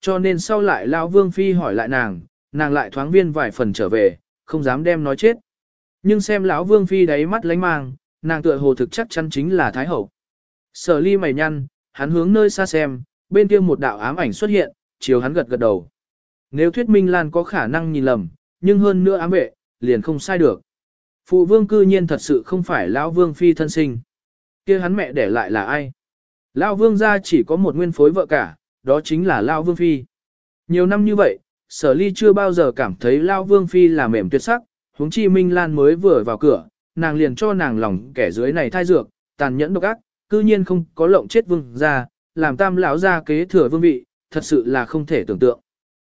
Cho nên sau lại lão Vương Phi hỏi lại nàng, nàng lại thoáng viên vài phần trở về, không dám đem nói chết. Nhưng xem lão Vương Phi đáy mắt lánh mang, nàng tựa hồ thực chắc chắn chính là Thái Hậu. Sở ly mày nhăn, hắn hướng nơi xa xem, bên kia một đạo ám ảnh xuất hiện, chiều hắn gật gật đầu. Nếu thuyết minh Lan có khả năng nhìn lầm, nhưng hơn nữa ám vệ, liền không sai được. Phụ vương cư nhiên thật sự không phải lão vương phi thân sinh. kia hắn mẹ để lại là ai? Lão vương gia chỉ có một nguyên phối vợ cả, đó chính là lão vương phi. Nhiều năm như vậy, sở ly chưa bao giờ cảm thấy lão vương phi là mềm tuyệt sắc, huống chi minh lan mới vừa vào cửa, nàng liền cho nàng lòng kẻ dưới này thai dược, tàn nhẫn độc ác, cư nhiên không có lộng chết vương gia, làm tam lão gia kế thừa vương vị, thật sự là không thể tưởng tượng.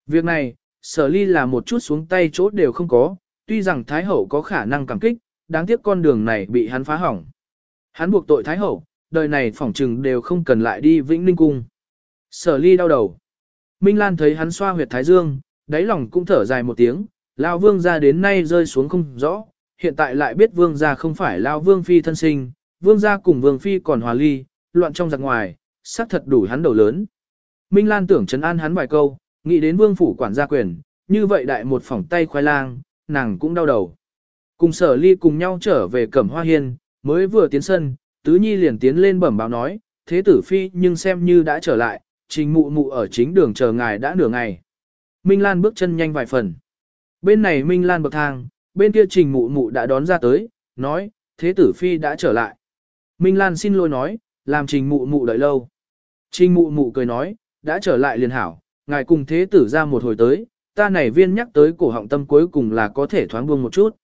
Việc này, sở ly là một chút xuống tay chốt đều không có, tuy rằng Thái Hậu có khả năng cảm kích, đáng tiếc con đường này bị hắn phá hỏng. Hắn buộc tội Thái Hậu, đời này phỏng trừng đều không cần lại đi Vĩnh Ninh Cung. Sở ly đau đầu. Minh Lan thấy hắn xoa huyệt Thái Dương, đáy lòng cũng thở dài một tiếng, Lao Vương ra đến nay rơi xuống không rõ, hiện tại lại biết Vương ra không phải Lao Vương Phi thân sinh, Vương ra cùng Vương Phi còn hòa ly, loạn trong giặc ngoài, xác thật đủ hắn đầu lớn. Minh Lan tưởng trấn an hắn vài câu, nghĩ đến Vương Phủ quản gia quyền, như vậy đại một phỏng tay khoai lang, nàng cũng đau đầu. Cùng sở ly cùng nhau trở về cẩm hoa hiên, mới vừa tiến sân, tứ nhi liền tiến lên bẩm báo nói, thế tử phi nhưng xem như đã trở lại, trình mụ mụ ở chính đường chờ ngài đã nửa ngày. Minh Lan bước chân nhanh vài phần. Bên này Minh Lan bậc thang, bên kia trình mụ mụ đã đón ra tới, nói, thế tử phi đã trở lại. Minh Lan xin lỗi nói, làm trình mụ mụ đợi lâu. Trình mụ mụ cười nói, đã trở lại liền hảo, ngài cùng thế tử ra một hồi tới, ta này viên nhắc tới cổ họng tâm cuối cùng là có thể thoáng buông một chút.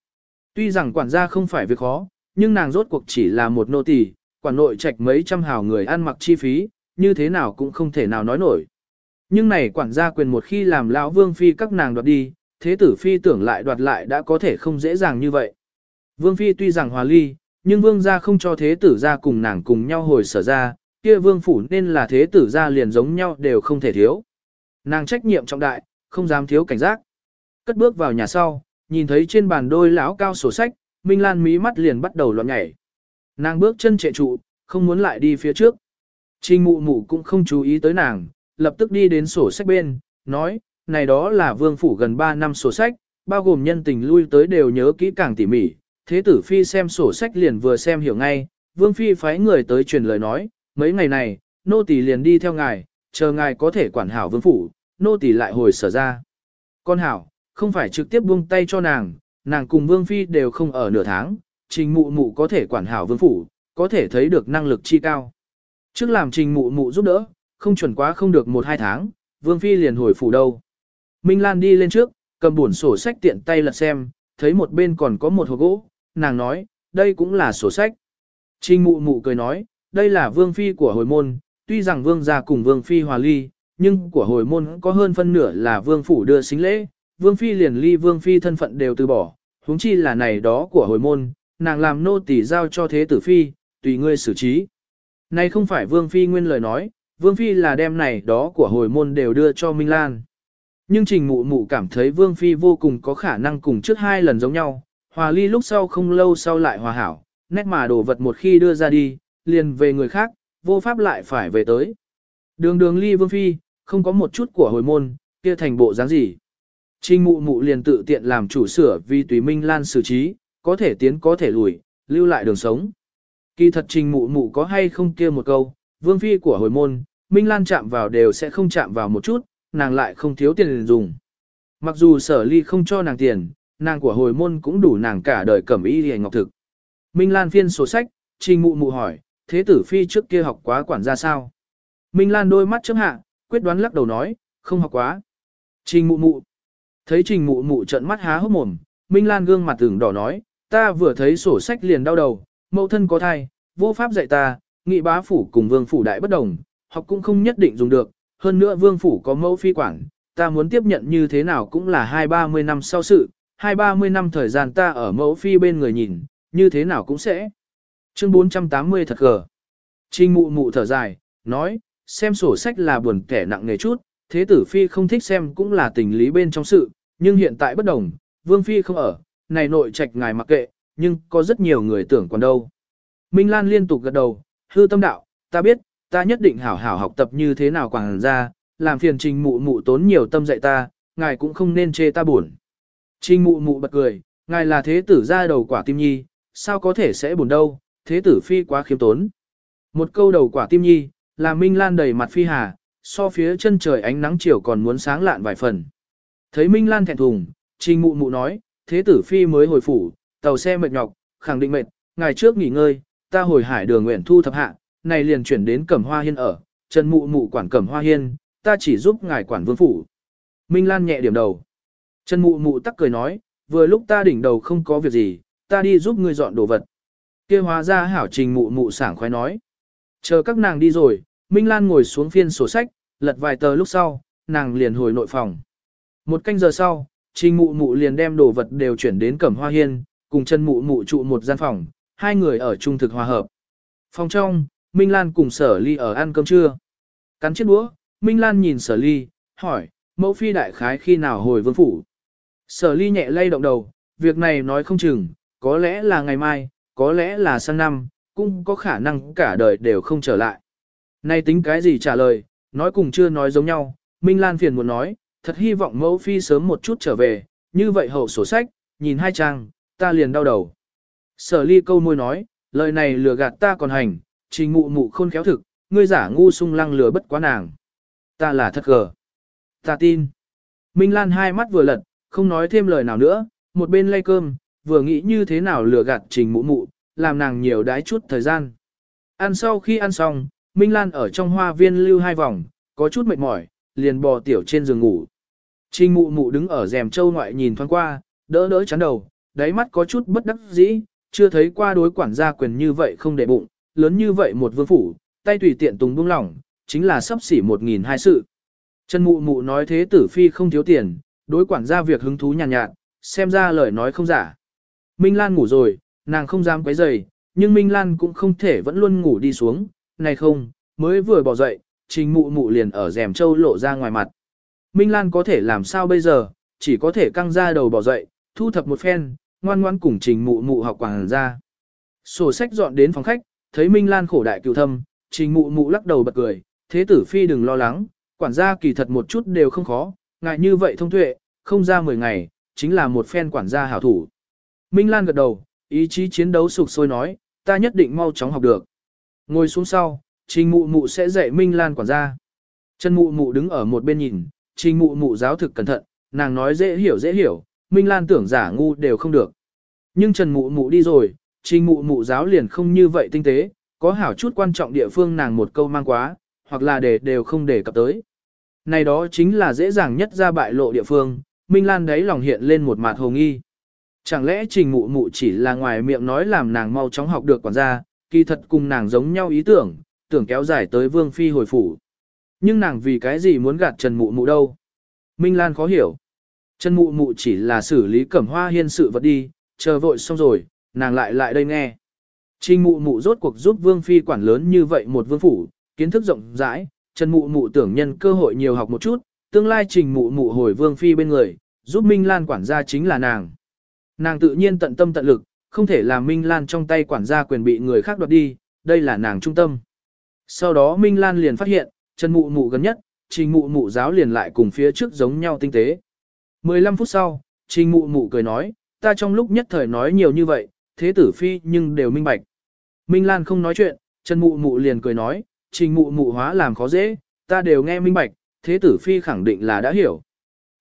Tuy rằng quản gia không phải việc khó, nhưng nàng rốt cuộc chỉ là một nô tỳ, quản nội trạch mấy trăm hào người ăn mặc chi phí, như thế nào cũng không thể nào nói nổi. Nhưng này quản gia quyền một khi làm lão vương phi các nàng đoạt đi, thế tử phi tưởng lại đoạt lại đã có thể không dễ dàng như vậy. Vương phi tuy rằng hòa ly, nhưng vương gia không cho thế tử gia cùng nàng cùng nhau hồi sở ra, kia vương phủ nên là thế tử gia liền giống nhau đều không thể thiếu. Nàng trách nhiệm trọng đại, không dám thiếu cảnh giác. Cất bước vào nhà sau, nhìn thấy trên bàn đôi lão cao sổ sách, Minh Lan mí mắt liền bắt đầu loạn nhảy. Nàng bước chân trệ trụ, không muốn lại đi phía trước. Trình mụ mụ cũng không chú ý tới nàng, lập tức đi đến sổ sách bên, nói, này đó là vương phủ gần 3 năm sổ sách, bao gồm nhân tình lui tới đều nhớ kỹ càng tỉ mỉ. Thế tử phi xem sổ sách liền vừa xem hiểu ngay, vương phi phái người tới truyền lời nói, mấy ngày này, nô tỳ liền đi theo ngài, chờ ngài có thể quản hảo vương phủ, nô tỳ lại hồi sở ra. Con hảo, không phải trực tiếp buông tay cho nàng, nàng cùng vương phi đều không ở nửa tháng, trình mụ mụ có thể quản hảo vương phủ, có thể thấy được năng lực chi cao. Trước làm trình mụ mụ giúp đỡ, không chuẩn quá không được một hai tháng, vương phi liền hồi phủ đâu. Minh Lan đi lên trước, cầm buồn sổ sách tiện tay lật xem, thấy một bên còn có một hộp gỗ, nàng nói, đây cũng là sổ sách. Trình mụ mụ cười nói, đây là vương phi của hồi môn, tuy rằng vương gia cùng vương phi hòa ly, nhưng của hồi môn có hơn phân nửa là vương phủ đưa xính lễ, vương phi liền ly vương phi thân phận đều từ bỏ, huống chi là này đó của hồi môn, nàng làm nô tỳ giao cho thế tử phi, tùy ngươi xử trí. Này không phải vương phi nguyên lời nói, vương phi là đem này đó của hồi môn đều đưa cho Minh Lan. Nhưng trình mụ mụ cảm thấy vương phi vô cùng có khả năng cùng trước hai lần giống nhau, hòa ly lúc sau không lâu sau lại hòa hảo, nét mà đồ vật một khi đưa ra đi, liền về người khác, vô pháp lại phải về tới. Đường đường ly vương phi, không có một chút của hồi môn, kia thành bộ dáng gì. Trình mụ mụ liền tự tiện làm chủ sửa vì tùy minh lan xử trí, có thể tiến có thể lùi, lưu lại đường sống. Kỳ thật trình mụ mụ có hay không kia một câu, vương phi của hồi môn, minh lan chạm vào đều sẽ không chạm vào một chút, nàng lại không thiếu tiền dùng. Mặc dù sở ly không cho nàng tiền, nàng của hồi môn cũng đủ nàng cả đời cẩm y hề ngọc thực. Minh Lan phiên sổ sách, trình mụ mụ hỏi, thế tử phi trước kia học quá quản gia sao? Minh Lan đôi mắt chấm hạ, quyết đoán lắc đầu nói, không học quá. Trình mụ mụ. Thấy trình mụ mụ trận mắt há hốc mồm, Minh Lan gương mặt tưởng đỏ nói, ta vừa thấy sổ sách liền đau đầu, mẫu thân có thai, vô pháp dạy ta, nghị bá phủ cùng vương phủ đại bất đồng, học cũng không nhất định dùng được, hơn nữa vương phủ có mẫu phi quản, ta muốn tiếp nhận như thế nào cũng là hai ba mươi năm sau sự, hai ba mươi năm thời gian ta ở mẫu phi bên người nhìn, như thế nào cũng sẽ. Chương 480 thật gờ. Trình mụ mụ thở dài, nói, xem sổ sách là buồn kẻ nặng nề chút, thế tử phi không thích xem cũng là tình lý bên trong sự, nhưng hiện tại bất đồng, vương phi không ở, này nội trạch ngài mặc kệ, nhưng có rất nhiều người tưởng còn đâu. Minh Lan liên tục gật đầu, hư tâm đạo, ta biết, ta nhất định hảo hảo học tập như thế nào quảng ra, làm phiền trình mụ mụ tốn nhiều tâm dạy ta, ngài cũng không nên chê ta buồn. Trình mụ mụ bật cười, ngài là thế tử ra đầu quả tim nhi, sao có thể sẽ buồn đâu, thế tử phi quá khiêm tốn. Một câu đầu quả tim nhi, làm Minh Lan đầy mặt phi hà, so phía chân trời ánh nắng chiều còn muốn sáng lạn vài phần. Thấy Minh Lan thẹn thùng, trình mụ mụ nói, thế tử phi mới hồi phủ, tàu xe mệt nhọc, khẳng định mệt, ngài trước nghỉ ngơi, ta hồi hải đường nguyện thu thập hạ, này liền chuyển đến Cẩm Hoa Hiên ở, Trần Mụ Mụ quản Cẩm Hoa Hiên, ta chỉ giúp ngài quản vương phủ. Minh Lan nhẹ điểm đầu. Trần Mụ Mụ tắc cười nói, vừa lúc ta đỉnh đầu không có việc gì, ta đi giúp ngươi dọn đồ vật. kia hóa ra hảo trình Mụ Mụ sảng khoái nói. Chờ các nàng đi rồi, Minh Lan ngồi xuống phiên sổ sách, lật vài tờ lúc sau, nàng liền hồi nội phòng. Một canh giờ sau, trình Mụ Mụ liền đem đồ vật đều chuyển đến Cẩm Hoa Hiên, cùng chân Mụ Mụ trụ một gian phòng, hai người ở trung thực hòa hợp. Phòng trong, Minh Lan cùng sở ly ở ăn cơm trưa. Cắn chiếc đũa, Minh Lan nhìn sở ly, hỏi, mẫu phi đại khái khi nào hồi vương phủ. Sở ly nhẹ lay động đầu, việc này nói không chừng, có lẽ là ngày mai, có lẽ là sang năm, cũng có khả năng cả đời đều không trở lại. Nay tính cái gì trả lời, nói cùng chưa nói giống nhau, Minh Lan phiền muốn nói, thật hy vọng mẫu phi sớm một chút trở về, như vậy hậu sổ sách, nhìn hai trang, ta liền đau đầu. Sở ly câu môi nói, lời này lừa gạt ta còn hành, trình mụ mụ khôn khéo thực, ngươi giả ngu sung lăng lừa bất quá nàng. Ta là thật gờ. Ta tin. Minh Lan hai mắt vừa lật, không nói thêm lời nào nữa, một bên lay cơm, vừa nghĩ như thế nào lừa gạt trình mụ mụ, làm nàng nhiều đái chút thời gian. Ăn sau khi ăn xong, Minh Lan ở trong hoa viên lưu hai vòng, có chút mệt mỏi, liền bò tiểu trên giường ngủ. Trình mụ mụ đứng ở rèm châu ngoại nhìn thoáng qua, đỡ đỡ chắn đầu, đáy mắt có chút bất đắc dĩ, chưa thấy qua đối quản gia quyền như vậy không để bụng, lớn như vậy một vương phủ, tay tùy tiện tùng buông lỏng, chính là sắp xỉ một nghìn hai sự. Trần mụ mụ nói thế tử phi không thiếu tiền, đối quản gia việc hứng thú nhàn nhạt, nhạt, xem ra lời nói không giả. Minh Lan ngủ rồi, nàng không dám quấy rầy, nhưng Minh Lan cũng không thể vẫn luôn ngủ đi xuống, này không, mới vừa bỏ dậy, trình mụ mụ liền ở rèm châu lộ ra ngoài mặt. Minh Lan có thể làm sao bây giờ, chỉ có thể căng ra đầu bỏ dậy, thu thập một phen, ngoan ngoan cùng trình mụ mụ học quảng ra. Sổ sách dọn đến phòng khách, thấy Minh Lan khổ đại cựu thâm, trình mụ mụ lắc đầu bật cười, thế tử phi đừng lo lắng, quản gia kỳ thật một chút đều không khó, ngại như vậy thông tuệ, không ra 10 ngày, chính là một phen quản gia hảo thủ. Minh Lan gật đầu, ý chí chiến đấu sục sôi nói, ta nhất định mau chóng học được. Ngồi xuống sau, trình mụ mụ sẽ dạy Minh Lan quản gia. Chân mụ mụ đứng ở một bên nhìn, trình mụ mụ giáo thực cẩn thận, nàng nói dễ hiểu dễ hiểu, Minh Lan tưởng giả ngu đều không được. Nhưng Trần mụ mụ đi rồi, trình mụ mụ giáo liền không như vậy tinh tế, có hảo chút quan trọng địa phương nàng một câu mang quá, hoặc là để đều không để cập tới. Này đó chính là dễ dàng nhất ra bại lộ địa phương, Minh Lan đấy lòng hiện lên một mặt hồ nghi. Chẳng lẽ trình mụ mụ chỉ là ngoài miệng nói làm nàng mau chóng học được quản gia, kỳ thật cùng nàng giống nhau ý tưởng, tưởng kéo dài tới vương phi hồi phủ. Nhưng nàng vì cái gì muốn gạt Trần mụ mụ đâu? Minh Lan khó hiểu. Trần mụ mụ chỉ là xử lý cẩm hoa hiên sự vật đi, chờ vội xong rồi, nàng lại lại đây nghe. Trình mụ mụ rốt cuộc giúp vương phi quản lớn như vậy một vương phủ, kiến thức rộng rãi, Trần mụ mụ tưởng nhân cơ hội nhiều học một chút, tương lai trình mụ mụ hồi vương phi bên người, giúp Minh Lan quản gia chính là nàng. Nàng tự nhiên tận tâm tận lực, không thể làm Minh Lan trong tay quản gia quyền bị người khác đoạt đi, đây là nàng trung tâm. Sau đó Minh Lan liền phát hiện, Trần mụ mụ gần nhất, trình mụ mụ giáo liền lại cùng phía trước giống nhau tinh tế. 15 phút sau, trình mụ mụ cười nói, ta trong lúc nhất thời nói nhiều như vậy, thế tử phi nhưng đều minh bạch. Minh Lan không nói chuyện, Trần Mụ Mụ liền cười nói, trình mụ mụ hóa làm khó dễ, ta đều nghe minh bạch, thế tử phi khẳng định là đã hiểu.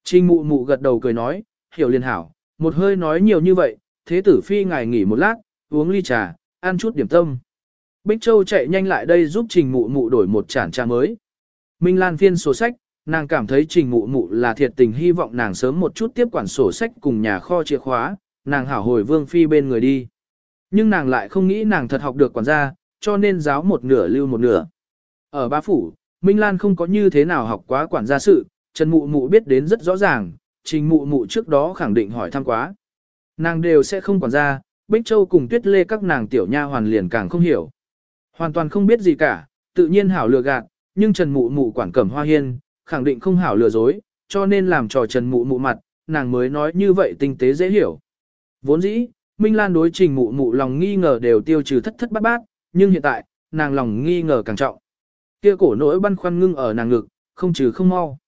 Trình mụ mụ gật đầu cười nói, hiểu liền hảo, một hơi nói nhiều như vậy, thế tử phi ngài nghỉ một lát, uống ly trà, ăn chút điểm tâm. Bích Châu chạy nhanh lại đây giúp trình mụ mụ đổi một chản trà mới. Minh Lan phiên sổ sách, nàng cảm thấy trình mụ mụ là thiệt tình hy vọng nàng sớm một chút tiếp quản sổ sách cùng nhà kho chìa khóa, nàng hảo hồi vương phi bên người đi. Nhưng nàng lại không nghĩ nàng thật học được quản gia, cho nên giáo một nửa lưu một nửa. Ở ba phủ, Minh Lan không có như thế nào học quá quản gia sự, Trần Mụ Mụ biết đến rất rõ ràng, Trình Mụ Mụ trước đó khẳng định hỏi thăm quá. Nàng đều sẽ không quản gia, Bích Châu cùng Tuyết Lê các nàng tiểu nha hoàn liền càng không hiểu. Hoàn toàn không biết gì cả, tự nhiên hảo lừa gạt, nhưng Trần Mụ Mụ quản cẩm hoa hiên, khẳng định không hảo lừa dối, cho nên làm trò Trần Mụ Mụ mặt, nàng mới nói như vậy tinh tế dễ hiểu. Vốn dĩ, Minh Lan đối trình mụ mụ lòng nghi ngờ đều tiêu trừ thất thất bát bát, nhưng hiện tại, nàng lòng nghi ngờ càng trọng. Kia cổ nỗi băn khoăn ngưng ở nàng ngực, không trừ không mau.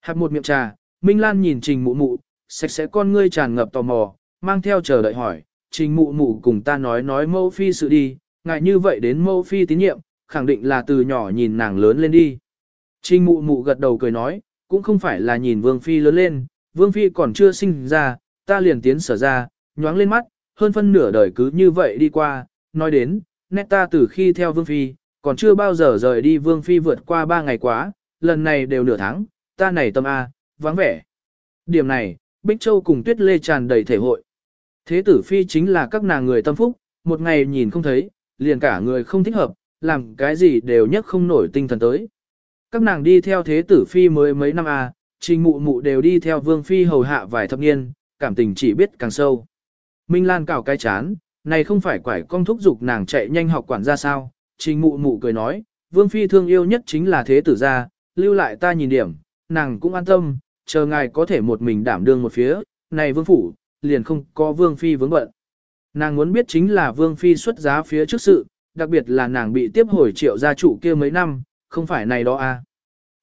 Hạp một miệng trà, Minh Lan nhìn trình mụ mụ, sạch sẽ con ngươi tràn ngập tò mò, mang theo chờ đợi hỏi, trình mụ mụ cùng ta nói nói mẫu phi sự đi, ngại như vậy đến mẫu phi tín nhiệm, khẳng định là từ nhỏ nhìn nàng lớn lên đi. Trình mụ mụ gật đầu cười nói, cũng không phải là nhìn vương phi lớn lên, vương phi còn chưa sinh ra, ta liền tiến sở ra, nhoáng lên mắt, hơn phân nửa đời cứ như vậy đi qua, nói đến, nét ta từ khi theo vương phi, còn chưa bao giờ rời đi vương phi vượt qua ba ngày quá, lần này đều nửa tháng, ta này tâm A, vắng vẻ. Điểm này, Bích Châu cùng Tuyết Lê tràn đầy thể hội. Thế tử phi chính là các nàng người tâm phúc, một ngày nhìn không thấy, liền cả người không thích hợp, làm cái gì đều nhất không nổi tinh thần tới. Các nàng đi theo thế tử phi mới mấy năm A, trình mụ mụ đều đi theo vương phi hầu hạ vài thập niên, cảm tình chỉ biết càng sâu. Minh Lan cào cái chán, này không phải quải con thúc dục nàng chạy nhanh học quản ra sao, trình mụ mụ cười nói, vương phi thương yêu nhất chính là thế tử gia, lưu lại ta nhìn điểm, nàng cũng an tâm, chờ ngài có thể một mình đảm đương một phía, này vương phủ, liền không có vương phi vướng bận. Nàng muốn biết chính là vương phi xuất giá phía trước sự, đặc biệt là nàng bị tiếp hồi triệu gia chủ kia mấy năm, không phải này đó à.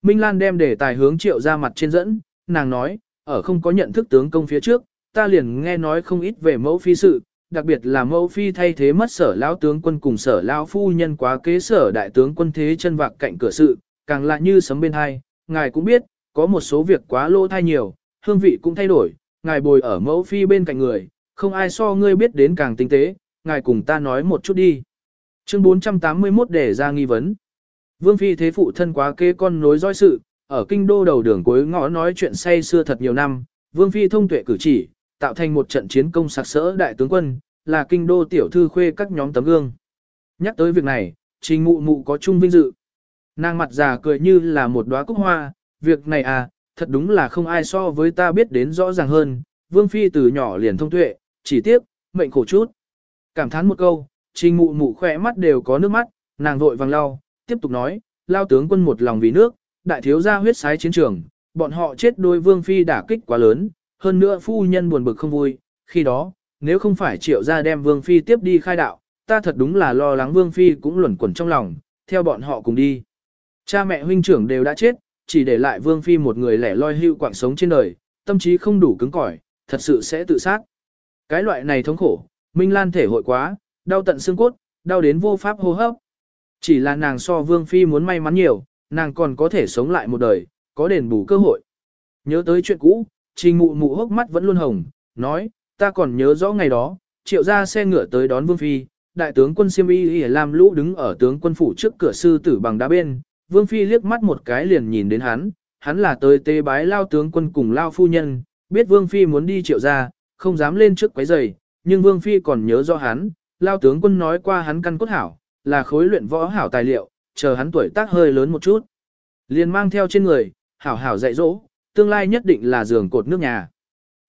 Minh Lan đem đề tài hướng triệu ra mặt trên dẫn, nàng nói, ở không có nhận thức tướng công phía trước, ta liền nghe nói không ít về mẫu phi sự, đặc biệt là mẫu phi thay thế mất sở lão tướng quân cùng sở lão phu nhân quá kế sở đại tướng quân thế chân vạc cạnh cửa sự, càng lạ như sấm bên hai, ngài cũng biết, có một số việc quá lỗ thay nhiều, hương vị cũng thay đổi, ngài bồi ở mẫu phi bên cạnh người, không ai so ngươi biết đến càng tinh tế, ngài cùng ta nói một chút đi. Chương 481 để ra nghi vấn. Vương phi thế phụ thân quá kế con nối dõi sự, ở kinh đô đầu đường cuối ngõ nói chuyện say xưa thật nhiều năm, vương phi thông tuệ cử chỉ, tạo thành một trận chiến công sặc sỡ đại tướng quân, là kinh đô tiểu thư khuê các nhóm tấm gương. Nhắc tới việc này, trình mụ mụ có chung vinh dự. Nàng mặt già cười như là một đóa cúc hoa, việc này à, thật đúng là không ai so với ta biết đến rõ ràng hơn, vương phi từ nhỏ liền thông tuệ, chỉ tiếc, mệnh khổ chút. Cảm thán một câu, trình mụ mụ khỏe mắt đều có nước mắt, nàng vội vàng lau, tiếp tục nói, lao tướng quân một lòng vì nước, đại thiếu gia huyết sái chiến trường, bọn họ chết đôi vương phi đả kích quá lớn, hơn nữa phu nhân buồn bực không vui, khi đó, nếu không phải triệu gia đem vương phi tiếp đi khai đạo, ta thật đúng là lo lắng vương phi cũng luẩn quẩn trong lòng, theo bọn họ cùng đi. Cha mẹ huynh trưởng đều đã chết, chỉ để lại vương phi một người lẻ loi hưu quạng sống trên đời, tâm trí không đủ cứng cỏi, thật sự sẽ tự sát. Cái loại này thống khổ, Minh Lan thể hội quá, đau tận xương cốt, đau đến vô pháp hô hấp. Chỉ là nàng so vương phi muốn may mắn nhiều, nàng còn có thể sống lại một đời, có đền bù cơ hội. Nhớ tới chuyện cũ, trình mụ mụ hốc mắt vẫn luôn hồng, nói, ta còn nhớ rõ ngày đó, triệu ra xe ngựa tới đón vương phi, đại tướng quân siêm y y làm lũ đứng ở tướng quân phủ trước cửa sư tử bằng đá bên, vương phi liếc mắt một cái liền nhìn đến hắn, hắn là tới tế bái lao tướng quân cùng lao phu nhân, biết vương phi muốn đi triệu ra, không dám lên trước quấy giày, nhưng vương phi còn nhớ rõ hắn, lao tướng quân nói qua hắn căn cốt hảo, là khối luyện võ hảo tài liệu, chờ hắn tuổi tác hơi lớn một chút. Liền mang theo trên người, hảo hảo dạy dỗ, tương lai nhất định là giường cột nước nhà.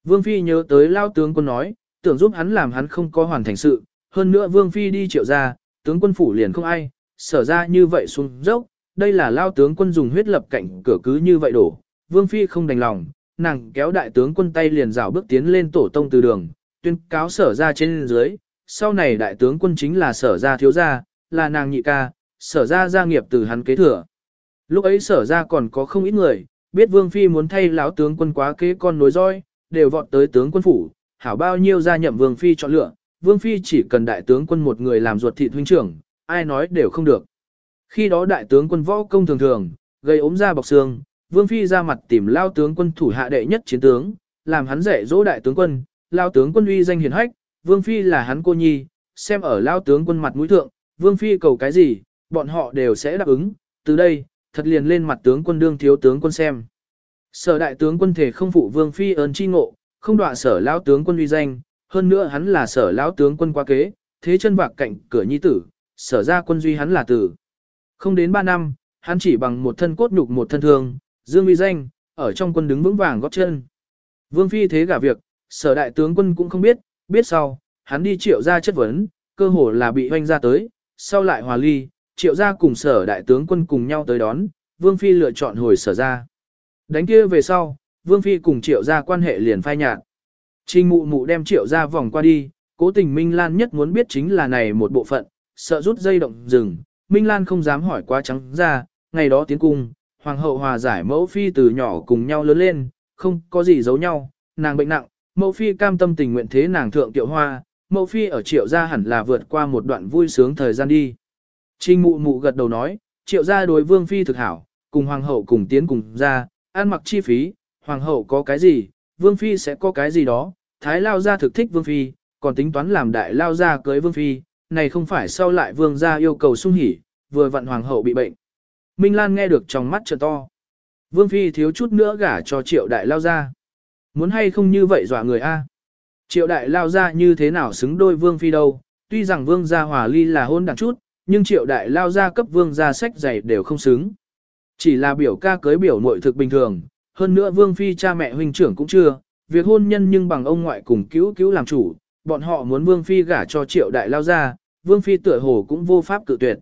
Vương Phi nhớ tới lao tướng quân nói, tưởng giúp hắn làm hắn không có hoàn thành sự, hơn nữa Vương Phi đi triệu ra, tướng quân phủ liền không ai, sở ra như vậy xuống dốc, đây là lao tướng quân dùng huyết lập cạnh cửa cứ như vậy đổ. Vương Phi không đành lòng, nàng kéo đại tướng quân tay liền rào bước tiến lên tổ tông từ đường, tuyên cáo sở ra trên dưới, sau này đại tướng quân chính là sở ra thiếu gia, là nàng nhị ca, sở ra gia nghiệp từ hắn kế thừa. Lúc ấy sở ra còn có không ít người, biết Vương Phi muốn thay lão tướng quân quá kế con nối roi, đều vọt tới tướng quân phủ, hảo bao nhiêu gia nhậm Vương Phi chọn lựa, Vương Phi chỉ cần đại tướng quân một người làm ruột thịt huynh trưởng, ai nói đều không được. Khi đó đại tướng quân võ công thường thường, gây ốm da bọc xương, Vương Phi ra mặt tìm lao tướng quân thủ hạ đệ nhất chiến tướng, làm hắn dạy dỗ đại tướng quân, lao tướng quân uy danh hiển hách, Vương Phi là hắn cô nhi, xem ở lao tướng quân mặt mũi thượng, Vương Phi cầu cái gì, bọn họ đều sẽ đáp ứng, từ đây, thật liền lên mặt tướng quân đương thiếu tướng quân xem. Sở đại tướng quân thể không phụ Vương Phi ơn chi ngộ, không đọa sở lão tướng quân uy danh, hơn nữa hắn là sở lão tướng quân qua kế, thế chân vạc cạnh cửa nhi tử, sở ra quân duy hắn là tử. Không đến 3 năm, hắn chỉ bằng một thân cốt nhục một thân thương, dương uy danh, ở trong quân đứng vững vàng góp chân. Vương Phi thế gả việc, sở đại tướng quân cũng không biết, biết sau, hắn đi triệu ra chất vấn, cơ hồ là bị hoanh ra tới, sau lại hòa ly, triệu gia cùng sở đại tướng quân cùng nhau tới đón, Vương Phi lựa chọn hồi sở ra. Đánh kia về sau, Vương Phi cùng triệu gia quan hệ liền phai nhạt. Trình mụ mụ đem triệu gia vòng qua đi, cố tình Minh Lan nhất muốn biết chính là này một bộ phận, sợ rút dây động rừng. Minh Lan không dám hỏi quá trắng ra, ngày đó tiến cung, hoàng hậu hòa giải mẫu phi từ nhỏ cùng nhau lớn lên, không có gì giấu nhau, nàng bệnh nặng, mẫu phi cam tâm tình nguyện thế nàng thượng tiệu hoa, mẫu phi ở triệu gia hẳn là vượt qua một đoạn vui sướng thời gian đi. Trình mụ mụ gật đầu nói, triệu gia đối vương phi thực hảo, cùng hoàng hậu cùng tiến cùng ra, ăn mặc chi phí, hoàng hậu có cái gì, vương phi sẽ có cái gì đó, thái lao gia thực thích vương phi, còn tính toán làm đại lao gia cưới vương phi, này không phải sau lại vương gia yêu cầu sung hỉ, vừa vặn hoàng hậu bị bệnh. Minh Lan nghe được trong mắt trợn to. Vương phi thiếu chút nữa gả cho triệu đại lao gia. Muốn hay không như vậy dọa người a? Triệu đại lao gia như thế nào xứng đôi vương phi đâu, tuy rằng vương gia hòa ly là hôn đẳng chút, nhưng triệu đại lao gia cấp vương gia sách giày đều không xứng. Chỉ là biểu ca cưới biểu muội thực bình thường, hơn nữa vương phi cha mẹ huynh trưởng cũng chưa, việc hôn nhân nhưng bằng ông ngoại cùng cứu cứu làm chủ, bọn họ muốn vương phi gả cho triệu đại lao gia, vương phi tựa hồ cũng vô pháp cự tuyệt.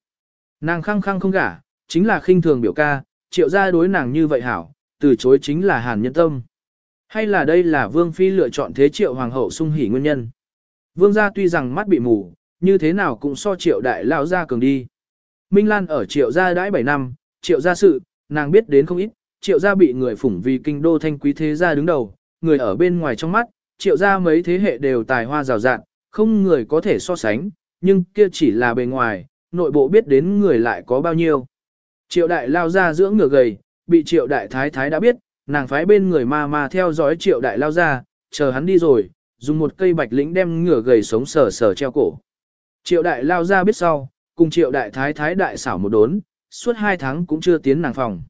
Nàng khăng khăng không gả, chính là khinh thường biểu ca, triệu gia đối nàng như vậy hảo, từ chối chính là hàn nhân tâm. Hay là đây là vương phi lựa chọn thế triệu hoàng hậu sung hỉ nguyên nhân. Vương gia tuy rằng mắt bị mù, như thế nào cũng so triệu đại lao gia cường đi. Minh Lan ở triệu gia đãi 7 năm, triệu gia sự, nàng biết đến không ít, triệu gia bị người phủng vì kinh đô thanh quý thế gia đứng đầu, người ở bên ngoài trong mắt, triệu gia mấy thế hệ đều tài hoa rào rạng, không người có thể so sánh, nhưng kia chỉ là bề ngoài, nội bộ biết đến người lại có bao nhiêu. Triệu đại lao ra dưỡng ngựa gầy, bị triệu đại thái thái đã biết, nàng phái bên người ma ma theo dõi triệu đại lao ra, chờ hắn đi rồi, dùng một cây bạch lĩnh đem ngửa gầy sống sờ sờ treo cổ. Triệu đại lao ra biết sau, cùng triệu đại thái thái đại xảo một đốn, suốt hai tháng cũng chưa tiến nàng phòng.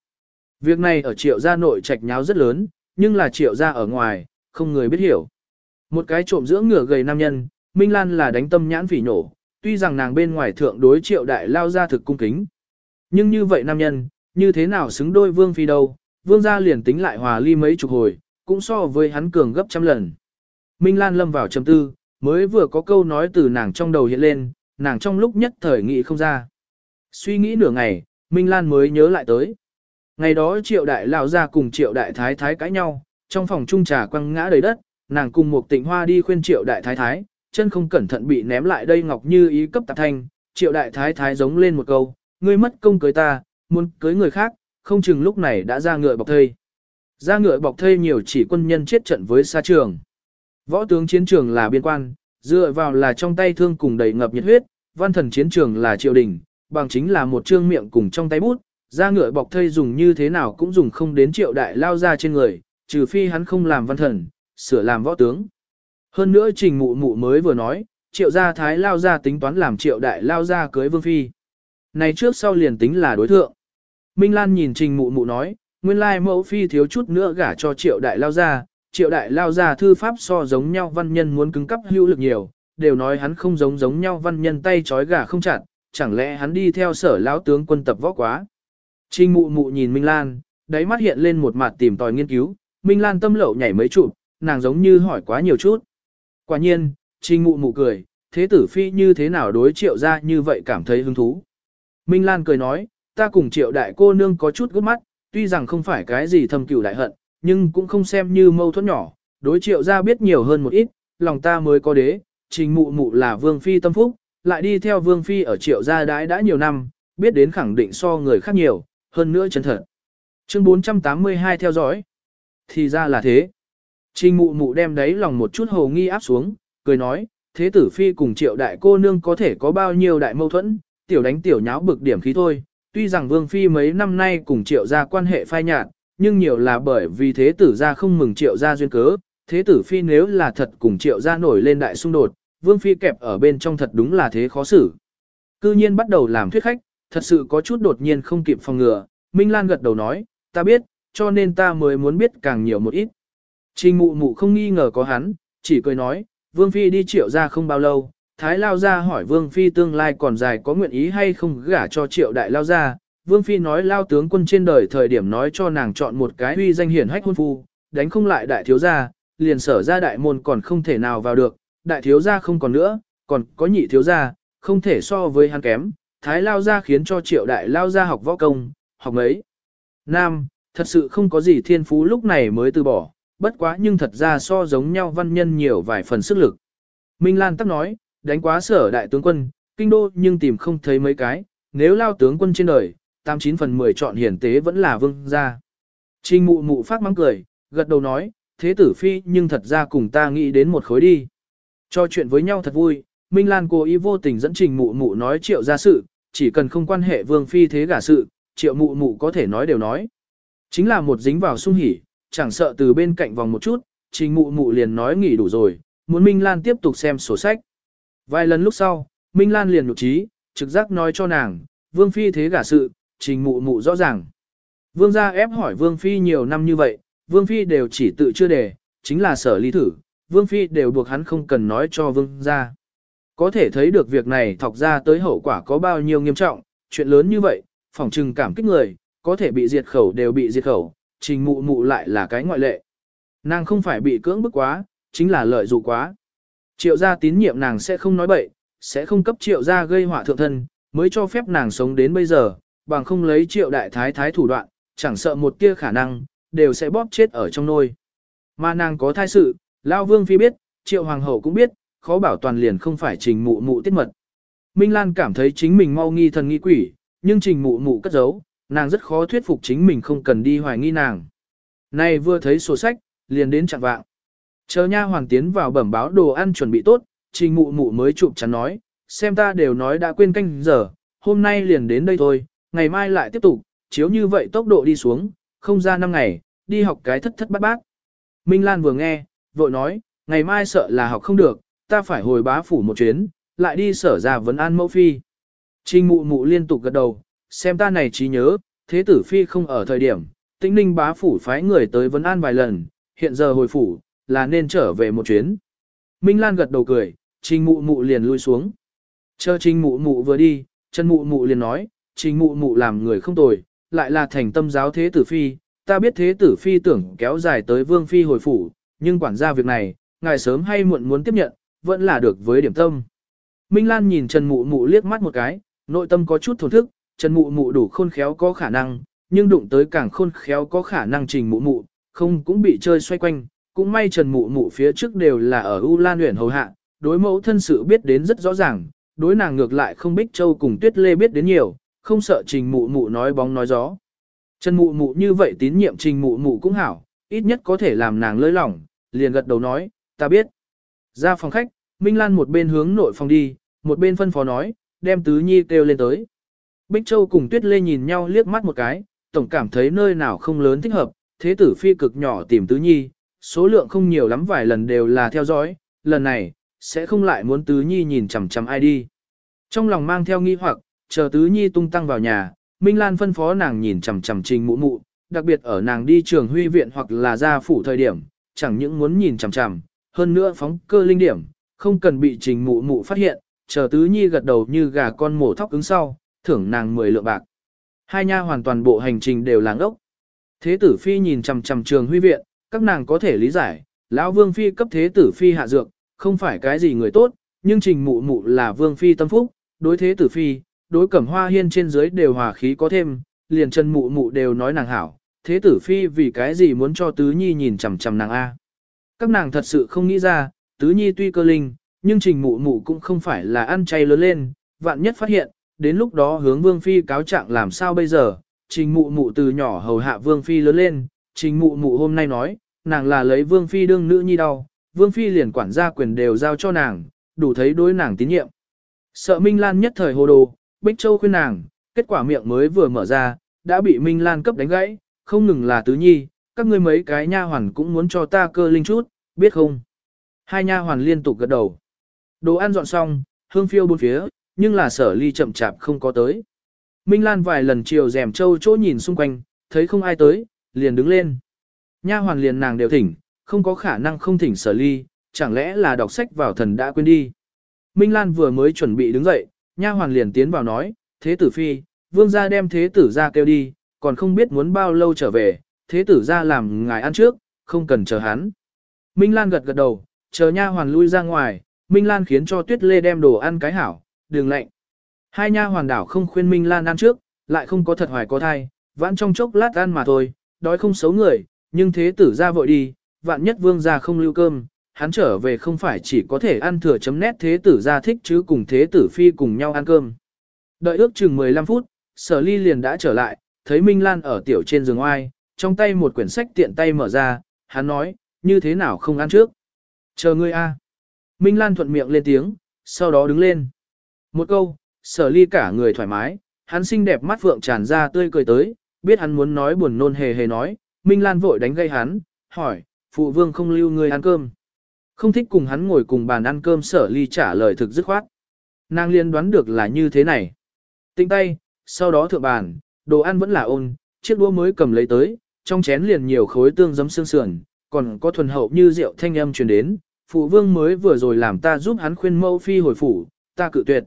Việc này ở triệu gia nội trạch nháo rất lớn, nhưng là triệu gia ở ngoài, không người biết hiểu. Một cái trộm dưỡng ngửa gầy nam nhân, Minh Lan là đánh tâm nhãn phỉ nổ, tuy rằng nàng bên ngoài thượng đối triệu đại lao ra thực cung kính. Nhưng như vậy nam nhân, như thế nào xứng đôi vương phi đâu, vương gia liền tính lại hòa ly mấy chục hồi, cũng so với hắn cường gấp trăm lần. Minh Lan lâm vào trầm tư, mới vừa có câu nói từ nàng trong đầu hiện lên, nàng trong lúc nhất thời nghĩ không ra. Suy nghĩ nửa ngày, Minh Lan mới nhớ lại tới. Ngày đó triệu đại lão ra cùng triệu đại thái thái cãi nhau, trong phòng trung trà quăng ngã đầy đất, nàng cùng một tịnh hoa đi khuyên triệu đại thái thái, chân không cẩn thận bị ném lại đây ngọc như ý cấp tạp thanh, triệu đại thái thái giống lên một câu, ngươi mất công cưới ta, muốn cưới người khác, không chừng lúc này đã ra ngựa bọc thây. Ra ngựa bọc thây nhiều chỉ quân nhân chết trận với xa trường. Võ tướng chiến trường là biên quan, dựa vào là trong tay thương cùng đầy ngập nhiệt huyết, văn thần chiến trường là triều đình, bằng chính là một trương miệng cùng trong tay bút, ra ngựa bọc thây dùng như thế nào cũng dùng không đến triệu đại lao ra trên người, trừ phi hắn không làm văn thần, sửa làm võ tướng. Hơn nữa trình mụ mụ mới vừa nói, triệu gia thái lao ra tính toán làm triệu đại lao ra cưới vương phi. Này trước sau liền tính là đối thượng. Minh Lan nhìn trình mụ mụ nói, nguyên lai mẫu phi thiếu chút nữa gả cho triệu đại lao ra, triệu đại lao ra thư pháp so giống nhau văn nhân muốn cứng cắp hữu lực nhiều, đều nói hắn không giống giống nhau văn nhân tay trói gà không chặt, chẳng lẽ hắn đi theo sở lão tướng quân tập võ quá. Trình mụ mụ nhìn Minh Lan, đáy mắt hiện lên một mặt tìm tòi nghiên cứu, Minh Lan tâm lậu nhảy mấy chụp, nàng giống như hỏi quá nhiều chút. Quả nhiên, trình mụ mụ cười, thế tử phi như thế nào đối triệu ra như vậy cảm thấy hứng thú. Minh Lan cười nói, ta cùng triệu đại cô nương có chút gút mắt, tuy rằng không phải cái gì thầm cửu đại hận, nhưng cũng không xem như mâu thuẫn nhỏ, đối triệu ra biết nhiều hơn một ít, lòng ta mới có đế, trình mụ mụ là vương phi tâm phúc, lại đi theo vương phi ở triệu gia đãi đã nhiều năm, biết đến khẳng định so người khác nhiều, hơn nữa chân thật. Chương 482 theo dõi. Thì ra là thế. Trình mụ mụ đem đấy lòng một chút hồ nghi áp xuống, cười nói, thế tử phi cùng triệu đại cô nương có thể có bao nhiêu đại mâu thuẫn, tiểu đánh tiểu nháo bực điểm khí thôi. Tuy rằng vương phi mấy năm nay cùng triệu gia quan hệ phai nhạt, nhưng nhiều là bởi vì thế tử gia không mừng triệu gia duyên cớ. Thế tử phi nếu là thật cùng triệu gia nổi lên đại xung đột, vương phi kẹp ở bên trong thật đúng là thế khó xử. Cư nhiên bắt đầu làm thuyết khách, thật sự có chút đột nhiên không kịp phòng ngừa. Minh Lan gật đầu nói, ta biết, cho nên ta mới muốn biết càng nhiều một ít. Trình mụ mụ không nghi ngờ có hắn, chỉ cười nói, Vương Phi đi triệu ra không bao lâu, Thái Lao gia hỏi Vương Phi tương lai còn dài có nguyện ý hay không gả cho triệu đại Lao gia. Vương Phi nói Lao tướng quân trên đời thời điểm nói cho nàng chọn một cái uy danh hiển hách hôn phu, đánh không lại đại thiếu gia, liền sở ra đại môn còn không thể nào vào được, đại thiếu gia không còn nữa, còn có nhị thiếu gia, không thể so với hắn kém. Thái Lao gia khiến cho triệu đại Lao gia học võ công, học mấy. Nam, thật sự không có gì thiên phú lúc này mới từ bỏ, bất quá nhưng thật ra so giống nhau văn nhân nhiều vài phần sức lực. Minh Lan tắc nói, đánh quá sở đại tướng quân, kinh đô nhưng tìm không thấy mấy cái, nếu lao tướng quân trên đời, 89 phần 10 chọn hiển tế vẫn là vương gia. Trình mụ mụ phát mắng cười, gật đầu nói, thế tử phi nhưng thật ra cùng ta nghĩ đến một khối đi. Cho chuyện với nhau thật vui, Minh Lan cố ý vô tình dẫn trình mụ mụ nói triệu ra sự, chỉ cần không quan hệ vương phi thế gả sự, triệu mụ mụ có thể nói đều nói. Chính là một dính vào sung hỉ, chẳng sợ từ bên cạnh vòng một chút, trình mụ mụ liền nói nghỉ đủ rồi, muốn Minh Lan tiếp tục xem sổ sách. Vài lần lúc sau, Minh Lan liền nhục trí, trực giác nói cho nàng, vương phi thế gả sự, trình mụ mụ rõ ràng. Vương gia ép hỏi vương phi nhiều năm như vậy, vương phi đều chỉ tự chưa đề, chính là sở lý thử, vương phi đều buộc hắn không cần nói cho vương gia. Có thể thấy được việc này thọc ra tới hậu quả có bao nhiêu nghiêm trọng, chuyện lớn như vậy, phỏng trừng cảm kích người, có thể bị diệt khẩu đều bị diệt khẩu, trình mụ mụ lại là cái ngoại lệ. Nàng không phải bị cưỡng bức quá, chính là lợi dụng quá. Triệu gia tín nhiệm nàng sẽ không nói bậy, sẽ không cấp triệu gia gây họa thượng thân, mới cho phép nàng sống đến bây giờ, bằng không lấy triệu đại thái thái thủ đoạn, chẳng sợ một tia khả năng, đều sẽ bóp chết ở trong nôi. Mà nàng có thai sự, Lao Vương Phi biết, triệu hoàng hậu cũng biết, khó bảo toàn liền không phải trình mụ mụ tiết mật. Minh Lan cảm thấy chính mình mau nghi thần nghi quỷ, nhưng trình mụ mụ cất giấu, nàng rất khó thuyết phục chính mình không cần đi hoài nghi nàng. Này vừa thấy sổ sách, liền đến chặn vạng. Chờ nha hoàng tiến vào bẩm báo đồ ăn chuẩn bị tốt, trình mụ mụ mới chụp chắn nói, xem ta đều nói đã quên canh giờ, hôm nay liền đến đây thôi, ngày mai lại tiếp tục, chiếu như vậy tốc độ đi xuống, không ra năm ngày, đi học cái thất thất bát bát. Minh Lan vừa nghe, vội nói, ngày mai sợ là học không được, ta phải hồi bá phủ một chuyến, lại đi sở ra vấn an mẫu phi. Trình mụ mụ liên tục gật đầu, xem ta này trí nhớ, thế tử phi không ở thời điểm, tĩnh ninh bá phủ phái người tới vấn an vài lần, hiện giờ hồi phủ, là nên trở về một chuyến. Minh Lan gật đầu cười, trình mụ mụ liền lui xuống. Chờ trình mụ mụ vừa đi, chân mụ mụ liền nói, trình mụ mụ làm người không tồi, lại là thành tâm giáo thế tử phi, ta biết thế tử phi tưởng kéo dài tới vương phi hồi phủ, nhưng quản gia việc này, ngài sớm hay muộn muốn tiếp nhận, vẫn là được với điểm tâm. Minh Lan nhìn Trần Mụ Mụ liếc mắt một cái, nội tâm có chút thổn thức, Trần Mụ Mụ đủ khôn khéo có khả năng, nhưng đụng tới càng khôn khéo có khả năng trình Mụ Mụ, không cũng bị chơi xoay quanh, cũng may Trần Mụ Mụ phía trước đều là ở U Lan huyện hầu hạ, đối mẫu thân sự biết đến rất rõ ràng, đối nàng ngược lại không Bích Châu cùng Tuyết Lê biết đến nhiều, không sợ trình Mụ Mụ nói bóng nói gió. Trần Mụ Mụ như vậy tín nhiệm trình Mụ Mụ cũng hảo, ít nhất có thể làm nàng lơi lỏng, liền gật đầu nói, ta biết. Ra phòng khách, Minh Lan một bên hướng nội phòng đi, một bên phân phó nói, đem Tứ Nhi kêu lên tới. Bích Châu cùng Tuyết Lê nhìn nhau liếc mắt một cái, tổng cảm thấy nơi nào không lớn thích hợp, thế tử phi cực nhỏ tìm Tứ Nhi, số lượng không nhiều lắm vài lần đều là theo dõi, lần này, sẽ không lại muốn Tứ Nhi nhìn chằm chằm ai đi. Trong lòng mang theo nghi hoặc, chờ Tứ Nhi tung tăng vào nhà, Minh Lan phân phó nàng nhìn chằm chằm trình mụ mụ, đặc biệt ở nàng đi trường huy viện hoặc là ra phủ thời điểm, chẳng những muốn nhìn chằm chằm, hơn nữa phóng cơ linh điểm, không cần bị trình mụ mụ phát hiện, chờ tứ nhi gật đầu như gà con mổ thóc ứng sau, thưởng nàng 10 lượng bạc. Hai nha hoàn toàn bộ hành trình đều làng ốc. Thế tử phi nhìn chằm chằm trường huy viện, các nàng có thể lý giải, lão vương phi cấp thế tử phi hạ dược, không phải cái gì người tốt, nhưng trình mụ mụ là vương phi tâm phúc, đối thế tử phi, đối cẩm hoa hiên trên dưới đều hòa khí có thêm, liền chân mụ mụ đều nói nàng hảo, thế tử phi vì cái gì muốn cho tứ nhi nhìn chằm chằm nàng A. Các nàng thật sự không nghĩ ra, tứ nhi tuy cơ linh, nhưng trình mụ mụ cũng không phải là ăn chay lớn lên, vạn nhất phát hiện, đến lúc đó hướng vương phi cáo trạng làm sao bây giờ, trình mụ mụ từ nhỏ hầu hạ vương phi lớn lên, trình mụ mụ hôm nay nói, nàng là lấy vương phi đương nữ nhi đau, vương phi liền quản gia quyền đều giao cho nàng, đủ thấy đối nàng tín nhiệm. Sợ Minh Lan nhất thời hồ đồ, Bích Châu khuyên nàng, kết quả miệng mới vừa mở ra, đã bị Minh Lan cấp đánh gãy, không ngừng là tứ nhi, các ngươi mấy cái nha hoàn cũng muốn cho ta cơ linh chút, biết không? Hai nha hoàn liên tục gật đầu. Đồ ăn dọn xong, hương phiêu bốn phía, nhưng là sở ly chậm chạp không có tới. Minh Lan vài lần chiều rèm châu chỗ nhìn xung quanh, thấy không ai tới, liền đứng lên. Nha hoàn liền nàng đều thỉnh, không có khả năng không thỉnh sở ly, chẳng lẽ là đọc sách vào thần đã quên đi. Minh Lan vừa mới chuẩn bị đứng dậy, nha hoàn liền tiến vào nói, thế tử phi, vương gia đem thế tử ra kêu đi, còn không biết muốn bao lâu trở về, thế tử ra làm ngài ăn trước, không cần chờ hắn. Minh Lan gật gật đầu, chờ nha hoàn lui ra ngoài, Minh Lan khiến cho Tuyết Lê đem đồ ăn cái hảo, đường lệnh. Hai nha hoàn đảo không khuyên Minh Lan ăn trước, lại không có thật hoài có thai, vãn trong chốc lát ăn mà thôi, đói không xấu người, nhưng thế tử ra vội đi, vạn nhất vương ra không lưu cơm, hắn trở về không phải chỉ có thể ăn thừa chấm nét thế tử ra thích chứ cùng thế tử phi cùng nhau ăn cơm. Đợi ước chừng 15 phút, sở ly liền đã trở lại, thấy Minh Lan ở tiểu trên giường oai, trong tay một quyển sách tiện tay mở ra, hắn nói, như thế nào không ăn trước. Chờ ngươi a. Minh Lan thuận miệng lên tiếng, sau đó đứng lên. Một câu, sở ly cả người thoải mái, hắn xinh đẹp mắt vượng tràn ra tươi cười tới, biết hắn muốn nói buồn nôn hề hề nói, Minh Lan vội đánh gây hắn, hỏi, phụ vương không lưu người ăn cơm. Không thích cùng hắn ngồi cùng bàn ăn cơm sở ly trả lời thực dứt khoát. Nàng liên đoán được là như thế này. Tinh tay, sau đó thượng bàn, đồ ăn vẫn là ôn, chiếc đũa mới cầm lấy tới, trong chén liền nhiều khối tương giấm xương sườn, còn có thuần hậu như rượu thanh âm truyền đến, phụ vương mới vừa rồi làm ta giúp hắn khuyên mẫu phi hồi phủ, ta cự tuyệt.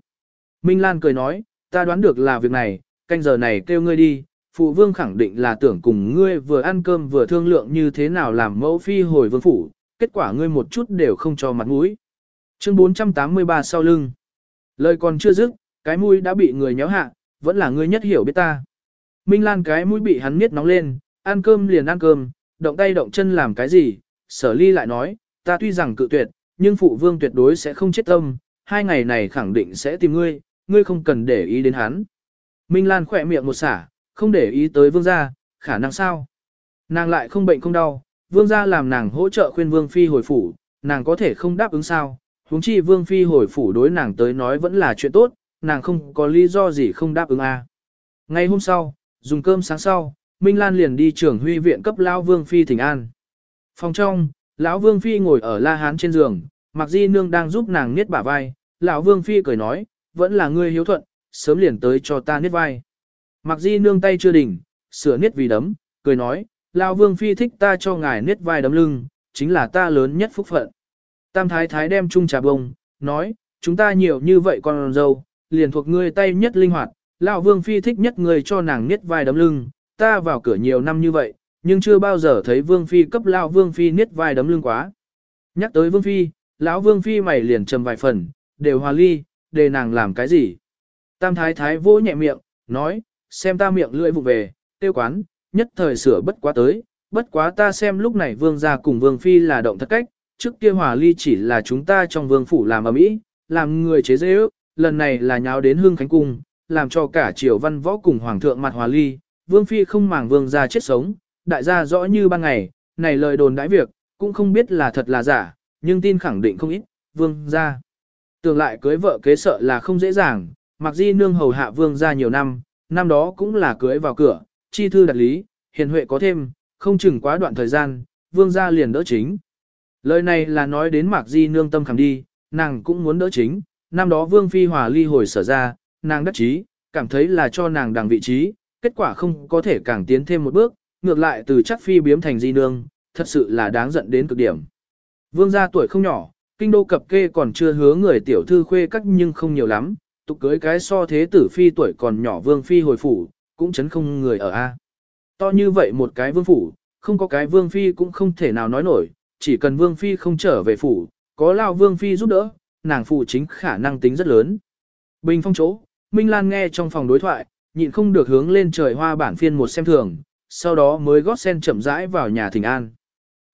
Minh Lan cười nói, ta đoán được là việc này, canh giờ này kêu ngươi đi, phụ vương khẳng định là tưởng cùng ngươi vừa ăn cơm vừa thương lượng như thế nào làm mẫu phi hồi vương phủ, kết quả ngươi một chút đều không cho mặt mũi. Chương 483 sau lưng. Lời còn chưa dứt, cái mũi đã bị người nhéo hạ, vẫn là ngươi nhất hiểu biết ta. Minh Lan cái mũi bị hắn miết nóng lên, ăn cơm liền ăn cơm, động tay động chân làm cái gì, sở ly lại nói, ta tuy rằng cự tuyệt, nhưng phụ vương tuyệt đối sẽ không chết tâm, hai ngày này khẳng định sẽ tìm ngươi, ngươi không cần để ý đến hắn. Minh Lan khỏe miệng một xả, không để ý tới vương gia, khả năng sao? Nàng lại không bệnh không đau, vương gia làm nàng hỗ trợ khuyên vương phi hồi phủ, nàng có thể không đáp ứng sao? huống chi vương phi hồi phủ đối nàng tới nói vẫn là chuyện tốt, nàng không có lý do gì không đáp ứng a. À. Ngày hôm sau, dùng cơm sáng sau, Minh Lan liền đi trưởng huy viện cấp lão vương phi thỉnh an. Phòng trong, lão vương phi ngồi ở la hán trên giường, mặc di nương đang giúp nàng niết bả vai, lão vương phi cười nói, vẫn là ngươi hiếu thuận, sớm liền tới cho ta niết vai. Mặc di nương tay chưa đỉnh, sửa niết vì đấm, cười nói, lão vương phi thích ta cho ngài niết vai đấm lưng, chính là ta lớn nhất phúc phận. Tam thái thái đem chung trà bông, nói, chúng ta nhiều như vậy con dâu, liền thuộc ngươi tay nhất linh hoạt, lão vương phi thích nhất người cho nàng niết vai đấm lưng, ta vào cửa nhiều năm như vậy, nhưng chưa bao giờ thấy vương phi cấp lão vương phi niết vai đấm lưng quá. Nhắc tới vương phi, lão vương phi mày liền trầm vài phần, đều hòa ly, để nàng làm cái gì. Tam thái thái vỗ nhẹ miệng, nói, xem ta miệng lưỡi vụ về, tiêu quán, nhất thời sửa bất quá tới, bất quá ta xem lúc này vương gia cùng vương phi là động thật cách, trước kia hòa ly chỉ là chúng ta trong vương phủ làm ở mỹ, làm người chế dễ ước, lần này là nháo đến hương khánh cung, làm cho cả triều văn võ cùng hoàng thượng mặt hòa ly, vương phi không màng vương gia chết sống, đại gia rõ như ban ngày, này lời đồn đãi việc, cũng không biết là thật là giả, nhưng tin khẳng định không ít, vương gia. Tưởng lại cưới vợ kế sợ là không dễ dàng, mặc di nương hầu hạ vương gia nhiều năm, năm đó cũng là cưới vào cửa, chi thư đặt lý, hiền huệ có thêm, không chừng quá đoạn thời gian, vương gia liền đỡ chính. Lời này là nói đến Mạc Di nương tâm khẳng đi, nàng cũng muốn đỡ chính, năm đó Vương Phi Hòa ly hồi sở ra, nàng đắc chí, cảm thấy là cho nàng đằng vị trí, kết quả không có thể càng tiến thêm một bước, ngược lại từ chắc Phi biếm thành Di nương, thật sự là đáng giận đến cực điểm. Vương gia tuổi không nhỏ, kinh đô cập kê còn chưa hứa người tiểu thư khuê cách nhưng không nhiều lắm, tục cưới cái so thế tử phi tuổi còn nhỏ vương phi hồi phủ, cũng chấn không người ở A. To như vậy một cái vương phủ, không có cái vương phi cũng không thể nào nói nổi, chỉ cần vương phi không trở về phủ, có lao vương phi giúp đỡ, nàng phụ chính khả năng tính rất lớn. Bình phong chỗ, Minh Lan nghe trong phòng đối thoại, nhịn không được hướng lên trời hoa bản phiên một xem thường, sau đó mới gót sen chậm rãi vào nhà thỉnh an.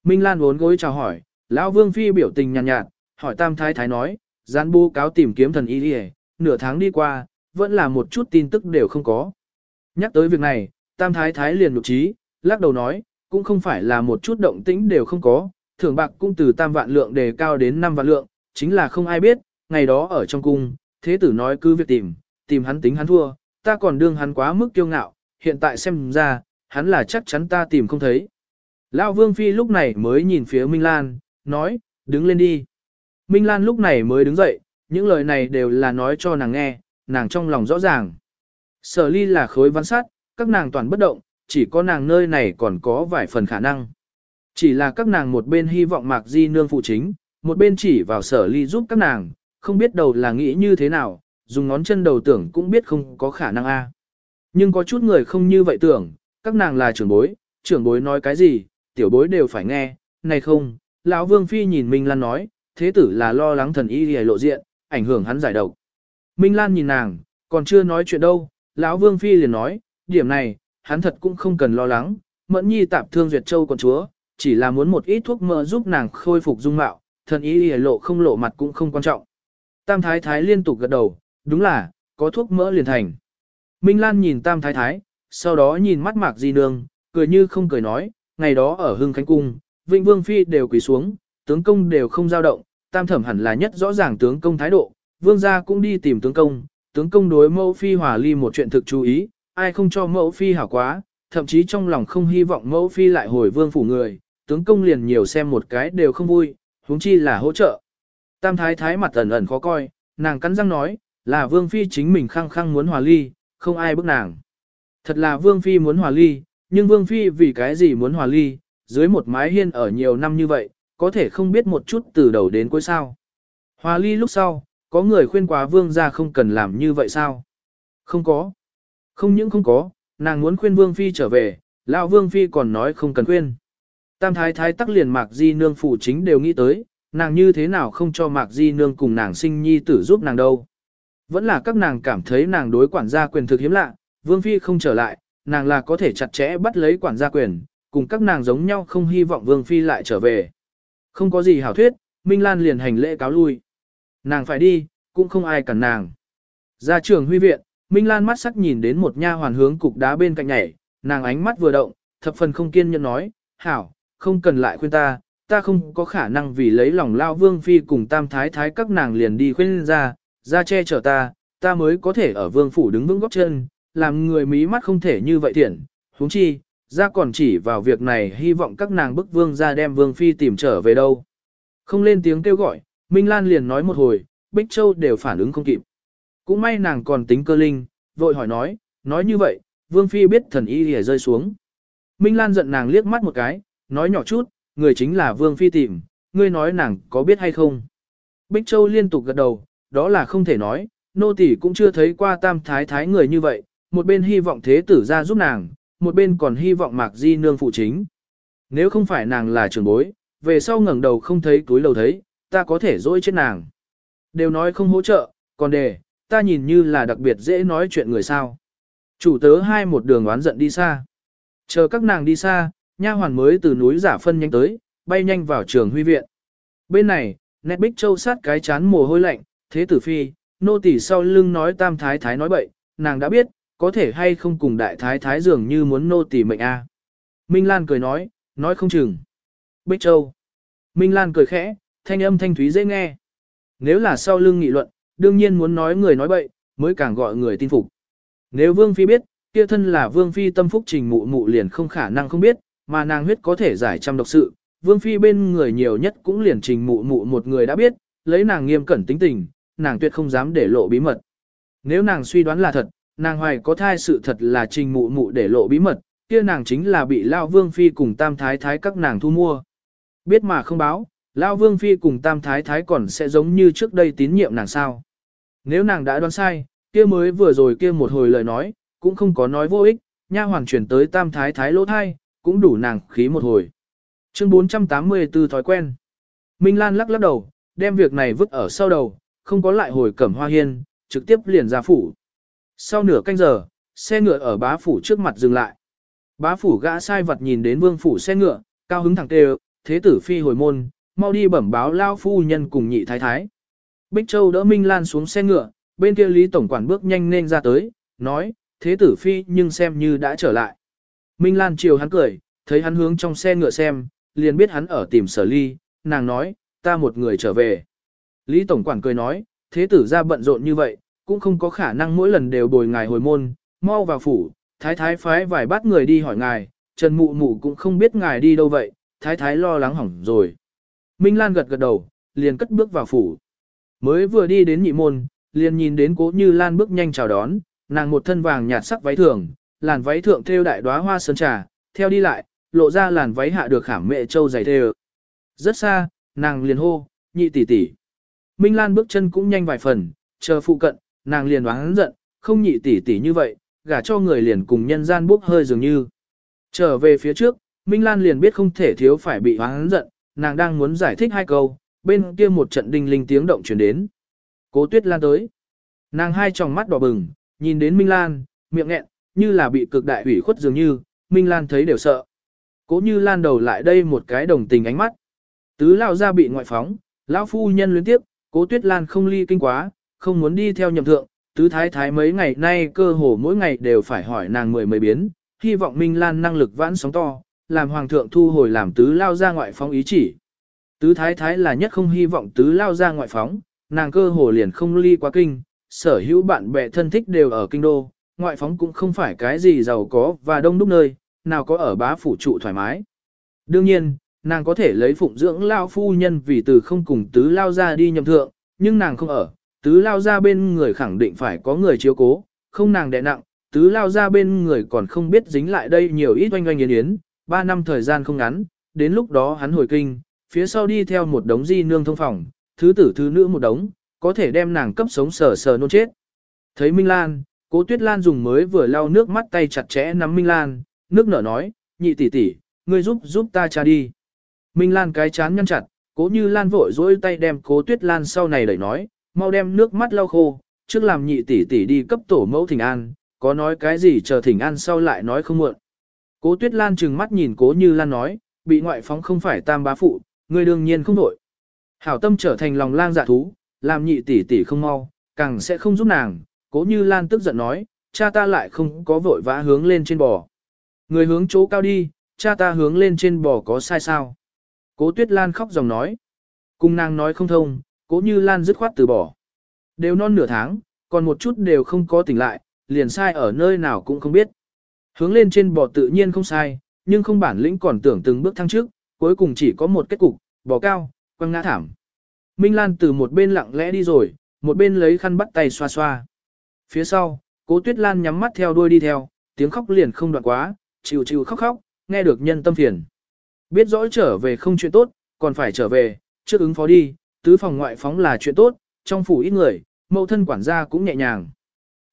Minh Lan vốn gối chào hỏi, lão vương phi biểu tình nhàn nhạt, nhạt, hỏi tam thái thái nói, gián bố cáo tìm kiếm thần y đi nửa tháng đi qua, vẫn là một chút tin tức đều không có. Nhắc tới việc này, tam thái thái liền nhục trí, lắc đầu nói, cũng không phải là một chút động tĩnh đều không có, thưởng bạc cũng từ tam vạn lượng đề cao đến 5 vạn lượng, chính là không ai biết, ngày đó ở trong cung, thế tử nói cứ việc tìm, tìm hắn tính hắn thua, ta còn đương hắn quá mức kiêu ngạo, hiện tại xem ra, hắn là chắc chắn ta tìm không thấy. Lão Vương Phi lúc này mới nhìn phía Minh Lan, nói, đứng lên đi. Minh Lan lúc này mới đứng dậy, những lời này đều là nói cho nàng nghe, nàng trong lòng rõ ràng. Sở ly là khối văn sát, các nàng toàn bất động, chỉ có nàng nơi này còn có vài phần khả năng. Chỉ là các nàng một bên hy vọng Mạc Di nương phụ chính, một bên chỉ vào sở ly giúp các nàng, không biết đầu là nghĩ như thế nào, dùng ngón chân đầu tưởng cũng biết không có khả năng a. À. Nhưng có chút người không như vậy tưởng, các nàng là trưởng bối, trưởng bối nói cái gì, tiểu bối đều phải nghe, này không, lão Vương Phi nhìn Minh Lan nói, thế tử là lo lắng thần y hề lộ diện, ảnh hưởng hắn giải độc. Minh Lan nhìn nàng, còn chưa nói chuyện đâu, lão Vương Phi liền nói, điểm này, hắn thật cũng không cần lo lắng, mẫn nhi tạp thương duyệt châu con chúa, chỉ là muốn một ít thuốc mỡ giúp nàng khôi phục dung mạo, thần y lộ không lộ mặt cũng không quan trọng. Tam thái thái liên tục gật đầu, đúng là, có thuốc mỡ liền thành. Minh Lan nhìn Tam Thái Thái, sau đó nhìn mắt Mạc Di Nương, cười như không cười nói, ngày đó ở Hưng Khánh Cung, Vịnh Vương Phi đều quỳ xuống, tướng công đều không dao động, Tam Thẩm hẳn là nhất rõ ràng tướng công thái độ, Vương gia cũng đi tìm tướng công, tướng công đối mẫu Phi hòa ly một chuyện thực chú ý, ai không cho mẫu Phi hảo quá, thậm chí trong lòng không hy vọng mẫu Phi lại hồi Vương phủ người, tướng công liền nhiều xem một cái đều không vui, huống chi là hỗ trợ. Tam Thái Thái mặt ẩn ẩn khó coi, nàng cắn răng nói, là Vương Phi chính mình khăng khăng muốn hòa ly, không ai bức nàng. Thật là Vương Phi muốn hòa ly, nhưng Vương Phi vì cái gì muốn hòa ly, dưới một mái hiên ở nhiều năm như vậy, có thể không biết một chút từ đầu đến cuối sao. Hòa ly lúc sau, có người khuyên quá Vương ra không cần làm như vậy sao? Không có. Không những không có, nàng muốn khuyên Vương Phi trở về, lão Vương Phi còn nói không cần khuyên. Tam Thái Thái tắc liền Mạc Di Nương phụ chính đều nghĩ tới, nàng như thế nào không cho Mạc Di Nương cùng nàng sinh nhi tử giúp nàng đâu. Vẫn là các nàng cảm thấy nàng đối quản gia quyền thực hiếm lạ, Vương Phi không trở lại, nàng là có thể chặt chẽ bắt lấy quản gia quyền, cùng các nàng giống nhau không hy vọng Vương Phi lại trở về. Không có gì hảo thuyết, Minh Lan liền hành lễ cáo lui. Nàng phải đi, cũng không ai cản nàng. Ra trường huy viện, Minh Lan mắt sắc nhìn đến một nha hoàn hướng cục đá bên cạnh nhảy, nàng ánh mắt vừa động, thập phần không kiên nhẫn nói, hảo, không cần lại khuyên ta, ta không có khả năng vì lấy lòng lao vương phi cùng tam thái thái các nàng liền đi khuyên ra, ra che chở ta, ta mới có thể ở vương phủ đứng vững góc chân, làm người mí mắt không thể như vậy thiện, huống chi, ra còn chỉ vào việc này hy vọng các nàng bức vương ra đem vương phi tìm trở về đâu. Không lên tiếng kêu gọi, Minh Lan liền nói một hồi, Bích Châu đều phản ứng không kịp. Cũng may nàng còn tính cơ linh, vội hỏi nói, nói như vậy, vương phi biết thần y hề rơi xuống. Minh Lan giận nàng liếc mắt một cái, nói nhỏ chút, người chính là vương phi tìm, ngươi nói nàng có biết hay không. Bích Châu liên tục gật đầu, đó là không thể nói, nô tỳ cũng chưa thấy qua tam thái thái người như vậy, một bên hy vọng thế tử ra giúp nàng, một bên còn hy vọng mạc di nương phụ chính. Nếu không phải nàng là trưởng bối, về sau ngẩng đầu không thấy túi lầu thấy, ta có thể dỗi chết nàng. Đều nói không hỗ trợ, còn đề, ta nhìn như là đặc biệt dễ nói chuyện người sao. Chủ tớ hai một đường oán giận đi xa. Chờ các nàng đi xa, nha hoàn mới từ núi giả phân nhanh tới, bay nhanh vào trường huy viện. Bên này, nét bích châu sát cái chán mồ hôi lạnh, thế tử phi, nô tỳ sau lưng nói tam thái thái nói bậy, nàng đã biết, có thể hay không cùng đại thái thái dường như muốn nô tỳ mệnh a. Minh Lan cười nói, nói không chừng. Bích Châu. Minh Lan cười khẽ, thanh âm thanh thúy dễ nghe. Nếu là sau lưng nghị luận, đương nhiên muốn nói người nói bậy, mới càng gọi người tin phục. Nếu Vương Phi biết, kia thân là Vương Phi tâm phúc trình mụ mụ liền không khả năng không biết, mà nàng huyết có thể giải trăm độc sự. Vương Phi bên người nhiều nhất cũng liền trình mụ mụ một người đã biết, lấy nàng nghiêm cẩn tính tình, nàng tuyệt không dám để lộ bí mật. Nếu nàng suy đoán là thật, nàng hoài có thai sự thật là trình mụ mụ để lộ bí mật, kia nàng chính là bị Lao Vương Phi cùng Tam Thái Thái các nàng thu mua. Biết mà không báo, Lao Vương Phi cùng Tam Thái Thái còn sẽ giống như trước đây tín nhiệm nàng sao. Nếu nàng đã đoán sai, kia mới vừa rồi kia một hồi lời nói, cũng không có nói vô ích, nha hoàng chuyển tới Tam Thái Thái lỗ thai, cũng đủ nàng khí một hồi. Chương 484 thói quen. Minh Lan lắc lắc đầu, đem việc này vứt ở sau đầu, không có lại hồi cẩm hoa hiên, trực tiếp liền ra phủ. Sau nửa canh giờ, xe ngựa ở bá phủ trước mặt dừng lại. Bá phủ gã sai vật nhìn đến vương phủ xe ngựa, cao hứng thẳng tê thế tử phi hồi môn, mau đi bẩm báo lao phu nhân cùng nhị thái thái. Bích Châu đỡ Minh Lan xuống xe ngựa, bên kia Lý Tổng quản bước nhanh nên ra tới, nói, thế tử phi nhưng xem như đã trở lại. Minh Lan chiều hắn cười, thấy hắn hướng trong xe ngựa xem, liền biết hắn ở tìm sở ly, nàng nói, ta một người trở về. Lý Tổng quản cười nói, thế tử ra bận rộn như vậy, cũng không có khả năng mỗi lần đều bồi ngài hồi môn, mau vào phủ, thái thái phái vài bát người đi hỏi ngài, Trần Mụ Mụ cũng không biết ngài đi đâu vậy, thái thái lo lắng hỏng rồi. Minh Lan gật gật đầu, liền cất bước vào phủ. Mới vừa đi đến nhị môn, liền nhìn đến cố như Lan bước nhanh chào đón, nàng một thân vàng nhạt sắc váy thường, làn váy thượng thêu đại đóa hoa sơn trà, theo đi lại, lộ ra làn váy hạ được khảm mẹ châu dày thêu. Rất xa, nàng liền hô, nhị tỷ tỷ. Minh Lan bước chân cũng nhanh vài phần, chờ phụ cận, nàng liền oán giận, không nhị tỷ tỷ như vậy, gả cho người liền cùng nhân gian bốc hơi dường như. Trở về phía trước, Minh Lan liền biết không thể thiếu phải bị oán giận, nàng đang muốn giải thích hai câu, bên kia một trận đinh linh tiếng động truyền đến. Cố Tuyết Lan tới. Nàng hai tròng mắt đỏ bừng, nhìn đến Minh Lan, miệng nghẹn, như là bị cực đại hủy khuất dường như, Minh Lan thấy đều sợ. Cố như Lan đầu lại đây một cái đồng tình ánh mắt. Tứ lao ra bị ngoại phóng, lão phu nhân luyến tiếp, cố Tuyết Lan không ly kinh quá, không muốn đi theo nhậm thượng, tứ thái thái mấy ngày nay cơ hồ mỗi ngày đều phải hỏi nàng mười mấy biến, hy vọng Minh Lan năng lực vãn sóng to, làm hoàng thượng thu hồi làm tứ lao ra ngoại phóng ý chỉ. Tứ thái thái là nhất không hy vọng tứ lao ra ngoại phóng, nàng cơ hồ liền không ly quá kinh, sở hữu bạn bè thân thích đều ở kinh đô, ngoại phóng cũng không phải cái gì giàu có và đông đúc nơi, nào có ở bá phủ trụ thoải mái. Đương nhiên, nàng có thể lấy phụng dưỡng lao phu nhân vì từ không cùng tứ lao ra đi nhầm thượng, nhưng nàng không ở, tứ lao ra bên người khẳng định phải có người chiếu cố, không nàng đẹ nặng, tứ lao ra bên người còn không biết dính lại đây nhiều ít oanh oanh yến yến, ba năm thời gian không ngắn, đến lúc đó hắn hồi kinh, phía sau đi theo một đống di nương thông phòng, thứ tử thứ nữ một đống, có thể đem nàng cấp sống sờ sờ nôn chết. Thấy Minh Lan, cố Tuyết Lan dùng mới vừa lau nước mắt tay chặt chẽ nắm Minh Lan, nước nở nói, nhị tỷ tỷ, ngươi giúp giúp ta cha đi. Minh Lan cái chán nhăn chặt, cố như Lan vội dỗi tay đem cố Tuyết Lan sau này đẩy nói, mau đem nước mắt lau khô, trước làm nhị tỷ tỷ đi cấp tổ mẫu thỉnh an, có nói cái gì chờ thỉnh an sau lại nói không muộn. Cố Tuyết Lan trừng mắt nhìn cố như Lan nói, bị ngoại phóng không phải tam bá phụ, ngươi đương nhiên không đổi. Hảo tâm trở thành lòng lang dạ thú, làm nhị tỷ tỷ không mau, càng sẽ không giúp nàng, cố như Lan tức giận nói, cha ta lại không có vội vã hướng lên trên bò. Người hướng chỗ cao đi, cha ta hướng lên trên bò có sai sao. Cố Tuyết Lan khóc dòng nói. Cùng nàng nói không thông, cố như Lan dứt khoát từ bỏ. Đều non nửa tháng, còn một chút đều không có tỉnh lại, liền sai ở nơi nào cũng không biết. Hướng lên trên bò tự nhiên không sai, nhưng không bản lĩnh còn tưởng từng bước thăng trước, cuối cùng chỉ có một kết cục, bò cao, quăng ngã thảm. Minh Lan từ một bên lặng lẽ đi rồi, một bên lấy khăn bắt tay xoa xoa. Phía sau, cố Tuyết Lan nhắm mắt theo đuôi đi theo, tiếng khóc liền không đoạn quá, chịu chịu khóc khóc, nghe được nhân tâm phiền. Biết rõ trở về không chuyện tốt, còn phải trở về, trước ứng phó đi, tứ phòng ngoại phóng là chuyện tốt, trong phủ ít người, mẫu thân quản gia cũng nhẹ nhàng.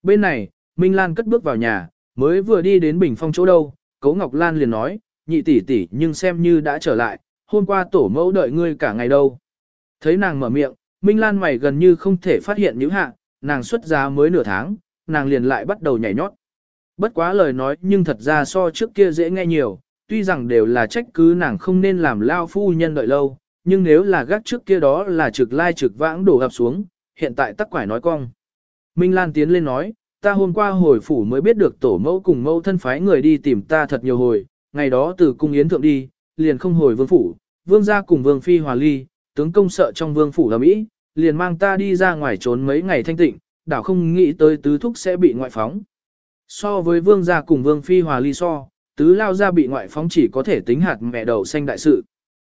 Bên này, Minh Lan cất bước vào nhà, mới vừa đi đến bình phong chỗ đâu, Cố Ngọc Lan liền nói, nhị tỷ tỷ nhưng xem như đã trở lại, hôm qua tổ mẫu đợi ngươi cả ngày đâu. Thấy nàng mở miệng, Minh Lan mày gần như không thể phát hiện những hạ, nàng xuất giá mới nửa tháng, nàng liền lại bắt đầu nhảy nhót. Bất quá lời nói nhưng thật ra so trước kia dễ nghe nhiều, tuy rằng đều là trách cứ nàng không nên làm lao phu nhân đợi lâu, nhưng nếu là gác trước kia đó là trực lai trực vãng đổ ập xuống, hiện tại tắc quải nói cong. Minh Lan tiến lên nói, ta hôm qua hồi phủ mới biết được tổ mẫu cùng mẫu thân phái người đi tìm ta thật nhiều hồi, ngày đó từ cung yến thượng đi, liền không hồi vương phủ, vương gia cùng vương phi hòa ly, tướng công sợ trong vương phủ là Mỹ, liền mang ta đi ra ngoài trốn mấy ngày thanh tịnh, đảo không nghĩ tới tứ thúc sẽ bị ngoại phóng. So với vương gia cùng vương phi hòa ly so, tứ lao gia bị ngoại phóng chỉ có thể tính hạt mẹ đầu xanh đại sự.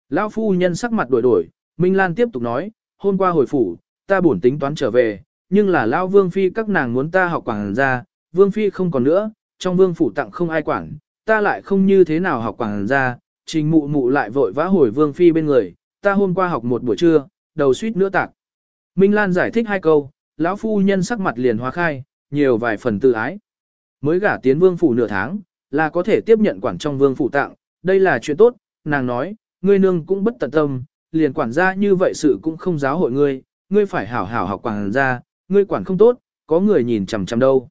Lão phu nhân sắc mặt đổi đổi, Minh Lan tiếp tục nói, hôm qua hồi phủ, ta buồn tính toán trở về, nhưng là Lão vương phi các nàng muốn ta học quảng gia, vương phi không còn nữa, trong vương phủ tặng không ai quản, ta lại không như thế nào học quảng gia, trình mụ mụ lại vội vã hồi vương phi bên người, ta hôm qua học một buổi trưa, đầu suýt nữa tạc. Minh Lan giải thích hai câu, lão phu nhân sắc mặt liền hóa khai, nhiều vài phần tự ái. Mới gả tiến vương phủ nửa tháng, là có thể tiếp nhận quản trong vương phủ tặng, đây là chuyện tốt, nàng nói, ngươi nương cũng bất tận tâm, liền quản gia như vậy sự cũng không giáo hội ngươi, ngươi phải hảo hảo học quản gia, ngươi quản không tốt, có người nhìn chằm chằm đâu.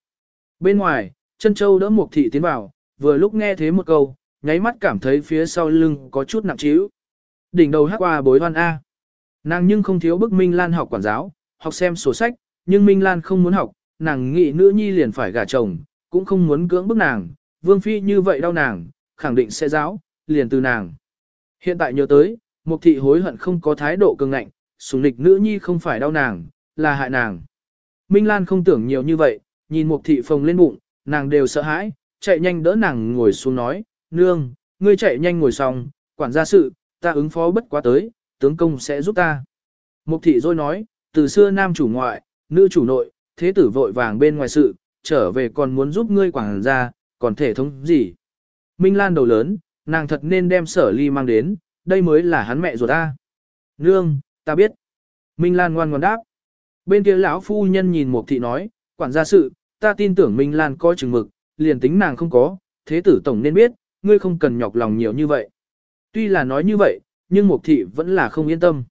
Bên ngoài, chân châu đỡ một thị tiến vào, vừa lúc nghe thế một câu, nháy mắt cảm thấy phía sau lưng có chút nặng trĩu. Đỉnh đầu hắc qua bối hoan A. Nàng nhưng không thiếu bức Minh Lan học quản giáo, học xem sổ sách, nhưng Minh Lan không muốn học, nàng nghĩ nữ nhi liền phải gả chồng, cũng không muốn cưỡng bức nàng, vương phi như vậy đau nàng, khẳng định sẽ giáo, liền từ nàng. Hiện tại nhớ tới, mục thị hối hận không có thái độ cường ngạnh, sùng nịch nữ nhi không phải đau nàng, là hại nàng. Minh Lan không tưởng nhiều như vậy, nhìn mục thị phồng lên bụng, nàng đều sợ hãi, chạy nhanh đỡ nàng ngồi xuống nói, nương, ngươi chạy nhanh ngồi xong, quản gia sự, ta ứng phó bất quá tới, tướng công sẽ giúp ta. Mục thị rồi nói, từ xưa nam chủ ngoại, nữ chủ nội, thế tử vội vàng bên ngoài sự, trở về còn muốn giúp ngươi quản gia, còn thể thống gì. Minh Lan đầu lớn, nàng thật nên đem sở ly mang đến, đây mới là hắn mẹ ruột ta. Nương, ta biết. Minh Lan ngoan ngoan đáp. Bên kia lão phu nhân nhìn Mục thị nói, quản gia sự, ta tin tưởng Minh Lan có chừng mực, liền tính nàng không có, thế tử tổng nên biết, ngươi không cần nhọc lòng nhiều như vậy. Tuy là nói như vậy, nhưng Mục thị vẫn là không yên tâm.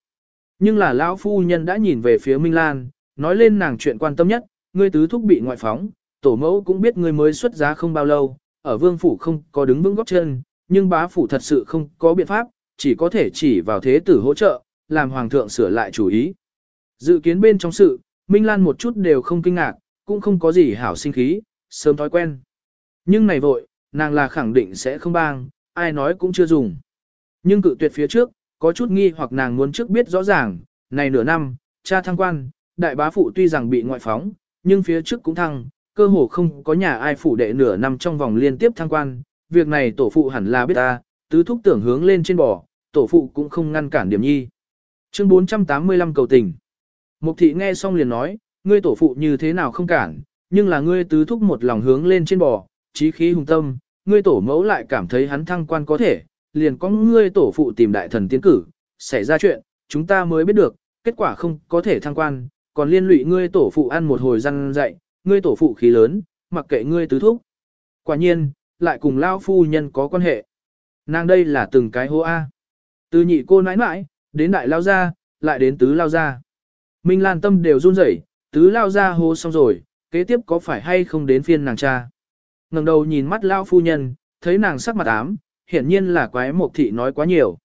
Nhưng là lão phu nhân đã nhìn về phía Minh Lan, nói lên nàng chuyện quan tâm nhất, ngươi tứ thúc bị ngoại phóng, tổ mẫu cũng biết ngươi mới xuất giá không bao lâu, ở vương phủ không có đứng vững góc chân, nhưng bá phủ thật sự không có biện pháp, chỉ có thể chỉ vào thế tử hỗ trợ, làm hoàng thượng sửa lại chủ ý. Dự kiến bên trong sự, Minh Lan một chút đều không kinh ngạc, cũng không có gì hảo sinh khí, sớm thói quen. Nhưng này vội, nàng là khẳng định sẽ không bang, ai nói cũng chưa dùng. Nhưng cự tuyệt phía trước, có chút nghi hoặc nàng muốn trước biết rõ ràng, này nửa năm, cha thăng quan, đại bá phụ tuy rằng bị ngoại phóng, nhưng phía trước cũng thăng, cơ hồ không có nhà ai phủ đệ nửa năm trong vòng liên tiếp thăng quan, việc này tổ phụ hẳn là biết ta, tứ thúc tưởng hướng lên trên bò, tổ phụ cũng không ngăn cản điểm nhi. Chương 485 cầu tình. Mục thị nghe xong liền nói, ngươi tổ phụ như thế nào không cản, nhưng là ngươi tứ thúc một lòng hướng lên trên bò, trí khí hùng tâm, ngươi tổ mẫu lại cảm thấy hắn thăng quan có thể, liền có ngươi tổ phụ tìm đại thần tiến cử, xảy ra chuyện, chúng ta mới biết được, kết quả không có thể thăng quan, còn liên lụy ngươi tổ phụ ăn một hồi răng dạy, ngươi tổ phụ khí lớn, mặc kệ ngươi tứ thúc. Quả nhiên, lại cùng lao phu nhân có quan hệ. Nàng đây là từng cái hô A. Từ nhị cô nãi nãi, đến đại lao ra, lại đến tứ lao ra. Minh Lan tâm đều run rẩy, tứ lao ra hô xong rồi, kế tiếp có phải hay không đến phiên nàng cha. ngẩng đầu nhìn mắt lao phu nhân, thấy nàng sắc mặt ám, hiển nhiên là quái mục thị nói quá nhiều.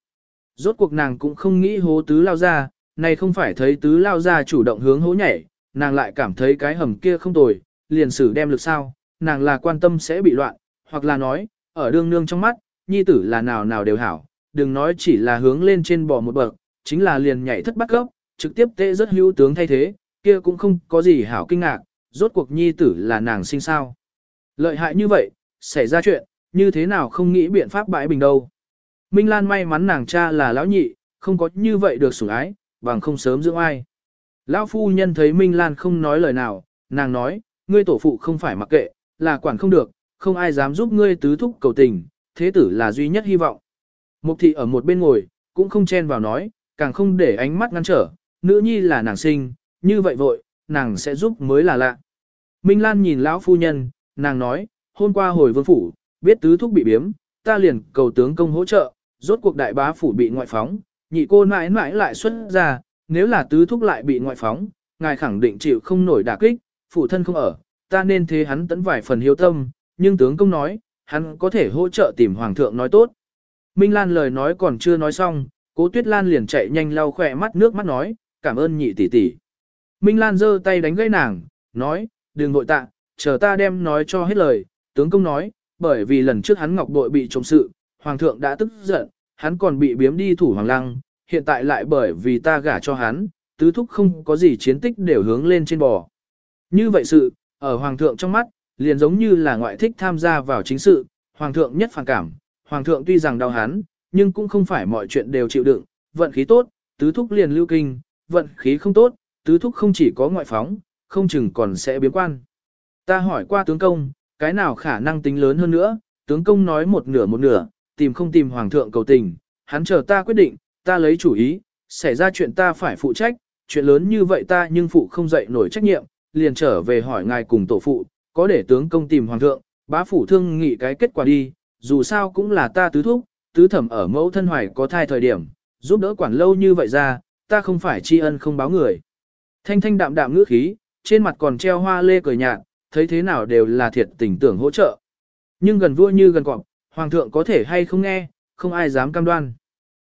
Rốt cuộc nàng cũng không nghĩ hố tứ lao ra, này không phải thấy tứ lao ra chủ động hướng hố nhảy, nàng lại cảm thấy cái hầm kia không tồi, liền xử đem lực sao, nàng là quan tâm sẽ bị loạn, hoặc là nói, ở đương nương trong mắt, nhi tử là nào nào đều hảo, đừng nói chỉ là hướng lên trên bò một bậc, chính là liền nhảy thất bắt gốc, trực tiếp tệ rất hữu tướng thay thế, kia cũng không có gì hảo kinh ngạc, rốt cuộc nhi tử là nàng sinh sao. Lợi hại như vậy, xảy ra chuyện, như thế nào không nghĩ biện pháp bãi bình đâu. Minh Lan may mắn nàng cha là lão nhị, không có như vậy được sủng ái, bằng không sớm dưỡng ai. Lão phu nhân thấy Minh Lan không nói lời nào, nàng nói, ngươi tổ phụ không phải mặc kệ, là quản không được, không ai dám giúp ngươi tứ thúc cầu tình, thế tử là duy nhất hy vọng. Mục thị ở một bên ngồi, cũng không chen vào nói, càng không để ánh mắt ngăn trở, nữ nhi là nàng sinh, như vậy vội, nàng sẽ giúp mới là lạ. Minh Lan nhìn lão phu nhân, nàng nói, hôm qua hồi vương phủ, biết tứ thúc bị biếm, ta liền cầu tướng công hỗ trợ, rốt cuộc đại bá phủ bị ngoại phóng, nhị cô mãi mãi lại xuất ra, nếu là tứ thúc lại bị ngoại phóng, ngài khẳng định chịu không nổi đả kích, phụ thân không ở, ta nên thế hắn tấn vài phần hiếu tâm, nhưng tướng công nói, hắn có thể hỗ trợ tìm hoàng thượng nói tốt. Minh Lan lời nói còn chưa nói xong, cố tuyết Lan liền chạy nhanh lau khỏe mắt nước mắt nói, cảm ơn nhị tỷ tỷ. Minh Lan giơ tay đánh gãy nàng, nói, đừng vội tạ, chờ ta đem nói cho hết lời, tướng công nói, bởi vì lần trước hắn ngọc bội bị trộm sự, hoàng thượng đã tức giận, hắn còn bị biếm đi thủ hoàng lăng, hiện tại lại bởi vì ta gả cho hắn, tứ thúc không có gì chiến tích đều hướng lên trên bò. Như vậy sự, ở hoàng thượng trong mắt, liền giống như là ngoại thích tham gia vào chính sự, hoàng thượng nhất phản cảm, hoàng thượng tuy rằng đau hắn, nhưng cũng không phải mọi chuyện đều chịu đựng, vận khí tốt, tứ thúc liền lưu kinh, vận khí không tốt, tứ thúc không chỉ có ngoại phóng, không chừng còn sẽ biến quan. Ta hỏi qua tướng công, cái nào khả năng tính lớn hơn nữa, tướng công nói một nửa một nửa, tìm không tìm hoàng thượng cầu tình, hắn chờ ta quyết định, ta lấy chủ ý, xảy ra chuyện ta phải phụ trách, chuyện lớn như vậy ta nhưng phụ không dậy nổi trách nhiệm, liền trở về hỏi ngài cùng tổ phụ, có để tướng công tìm hoàng thượng, bá phủ thương nghị cái kết quả đi, dù sao cũng là ta tứ thúc, tứ thẩm ở mẫu thân hoài có thai thời điểm, giúp đỡ quản lâu như vậy ra, ta không phải tri ân không báo người. Thanh thanh đạm đạm ngữ khí, trên mặt còn treo hoa lê cười nhạt, thấy thế nào đều là thiệt tình tưởng hỗ trợ. Nhưng gần vua như gần cọp, hoàng thượng có thể hay không nghe, không ai dám cam đoan.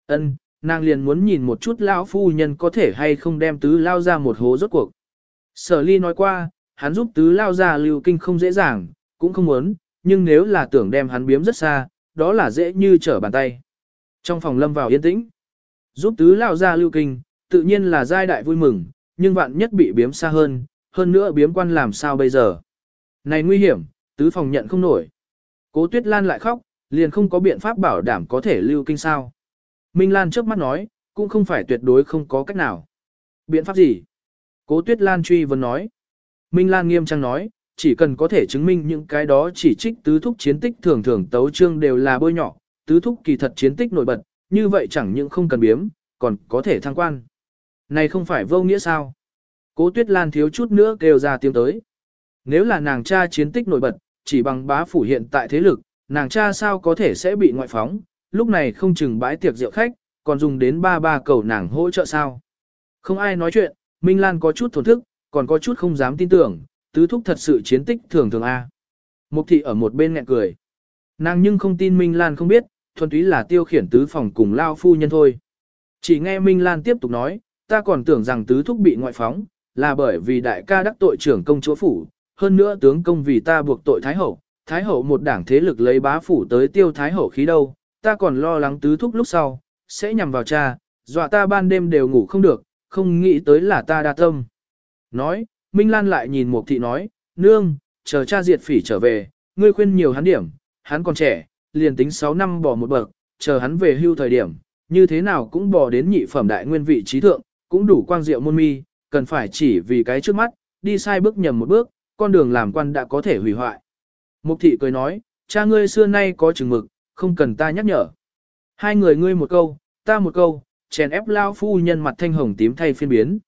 Ân, nàng liền muốn nhìn một chút lão phu nhân có thể hay không đem tứ lao ra một hố rốt cuộc. Sở ly nói qua, hắn giúp tứ lao ra lưu kinh không dễ dàng, cũng không muốn, nhưng nếu là tưởng đem hắn biếm rất xa, đó là dễ như trở bàn tay. Trong phòng lâm vào yên tĩnh, giúp tứ lao ra lưu kinh, tự nhiên là giai đại vui mừng, nhưng vạn nhất bị biếm xa hơn, hơn nữa biếm quan làm sao bây giờ. Này nguy hiểm, tứ phòng nhận không nổi. Cố tuyết lan lại khóc, liền không có biện pháp bảo đảm có thể lưu kinh sao. Minh Lan trước mắt nói, cũng không phải tuyệt đối không có cách nào. Biện pháp gì? Cố tuyết lan truy vấn nói. Minh Lan nghiêm trang nói, chỉ cần có thể chứng minh những cái đó chỉ trích tứ thúc chiến tích thường thường tấu trương đều là bôi nhỏ, tứ thúc kỳ thật chiến tích nổi bật, như vậy chẳng những không cần biếm, còn có thể thăng quan. Này không phải vô nghĩa sao? Cố Tuyết Lan thiếu chút nữa kêu ra tiếng tới. Nếu là nàng cha chiến tích nổi bật, chỉ bằng bá phủ hiện tại thế lực, nàng cha sao có thể sẽ bị ngoại phóng, lúc này không chừng bãi tiệc rượu khách, còn dùng đến ba ba cầu nàng hỗ trợ sao. Không ai nói chuyện, Minh Lan có chút thổn thức, còn có chút không dám tin tưởng, tứ thúc thật sự chiến tích thường thường A. Mục thị ở một bên nghẹn cười. Nàng nhưng không tin Minh Lan không biết, thuần túy là tiêu khiển tứ phòng cùng lao phu nhân thôi. Chỉ nghe Minh Lan tiếp tục nói, ta còn tưởng rằng tứ thúc bị ngoại phóng, là bởi vì đại ca đắc tội trưởng công chúa phủ, hơn nữa tướng công vì ta buộc tội Thái Hậu, Thái Hậu một đảng thế lực lấy bá phủ tới tiêu Thái Hậu khí đâu, ta còn lo lắng tứ thúc lúc sau, sẽ nhằm vào cha, dọa ta ban đêm đều ngủ không được, không nghĩ tới là ta đa tâm. Nói, Minh Lan lại nhìn Mục Thị nói, nương, chờ cha diệt phỉ trở về, ngươi khuyên nhiều hắn điểm, hắn còn trẻ, liền tính 6 năm bỏ một bậc, chờ hắn về hưu thời điểm, như thế nào cũng bỏ đến nhị phẩm đại nguyên vị trí thượng, cũng đủ quang diệu môn mi, cần phải chỉ vì cái trước mắt, đi sai bước nhầm một bước, con đường làm quan đã có thể hủy hoại. Mục thị cười nói, cha ngươi xưa nay có chừng mực, không cần ta nhắc nhở. Hai người ngươi một câu, ta một câu, chèn ép lao phu nhân mặt thanh hồng tím thay phiên biến.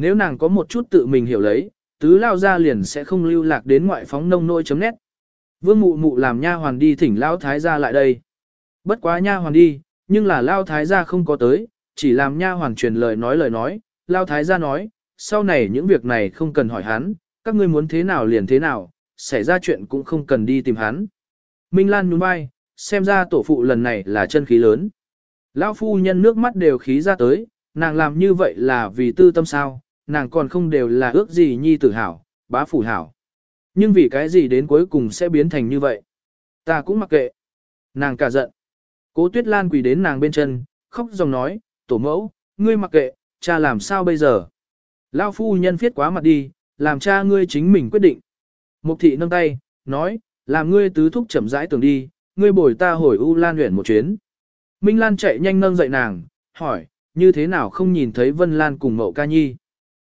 Nếu nàng có một chút tự mình hiểu lấy, tứ lao ra liền sẽ không lưu lạc đến ngoại phóng nông nôi chấm nét. Vương mụ mụ làm nha hoàn đi thỉnh lao thái gia lại đây. Bất quá nha hoàn đi, nhưng là lao thái gia không có tới, chỉ làm nha hoàn truyền lời nói lời nói, lao thái gia nói, sau này những việc này không cần hỏi hắn, các ngươi muốn thế nào liền thế nào, xảy ra chuyện cũng không cần đi tìm hắn. Minh Lan nhún vai, xem ra tổ phụ lần này là chân khí lớn. Lão phu nhân nước mắt đều khí ra tới, nàng làm như vậy là vì tư tâm sao, nàng còn không đều là ước gì nhi tử hảo, bá phủ hảo. Nhưng vì cái gì đến cuối cùng sẽ biến thành như vậy? Ta cũng mặc kệ. Nàng cả giận. Cố tuyết lan quỳ đến nàng bên chân, khóc dòng nói, tổ mẫu, ngươi mặc kệ, cha làm sao bây giờ? Lao phu nhân viết quá mặt đi, làm cha ngươi chính mình quyết định. Mục thị nâng tay, nói, làm ngươi tứ thúc chậm rãi tưởng đi, ngươi bồi ta hồi U Lan huyện một chuyến. Minh Lan chạy nhanh nâng dậy nàng, hỏi, như thế nào không nhìn thấy Vân Lan cùng Mậu Ca Nhi.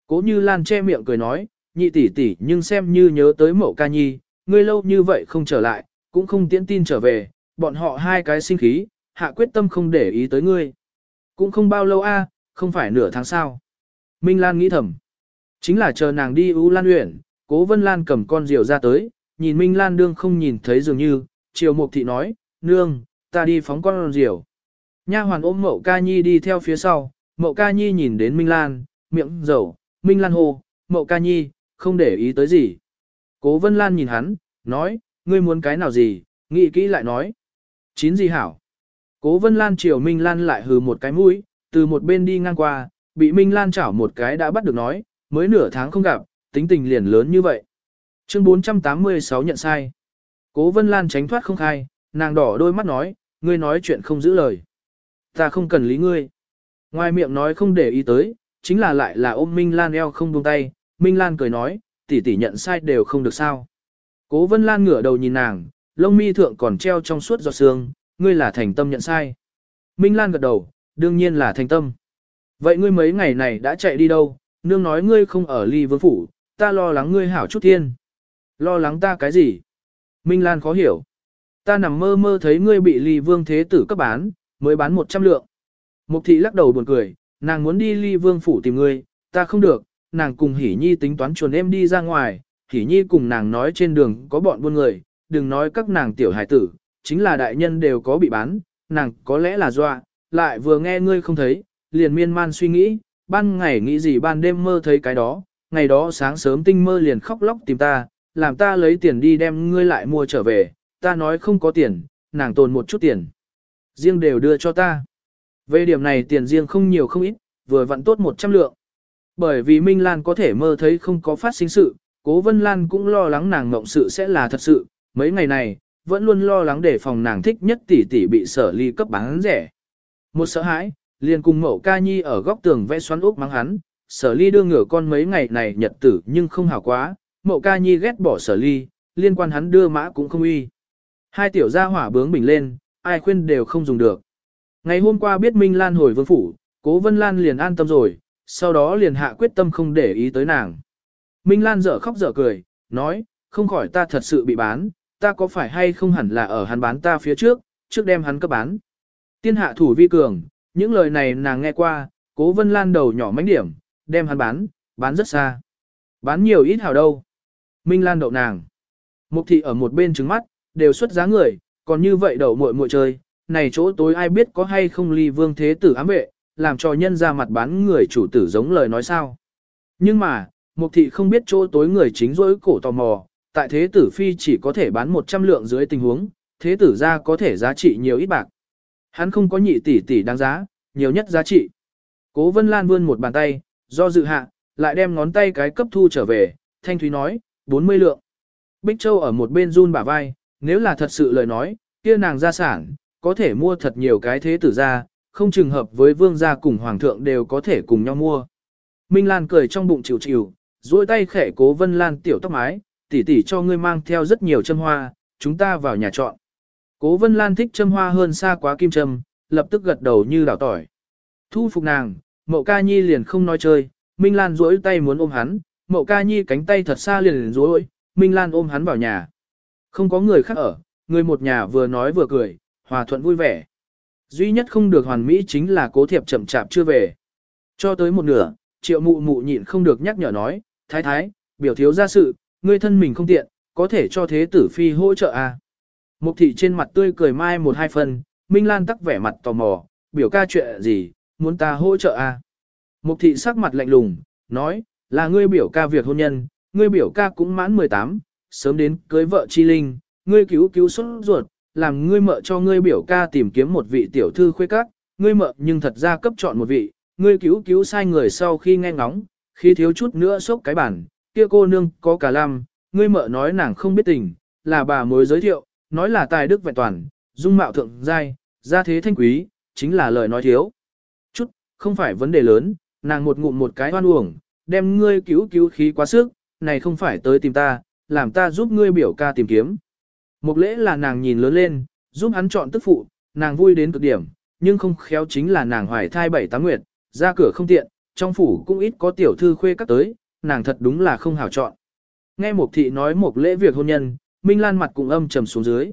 Cố như Lan che miệng cười nói, nhị tỷ tỷ nhưng xem như nhớ tới Mậu Ca Nhi, ngươi lâu như vậy không trở lại, cũng không tiễn tin trở về, bọn họ hai cái sinh khí, hạ quyết tâm không để ý tới ngươi. Cũng không bao lâu a, không phải nửa tháng sau. Minh Lan nghĩ thầm. Chính là chờ nàng đi U Lan huyện, cố Vân Lan cầm con diều ra tới, nhìn Minh Lan đương không nhìn thấy dường như, chiều mục thị nói, nương, ta đi phóng con diều. Nha hoàn ôm mậu ca nhi đi theo phía sau, mậu ca nhi nhìn đến Minh Lan, miệng dầu, Minh Lan hô, mậu ca nhi, không để ý tới gì. Cố Vân Lan nhìn hắn, nói, ngươi muốn cái nào gì, nghĩ kỹ lại nói. Chín gì hảo. Cố Vân Lan chiều Minh Lan lại hừ một cái mũi, từ một bên đi ngang qua, bị Minh Lan chảo một cái đã bắt được nói, mới nửa tháng không gặp, tính tình liền lớn như vậy. Chương 486 nhận sai. Cố Vân Lan tránh thoát không khai, nàng đỏ đôi mắt nói, ngươi nói chuyện không giữ lời. Ta không cần lý ngươi. Ngoài miệng nói không để ý tới, chính là lại là ôm Minh Lan eo không buông tay, Minh Lan cười nói, tỷ tỷ nhận sai đều không được sao. Cố Vân Lan ngửa đầu nhìn nàng, lông mi thượng còn treo trong suốt giọt sương, ngươi là thành tâm nhận sai. Minh Lan gật đầu, đương nhiên là thành tâm. Vậy ngươi mấy ngày này đã chạy đi đâu, nương nói ngươi không ở ly vương phủ, ta lo lắng ngươi hảo chút thiên. Lo lắng ta cái gì? Minh Lan khó hiểu. Ta nằm mơ mơ thấy ngươi bị ly vương thế tử cấp bán, mới bán 100 lượng. Mục thị lắc đầu buồn cười, nàng muốn đi ly vương phủ tìm ngươi, ta không được, nàng cùng hỉ nhi tính toán chuồn em đi ra ngoài, hỉ nhi cùng nàng nói trên đường có bọn buôn người, đừng nói các nàng tiểu hải tử, chính là đại nhân đều có bị bán, nàng có lẽ là dọa, lại vừa nghe ngươi không thấy, liền miên man suy nghĩ, ban ngày nghĩ gì ban đêm mơ thấy cái đó, ngày đó sáng sớm tinh mơ liền khóc lóc tìm ta, làm ta lấy tiền đi đem ngươi lại mua trở về, ta nói không có tiền, nàng tồn một chút tiền. Riêng đều đưa cho ta. Về điểm này tiền riêng không nhiều không ít, vừa vặn tốt 100 lượng. Bởi vì Minh Lan có thể mơ thấy không có phát sinh sự, Cố Vân Lan cũng lo lắng nàng mộng sự sẽ là thật sự, mấy ngày này, vẫn luôn lo lắng để phòng nàng thích nhất tỷ tỷ bị sở ly cấp bán rẻ. Một sợ hãi, liền cùng mẫu ca nhi ở góc tường vẽ xoắn úp mắng hắn, sở ly đưa ngửa con mấy ngày này nhật tử nhưng không hảo quá, mẫu ca nhi ghét bỏ sở ly, liên quan hắn đưa mã cũng không uy. Hai tiểu gia hỏa bướng bình lên, ai khuyên đều không dùng được. Ngày hôm qua biết Minh Lan hồi vương phủ, cố Vân Lan liền an tâm rồi, sau đó liền hạ quyết tâm không để ý tới nàng. Minh Lan dở khóc dở cười, nói, không khỏi ta thật sự bị bán, ta có phải hay không hẳn là ở hắn bán ta phía trước, trước đem hắn cấp bán. Tiên hạ thủ vi cường, những lời này nàng nghe qua, cố vân lan đầu nhỏ mánh điểm, đem hắn bán, bán rất xa. Bán nhiều ít hào đâu. Minh lan đậu nàng. Mục thị ở một bên trứng mắt, đều xuất giá người, còn như vậy đậu muội muội chơi, này chỗ tối ai biết có hay không ly vương thế tử ám vệ, làm cho nhân ra mặt bán người chủ tử giống lời nói sao. Nhưng mà, mục thị không biết chỗ tối người chính rỗi cổ tò mò, tại thế tử phi chỉ có thể bán 100 lượng dưới tình huống, thế tử ra có thể giá trị nhiều ít bạc. Hắn không có nhị tỷ tỷ đáng giá, nhiều nhất giá trị. Cố Vân Lan vươn một bàn tay, do dự hạ, lại đem ngón tay cái cấp thu trở về, thanh thúy nói, 40 lượng. Bích Châu ở một bên run bả vai, nếu là thật sự lời nói, kia nàng gia sản, có thể mua thật nhiều cái thế tử ra, không trường hợp với vương gia cùng hoàng thượng đều có thể cùng nhau mua. Minh Lan cười trong bụng chịu chịu, duỗi tay khẽ cố Vân Lan tiểu tóc mái, tỷ tỷ cho ngươi mang theo rất nhiều châm hoa, chúng ta vào nhà chọn. Cố Vân Lan thích châm hoa hơn xa quá kim châm, lập tức gật đầu như đảo tỏi. Thu phục nàng, Mậu Ca Nhi liền không nói chơi, Minh Lan duỗi tay muốn ôm hắn, Mậu Ca Nhi cánh tay thật xa liền liền duỗi, Minh Lan ôm hắn vào nhà. Không có người khác ở, người một nhà vừa nói vừa cười, hòa thuận vui vẻ. Duy nhất không được hoàn mỹ chính là cố thiệp chậm chạp chưa về. Cho tới một nửa, triệu mụ mụ nhịn không được nhắc nhở nói, thái thái, biểu thiếu ra sự, ngươi thân mình không tiện, có thể cho thế tử phi hỗ trợ à. Mục thị trên mặt tươi cười mai một hai phần, Minh Lan tắc vẻ mặt tò mò, biểu ca chuyện gì, muốn ta hỗ trợ à. Mục thị sắc mặt lạnh lùng, nói, là ngươi biểu ca việc hôn nhân, ngươi biểu ca cũng mãn 18, sớm đến cưới vợ chi linh, ngươi cứu cứu xuất ruột, làm ngươi mợ cho ngươi biểu ca tìm kiếm một vị tiểu thư khuê các, ngươi mợ nhưng thật ra cấp chọn một vị, ngươi cứu cứu sai người sau khi nghe ngóng, khi thiếu chút nữa sốc cái bản, kia cô nương có cả lam, ngươi mợ nói nàng không biết tình, là bà mới giới thiệu, nói là tài đức vẹn toàn, dung mạo thượng giai, gia thế thanh quý, chính là lời nói thiếu. Chút, không phải vấn đề lớn, nàng một ngụm một cái hoan uổng, đem ngươi cứu cứu khí quá sức, này không phải tới tìm ta, làm ta giúp ngươi biểu ca tìm kiếm. Mục lễ là nàng nhìn lớn lên, giúp hắn chọn tức phụ, nàng vui đến cực điểm, nhưng không khéo chính là nàng hoài thai bảy tám nguyệt, ra cửa không tiện, trong phủ cũng ít có tiểu thư khuê các tới, nàng thật đúng là không hảo chọn. Nghe Mục thị nói Mục lễ việc hôn nhân, Minh Lan mặt cũng âm trầm xuống dưới.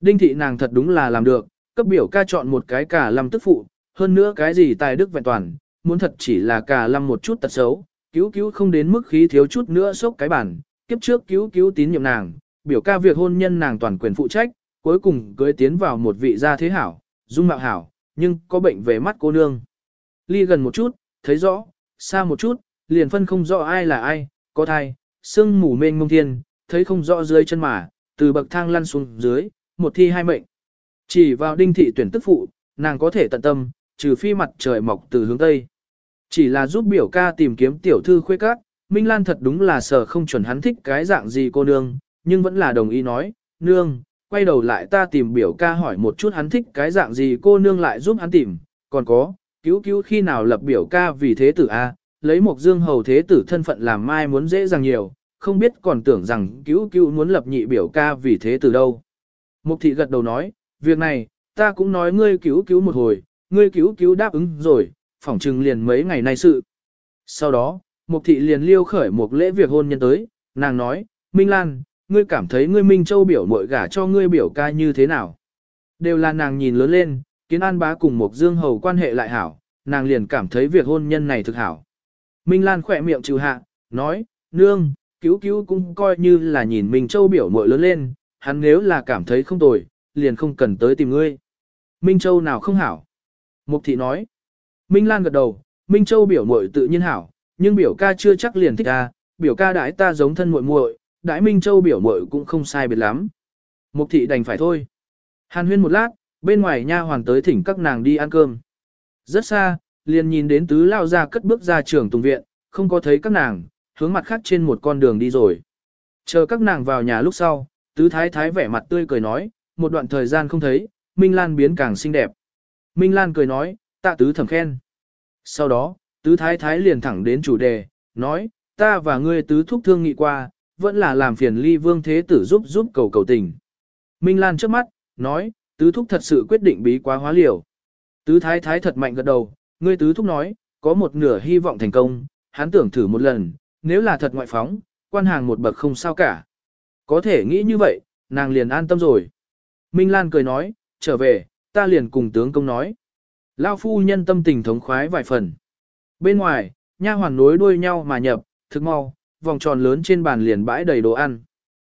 Đinh thị nàng thật đúng là làm được, cấp biểu ca chọn một cái cả lâm tức phụ, hơn nữa cái gì tài đức vẹn toàn, muốn thật chỉ là cả lâm một chút tật xấu, cứu cứu không đến mức khí thiếu chút nữa sốc cái bản, kiếp trước cứu cứu tín nhiệm nàng, biểu ca việc hôn nhân nàng toàn quyền phụ trách, cuối cùng cưới tiến vào một vị gia thế hảo, dung mạo hảo, nhưng có bệnh về mắt cô nương. Ly gần một chút, thấy rõ, xa một chút, liền phân không rõ ai là ai, có thai, sưng mù mênh mông thiên, thấy không rõ dưới chân mà, từ bậc thang lăn xuống dưới, một thi hai mệnh. Chỉ vào đinh thị tuyển tức phụ, nàng có thể tận tâm, trừ phi mặt trời mọc từ hướng Tây. Chỉ là giúp biểu ca tìm kiếm tiểu thư khuê các, Minh Lan thật đúng là sợ không chuẩn hắn thích cái dạng gì cô nương, nhưng vẫn là đồng ý nói, nương, quay đầu lại ta tìm biểu ca hỏi một chút hắn thích cái dạng gì cô nương lại giúp hắn tìm, còn có, cứu cứu khi nào lập biểu ca vì thế tử A, lấy một dương hầu thế tử thân phận làm mai muốn dễ dàng nhiều, không biết còn tưởng rằng cứu cứu muốn lập nhị biểu ca vì thế tử đâu. Mục thị gật đầu nói, việc này, ta cũng nói ngươi cứu cứu một hồi, ngươi cứu cứu đáp ứng rồi, phỏng trừng liền mấy ngày nay sự. Sau đó, mục thị liền liêu khởi một lễ việc hôn nhân tới, nàng nói, Minh Lan, ngươi cảm thấy ngươi Minh Châu biểu muội gả cho ngươi biểu ca như thế nào? Đều là nàng nhìn lớn lên, kiến an bá cùng một dương hầu quan hệ lại hảo, nàng liền cảm thấy việc hôn nhân này thực hảo. Minh Lan khỏe miệng trừ hạ, nói, nương, cứu cứu cũng coi như là nhìn Minh Châu biểu muội lớn lên, hắn nếu là cảm thấy không tồi, liền không cần tới tìm ngươi. Minh Châu nào không hảo? Mục thị nói. Minh Lan gật đầu, Minh Châu biểu muội tự nhiên hảo, nhưng biểu ca chưa chắc liền thích ta, biểu ca đãi ta giống thân muội muội, Đại Minh Châu biểu muội cũng không sai biệt lắm. Mục thị đành phải thôi. Hàn huyên một lát, bên ngoài nha hoàn tới thỉnh các nàng đi ăn cơm. Rất xa, liền nhìn đến tứ lao ra cất bước ra trường tùng viện, không có thấy các nàng, hướng mặt khác trên một con đường đi rồi. Chờ các nàng vào nhà lúc sau, tứ thái thái vẻ mặt tươi cười nói, một đoạn thời gian không thấy, Minh Lan biến càng xinh đẹp. Minh Lan cười nói, tạ tứ thầm khen. Sau đó, tứ thái thái liền thẳng đến chủ đề, nói, ta và ngươi tứ thúc thương nghị qua, vẫn là làm phiền ly vương thế tử giúp giúp cầu cầu tình. Minh Lan trước mắt, nói, tứ thúc thật sự quyết định bí quá hóa liều. Tứ thái thái thật mạnh gật đầu, ngươi tứ thúc nói, có một nửa hy vọng thành công, hắn tưởng thử một lần, nếu là thật ngoại phóng, quan hàng một bậc không sao cả. Có thể nghĩ như vậy, nàng liền an tâm rồi. Minh Lan cười nói, trở về, ta liền cùng tướng công nói. Lao phu nhân tâm tình thống khoái vài phần. Bên ngoài, nha hoàn nối đuôi nhau mà nhập, thực mau, vòng tròn lớn trên bàn liền bãi đầy đồ ăn.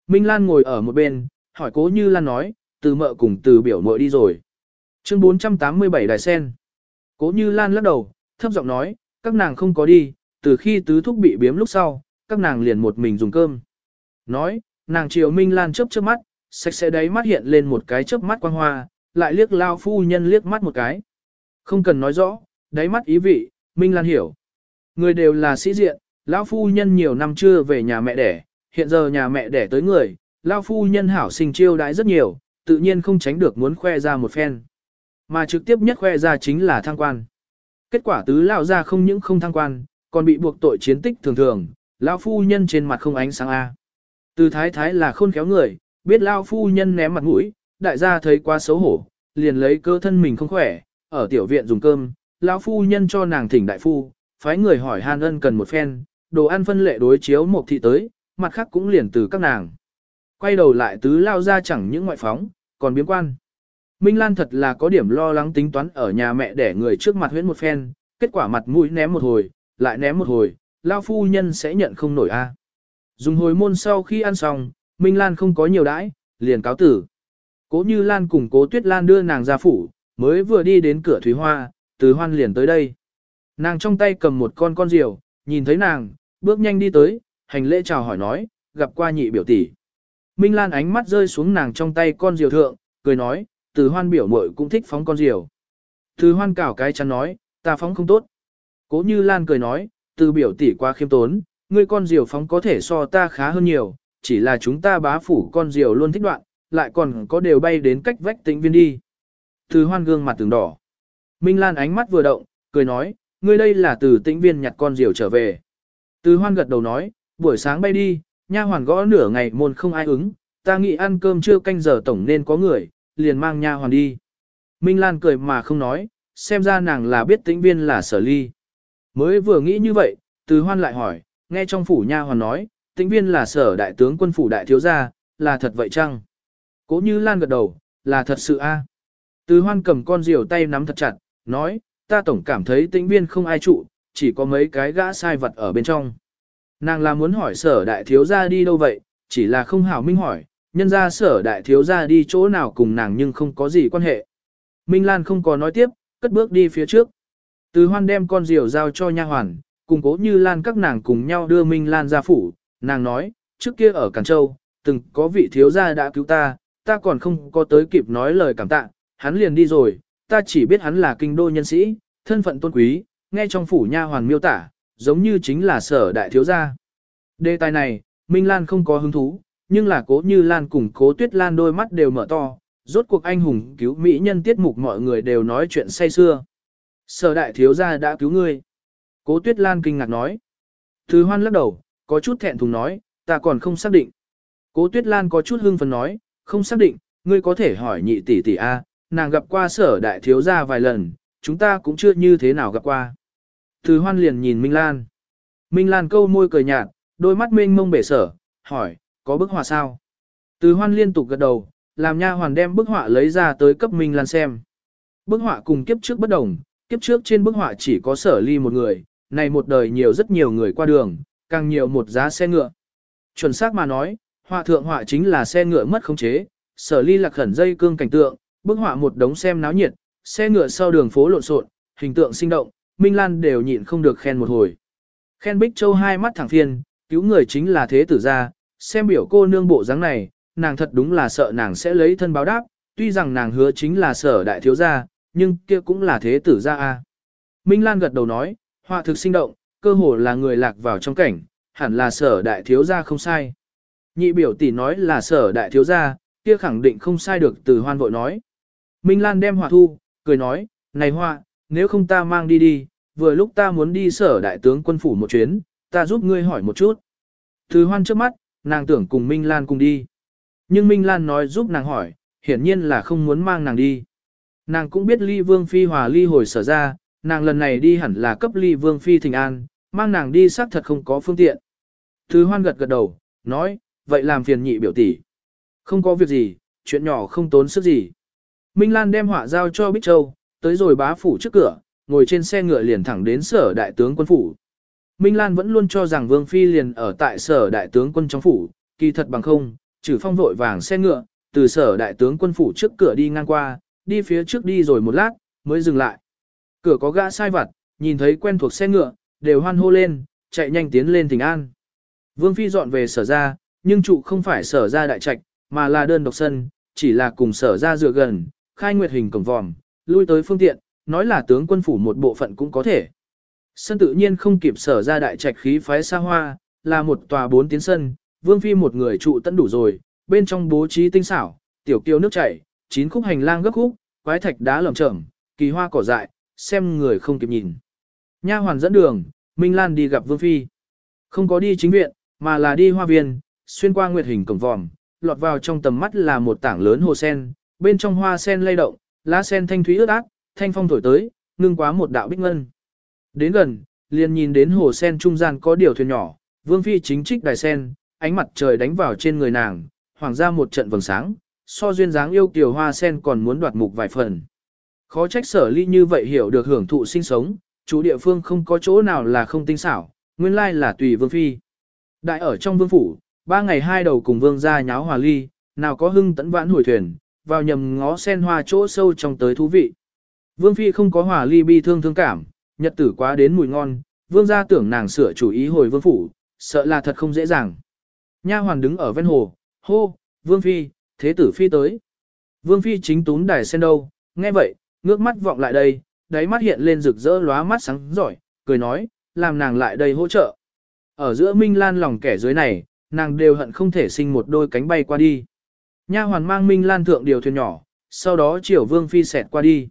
Minh Lan ngồi ở một bên, hỏi cố như Lan nói, từ mợ cùng từ biểu mội đi rồi. Chương 487 Đài Sen. Cố như Lan lắc đầu, thấp giọng nói, các nàng không có đi, từ khi tứ thúc bị biếm lúc sau, các nàng liền một mình dùng cơm. Nói, nàng chiều Minh Lan chớp chớp mắt, sạch sẽ đáy mắt hiện lên một cái chớp mắt quang hoa, lại liếc lao phu nhân liếc mắt một cái. Không cần nói rõ, đáy mắt ý vị, Minh Lan hiểu. Người đều là sĩ diện, lão phu nhân nhiều năm chưa về nhà mẹ đẻ, hiện giờ nhà mẹ đẻ tới người, lão phu nhân hảo sinh chiêu đãi rất nhiều, tự nhiên không tránh được muốn khoe ra một phen. Mà trực tiếp nhất khoe ra chính là thăng quan. Kết quả tứ lão gia không những không thăng quan, còn bị buộc tội chiến tích thường thường, lão phu nhân trên mặt không ánh sáng A. Từ thái thái là khôn khéo người, biết lão phu nhân ném mặt mũi, đại gia thấy quá xấu hổ, liền lấy cơ thân mình không khỏe, ở tiểu viện dùng cơm, lão phu nhân cho nàng thỉnh đại phu, phái người hỏi han ân cần một phen, đồ ăn phân lệ đối chiếu một thị tới, mặt khác cũng liền từ các nàng. Quay đầu lại tứ lao ra chẳng những ngoại phóng, còn biến quan. Minh Lan thật là có điểm lo lắng tính toán ở nhà mẹ để người trước mặt huyễn một phen, kết quả mặt mũi ném một hồi, lại ném một hồi, lao phu nhân sẽ nhận không nổi a. À. Dùng hồi môn sau khi ăn xong, Minh Lan không có nhiều đãi, liền cáo tử. Cố như Lan cùng cố Tuyết Lan đưa nàng ra phủ, mới vừa đi đến cửa Thúy Hoa, từ hoan liền tới đây. Nàng trong tay cầm một con con diều, nhìn thấy nàng, bước nhanh đi tới, hành lễ chào hỏi nói, gặp qua nhị biểu tỷ. Minh Lan ánh mắt rơi xuống nàng trong tay con diều thượng, cười nói, từ hoan biểu muội cũng thích phóng con diều. Từ hoan cảo cái chắn nói, ta phóng không tốt. Cố như Lan cười nói, từ biểu tỷ qua khiêm tốn, ngươi con diều phóng có thể so ta khá hơn nhiều, chỉ là chúng ta bá phủ con diều luôn thích đoạn, lại còn có đều bay đến cách vách tĩnh viên đi. Từ hoan gương mặt từng đỏ. Minh Lan ánh mắt vừa động, cười nói, ngươi đây là từ tĩnh viên nhặt con diều trở về. Từ hoan gật đầu nói, buổi sáng bay đi, nha hoàn gõ nửa ngày môn không ai ứng, ta nghĩ ăn cơm chưa canh giờ tổng nên có người, liền mang nha hoàn đi. Minh Lan cười mà không nói, xem ra nàng là biết tĩnh viên là sở ly. Mới vừa nghĩ như vậy, từ hoan lại hỏi, nghe trong phủ nha hoàn nói, tĩnh viên là sở đại tướng quân phủ đại thiếu gia, là thật vậy chăng? Cố như Lan gật đầu, là thật sự a. Từ hoan cầm con diều tay nắm thật chặt, nói, ta tổng cảm thấy tĩnh viên không ai trụ, chỉ có mấy cái gã sai vật ở bên trong. Nàng là muốn hỏi sở đại thiếu gia đi đâu vậy, chỉ là không hảo minh hỏi, nhân ra sở đại thiếu gia đi chỗ nào cùng nàng nhưng không có gì quan hệ. Minh Lan không có nói tiếp, cất bước đi phía trước. Từ hoan đem con diều giao cho nha hoàn, cùng cố như Lan các nàng cùng nhau đưa Minh Lan ra phủ, nàng nói, trước kia ở Càn Châu, từng có vị thiếu gia đã cứu ta, ta còn không có tới kịp nói lời cảm tạ, hắn liền đi rồi, ta chỉ biết hắn là kinh đô nhân sĩ, thân phận tôn quý, nghe trong phủ nha hoàn miêu tả, giống như chính là sở đại thiếu gia. Đề tài này, Minh Lan không có hứng thú, nhưng là cố như Lan cùng cố tuyết Lan đôi mắt đều mở to, rốt cuộc anh hùng cứu mỹ nhân tiết mục mọi người đều nói chuyện say xưa. Sở đại thiếu gia đã cứu ngươi. Cố tuyết Lan kinh ngạc nói. Thứ hoan lắc đầu, có chút thẹn thùng nói, ta còn không xác định. Cố tuyết Lan có chút hưng phấn nói, không xác định, ngươi có thể hỏi nhị tỷ tỷ A, nàng gặp qua sở đại thiếu gia vài lần, chúng ta cũng chưa như thế nào gặp qua. Từ hoan liền nhìn Minh Lan. Minh Lan câu môi cười nhạt, đôi mắt mênh mông bể sở, hỏi, có bức họa sao? Từ hoan liên tục gật đầu, làm nha hoàn đem bức họa lấy ra tới cấp Minh Lan xem. Bức họa cùng kiếp trước bất đồng, kiếp trước trên bức họa chỉ có sở ly một người, này một đời nhiều rất nhiều người qua đường, càng nhiều một giá xe ngựa. Chuẩn xác mà nói, họa thượng họa chính là xe ngựa mất khống chế, sở ly lạc khẩn dây cương cảnh tượng, bức họa một đống xem náo nhiệt, xe ngựa sau đường phố lộn xộn, hình tượng sinh động, Minh Lan đều nhịn không được khen một hồi. Khen Bích Châu hai mắt thẳng phiền, cứu người chính là thế tử gia, xem biểu cô nương bộ dáng này, nàng thật đúng là sợ nàng sẽ lấy thân báo đáp, tuy rằng nàng hứa chính là sở đại thiếu gia, nhưng kia cũng là thế tử gia a. Minh Lan gật đầu nói, họa thực sinh động, cơ hồ là người lạc vào trong cảnh, hẳn là sở đại thiếu gia không sai. Nhị biểu tỷ nói là sở đại thiếu gia, kia khẳng định không sai được từ hoan vội nói. Minh Lan đem họa thu, cười nói, này họa, nếu không ta mang đi đi, vừa lúc ta muốn đi sở đại tướng quân phủ một chuyến, ta giúp ngươi hỏi một chút. Từ hoan trước mắt, nàng tưởng cùng Minh Lan cùng đi. Nhưng Minh Lan nói giúp nàng hỏi, hiển nhiên là không muốn mang nàng đi. Nàng cũng biết ly vương phi hòa ly hồi sở ra, nàng lần này đi hẳn là cấp ly vương phi thình an, mang nàng đi xác thật không có phương tiện. Từ hoan gật gật đầu, nói, vậy làm phiền nhị biểu tỷ. Không có việc gì, chuyện nhỏ không tốn sức gì. Minh Lan đem họa giao cho Bích Châu, tới rồi bá phủ trước cửa, ngồi trên xe ngựa liền thẳng đến sở đại tướng quân phủ. Minh Lan vẫn luôn cho rằng Vương Phi liền ở tại sở đại tướng quân trong phủ, kỳ thật bằng không, trừ phong vội vàng xe ngựa, từ sở đại tướng quân phủ trước cửa đi ngang qua, đi phía trước đi rồi một lát, mới dừng lại. Cửa có gã sai vặt, nhìn thấy quen thuộc xe ngựa, đều hoan hô lên, chạy nhanh tiến lên Thịnh an. Vương Phi dọn về sở ra, nhưng trụ không phải sở ra đại trạch, mà là đơn độc sân, chỉ là cùng sở ra dựa gần, khai nguyệt hình cổng vòm, lui tới phương tiện, nói là tướng quân phủ một bộ phận cũng có thể. Sân tự nhiên không kịp sở ra đại trạch khí phái xa hoa, là một tòa bốn tiến sân, vương phi một người trụ tận đủ rồi, bên trong bố trí tinh xảo, tiểu kiều nước chảy, chín khúc hành lang gấp khúc, quái thạch đá lởm chởm, kỳ hoa cỏ dại, xem người không kịp nhìn. Nha hoàn dẫn đường, Minh Lan đi gặp vương phi. Không có đi chính viện, mà là đi hoa viên, xuyên qua nguyệt hình cổng vòm, lọt vào trong tầm mắt là một tảng lớn hồ sen, bên trong hoa sen lay động, lá sen thanh thúy ướt át, thanh phong thổi tới, ngưng quá một đạo bích ngân. Đến gần, liền nhìn đến hồ sen trung gian có điều thuyền nhỏ, vương phi chính trích đài sen, ánh mặt trời đánh vào trên người nàng, hoàng ra một trận vầng sáng, so duyên dáng yêu kiều hoa sen còn muốn đoạt mục vài phần. Khó trách sở ly như vậy hiểu được hưởng thụ sinh sống, chủ địa phương không có chỗ nào là không tinh xảo, nguyên lai là tùy vương phi. Đại ở trong vương phủ, ba ngày hai đầu cùng vương ra nháo hòa ly, nào có hưng tấn vãn hồi thuyền, vào nhầm ngó sen hoa chỗ sâu trong tới thú vị. Vương phi không có hòa ly bi thương thương cảm, nhật tử quá đến mùi ngon, vương gia tưởng nàng sửa chủ ý hồi vương phủ, sợ là thật không dễ dàng. Nha hoàn đứng ở ven hồ, hô, vương phi, thế tử phi tới. Vương phi chính tún đài sen đâu, nghe vậy, ngước mắt vọng lại đây, đáy mắt hiện lên rực rỡ lóa mắt sáng giỏi, cười nói, làm nàng lại đây hỗ trợ. Ở giữa Minh Lan lòng kẻ dưới này, nàng đều hận không thể sinh một đôi cánh bay qua đi. Nha hoàn mang Minh Lan thượng điều thuyền nhỏ, sau đó chiều Vương Phi xẹt qua đi.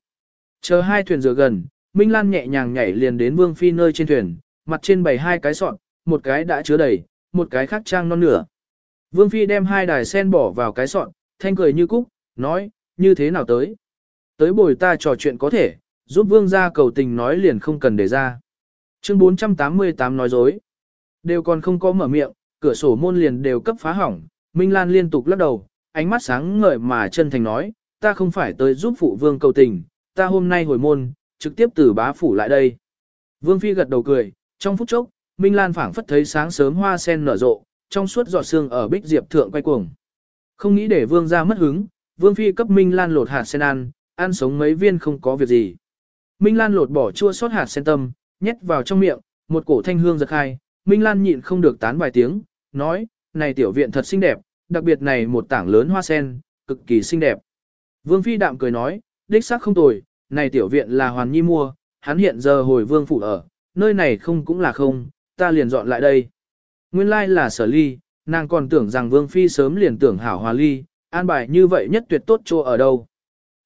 Chờ hai thuyền dựa gần, Minh Lan nhẹ nhàng nhảy liền đến Vương Phi nơi trên thuyền, mặt trên bày hai cái sọt, một cái đã chứa đầy, một cái khác trang non nửa. Vương Phi đem hai đài sen bỏ vào cái sọt, thanh cười như cúc, nói, như thế nào tới. Tới bồi ta trò chuyện có thể, giúp Vương ra cầu tình nói liền không cần để ra. Chương 488 nói dối. Đều còn không có mở miệng, cửa sổ môn liền đều cấp phá hỏng, Minh Lan liên tục lắc đầu, ánh mắt sáng ngời mà chân thành nói, ta không phải tới giúp phụ vương cầu tình, ta hôm nay hồi môn, trực tiếp từ bá phủ lại đây. Vương Phi gật đầu cười, trong phút chốc, Minh Lan phảng phất thấy sáng sớm hoa sen nở rộ, trong suốt giọt sương ở bích diệp thượng quay cuồng. Không nghĩ để Vương ra mất hứng, Vương Phi cấp Minh Lan lột hạt sen ăn, ăn sống mấy viên không có việc gì. Minh Lan lột bỏ chua sót hạt sen tâm, nhét vào trong miệng, một cổ thanh hương giật khai, Minh Lan nhịn không được tán vài tiếng, nói, này tiểu viện thật xinh đẹp, đặc biệt này một tảng lớn hoa sen, cực kỳ xinh đẹp. Vương Phi đạm cười nói, đích xác không tồi, này tiểu viện là Hoàn Nhi mua, hắn hiện giờ hồi vương phủ ở, nơi này không cũng là không, ta liền dọn lại đây. Nguyên lai là sở ly, nàng còn tưởng rằng Vương Phi sớm liền tưởng hảo hòa ly, an bài như vậy nhất tuyệt tốt chỗ ở đâu.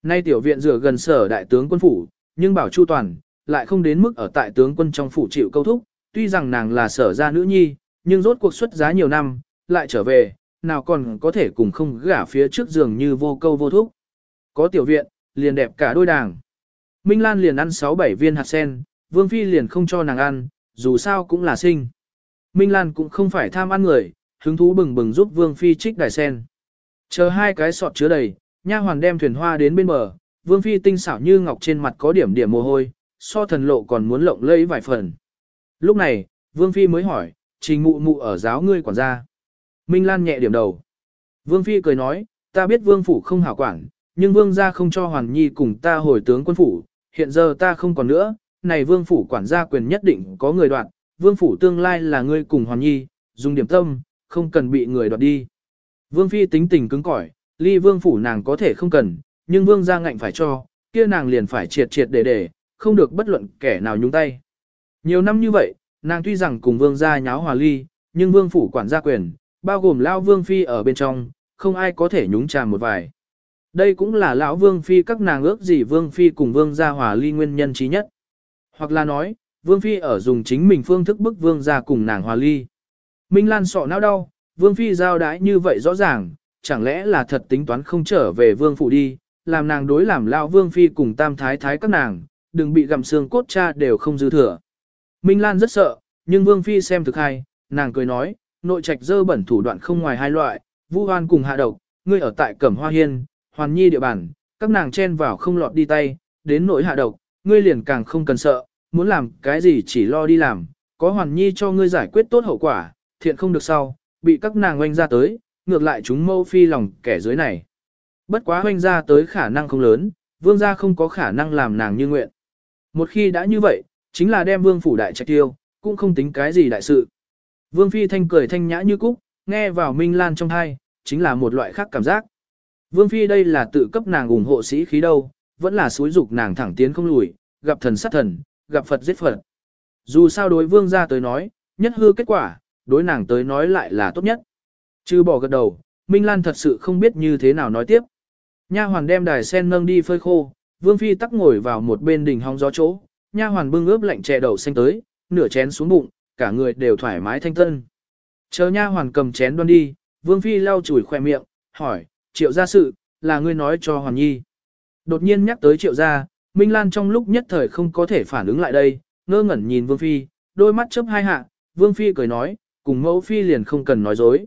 Nay tiểu viện rửa gần sở đại tướng quân phủ, nhưng bảo chu toàn, lại không đến mức ở tại tướng quân trong phủ chịu câu thúc, tuy rằng nàng là sở gia nữ nhi, nhưng rốt cuộc xuất giá nhiều năm, lại trở về, nào còn có thể cùng không gả phía trước giường như vô câu vô thúc. Có tiểu viện, liền đẹp cả đôi đàng. Minh Lan liền ăn 6-7 viên hạt sen, Vương Phi liền không cho nàng ăn, dù sao cũng là sinh. Minh Lan cũng không phải tham ăn người, hứng thú bừng bừng giúp Vương Phi trích đài sen. Chờ hai cái sọt chứa đầy, nha hoàn đem thuyền hoa đến bên bờ, Vương Phi tinh xảo như ngọc trên mặt có điểm điểm mồ hôi, so thần lộ còn muốn lộng lẫy vài phần. Lúc này, Vương Phi mới hỏi, trình mụ mụ ở giáo ngươi quản gia. Minh Lan nhẹ điểm đầu. Vương Phi cười nói, ta biết Vương Phủ không hảo quản, nhưng Vương gia không cho Hoàn Nhi cùng ta hồi tướng quân phủ, hiện giờ ta không còn nữa, này Vương Phủ quản gia quyền nhất định có người đoạn, Vương Phủ tương lai là ngươi cùng Hoàn Nhi, dùng điểm tâm, không cần bị người đoạt đi. Vương Phi tính tình cứng cỏi, ly Vương Phủ nàng có thể không cần, nhưng Vương gia ngạnh phải cho, kia nàng liền phải triệt triệt để để, không được bất luận kẻ nào nhúng tay. Nhiều năm như vậy, nàng tuy rằng cùng Vương gia nháo hòa ly, nhưng Vương Phủ quản gia quyền, bao gồm Lao Vương Phi ở bên trong, không ai có thể nhúng chàm một vài. Đây cũng là lão Vương Phi các nàng ước gì Vương Phi cùng Vương gia hòa ly nguyên nhân trí nhất. Hoặc là nói, Vương Phi ở dùng chính mình phương thức bức Vương gia cùng nàng hòa ly. Minh Lan sọ não đau, Vương Phi giao đái như vậy rõ ràng, chẳng lẽ là thật tính toán không trở về Vương Phủ đi, làm nàng đối làm lão Vương Phi cùng Tam Thái Thái các nàng, đừng bị gặm xương cốt cha đều không dư thừa. Minh Lan rất sợ, nhưng Vương Phi xem thực hay, nàng cười nói, nội trạch dơ bẩn thủ đoạn không ngoài hai loại, vu hoan cùng hạ độc, ngươi ở tại Cẩm Hoa Hiên, Hoàn Nhi địa bàn, các nàng chen vào không lọt đi tay, đến nỗi hạ độc, ngươi liền càng không cần sợ, muốn làm cái gì chỉ lo đi làm, có Hoàn Nhi cho ngươi giải quyết tốt hậu quả, thiện không được sau, bị các nàng oanh ra tới, ngược lại chúng mâu phi lòng kẻ dưới này. Bất quá oanh ra tới khả năng không lớn, vương gia không có khả năng làm nàng như nguyện. Một khi đã như vậy, chính là đem vương phủ đại trạch tiêu, cũng không tính cái gì đại sự. Vương Phi thanh cười thanh nhã như cúc, nghe vào Minh Lan trong thai, chính là một loại khác cảm giác. Vương Phi đây là tự cấp nàng ủng hộ sĩ khí đâu, vẫn là suối dục nàng thẳng tiến không lùi, gặp thần sát thần, gặp Phật giết Phật. Dù sao đối vương gia tới nói, nhất hư kết quả, đối nàng tới nói lại là tốt nhất. Chứ bỏ gật đầu, Minh Lan thật sự không biết như thế nào nói tiếp. Nha hoàn đem đài sen nâng đi phơi khô, Vương Phi tắc ngồi vào một bên đỉnh hong gió chỗ, nha hoàn bưng ướp lạnh chè đậu xanh tới, nửa chén xuống bụng, cả người đều thoải mái thanh tân. Chờ nha hoàn cầm chén đoan đi, Vương Phi lau chùi khoe miệng, hỏi, triệu gia sự, là ngươi nói cho Hoàng Nhi. Đột nhiên nhắc tới triệu gia, Minh Lan trong lúc nhất thời không có thể phản ứng lại đây, ngơ ngẩn nhìn Vương Phi, đôi mắt chớp hai hạ, Vương Phi cười nói, cùng mẫu Phi liền không cần nói dối.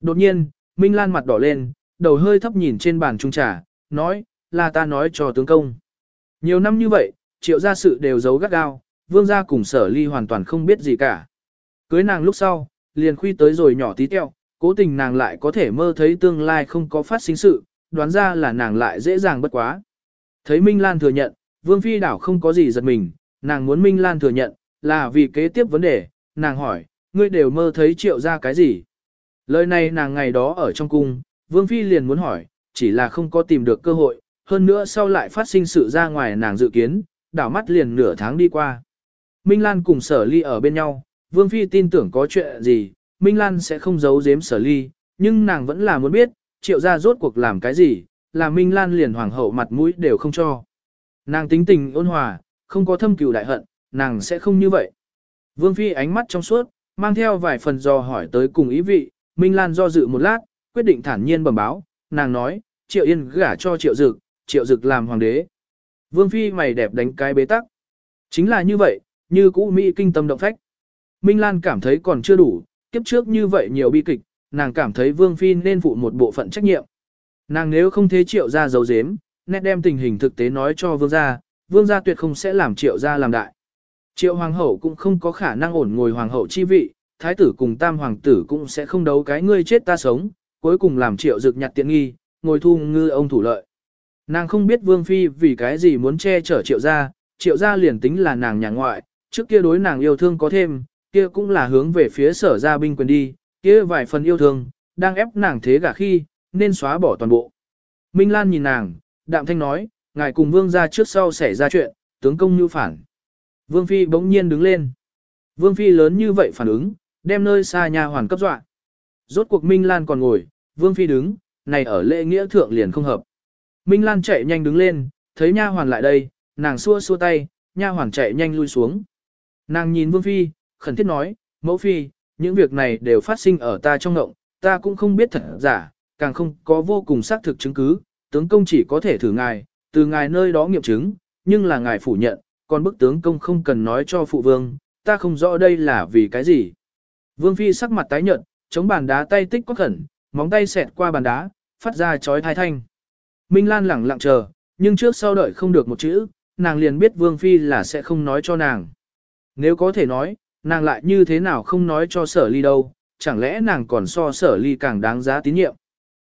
Đột nhiên, Minh Lan mặt đỏ lên, đầu hơi thấp nhìn trên bàn trung trà, nói, là ta nói cho tướng công. Nhiều năm như vậy, triệu gia sự đều giấu gắt gao, vương gia cùng sở ly hoàn toàn không biết gì cả. Cưới nàng lúc sau, liền khuy tới rồi nhỏ tí teo, cố tình nàng lại có thể mơ thấy tương lai không có phát sinh sự, đoán ra là nàng lại dễ dàng bất quá. Thấy Minh Lan thừa nhận, vương phi đảo không có gì giật mình, nàng muốn Minh Lan thừa nhận, là vì kế tiếp vấn đề, nàng hỏi, ngươi đều mơ thấy triệu ra cái gì? Lời này nàng ngày đó ở trong cung, vương phi liền muốn hỏi, chỉ là không có tìm được cơ hội, hơn nữa sau lại phát sinh sự ra ngoài nàng dự kiến, đảo mắt liền nửa tháng đi qua. Minh Lan cùng sở ly ở bên nhau, Vương Phi tin tưởng có chuyện gì, Minh Lan sẽ không giấu giếm sở ly, nhưng nàng vẫn là muốn biết, triệu gia rốt cuộc làm cái gì, là Minh Lan liền hoàng hậu mặt mũi đều không cho. Nàng tính tình ôn hòa, không có thâm cừu đại hận, nàng sẽ không như vậy. Vương Phi ánh mắt trong suốt, mang theo vài phần do hỏi tới cùng ý vị, Minh Lan do dự một lát, quyết định thản nhiên bẩm báo, nàng nói, triệu yên gả cho triệu dực, triệu dực làm hoàng đế. Vương Phi mày đẹp đánh cái bế tắc. Chính là như vậy, như cũ Mỹ kinh tâm động phách. Minh Lan cảm thấy còn chưa đủ, kiếp trước như vậy nhiều bi kịch, nàng cảm thấy Vương Phi nên phụ một bộ phận trách nhiệm. Nàng nếu không thế triệu ra giấu giếm, nét đem tình hình thực tế nói cho Vương gia, Vương gia tuyệt không sẽ làm triệu ra làm đại. Triệu hoàng hậu cũng không có khả năng ổn ngồi hoàng hậu chi vị, thái tử cùng tam hoàng tử cũng sẽ không đấu cái ngươi chết ta sống, cuối cùng làm triệu dực nhặt tiện nghi, ngồi thu ngư ông thủ lợi. Nàng không biết Vương Phi vì cái gì muốn che chở triệu gia, triệu gia liền tính là nàng nhà ngoại, trước kia đối nàng yêu thương có thêm, kia cũng là hướng về phía sở gia binh quyền đi, kia vài phần yêu thương, đang ép nàng thế gả khi, nên xóa bỏ toàn bộ. Minh Lan nhìn nàng, đạm thanh nói, ngài cùng vương gia trước sau xảy ra chuyện, tướng công như phản. Vương Phi bỗng nhiên đứng lên. Vương Phi lớn như vậy phản ứng, đem nơi xa nhà hoàn cấp dọa. Rốt cuộc Minh Lan còn ngồi, Vương Phi đứng, này ở lễ nghĩa thượng liền không hợp. Minh Lan chạy nhanh đứng lên, thấy nha hoàn lại đây, nàng xua xua tay, nha hoàn chạy nhanh lui xuống. Nàng nhìn Vương Phi, khẩn thiết nói, mẫu Phi, những việc này đều phát sinh ở ta trong ngộng, ta cũng không biết thật giả, càng không có vô cùng xác thực chứng cứ, tướng công chỉ có thể thử ngài, từ ngài nơi đó nghiệm chứng, nhưng là ngài phủ nhận, còn bức tướng công không cần nói cho phụ vương, ta không rõ đây là vì cái gì. Vương Phi sắc mặt tái nhợt, chống bàn đá tay tích có khẩn, móng tay xẹt qua bàn đá, phát ra chói thai thanh. Minh Lan lẳng lặng chờ, nhưng trước sau đợi không được một chữ, nàng liền biết Vương Phi là sẽ không nói cho nàng. Nếu có thể nói, nàng lại như thế nào không nói cho sở ly đâu, chẳng lẽ nàng còn so sở ly càng đáng giá tín nhiệm.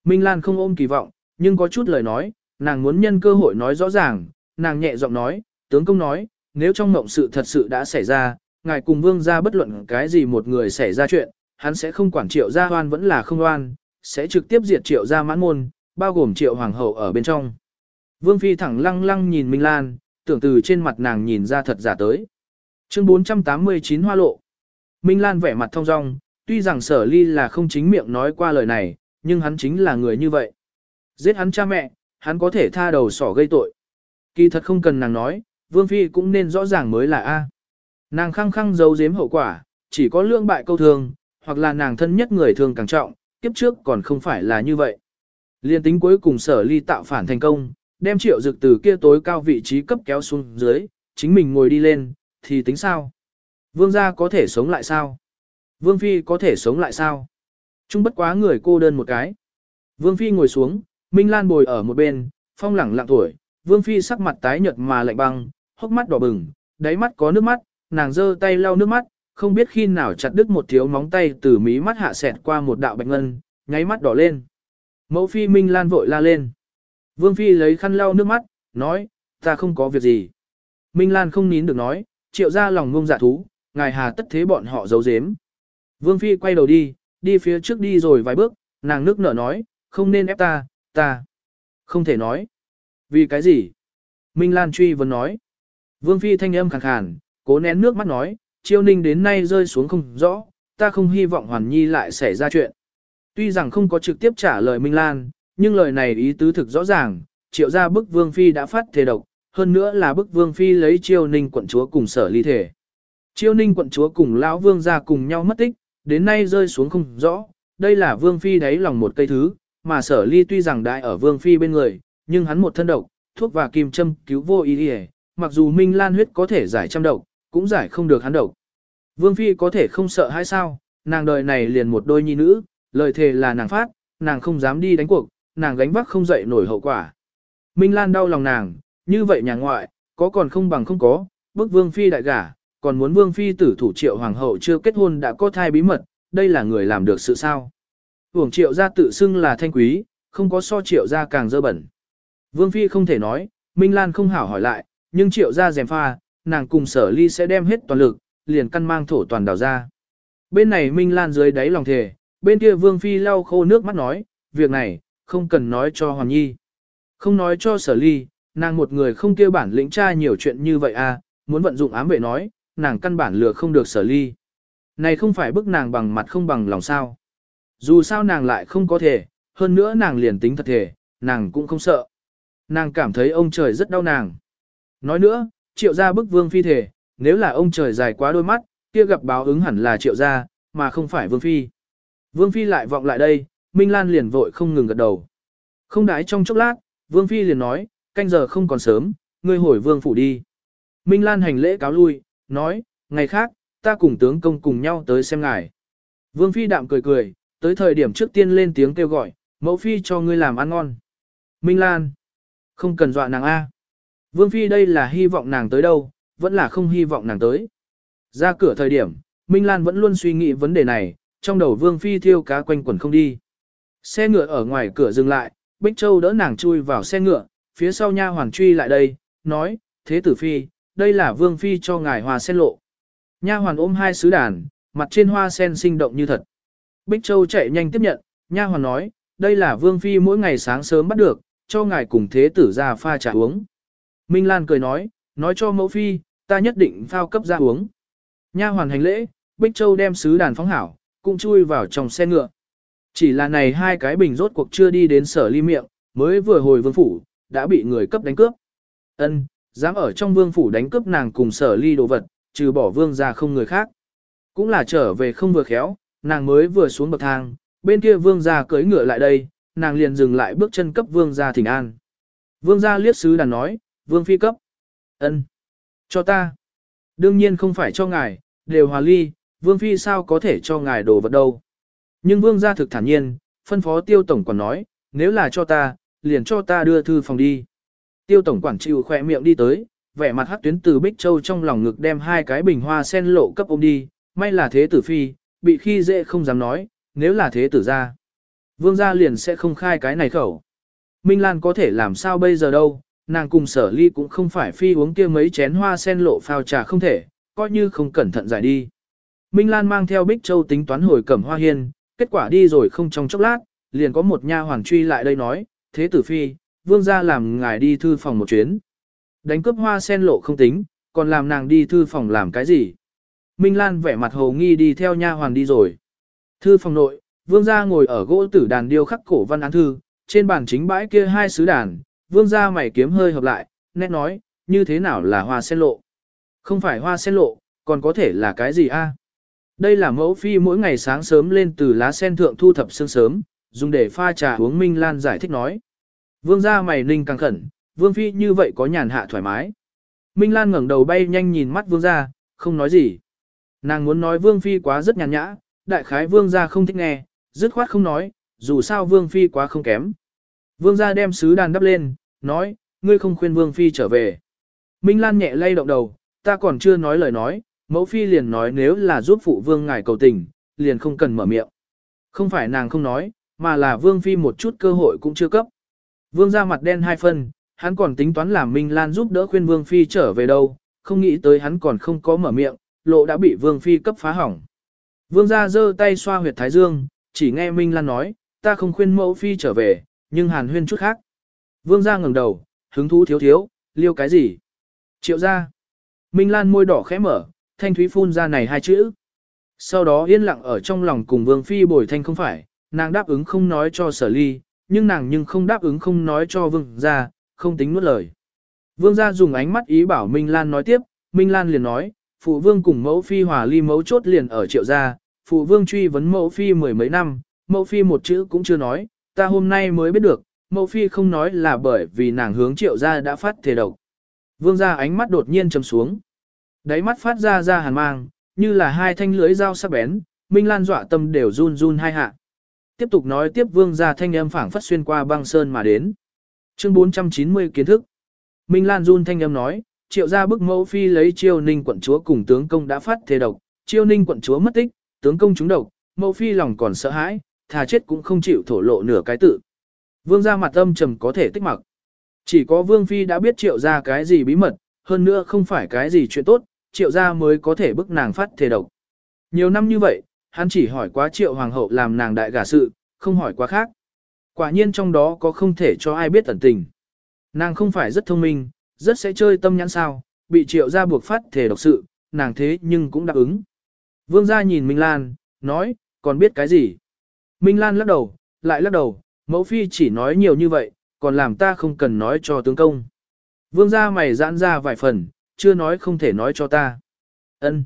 Minh Lan không ôm kỳ vọng, nhưng có chút lời nói, nàng muốn nhân cơ hội nói rõ ràng, nàng nhẹ giọng nói, tướng công nói, nếu trong mộng sự thật sự đã xảy ra, ngài cùng vương ra bất luận cái gì một người xảy ra chuyện, hắn sẽ không quản triệu gia hoan vẫn là không oan, sẽ trực tiếp diệt triệu gia mãn môn, bao gồm triệu hoàng hậu ở bên trong. Vương Phi thẳng lăng lăng nhìn Minh Lan, tưởng từ trên mặt nàng nhìn ra thật giả tới. Chương 489 Hoa Lộ Minh Lan vẻ mặt thông dong, tuy rằng sở ly là không chính miệng nói qua lời này, nhưng hắn chính là người như vậy. Giết hắn cha mẹ, hắn có thể tha đầu sỏ gây tội. Kỳ thật không cần nàng nói, Vương Phi cũng nên rõ ràng mới là A. Nàng khăng khăng giấu giếm hậu quả, chỉ có lương bại câu thường, hoặc là nàng thân nhất người thường càng trọng, kiếp trước còn không phải là như vậy. Liên tính cuối cùng sở ly tạo phản thành công, đem triệu dực từ kia tối cao vị trí cấp kéo xuống dưới, chính mình ngồi đi lên, thì tính sao? Vương gia có thể sống lại sao? Vương phi có thể sống lại sao? Trung bất quá người cô đơn một cái. Vương phi ngồi xuống, Minh Lan bồi ở một bên, phong lẳng lặng tuổi, Vương phi sắc mặt tái nhợt mà lạnh băng, hốc mắt đỏ bừng, đáy mắt có nước mắt, nàng giơ tay lau nước mắt, không biết khi nào chặt đứt một thiếu móng tay từ mí mắt hạ xẹt qua một đạo bạch ngân, nháy mắt đỏ lên. Mẫu phi Minh Lan vội la lên. Vương phi lấy khăn lau nước mắt, nói, ta không có việc gì. Minh Lan không nín được nói, triệu ra lòng ngông dạ thú, ngài hà tất thế bọn họ giấu giếm. Vương phi quay đầu đi, đi phía trước đi rồi vài bước, nàng nước nở nói, không nên ép ta, ta. Không thể nói. Vì cái gì? Minh Lan truy vấn nói. Vương phi thanh âm khàn khàn, cố nén nước mắt nói, chiêu ninh đến nay rơi xuống không rõ, ta không hy vọng hoàn nhi lại xảy ra chuyện. Tuy rằng không có trực tiếp trả lời Minh Lan, nhưng lời này ý tứ thực rõ ràng, triệu gia bức vương phi đã phát thề độc, hơn nữa là bức vương phi lấy chiêu ninh quận chúa cùng sở ly thể. Chiêu ninh quận chúa cùng lão vương gia cùng nhau mất tích, đến nay rơi xuống không rõ, đây là vương phi đáy lòng một cây thứ, mà sở ly tuy rằng đại ở vương phi bên người, nhưng hắn một thân độc, thuốc và kim châm cứu vô ý hề, mặc dù Minh Lan huyết có thể giải trăm độc, cũng giải không được hắn độc. Vương phi có thể không sợ hay sao, nàng đời này liền một đôi nhi nữ, lời thề là nàng phát, nàng không dám đi đánh cuộc, nàng gánh vác không dậy nổi hậu quả. Minh Lan đau lòng nàng, như vậy nhà ngoại, có còn không bằng không có, bức vương phi đại gả, còn muốn vương phi tử thủ triệu hoàng hậu chưa kết hôn đã có thai bí mật, đây là người làm được sự sao. Hưởng triệu gia tự xưng là thanh quý, không có so triệu gia càng dơ bẩn. Vương phi không thể nói, Minh Lan không hảo hỏi lại, nhưng triệu gia dèm pha, nàng cùng sở ly sẽ đem hết toàn lực, liền căn mang thổ toàn đào ra. Bên này Minh Lan dưới đáy lòng thề, bên kia Vương Phi lau khô nước mắt nói, việc này, không cần nói cho Hoàn Nhi. Không nói cho sở ly, nàng một người không kêu bản lĩnh tra nhiều chuyện như vậy à, muốn vận dụng ám vệ nói, nàng căn bản lừa không được sở ly. Này không phải bức nàng bằng mặt không bằng lòng sao. Dù sao nàng lại không có thể, hơn nữa nàng liền tính thật thể, nàng cũng không sợ. Nàng cảm thấy ông trời rất đau nàng. Nói nữa, triệu gia bức vương phi thể, nếu là ông trời dài quá đôi mắt, kia gặp báo ứng hẳn là triệu gia, mà không phải vương phi. Vương phi lại vọng lại đây, Minh Lan liền vội không ngừng gật đầu. Không đái trong chốc lát, vương phi liền nói, canh giờ không còn sớm, ngươi hồi vương phủ đi. Minh Lan hành lễ cáo lui, nói, ngày khác, ta cùng tướng công cùng nhau tới xem ngài. Vương phi đạm cười cười, tới thời điểm trước tiên lên tiếng kêu gọi, mẫu phi cho ngươi làm ăn ngon. Minh Lan, không cần dọa nàng A. Vương phi đây là hy vọng nàng tới đâu, vẫn là không hy vọng nàng tới. Ra cửa thời điểm, Minh Lan vẫn luôn suy nghĩ vấn đề này, trong đầu Vương Phi thiêu cá quanh quẩn không đi. Xe ngựa ở ngoài cửa dừng lại, Bích Châu đỡ nàng chui vào xe ngựa, phía sau nha hoàng truy lại đây, nói, thế tử Phi, đây là Vương Phi cho ngài hòa sen lộ. Nha hoàn ôm hai sứ đàn, mặt trên hoa sen sinh động như thật. Bích Châu chạy nhanh tiếp nhận, nha hoàn nói, đây là Vương Phi mỗi ngày sáng sớm bắt được, cho ngài cùng thế tử ra pha trà uống. Minh Lan cười nói, nói cho mẫu Phi, ta nhất định phao cấp ra uống. Nha hoàn hành lễ, Bích Châu đem sứ đàn phóng hảo, cũng chui vào trong xe ngựa. Chỉ là này hai cái bình rốt cuộc chưa đi đến sở ly miệng, mới vừa hồi vương phủ, đã bị người cấp đánh cướp. Ân, dám ở trong vương phủ đánh cướp nàng cùng sở ly đồ vật, trừ bỏ vương ra không người khác. Cũng là trở về không vừa khéo, nàng mới vừa xuống bậc thang, bên kia vương ra cưỡi ngựa lại đây, nàng liền dừng lại bước chân cấp vương ra thỉnh an. Vương ra liếc sứ đàn nói, vương phi cấp. Ân, cho ta. Đương nhiên không phải cho ngài, đều hòa ly, vương phi sao có thể cho ngài đồ vật đâu. Nhưng vương gia thực thản nhiên, phân phó tiêu tổng còn nói, nếu là cho ta, liền cho ta đưa thư phòng đi. Tiêu tổng quản chịu khỏe miệng đi tới, vẻ mặt hắc tuyến từ Bích Châu trong lòng ngực đem hai cái bình hoa sen lộ cấp ôm đi, may là thế tử phi, bị khi dễ không dám nói, nếu là thế tử gia. Vương gia liền sẽ không khai cái này khẩu. Minh Lan có thể làm sao bây giờ đâu, nàng cùng sở ly cũng không phải phi uống kia mấy chén hoa sen lộ phao trà không thể, coi như không cẩn thận giải đi. Minh Lan mang theo Bích Châu tính toán hồi cẩm hoa hiên, kết quả đi rồi không trong chốc lát, liền có một nha hoàng truy lại đây nói, thế tử phi, vương gia làm ngài đi thư phòng một chuyến. Đánh cướp hoa sen lộ không tính, còn làm nàng đi thư phòng làm cái gì? Minh Lan vẻ mặt hồ nghi đi theo nha hoàn đi rồi. Thư phòng nội, vương gia ngồi ở gỗ tử đàn điêu khắc cổ văn án thư, trên bàn chính bãi kia hai sứ đàn, vương gia mày kiếm hơi hợp lại, nét nói, như thế nào là hoa sen lộ? Không phải hoa sen lộ, còn có thể là cái gì a? Đây là mẫu phi mỗi ngày sáng sớm lên từ lá sen thượng thu thập sương sớm, dùng để pha trà uống Minh Lan giải thích nói. Vương gia mày ninh càng khẩn, vương phi như vậy có nhàn hạ thoải mái. Minh Lan ngẩng đầu bay nhanh nhìn mắt vương gia, không nói gì. Nàng muốn nói vương phi quá rất nhàn nhã, đại khái vương gia không thích nghe, dứt khoát không nói, dù sao vương phi quá không kém. Vương gia đem sứ đàn đắp lên, nói, ngươi không khuyên vương phi trở về. Minh Lan nhẹ lay động đầu, ta còn chưa nói lời nói, mẫu phi liền nói nếu là giúp phụ vương ngài cầu tình, liền không cần mở miệng. Không phải nàng không nói, mà là vương phi một chút cơ hội cũng chưa cấp. Vương ra mặt đen hai phân, hắn còn tính toán làm Minh Lan giúp đỡ khuyên vương phi trở về đâu, không nghĩ tới hắn còn không có mở miệng, lộ đã bị vương phi cấp phá hỏng. Vương ra giơ tay xoa huyệt thái dương, chỉ nghe Minh Lan nói, ta không khuyên mẫu phi trở về, nhưng hàn huyên chút khác. Vương ra ngẩng đầu, hứng thú thiếu thiếu, liêu cái gì? Triệu ra. Minh Lan môi đỏ khẽ mở, thanh thúy phun ra này hai chữ. Sau đó yên lặng ở trong lòng cùng Vương Phi bồi thanh không phải, nàng đáp ứng không nói cho sở ly, nhưng nàng nhưng không đáp ứng không nói cho vương gia, không tính nuốt lời. Vương gia dùng ánh mắt ý bảo Minh Lan nói tiếp, Minh Lan liền nói, phụ vương cùng mẫu phi hòa ly mẫu chốt liền ở triệu gia, phụ vương truy vấn mẫu phi mười mấy năm, mẫu phi một chữ cũng chưa nói, ta hôm nay mới biết được, mẫu phi không nói là bởi vì nàng hướng triệu gia đã phát thể độc. Vương gia ánh mắt đột nhiên trầm xuống. Đáy mắt phát ra ra hàn mang, như là hai thanh lưới dao sắc bén, Minh Lan dọa tâm đều run run hai hạ. Tiếp tục nói tiếp vương gia thanh âm phảng phất xuyên qua băng sơn mà đến. Chương 490 kiến thức. Minh Lan run thanh âm nói, triệu gia bức mẫu phi lấy chiêu ninh quận chúa cùng tướng công đã phát thế độc, chiêu ninh quận chúa mất tích, tướng công trúng độc, mẫu phi lòng còn sợ hãi, thà chết cũng không chịu thổ lộ nửa cái tự. Vương gia mặt âm trầm có thể tích mặc. Chỉ có vương phi đã biết triệu gia cái gì bí mật, hơn nữa không phải cái gì chuyện tốt, triệu gia mới có thể bức nàng phát thế độc. Nhiều năm như vậy, hắn chỉ hỏi quá triệu hoàng hậu làm nàng đại gả sự, không hỏi quá khác. Quả nhiên trong đó có không thể cho ai biết tận tình. Nàng không phải rất thông minh, rất sẽ chơi tâm nhãn sao, bị triệu ra buộc phát thể độc sự, nàng thế nhưng cũng đáp ứng. Vương gia nhìn Minh Lan, nói, còn biết cái gì? Minh Lan lắc đầu, lại lắc đầu, mẫu phi chỉ nói nhiều như vậy, còn làm ta không cần nói cho tướng công. Vương gia mày giãn ra vài phần, chưa nói không thể nói cho ta. Ân.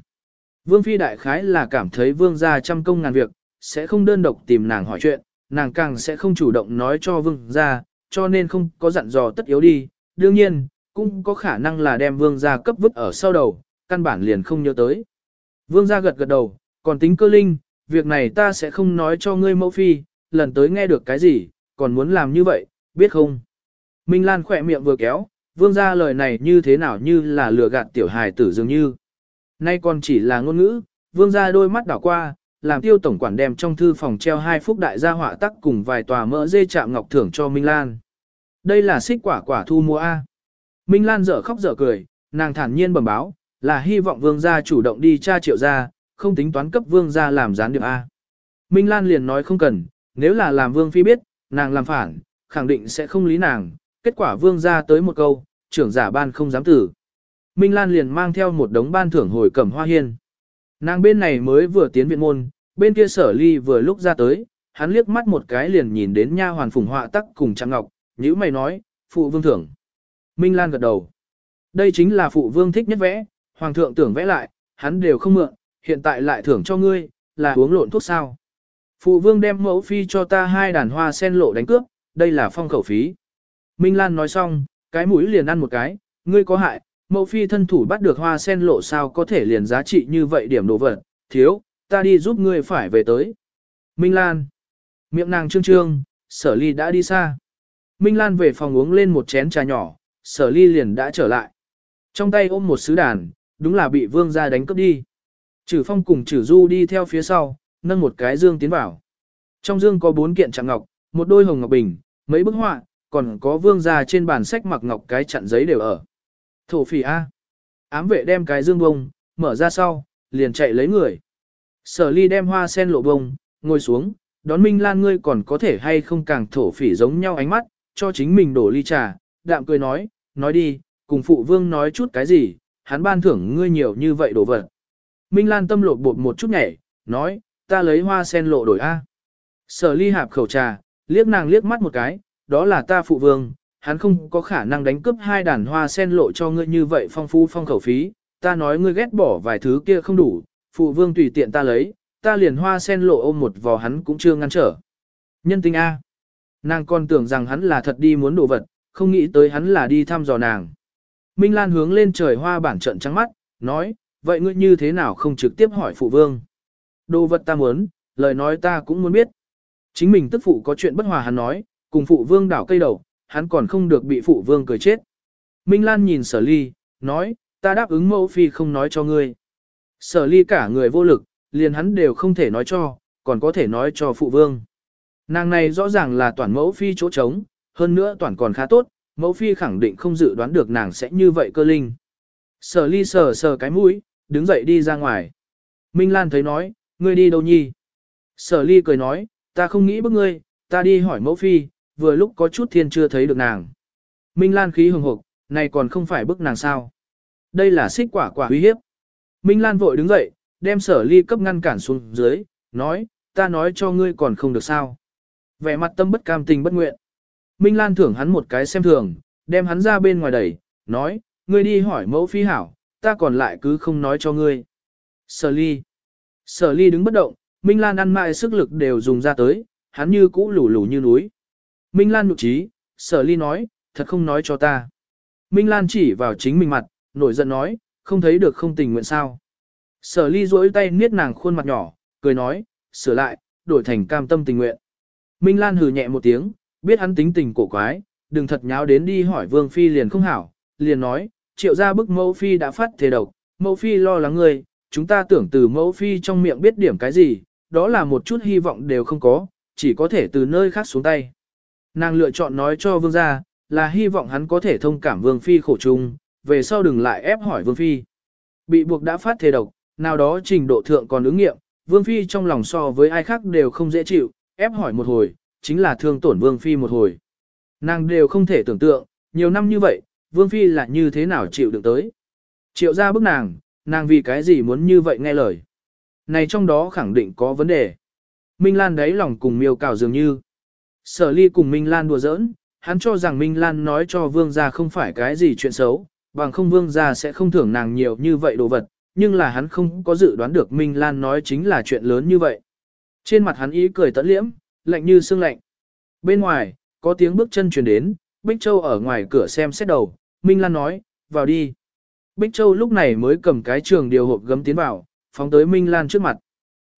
Vương phi đại khái là cảm thấy vương gia trăm công ngàn việc, sẽ không đơn độc tìm nàng hỏi chuyện, nàng càng sẽ không chủ động nói cho vương gia, cho nên không có dặn dò tất yếu đi. Đương nhiên, cũng có khả năng là đem vương gia cấp vứt ở sau đầu, căn bản liền không nhớ tới. Vương gia gật gật đầu, còn tính cơ linh, việc này ta sẽ không nói cho ngươi mẫu phi, lần tới nghe được cái gì, còn muốn làm như vậy, biết không? Minh Lan khỏe miệng vừa kéo, vương gia lời này như thế nào như là lừa gạt tiểu hài tử dường như. Nay còn chỉ là ngôn ngữ, vương gia đôi mắt đảo qua, làm tiêu tổng quản đem trong thư phòng treo hai phúc đại gia họa tắc cùng vài tòa mỡ dê chạm ngọc thưởng cho Minh Lan. Đây là xích quả quả thu mua A. Minh Lan dở khóc dở cười, nàng thản nhiên bẩm báo, là hy vọng vương gia chủ động đi tra triệu gia, không tính toán cấp vương gia làm gián điệp A. Minh Lan liền nói không cần, nếu là làm vương phi biết, nàng làm phản, khẳng định sẽ không lý nàng, kết quả vương gia tới một câu, trưởng giả ban không dám tử. Minh Lan liền mang theo một đống ban thưởng hồi cẩm hoa hiên. Nàng bên này mới vừa tiến viện môn, bên kia sở ly vừa lúc ra tới, hắn liếc mắt một cái liền nhìn đến nha hoàn phùng họa tắc cùng trang ngọc, nhữ mày nói, phụ vương thưởng. Minh Lan gật đầu. Đây chính là phụ vương thích nhất vẽ, hoàng thượng tưởng vẽ lại, hắn đều không mượn, hiện tại lại thưởng cho ngươi, là uống lộn thuốc sao. Phụ vương đem mẫu phi cho ta hai đàn hoa sen lộ đánh cướp, đây là phong khẩu phí. Minh Lan nói xong, cái mũi liền ăn một cái, ngươi có hại, mẫu phi thân thủ bắt được hoa sen lộ sao có thể liền giá trị như vậy điểm đồ vật, thiếu, ta đi giúp ngươi phải về tới. Minh Lan. Miệng nàng trương trương, sở ly đã đi xa. Minh Lan về phòng uống lên một chén trà nhỏ, sở ly liền đã trở lại. Trong tay ôm một sứ đàn, đúng là bị vương gia đánh cướp đi. Trừ phong cùng trừ du đi theo phía sau, nâng một cái dương tiến vào. Trong dương có bốn kiện trạng ngọc, một đôi hồng ngọc bình, mấy bức họa, còn có vương gia trên bàn sách mặc ngọc cái chặn giấy đều ở. Thổ phỉ A. Ám vệ đem cái dương bông, mở ra sau, liền chạy lấy người. Sở ly đem hoa sen lộ bông, ngồi xuống, đón Minh Lan ngươi còn có thể hay không càng thổ phỉ giống nhau ánh mắt, cho chính mình đổ ly trà, đạm cười nói, nói đi, cùng phụ vương nói chút cái gì, hắn ban thưởng ngươi nhiều như vậy đồ vật. Minh Lan tâm lộ bột một chút nhảy, nói, ta lấy hoa sen lộ đổi A. Sở ly hạp khẩu trà, liếc nàng liếc mắt một cái, đó là ta phụ vương, hắn không có khả năng đánh cướp hai đàn hoa sen lộ cho ngươi như vậy phong phú phong khẩu phí, ta nói ngươi ghét bỏ vài thứ kia không đủ, phụ vương tùy tiện ta lấy, ta liền hoa sen lộ ôm một vò hắn cũng chưa ngăn trở. Nhân tình A. Nàng còn tưởng rằng hắn là thật đi muốn đồ vật, không nghĩ tới hắn là đi thăm dò nàng. Minh Lan hướng lên trời hoa bản trận trắng mắt, nói, vậy ngươi như thế nào không trực tiếp hỏi phụ vương? Đồ vật ta muốn, lời nói ta cũng muốn biết. Chính mình tức phụ có chuyện bất hòa hắn nói, cùng phụ vương đảo cây đầu, hắn còn không được bị phụ vương cười chết. Minh Lan nhìn sở ly, nói, ta đáp ứng mẫu phi không nói cho ngươi. Sở ly cả người vô lực, liền hắn đều không thể nói cho, còn có thể nói cho phụ vương. Nàng này rõ ràng là toàn mẫu phi chỗ trống, hơn nữa toàn còn khá tốt, mẫu phi khẳng định không dự đoán được nàng sẽ như vậy cơ linh. Sở ly sờ sờ cái mũi, đứng dậy đi ra ngoài. Minh Lan thấy nói, ngươi đi đâu nhi? Sở ly cười nói, ta không nghĩ bức ngươi, ta đi hỏi mẫu phi, vừa lúc có chút thiên chưa thấy được nàng. Minh Lan khí hừng hộp, này còn không phải bức nàng sao. Đây là xích quả quả uy hiếp. Minh Lan vội đứng dậy, đem sở ly cấp ngăn cản xuống dưới, nói, ta nói cho ngươi còn không được sao. Vẻ mặt tâm bất cam tình bất nguyện. Minh Lan thưởng hắn một cái xem thường, đem hắn ra bên ngoài đẩy, nói, ngươi đi hỏi mẫu phi hảo, ta còn lại cứ không nói cho ngươi. Sở ly. Sở ly đứng bất động, Minh Lan ăn mại sức lực đều dùng ra tới, hắn như cũ lủ lủ như núi. Minh Lan nhục trí, sở ly nói, thật không nói cho ta. Minh Lan chỉ vào chính mình mặt, nổi giận nói, không thấy được không tình nguyện sao. Sở ly duỗi tay niết nàng khuôn mặt nhỏ, cười nói, sửa lại, đổi thành cam tâm tình nguyện. Minh Lan hừ nhẹ một tiếng, biết hắn tính tình cổ quái, đừng thật nháo đến đi hỏi Vương Phi liền không hảo, liền nói, triệu ra bức mẫu Phi đã phát thế độc, mẫu Phi lo lắng người, chúng ta tưởng từ mẫu Phi trong miệng biết điểm cái gì, đó là một chút hy vọng đều không có, chỉ có thể từ nơi khác xuống tay. Nàng lựa chọn nói cho Vương gia, là hy vọng hắn có thể thông cảm Vương Phi khổ chung, về sau đừng lại ép hỏi Vương Phi. Bị buộc đã phát thế độc, nào đó trình độ thượng còn ứng nghiệm, Vương Phi trong lòng so với ai khác đều không dễ chịu, ép hỏi một hồi, chính là thương tổn Vương Phi một hồi. Nàng đều không thể tưởng tượng, nhiều năm như vậy, Vương Phi là như thế nào chịu được tới. Triệu ra bức nàng, nàng vì cái gì muốn như vậy nghe lời. Này trong đó khẳng định có vấn đề. Minh Lan đáy lòng cùng miêu cào dường như. Sở ly cùng Minh Lan đùa giỡn, hắn cho rằng Minh Lan nói cho vương gia không phải cái gì chuyện xấu, bằng không vương gia sẽ không thưởng nàng nhiều như vậy đồ vật, nhưng là hắn không có dự đoán được Minh Lan nói chính là chuyện lớn như vậy. Trên mặt hắn ý cười tẫn liễm, lạnh như xương lạnh. Bên ngoài, có tiếng bước chân truyền đến, Bích Châu ở ngoài cửa xem xét đầu, Minh Lan nói, vào đi. Bích Châu lúc này mới cầm cái trường điều hộp gấm tiến vào, phóng tới Minh Lan trước mặt.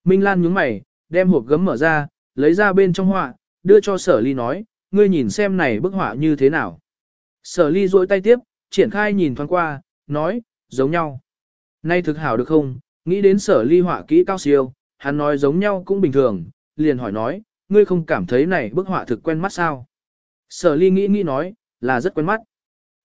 Minh Lan nhướng mày, đem hộp gấm mở ra, lấy ra bên trong họa, đưa cho sở ly nói, ngươi nhìn xem này bức họa như thế nào. Sở ly duỗi tay tiếp, triển khai nhìn thoáng qua, nói, giống nhau. Nay thực hảo được không, nghĩ đến sở ly họa kỹ cao siêu, hắn nói giống nhau cũng bình thường, liền hỏi nói, ngươi không cảm thấy này bức họa thực quen mắt sao? Sở ly nghĩ nghĩ nói, là rất quen mắt.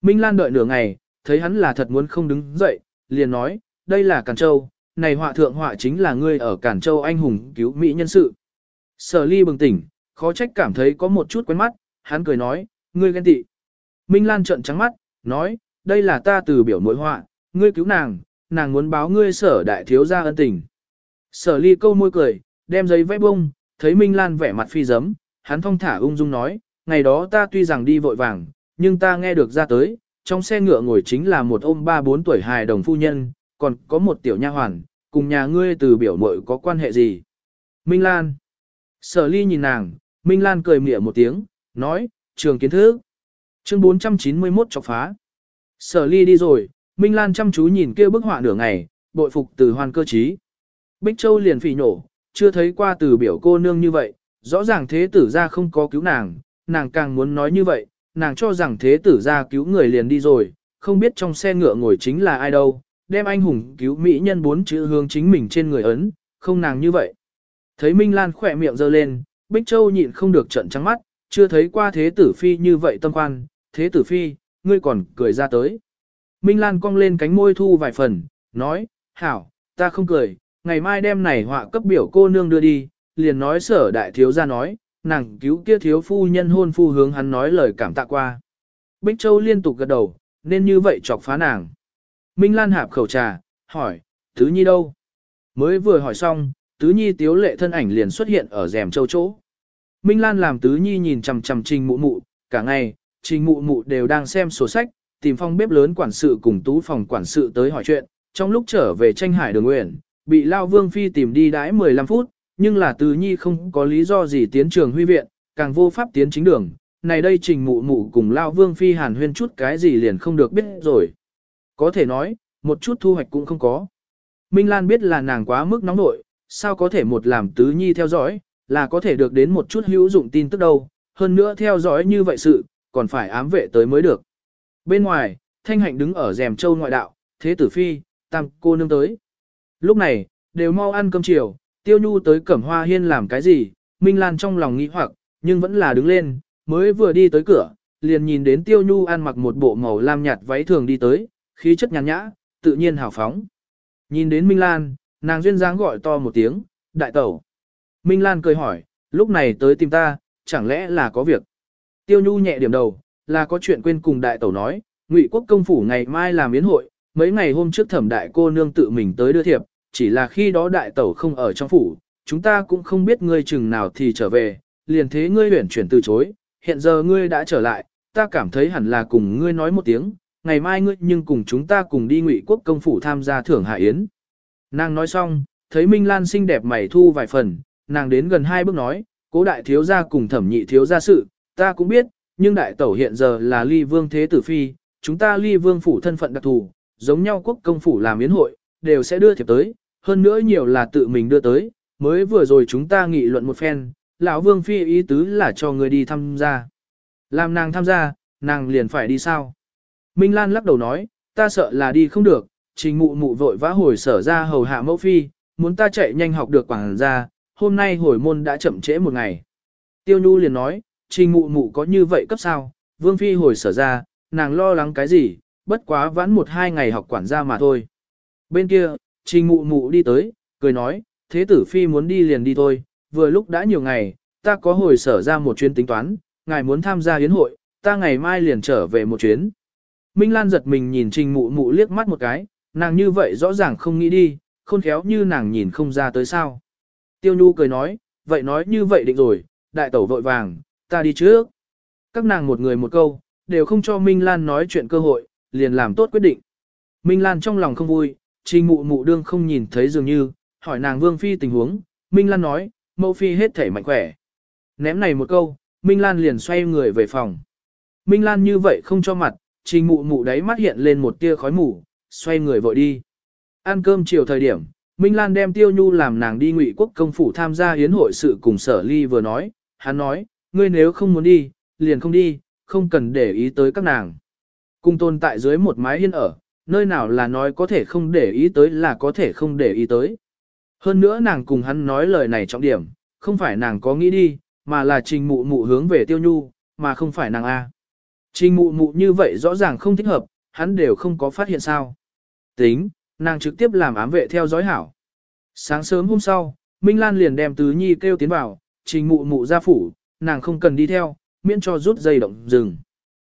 Minh Lan đợi nửa ngày, thấy hắn là thật muốn không đứng dậy, liền nói, đây là Càn Châu, này họa thượng họa chính là ngươi ở Càn Châu anh hùng cứu Mỹ nhân sự. Sở ly bừng tỉnh, khó trách cảm thấy có một chút quen mắt, hắn cười nói, ngươi ghen tị. Minh Lan trợn trắng mắt, nói, đây là ta từ biểu mối họa, ngươi cứu nàng, nàng muốn báo ngươi sở đại thiếu gia ân tình. Sở ly câu môi cười, đem giấy vẽ bông, thấy Minh Lan vẻ mặt phi giấm, hắn thong thả ung dung nói, ngày đó ta tuy rằng đi vội vàng, nhưng ta nghe được ra tới, trong xe ngựa ngồi chính là một ôm ba bốn tuổi hài đồng phu nhân, còn có một tiểu nha hoàn, cùng nhà ngươi từ biểu mội có quan hệ gì. Minh Lan. Sở ly nhìn nàng, Minh Lan cười mỉa một tiếng, nói, trường kiến thức. Chương 491 chọc phá. Sở ly đi rồi, Minh Lan chăm chú nhìn kia bức họa nửa ngày, bội phục từ hoàn cơ trí. Bích Châu liền phỉ nổ, chưa thấy qua từ biểu cô nương như vậy, rõ ràng thế tử ra không có cứu nàng, nàng càng muốn nói như vậy, nàng cho rằng thế tử ra cứu người liền đi rồi, không biết trong xe ngựa ngồi chính là ai đâu, đem anh hùng cứu mỹ nhân bốn chữ hướng chính mình trên người ấn, không nàng như vậy. Thấy Minh Lan khỏe miệng giơ lên, Bích Châu nhịn không được trận trắng mắt, chưa thấy qua thế tử phi như vậy tâm quan. thế tử phi, ngươi còn cười ra tới. Minh Lan cong lên cánh môi thu vài phần, nói, hảo, ta không cười, ngày mai đem này họa cấp biểu cô nương đưa đi, liền nói sở đại thiếu ra nói, nàng cứu kia thiếu phu nhân hôn phu hướng hắn nói lời cảm tạ qua. Bích Châu liên tục gật đầu, nên như vậy chọc phá nàng. Minh Lan hạp khẩu trà, hỏi, Tứ Nhi đâu? Mới vừa hỏi xong, Tứ Nhi tiếu lệ thân ảnh liền xuất hiện ở rèm châu chỗ. Minh Lan làm Tứ Nhi nhìn chằm chằm trình mụ mụ, cả ngày, trình mụ mụ đều đang xem sổ sách, tìm phòng bếp lớn quản sự cùng tú phòng quản sự tới hỏi chuyện, trong lúc trở về tranh hải đường nguyện, bị Lao Vương Phi tìm đi đãi 15 phút, nhưng là Tứ Nhi không có lý do gì tiến trường huy viện, càng vô pháp tiến chính đường, này đây trình mụ mụ cùng Lao Vương Phi hàn huyên chút cái gì liền không được biết rồi. Có thể nói, một chút thu hoạch cũng không có. Minh Lan biết là nàng quá mức nóng nội, sao có thể một làm Tứ Nhi theo dõi, là có thể được đến một chút hữu dụng tin tức đâu, hơn nữa theo dõi như vậy sự, còn phải ám vệ tới mới được. Bên ngoài, Thanh Hạnh đứng ở rèm châu ngoại đạo, thế tử phi, tam cô nương tới. Lúc này, đều mau ăn cơm chiều, tiêu nhu tới cẩm hoa hiên làm cái gì, Minh Lan trong lòng nghĩ hoặc, nhưng vẫn là đứng lên, mới vừa đi tới cửa, liền nhìn đến tiêu nhu ăn mặc một bộ màu lam nhạt váy thường đi tới, khí chất nhàn nhã, tự nhiên hào phóng. Nhìn đến Minh Lan, nàng duyên dáng gọi to một tiếng, đại tẩu. Minh Lan cười hỏi, lúc này tới tìm ta, chẳng lẽ là có việc. Tiêu Nhu nhẹ điểm đầu, là có chuyện quên cùng đại tẩu nói, Ngụy quốc công phủ ngày mai làm yến hội, mấy ngày hôm trước thẩm đại cô nương tự mình tới đưa thiệp, chỉ là khi đó đại tẩu không ở trong phủ, chúng ta cũng không biết ngươi chừng nào thì trở về, liền thế ngươi huyển chuyển từ chối, hiện giờ ngươi đã trở lại, ta cảm thấy hẳn là cùng ngươi nói một tiếng, ngày mai ngươi nhưng cùng chúng ta cùng đi ngụy quốc công phủ tham gia thưởng hạ yến. Nàng nói xong, thấy Minh Lan xinh đẹp mày thu vài phần, nàng đến gần hai bước nói, cố đại thiếu gia cùng thẩm nhị thiếu gia sự, ta cũng biết, nhưng đại tẩu hiện giờ là ly vương thế tử phi, chúng ta ly vương phủ thân phận đặc thù, giống nhau quốc công phủ làm yến hội, đều sẽ đưa thiệp tới, hơn nữa nhiều là tự mình đưa tới, mới vừa rồi chúng ta nghị luận một phen, lão vương phi ý tứ là cho người đi tham gia. Làm nàng tham gia, nàng liền phải đi sao? Minh Lan lắc đầu nói, ta sợ là đi không được, trình mụ mụ vội vã hồi sở ra hầu hạ mẫu phi, muốn ta chạy nhanh học được quảng ra, hôm nay hồi môn đã chậm trễ một ngày. Tiêu Nhu liền nói, trình mụ mụ có như vậy cấp sao, vương phi hồi sở ra, nàng lo lắng cái gì, bất quá vãn một hai ngày học quản gia mà thôi. Bên kia, trình mụ mụ đi tới, cười nói, thế tử phi muốn đi liền đi thôi, vừa lúc đã nhiều ngày, ta có hồi sở ra một chuyến tính toán, ngài muốn tham gia hiến hội, ta ngày mai liền trở về một chuyến. Minh Lan giật mình nhìn trình mụ mụ liếc mắt một cái, nàng như vậy rõ ràng không nghĩ đi, khôn khéo như nàng nhìn không ra tới sao. Tiêu Nhu cười nói, vậy nói như vậy định rồi, đại tẩu vội vàng, ta đi trước. Các nàng một người một câu, đều không cho Minh Lan nói chuyện cơ hội, liền làm tốt quyết định. Minh Lan trong lòng không vui, trình mụ mụ đương không nhìn thấy dường như, hỏi nàng Vương Phi tình huống, Minh Lan nói, mẫu Phi hết thể mạnh khỏe. Ném này một câu, Minh Lan liền xoay người về phòng. Minh Lan như vậy không cho mặt, trình mụ mụ đáy mắt hiện lên một tia khói mù, xoay người vội đi. Ăn cơm chiều thời điểm, Minh Lan đem Tiêu Nhu làm nàng đi ngụy quốc công phủ tham gia hiến hội sự cùng sở ly vừa nói, hắn nói, ngươi nếu không muốn đi, liền không đi, không cần để ý tới các nàng. Cùng tồn tại dưới một mái hiên ở, nơi nào là nói có thể không để ý tới là có thể không để ý tới. Hơn nữa nàng cùng hắn nói lời này trọng điểm, không phải nàng có nghĩ đi, mà là trình mụ mụ hướng về tiêu nhu, mà không phải nàng A. Trình mụ mụ như vậy rõ ràng không thích hợp, hắn đều không có phát hiện sao. Tính, nàng trực tiếp làm ám vệ theo dõi hảo. Sáng sớm hôm sau, Minh Lan liền đem Tứ Nhi kêu tiến vào, trình mụ mụ ra phủ, nàng không cần đi theo, miễn cho rút dây động rừng.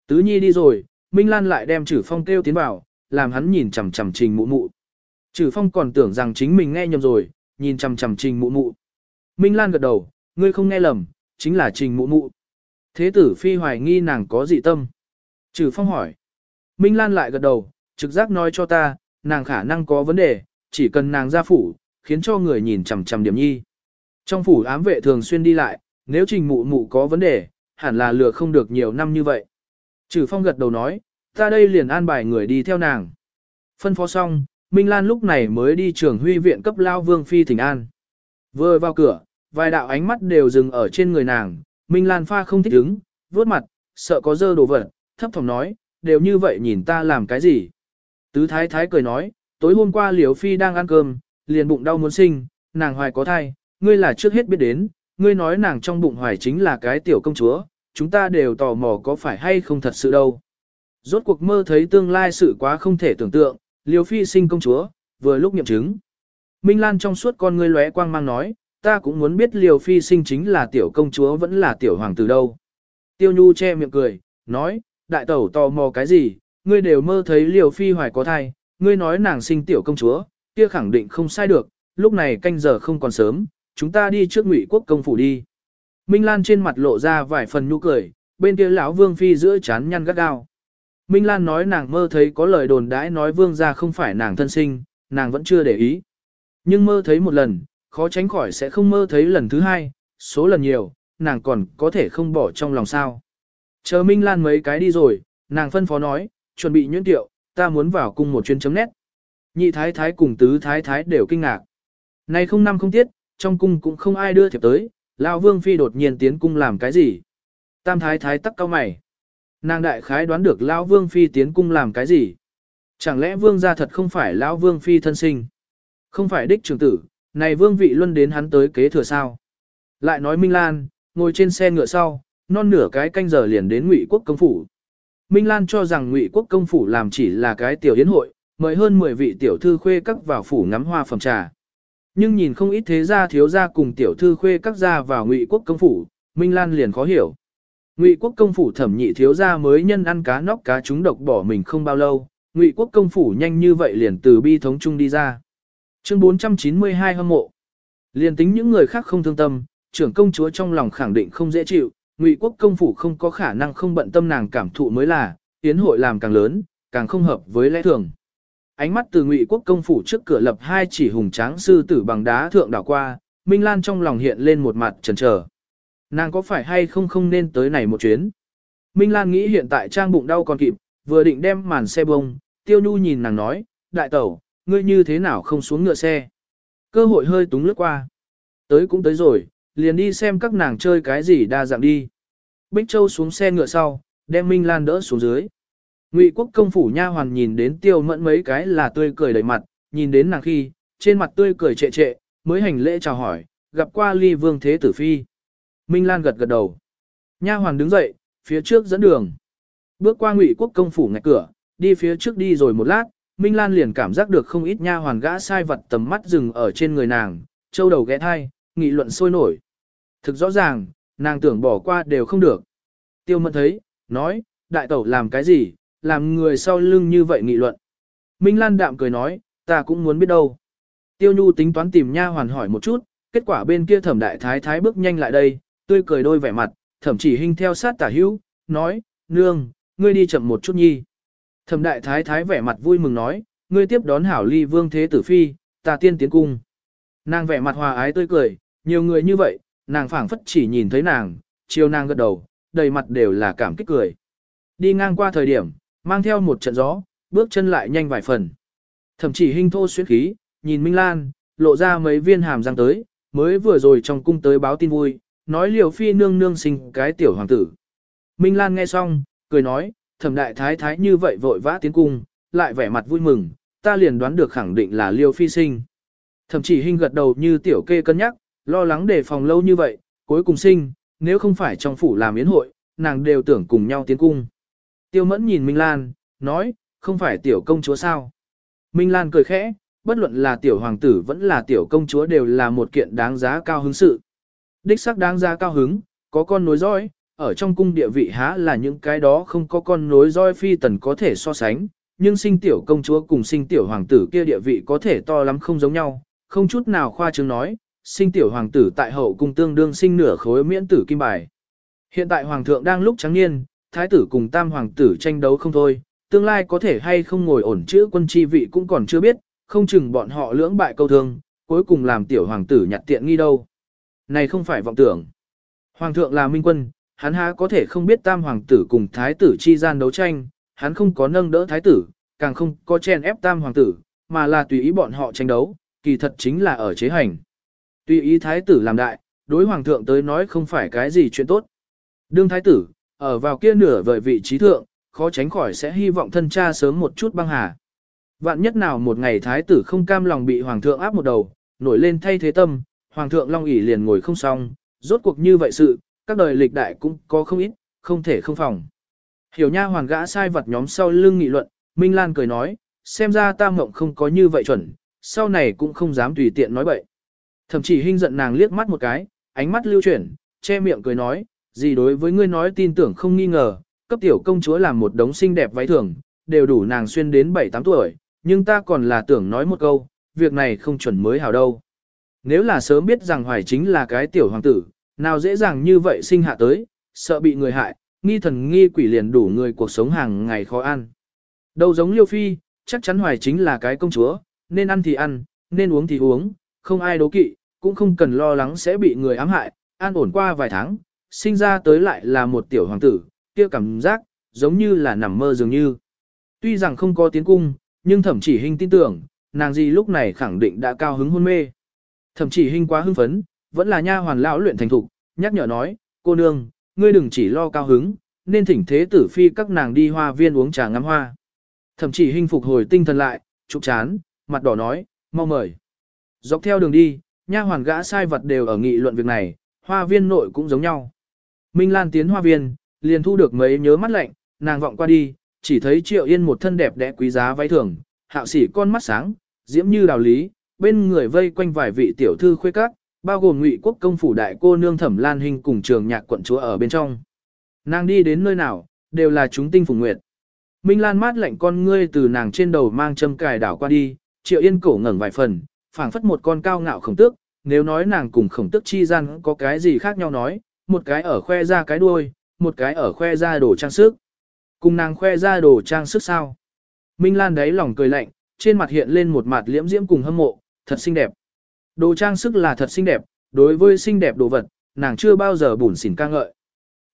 Tứ Nhi đi rồi, Minh Lan lại đem Trử Phong kêu tiến vào, làm hắn nhìn chằm chằm trình mụ mụ. Trử Phong còn tưởng rằng chính mình nghe nhầm rồi, nhìn chằm chằm trình mụ mụ. Minh Lan gật đầu, ngươi không nghe lầm, chính là trình mụ mụ. Thế tử phi hoài nghi nàng có dị tâm. Trừ phong hỏi. Minh Lan lại gật đầu, trực giác nói cho ta, nàng khả năng có vấn đề, chỉ cần nàng ra phủ, khiến cho người nhìn chằm chằm điểm nhi. Trong phủ ám vệ thường xuyên đi lại, nếu trình mụ mụ có vấn đề, hẳn là lừa không được nhiều năm như vậy. Trừ phong gật đầu nói, ta đây liền an bài người đi theo nàng. Phân phó xong, Minh Lan lúc này mới đi trường huy viện cấp lao vương phi thỉnh an. Vừa vào cửa, vài đạo ánh mắt đều dừng ở trên người nàng, Minh Lan pha không thích đứng, vuốt mặt, sợ có dơ đồ vật, thấp thỏm nói, đều như vậy nhìn ta làm cái gì. Tứ thái thái cười nói, tối hôm qua Liễu Phi đang ăn cơm, liền bụng đau muốn sinh, nàng hoài có thai, ngươi là trước hết biết đến, ngươi nói nàng trong bụng hoài chính là cái tiểu công chúa, chúng ta đều tò mò có phải hay không thật sự đâu. Rốt cuộc mơ thấy tương lai sự quá không thể tưởng tượng, Liễu Phi sinh công chúa, vừa lúc nghiệm chứng. Minh Lan trong suốt con ngươi lóe quang mang nói, ta cũng muốn biết Liều Phi sinh chính là tiểu công chúa vẫn là tiểu hoàng tử đâu. Tiêu Nhu che miệng cười, nói, đại tẩu tò mò cái gì, ngươi đều mơ thấy Liều Phi hoài có thai, ngươi nói nàng sinh tiểu công chúa, kia khẳng định không sai được, lúc này canh giờ không còn sớm, chúng ta đi trước ngụy quốc công phủ đi. Minh Lan trên mặt lộ ra vài phần nụ cười, bên kia lão Vương Phi giữa chán nhăn gắt gao. Minh Lan nói nàng mơ thấy có lời đồn đãi nói Vương ra không phải nàng thân sinh, nàng vẫn chưa để ý. Nhưng mơ thấy một lần, khó tránh khỏi sẽ không mơ thấy lần thứ hai, số lần nhiều, nàng còn có thể không bỏ trong lòng sao. Chờ Minh Lan mấy cái đi rồi, nàng phân phó nói, chuẩn bị nhuyễn tiệu, ta muốn vào cung một chuyến chấm nét. Nhị thái thái cùng tứ thái thái đều kinh ngạc. Này không năm không tiết, trong cung cũng không ai đưa thiệp tới, lão vương phi đột nhiên tiến cung làm cái gì. Tam thái thái tắc cao mày. Nàng đại khái đoán được lão vương phi tiến cung làm cái gì. Chẳng lẽ vương gia thật không phải lão vương phi thân sinh? Không phải đích trưởng tử, này vương vị luân đến hắn tới kế thừa sao. Lại nói Minh Lan, ngồi trên xe ngựa sau, non nửa cái canh giờ liền đến ngụy quốc công phủ. Minh Lan cho rằng ngụy quốc công phủ làm chỉ là cái tiểu yến hội, mời hơn 10 vị tiểu thư khuê các vào phủ ngắm hoa phẩm trà. Nhưng nhìn không ít thế gia thiếu gia cùng tiểu thư khuê các gia vào ngụy quốc công phủ, Minh Lan liền khó hiểu. Ngụy quốc công phủ thẩm nhị thiếu gia mới nhân ăn cá nóc cá trúng độc bỏ mình không bao lâu, Ngụy quốc công phủ nhanh như vậy liền từ bi thống chung đi ra. Chương 492 hâm mộ. Liên tính những người khác không thương tâm, trưởng công chúa trong lòng khẳng định không dễ chịu, ngụy quốc công phủ không có khả năng không bận tâm nàng cảm thụ mới là, tiến hội làm càng lớn, càng không hợp với lẽ thường. Ánh mắt từ ngụy quốc công phủ trước cửa lập hai chỉ hùng tráng sư tử bằng đá thượng đảo qua, Minh Lan trong lòng hiện lên một mặt chần chờ. Nàng có phải hay không không nên tới này một chuyến? Minh Lan nghĩ hiện tại trang bụng đau còn kịp, vừa định đem màn xe bông, Tiêu Nhu nhìn nàng nói, đại tẩu, ngươi như thế nào không xuống ngựa xe? Cơ hội hơi túng lướt qua. Tới cũng tới rồi, liền đi xem các nàng chơi cái gì đa dạng đi. Bích Châu xuống xe ngựa sau, đem Minh Lan đỡ xuống dưới. Ngụy quốc công phủ nha hoàn nhìn đến tiêu mẫn mấy cái là tươi cười đầy mặt, nhìn đến nàng khi, trên mặt tươi cười trệ trệ, mới hành lễ chào hỏi, gặp qua ly vương thế tử phi. Minh Lan gật gật đầu. Nha hoàn đứng dậy, phía trước dẫn đường. Bước qua ngụy quốc công phủ ngạch cửa, đi phía trước đi rồi một lát, Minh Lan liền cảm giác được không ít nha hoàn gã sai vật tầm mắt dừng ở trên người nàng, châu đầu ghé thai, nghị luận sôi nổi. Thực rõ ràng, nàng tưởng bỏ qua đều không được. Tiêu mẫn thấy, nói, đại tẩu làm cái gì, làm người sau lưng như vậy nghị luận. Minh Lan đạm cười nói, ta cũng muốn biết đâu. Tiêu Nhu tính toán tìm nha hoàn hỏi một chút, kết quả bên kia thẩm đại thái thái bước nhanh lại đây, tươi cười đôi vẻ mặt, thẩm chỉ hình theo sát tả hữu, nói, nương, ngươi đi chậm một chút nhi. Thẩm đại thái thái vẻ mặt vui mừng nói, ngươi tiếp đón hảo ly vương thế tử phi, ta tiên tiến cung. Nàng vẻ mặt hòa ái tươi cười, nhiều người như vậy, nàng phảng phất chỉ nhìn thấy nàng, chiều nàng gật đầu, đầy mặt đều là cảm kích cười. Đi ngang qua thời điểm, mang theo một trận gió, bước chân lại nhanh vài phần. Thậm chỉ hình thô xuyến khí, nhìn Minh Lan, lộ ra mấy viên hàm răng tới, mới vừa rồi trong cung tới báo tin vui, nói liều phi nương nương sinh cái tiểu hoàng tử. Minh Lan nghe xong, cười nói, thẩm đại thái thái như vậy vội vã tiến cung, lại vẻ mặt vui mừng, ta liền đoán được khẳng định là liêu phi sinh. Thậm chỉ hình gật đầu như tiểu kê cân nhắc, lo lắng đề phòng lâu như vậy, cuối cùng sinh, nếu không phải trong phủ làm yến hội, nàng đều tưởng cùng nhau tiến cung. Tiêu mẫn nhìn Minh Lan, nói, không phải tiểu công chúa sao. Minh Lan cười khẽ, bất luận là tiểu hoàng tử vẫn là tiểu công chúa đều là một kiện đáng giá cao hứng sự. Đích sắc đáng giá cao hứng, có con nối dõi, ở trong cung địa vị há là những cái đó không có con nối dõi phi tần có thể so sánh, nhưng sinh tiểu công chúa cùng sinh tiểu hoàng tử kia địa vị có thể to lắm không giống nhau, không chút nào khoa trương nói, sinh tiểu hoàng tử tại hậu cung tương đương sinh nửa khối miễn tử kim bài. Hiện tại hoàng thượng đang lúc trắng niên, thái tử cùng tam hoàng tử tranh đấu không thôi, tương lai có thể hay không ngồi ổn chữ quân chi vị cũng còn chưa biết, không chừng bọn họ lưỡng bại câu thương, cuối cùng làm tiểu hoàng tử nhặt tiện nghi đâu. Này không phải vọng tưởng. Hoàng thượng là minh quân, hắn há có thể không biết tam hoàng tử cùng thái tử chi gian đấu tranh, hắn không có nâng đỡ thái tử, càng không có chen ép tam hoàng tử, mà là tùy ý bọn họ tranh đấu, kỳ thật chính là ở chế hành. Tùy ý thái tử làm đại, đối hoàng thượng tới nói không phải cái gì chuyện tốt. Đương thái tử, ở vào kia nửa vời vị trí thượng, khó tránh khỏi sẽ hy vọng thân cha sớm một chút băng hà. Vạn nhất nào một ngày thái tử không cam lòng bị hoàng thượng áp một đầu, nổi lên thay thế tâm, hoàng thượng long ỷ liền ngồi không xong, rốt cuộc như vậy sự, các đời lịch đại cũng có không ít, không thể không phòng. Hiểu nha hoàng gã sai vật nhóm sau lưng nghị luận, Minh Lan cười nói, xem ra ta mộng không có như vậy chuẩn, sau này cũng không dám tùy tiện nói bậy. Thậm chí Hinh giận nàng liếc mắt một cái, ánh mắt lưu chuyển, che miệng cười nói, gì đối với ngươi nói tin tưởng không nghi ngờ, cấp tiểu công chúa làm một đống xinh đẹp váy thường, đều đủ nàng xuyên đến 7-8 tuổi, nhưng ta còn là tưởng nói một câu, việc này không chuẩn mới hảo đâu. Nếu là sớm biết rằng Hoài chính là cái tiểu hoàng tử, nào dễ dàng như vậy sinh hạ tới, sợ bị người hại, nghi thần nghi quỷ liền đủ người cuộc sống hàng ngày khó ăn. Đâu giống Liêu Phi, chắc chắn Hoài chính là cái công chúa, nên ăn thì ăn, nên uống thì uống, không ai đố kỵ, cũng không cần lo lắng sẽ bị người ám hại, an ổn qua vài tháng, sinh ra tới lại là một tiểu hoàng tử, kia cảm giác, giống như là nằm mơ dường như. Tuy rằng không có tiến cung, nhưng thẩm chỉ hình tin tưởng, nàng gì lúc này khẳng định đã cao hứng hôn mê. Thẩm chỉ hình quá hưng phấn, vẫn là nha hoàn lão luyện thành thục, nhắc nhở nói, cô nương, ngươi đừng chỉ lo cao hứng, nên thỉnh thế tử phi các nàng đi hoa viên uống trà ngắm hoa. Thẩm chỉ hình phục hồi tinh thần lại, trục chán, mặt đỏ nói, mau mời. Dọc theo đường đi, nha hoàn gã sai vật đều ở nghị luận việc này, hoa viên nội cũng giống nhau. Minh Lan tiến hoa viên, liền thu được mấy nhớ mắt lạnh, nàng vọng qua đi, chỉ thấy Triệu Yên một thân đẹp đẽ quý giá váy thường, hạo sĩ con mắt sáng, diễm như đào lý, bên người vây quanh vài vị tiểu thư khuê các, bao gồm Ngụy Quốc công phủ đại cô nương Thẩm Lan Hinh cùng trường nhạc quận chúa ở bên trong. Nàng đi đến nơi nào, đều là chúng tinh phùng nguyệt. Minh Lan mát lạnh con ngươi từ nàng trên đầu mang châm cài đảo qua đi, Triệu Yên cổ ngẩng vài phần, phảng phất một con cao ngạo khổng tước, nếu nói nàng cùng khổng tước chi gian có cái gì khác nhau nói, một cái ở khoe ra cái đuôi, một cái ở khoe ra đồ trang sức. Cùng nàng khoe ra đồ trang sức sao? Minh Lan đấy lòng cười lạnh, trên mặt hiện lên một mặt liễm diễm cùng hâm mộ, thật xinh đẹp. Đồ trang sức là thật xinh đẹp, đối với xinh đẹp đồ vật, nàng chưa bao giờ bủn xỉn ca ngợi.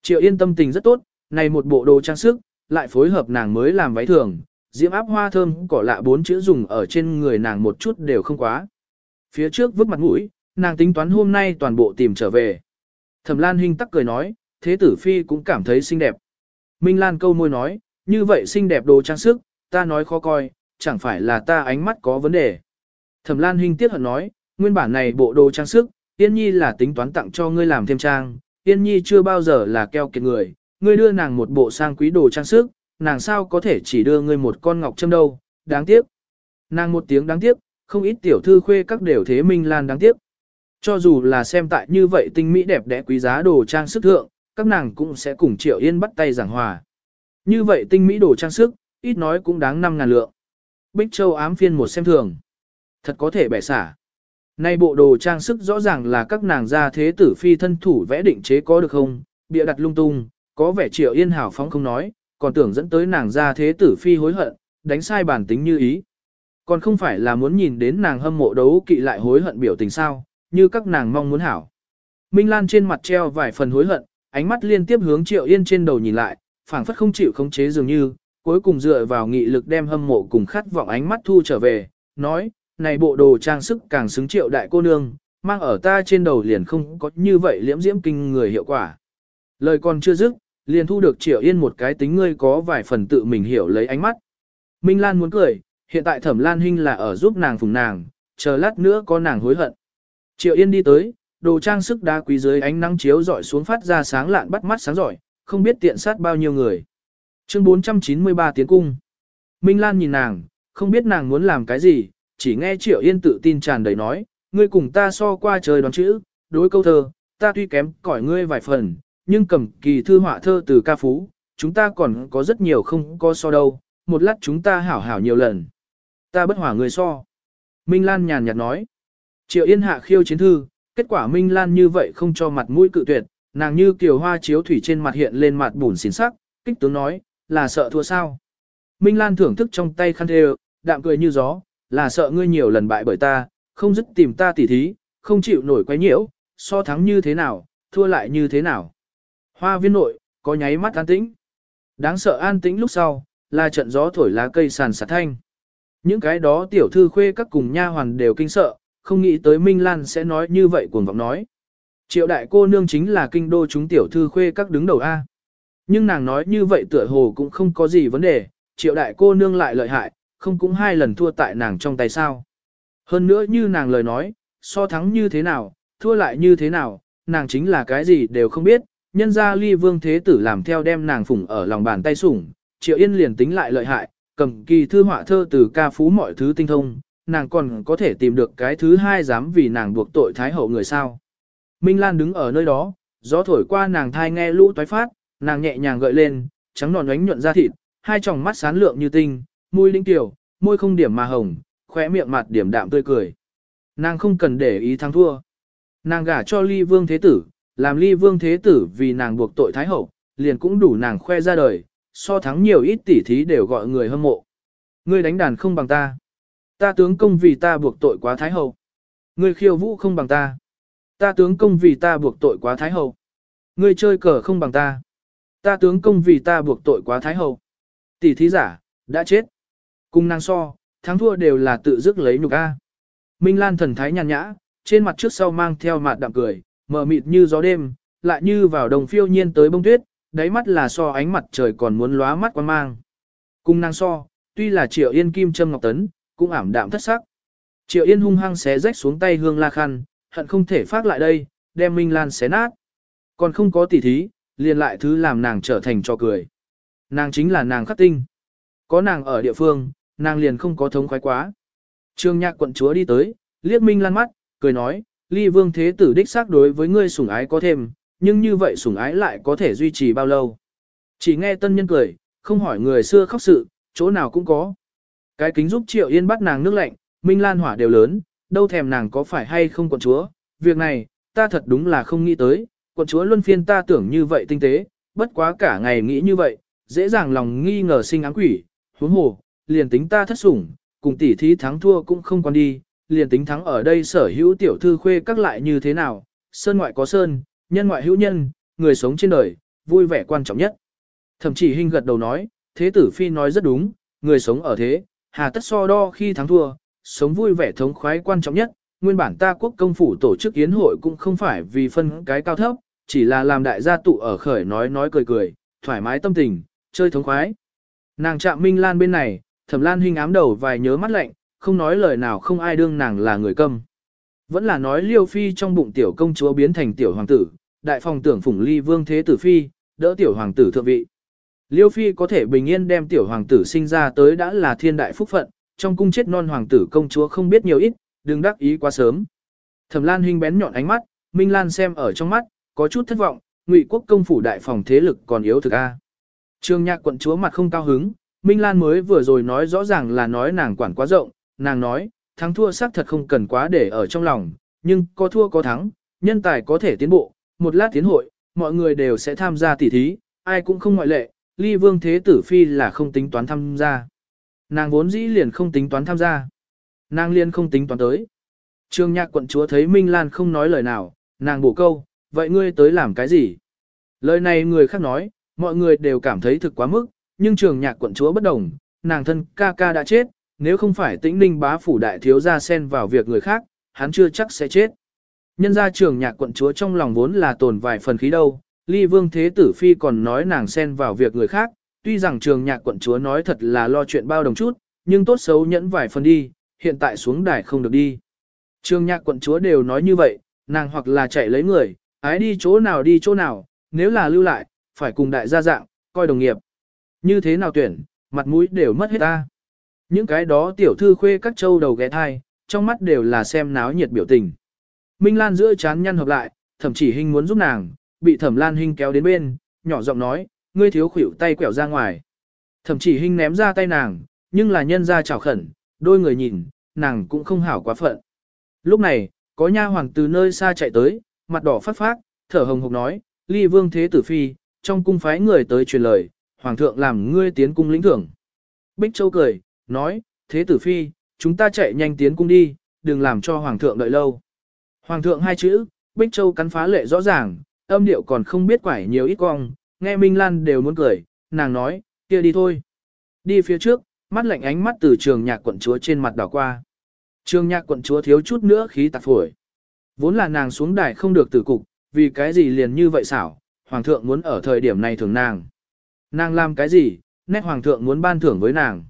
Triệu yên tâm tình rất tốt, này một bộ đồ trang sức, lại phối hợp nàng mới làm váy thường, diễm áp hoa thơm cỏ lạ bốn chữ dùng ở trên người nàng một chút đều không quá. Phía trước vứt mặt mũi, nàng tính toán hôm nay toàn bộ tìm trở về. Thẩm Lan Hinh tắc cười nói, thế tử phi cũng cảm thấy xinh đẹp. Minh Lan câu môi nói, như vậy xinh đẹp đồ trang sức, ta nói khó coi, chẳng phải là ta ánh mắt có vấn đề. Thẩm Lan Hinh tiếc hận nói, nguyên bản này bộ đồ trang sức, Tiên Nhi là tính toán tặng cho ngươi làm thêm trang, Tiên Nhi chưa bao giờ là keo kiệt người, ngươi đưa nàng một bộ sang quý đồ trang sức, nàng sao có thể chỉ đưa ngươi một con ngọc châm đâu, đáng tiếc. Nàng một tiếng đáng tiếc, không ít tiểu thư khuê các đều thế Minh Lan đáng tiếc. Cho dù là xem tại như vậy tinh mỹ đẹp đẽ quý giá đồ trang sức thượng, các nàng cũng sẽ cùng Triệu Yên bắt tay giảng hòa. Như vậy tinh mỹ đồ trang sức, ít nói cũng đáng 5 ngàn lượng. Bích Châu ám phiên một xem thường. Thật có thể bẻ xả. Nay bộ đồ trang sức rõ ràng là các nàng gia thế tử phi thân thủ vẽ định chế có được không, bịa đặt lung tung, có vẻ Triệu Yên hào phóng không nói, còn tưởng dẫn tới nàng gia thế tử phi hối hận, đánh sai bản tính như ý. Còn không phải là muốn nhìn đến nàng hâm mộ đấu kỵ lại hối hận biểu tình sao, như các nàng mong muốn hảo. Minh Lan trên mặt treo vài phần hối hận, ánh mắt liên tiếp hướng Triệu Yên trên đầu nhìn lại, phảng phất không chịu khống chế dường như, cuối cùng dựa vào nghị lực đem hâm mộ cùng khát vọng ánh mắt thu trở về, nói, này bộ đồ trang sức càng xứng Triệu đại cô nương, mang ở ta trên đầu liền không có như vậy liễm diễm kinh người hiệu quả. Lời còn chưa dứt, liền thu được Triệu Yên một cái tính ngươi có vài phần tự mình hiểu lấy ánh mắt. Minh Lan muốn cười, hiện tại Thẩm Lan huynh là ở giúp nàng phùng nàng, chờ lát nữa có nàng hối hận. Triệu Yên đi tới, đồ trang sức đá quý dưới ánh nắng chiếu rọi xuống phát ra sáng lạn bắt mắt sáng rọi, không biết tiện sát bao nhiêu người. Chương 493 tiến cung. Minh Lan nhìn nàng, không biết nàng muốn làm cái gì, chỉ nghe Triệu Yên tự tin tràn đầy nói, ngươi cùng ta so qua trời đoán chữ, đối câu thơ, ta tuy kém cỏi ngươi vài phần, nhưng cầm kỳ thư họa thơ từ ca phú, chúng ta còn có rất nhiều không có so đâu, một lát chúng ta hảo hảo nhiều lần. Ta bất hỏa người so. Minh Lan nhàn nhạt nói. Triệu Yên hạ khiêu chiến thư, kết quả Minh Lan như vậy không cho mặt mũi cự tuyệt, nàng như kiều hoa chiếu thủy trên mặt hiện lên mặt bùn xỉn sắc, kích tướng nói, là sợ thua sao. Minh Lan thưởng thức trong tay khăn thề, đạm cười như gió, là sợ ngươi nhiều lần bại bởi ta, không dứt tìm ta tỉ thí, không chịu nổi quấy nhiễu, so thắng như thế nào, thua lại như thế nào. Hoa viên nội, có nháy mắt an tĩnh. Đáng sợ an tĩnh lúc sau, là trận gió thổi lá cây sàn sạt thanh. Những cái đó tiểu thư khuê các cùng nha hoàn đều kinh sợ, không nghĩ tới Minh Lan sẽ nói như vậy cuồng vọng nói. Triệu đại cô nương chính là kinh đô chúng tiểu thư khuê các đứng đầu A. Nhưng nàng nói như vậy tựa hồ cũng không có gì vấn đề, triệu đại cô nương lại lợi hại, không cũng hai lần thua tại nàng trong tay sao. Hơn nữa như nàng lời nói, so thắng như thế nào, thua lại như thế nào, nàng chính là cái gì đều không biết, nhân ra ly vương thế tử làm theo đem nàng phủng ở lòng bàn tay sủng, triệu yên liền tính lại lợi hại, cầm kỳ thư họa thơ từ ca phú mọi thứ tinh thông, nàng còn có thể tìm được cái thứ hai dám vì nàng buộc tội thái hậu người sao. Minh Lan đứng ở nơi đó, gió thổi qua nàng thai nghe lũ toái phát, nàng nhẹ nhàng gợi lên, trắng nòn ánh nhuận da thịt, hai tròng mắt sáng lượng như tinh, môi linh tiểu, môi không điểm mà hồng, khóe miệng mặt điểm đạm tươi cười. Nàng không cần để ý thắng thua. Nàng gả cho ly vương thế tử, làm ly vương thế tử vì nàng buộc tội thái hậu, liền cũng đủ nàng khoe ra đời, so thắng nhiều ít tỷ thí đều gọi người hâm mộ. Ngươi đánh đàn không bằng ta. Ta tướng công vì ta buộc tội quá thái hậu. Ngươi khiêu vũ không bằng ta. Ta tướng công vì ta buộc tội quá thái hậu. Ngươi chơi cờ không bằng ta. Ta tướng công vì ta buộc tội quá thái hậu. Tỷ thí giả, đã chết. Cung năng so, thắng thua đều là tự dứt lấy nhục A. Minh Lan thần thái nhàn nhã, trên mặt trước sau mang theo mặt đạm cười, mờ mịt như gió đêm, lại như vào đồng phiêu nhiên tới bông tuyết, đáy mắt là so ánh mặt trời còn muốn lóa mắt quan mang. Cung năng so, tuy là triệu yên kim châm ngọc tấn, cũng ảm đạm thất sắc. Triệu yên hung hăng xé rách xuống tay hương la khăn, hận không thể phát lại đây, đem Minh Lan xé nát. Còn không có tỉ thí, liền lại thứ làm nàng trở thành trò cười. Nàng chính là nàng khắc tinh. Có nàng ở địa phương, nàng liền không có thống khoái quá. Trương nhạc quận chúa đi tới, liếc Minh Lan mắt, cười nói, ly vương thế tử đích xác đối với ngươi sủng ái có thêm, nhưng như vậy sủng ái lại có thể duy trì bao lâu. Chỉ nghe tân nhân cười, không hỏi người xưa khóc sự, chỗ nào cũng có. Cái kính giúp Triệu Yên bắt nàng nước lạnh, Minh Lan hỏa đều lớn, đâu thèm nàng có phải hay không quận chúa, việc này, ta thật đúng là không nghĩ tới, quận chúa luân phiên ta tưởng như vậy tinh tế, bất quá cả ngày nghĩ như vậy, dễ dàng lòng nghi ngờ sinh ám quỷ, huống hồ, liền tính ta thất sủng, cùng tỷ thí thắng thua cũng không quan đi, liền tính thắng ở đây sở hữu tiểu thư khuê các lại như thế nào, sơn ngoại có sơn, nhân ngoại hữu nhân, người sống trên đời, vui vẻ quan trọng nhất. Thậm chí hình gật đầu nói, thế tử phi nói rất đúng, người sống ở thế, hà tất so đo khi thắng thua, sống vui vẻ thống khoái quan trọng nhất, nguyên bản ta quốc công phủ tổ chức yến hội cũng không phải vì phân cái cao thấp, chỉ là làm đại gia tụ ở khởi nói nói cười cười, thoải mái tâm tình, chơi thống khoái. Nàng chạm Minh Lan bên này, Thẩm Lan huynh ám đầu vài nhớ mắt lạnh, không nói lời nào không ai đương nàng là người câm. Vẫn là nói Liêu Phi trong bụng tiểu công chúa biến thành tiểu hoàng tử, đại phòng tưởng phủng ly vương thế tử Phi, đỡ tiểu hoàng tử thượng vị. Liêu Phi có thể bình yên đem tiểu hoàng tử sinh ra tới đã là thiên đại phúc phận, trong cung chết non hoàng tử công chúa không biết nhiều ít, đừng đắc ý quá sớm. Thẩm Lan huynh bén nhọn ánh mắt, Minh Lan xem ở trong mắt, có chút thất vọng, Ngụy quốc công phủ đại phòng thế lực còn yếu thực a. Trương Nhạc quận chúa mặt không cao hứng, Minh Lan mới vừa rồi nói rõ ràng là nói nàng quản quá rộng, nàng nói, thắng thua xác thật không cần quá để ở trong lòng, nhưng có thua có thắng, nhân tài có thể tiến bộ, một lát tiến hội, mọi người đều sẽ tham gia tỉ thí, ai cũng không ngoại lệ, ly vương thế tử phi là không tính toán tham gia. Nàng vốn dĩ liền không tính toán tham gia. Nàng liền không tính toán tới. Trương nhạc quận chúa thấy Minh Lan không nói lời nào, nàng bổ câu, vậy ngươi tới làm cái gì? Lời này người khác nói, mọi người đều cảm thấy thực quá mức, nhưng trường nhạc quận chúa bất đồng, nàng thân ca ca đã chết, nếu không phải tĩnh ninh bá phủ đại thiếu gia xen vào việc người khác, hắn chưa chắc sẽ chết. Nhân ra trường nhạc quận chúa trong lòng vốn là tồn vài phần khí đâu, ly vương thế tử phi còn nói nàng xen vào việc người khác, tuy rằng trường nhạc quận chúa nói thật là lo chuyện bao đồng chút, nhưng tốt xấu nhẫn vài phần đi, hiện tại xuống đài không được đi. Trường nhạc quận chúa đều nói như vậy, nàng hoặc là chạy lấy người, ái đi chỗ nào đi chỗ nào, nếu là lưu lại, phải cùng đại gia dạng, coi đồng nghiệp. Như thế nào tuyển, mặt mũi đều mất hết ta. Những cái đó tiểu thư khuê các châu đầu ghé thai, trong mắt đều là xem náo nhiệt biểu tình. Minh Lan giữa chán nhăn hợp lại, thậm chỉ hình muốn giúp nàng, bị thẩm Lan hình kéo đến bên, nhỏ giọng nói, ngươi thiếu khuỷu tay quẹo ra ngoài. Thẩm chỉ hình ném ra tay nàng, nhưng là nhân ra chào khẩn, đôi người nhìn, nàng cũng không hảo quá phận. Lúc này, có nha hoàng từ nơi xa chạy tới, mặt đỏ phát phát, thở hồng hộc nói, ly vương thế tử phi, trong cung phái người tới truyền lời, hoàng thượng làm ngươi tiến cung lĩnh thưởng. Bích Châu cười, nói, thế tử phi, chúng ta chạy nhanh tiến cung đi, đừng làm cho hoàng thượng đợi lâu. Hoàng thượng hai chữ, Bích Châu cắn phá lệ rõ ràng, âm điệu còn không biết quải nhiều ít cong, nghe Minh Lan đều muốn cười, nàng nói, kia đi thôi. Đi phía trước, mắt lạnh ánh mắt từ trường nhạc quận chúa trên mặt đảo qua. Trường nhạc quận chúa thiếu chút nữa khí tạc phổi. Vốn là nàng xuống đài không được tử cục, vì cái gì liền như vậy xảo, hoàng thượng muốn ở thời điểm này thường nàng. Nàng làm cái gì, nét hoàng thượng muốn ban thưởng với nàng.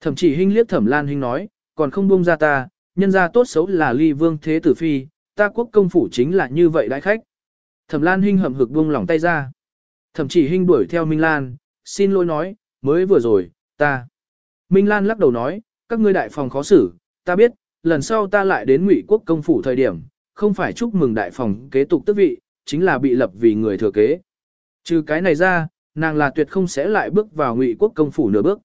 Thậm chỉ hinh liếc thẩm lan hinh nói, còn không buông ra ta, nhân ra tốt xấu là ly vương thế tử phi, ta quốc công phủ chính là như vậy đại khách. Thẩm lan hinh hậm hực buông lỏng tay ra. Thẩm chỉ hinh đuổi theo Minh Lan, xin lỗi nói, mới vừa rồi, ta. Minh Lan lắc đầu nói, các ngươi đại phòng khó xử, ta biết, lần sau ta lại đến ngụy quốc công phủ thời điểm, không phải chúc mừng đại phòng kế tục tước vị, chính là bị lập vì người thừa kế. Trừ cái này ra, nàng là tuyệt không sẽ lại bước vào ngụy quốc công phủ nửa bước.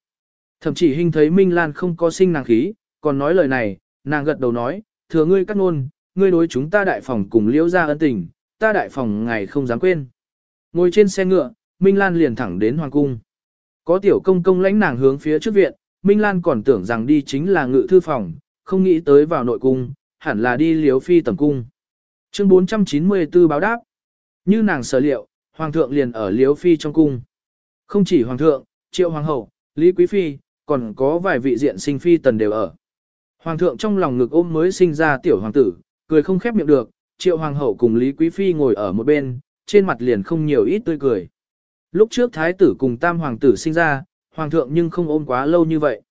Thậm chỉ hình thấy Minh Lan không có sinh nàng khí, còn nói lời này, nàng gật đầu nói, thừa ngươi cắt ngôn, ngươi đối chúng ta đại phòng cùng liễu ra ân tình, ta đại phòng ngày không dám quên. Ngồi trên xe ngựa, Minh Lan liền thẳng đến Hoàng Cung. Có tiểu công công lãnh nàng hướng phía trước viện, Minh Lan còn tưởng rằng đi chính là ngự thư phòng, không nghĩ tới vào nội cung, hẳn là đi liếu phi tầm cung. Chương 494 báo đáp. Như nàng sở liệu, Hoàng thượng liền ở liếu phi trong cung. Không chỉ Hoàng thượng, Triệu Hoàng hậu, Lý Quý Phi, còn có vài vị diện sinh phi tần đều ở. Hoàng thượng trong lòng ngực ôm mới sinh ra tiểu hoàng tử, cười không khép miệng được, Triệu Hoàng hậu cùng Lý Quý Phi ngồi ở một bên, trên mặt liền không nhiều ít tươi cười. Lúc trước thái tử cùng tam hoàng tử sinh ra, hoàng thượng nhưng không ôm quá lâu như vậy.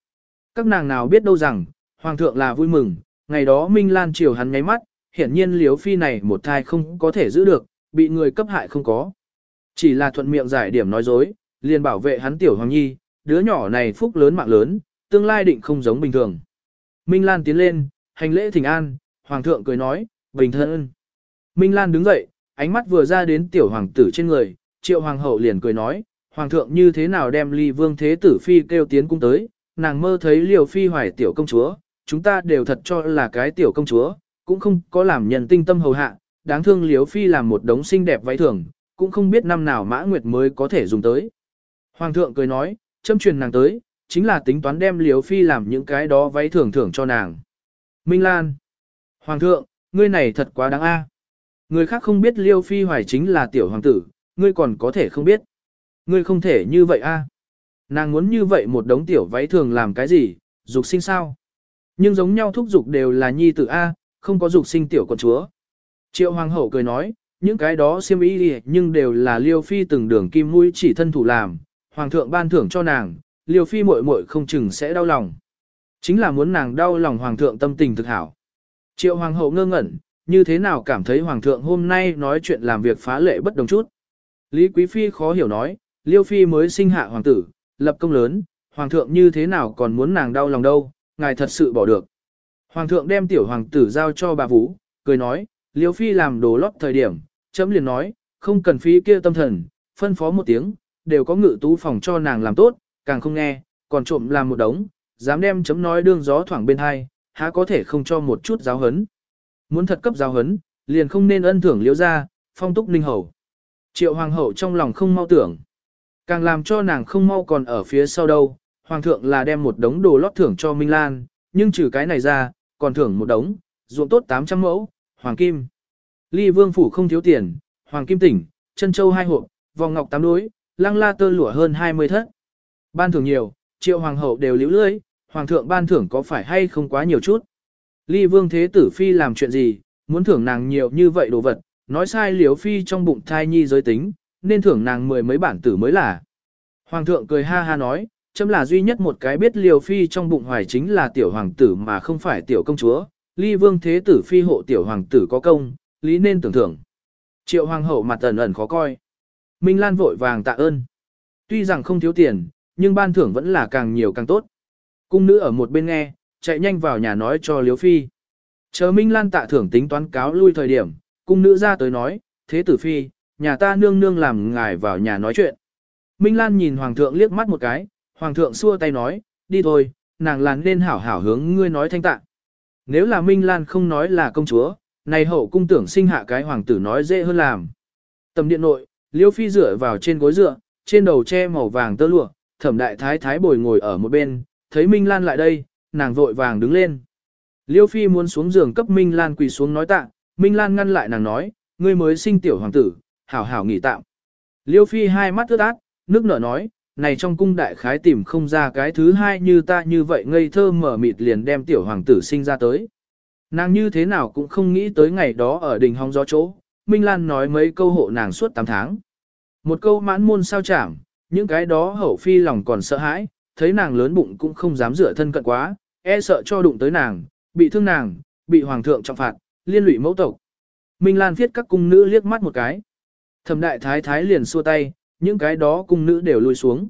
Các nàng nào biết đâu rằng, hoàng thượng là vui mừng, ngày đó Minh Lan chiều hắn nháy mắt, hiển nhiên liếu phi này một thai không có thể giữ được, bị người cấp hại không có. Chỉ là thuận miệng giải điểm nói dối, liền bảo vệ hắn tiểu hoàng nhi, đứa nhỏ này phúc lớn mạng lớn, tương lai định không giống bình thường. Minh Lan tiến lên, hành lễ thỉnh an, hoàng thượng cười nói, bình thân. Minh Lan đứng dậy, ánh mắt vừa ra đến tiểu hoàng tử trên người, triệu hoàng hậu liền cười nói, hoàng thượng như thế nào đem ly vương thế tử phi kêu tiến cung tới, nàng mơ thấy liều phi hoài tiểu công chúa, chúng ta đều thật cho là cái tiểu công chúa, cũng không có làm nhân tinh tâm hầu hạ, đáng thương liều Phi làm một đống xinh đẹp váy thường, cũng không biết năm nào Mã Nguyệt mới có thể dùng tới. Hoàng thượng cười nói, châm truyền nàng tới, chính là tính toán đem liều Phi làm những cái đó váy thưởng thưởng cho nàng. Minh Lan. Hoàng thượng, ngươi này thật quá đáng a. Người khác không biết Liêu Phi Hoài chính là tiểu hoàng tử, ngươi còn có thể không biết. Ngươi không thể như vậy a. Nàng muốn như vậy một đống tiểu váy thường làm cái gì, dục sinh sao? Nhưng giống nhau thúc dục đều là nhi tử A, không có dục sinh tiểu con chúa. Triệu hoàng hậu cười nói, những cái đó siêm ý đi nhưng đều là liêu phi từng đường kim mũi chỉ thân thủ làm, hoàng thượng ban thưởng cho nàng, liêu phi muội muội không chừng sẽ đau lòng. Chính là muốn nàng đau lòng hoàng thượng tâm tình thực hảo. Triệu hoàng hậu ngơ ngẩn, như thế nào cảm thấy hoàng thượng hôm nay nói chuyện làm việc phá lệ bất đồng chút. Lý Quý Phi khó hiểu nói, liêu phi mới sinh hạ hoàng tử, lập công lớn, hoàng thượng như thế nào còn muốn nàng đau lòng đâu, ngài thật sự bỏ được. Hoàng thượng đem tiểu hoàng tử giao cho bà Vũ, cười nói, Liêu Phi làm đồ lót thời điểm, chấm liền nói, không cần phí kia tâm thần, phân phó một tiếng, đều có ngự tú phòng cho nàng làm tốt, càng không nghe, còn trộm làm một đống, dám đem chấm nói đương gió thoảng bên hai, há có thể không cho một chút giáo hấn. Muốn thật cấp giáo hấn, liền không nên ân thưởng liễu ra, phong túc ninh hầu. Triệu hoàng hậu trong lòng không mau tưởng. Càng làm cho nàng không mau còn ở phía sau đâu, hoàng thượng là đem một đống đồ lót thưởng cho Minh Lan, nhưng trừ cái này ra, còn thưởng một đống, ruộng tốt 800 mẫu, hoàng kim. Ly vương phủ không thiếu tiền, hoàng kim tỉnh, chân châu hai hộp, vòng ngọc tám đối, lăng la tơ lụa hơn 20 thất. Ban thưởng nhiều, triệu hoàng hậu đều liễu lưỡi, hoàng thượng ban thưởng có phải hay không quá nhiều chút. Ly vương thế tử phi làm chuyện gì, muốn thưởng nàng nhiều như vậy đồ vật, nói sai liếu phi trong bụng thai nhi giới tính, nên thưởng nàng mười mấy bản tử mới là. Hoàng thượng cười ha ha nói, chấm là duy nhất một cái biết liều phi trong bụng hoài chính là tiểu hoàng tử mà không phải tiểu công chúa, ly vương thế tử phi hộ tiểu hoàng tử có công, lý nên tưởng thưởng. Triệu hoàng hậu mặt ẩn ẩn khó coi. Minh Lan vội vàng tạ ơn. Tuy rằng không thiếu tiền, nhưng ban thưởng vẫn là càng nhiều càng tốt. Cung nữ ở một bên nghe, chạy nhanh vào nhà nói cho Liếu Phi. Chờ Minh Lan tạ thưởng tính toán cáo lui thời điểm, cung nữ ra tới nói, thế tử Phi, nhà ta nương nương làm ngài vào nhà nói chuyện. Minh Lan nhìn Hoàng thượng liếc mắt một cái, Hoàng thượng xua tay nói, đi thôi, nàng làn nên hảo hảo hướng ngươi nói thanh tạ. Nếu là Minh Lan không nói là công chúa, này hậu cung tưởng sinh hạ cái hoàng tử nói dễ hơn làm. Tầm điện nội, Liêu Phi dựa vào trên gối dựa, trên đầu che màu vàng tơ lụa, thẩm đại thái thái bồi ngồi ở một bên, thấy Minh Lan lại đây, nàng vội vàng đứng lên. Liêu Phi muốn xuống giường cấp Minh Lan quỳ xuống nói tạ, Minh Lan ngăn lại nàng nói, ngươi mới sinh tiểu hoàng tử, hảo hảo nghỉ tạm. Liêu Phi hai mắt ướt át, nước nở nói, này trong cung đại khái tìm không ra cái thứ hai như ta như vậy ngây thơ mở mịt liền đem tiểu hoàng tử sinh ra tới. Nàng như thế nào cũng không nghĩ tới ngày đó ở đình hong gió chỗ, Minh Lan nói mấy câu hộ nàng suốt 8 tháng. Một câu mãn môn sao chảm, những cái đó hậu phi lòng còn sợ hãi, thấy nàng lớn bụng cũng không dám rửa thân cận quá, e sợ cho đụng tới nàng, bị thương nàng, bị hoàng thượng trọng phạt, liên lụy mẫu tộc. Minh Lan viết các cung nữ liếc mắt một cái. Thẩm đại thái thái liền xua tay, những cái đó cung nữ đều lùi xuống.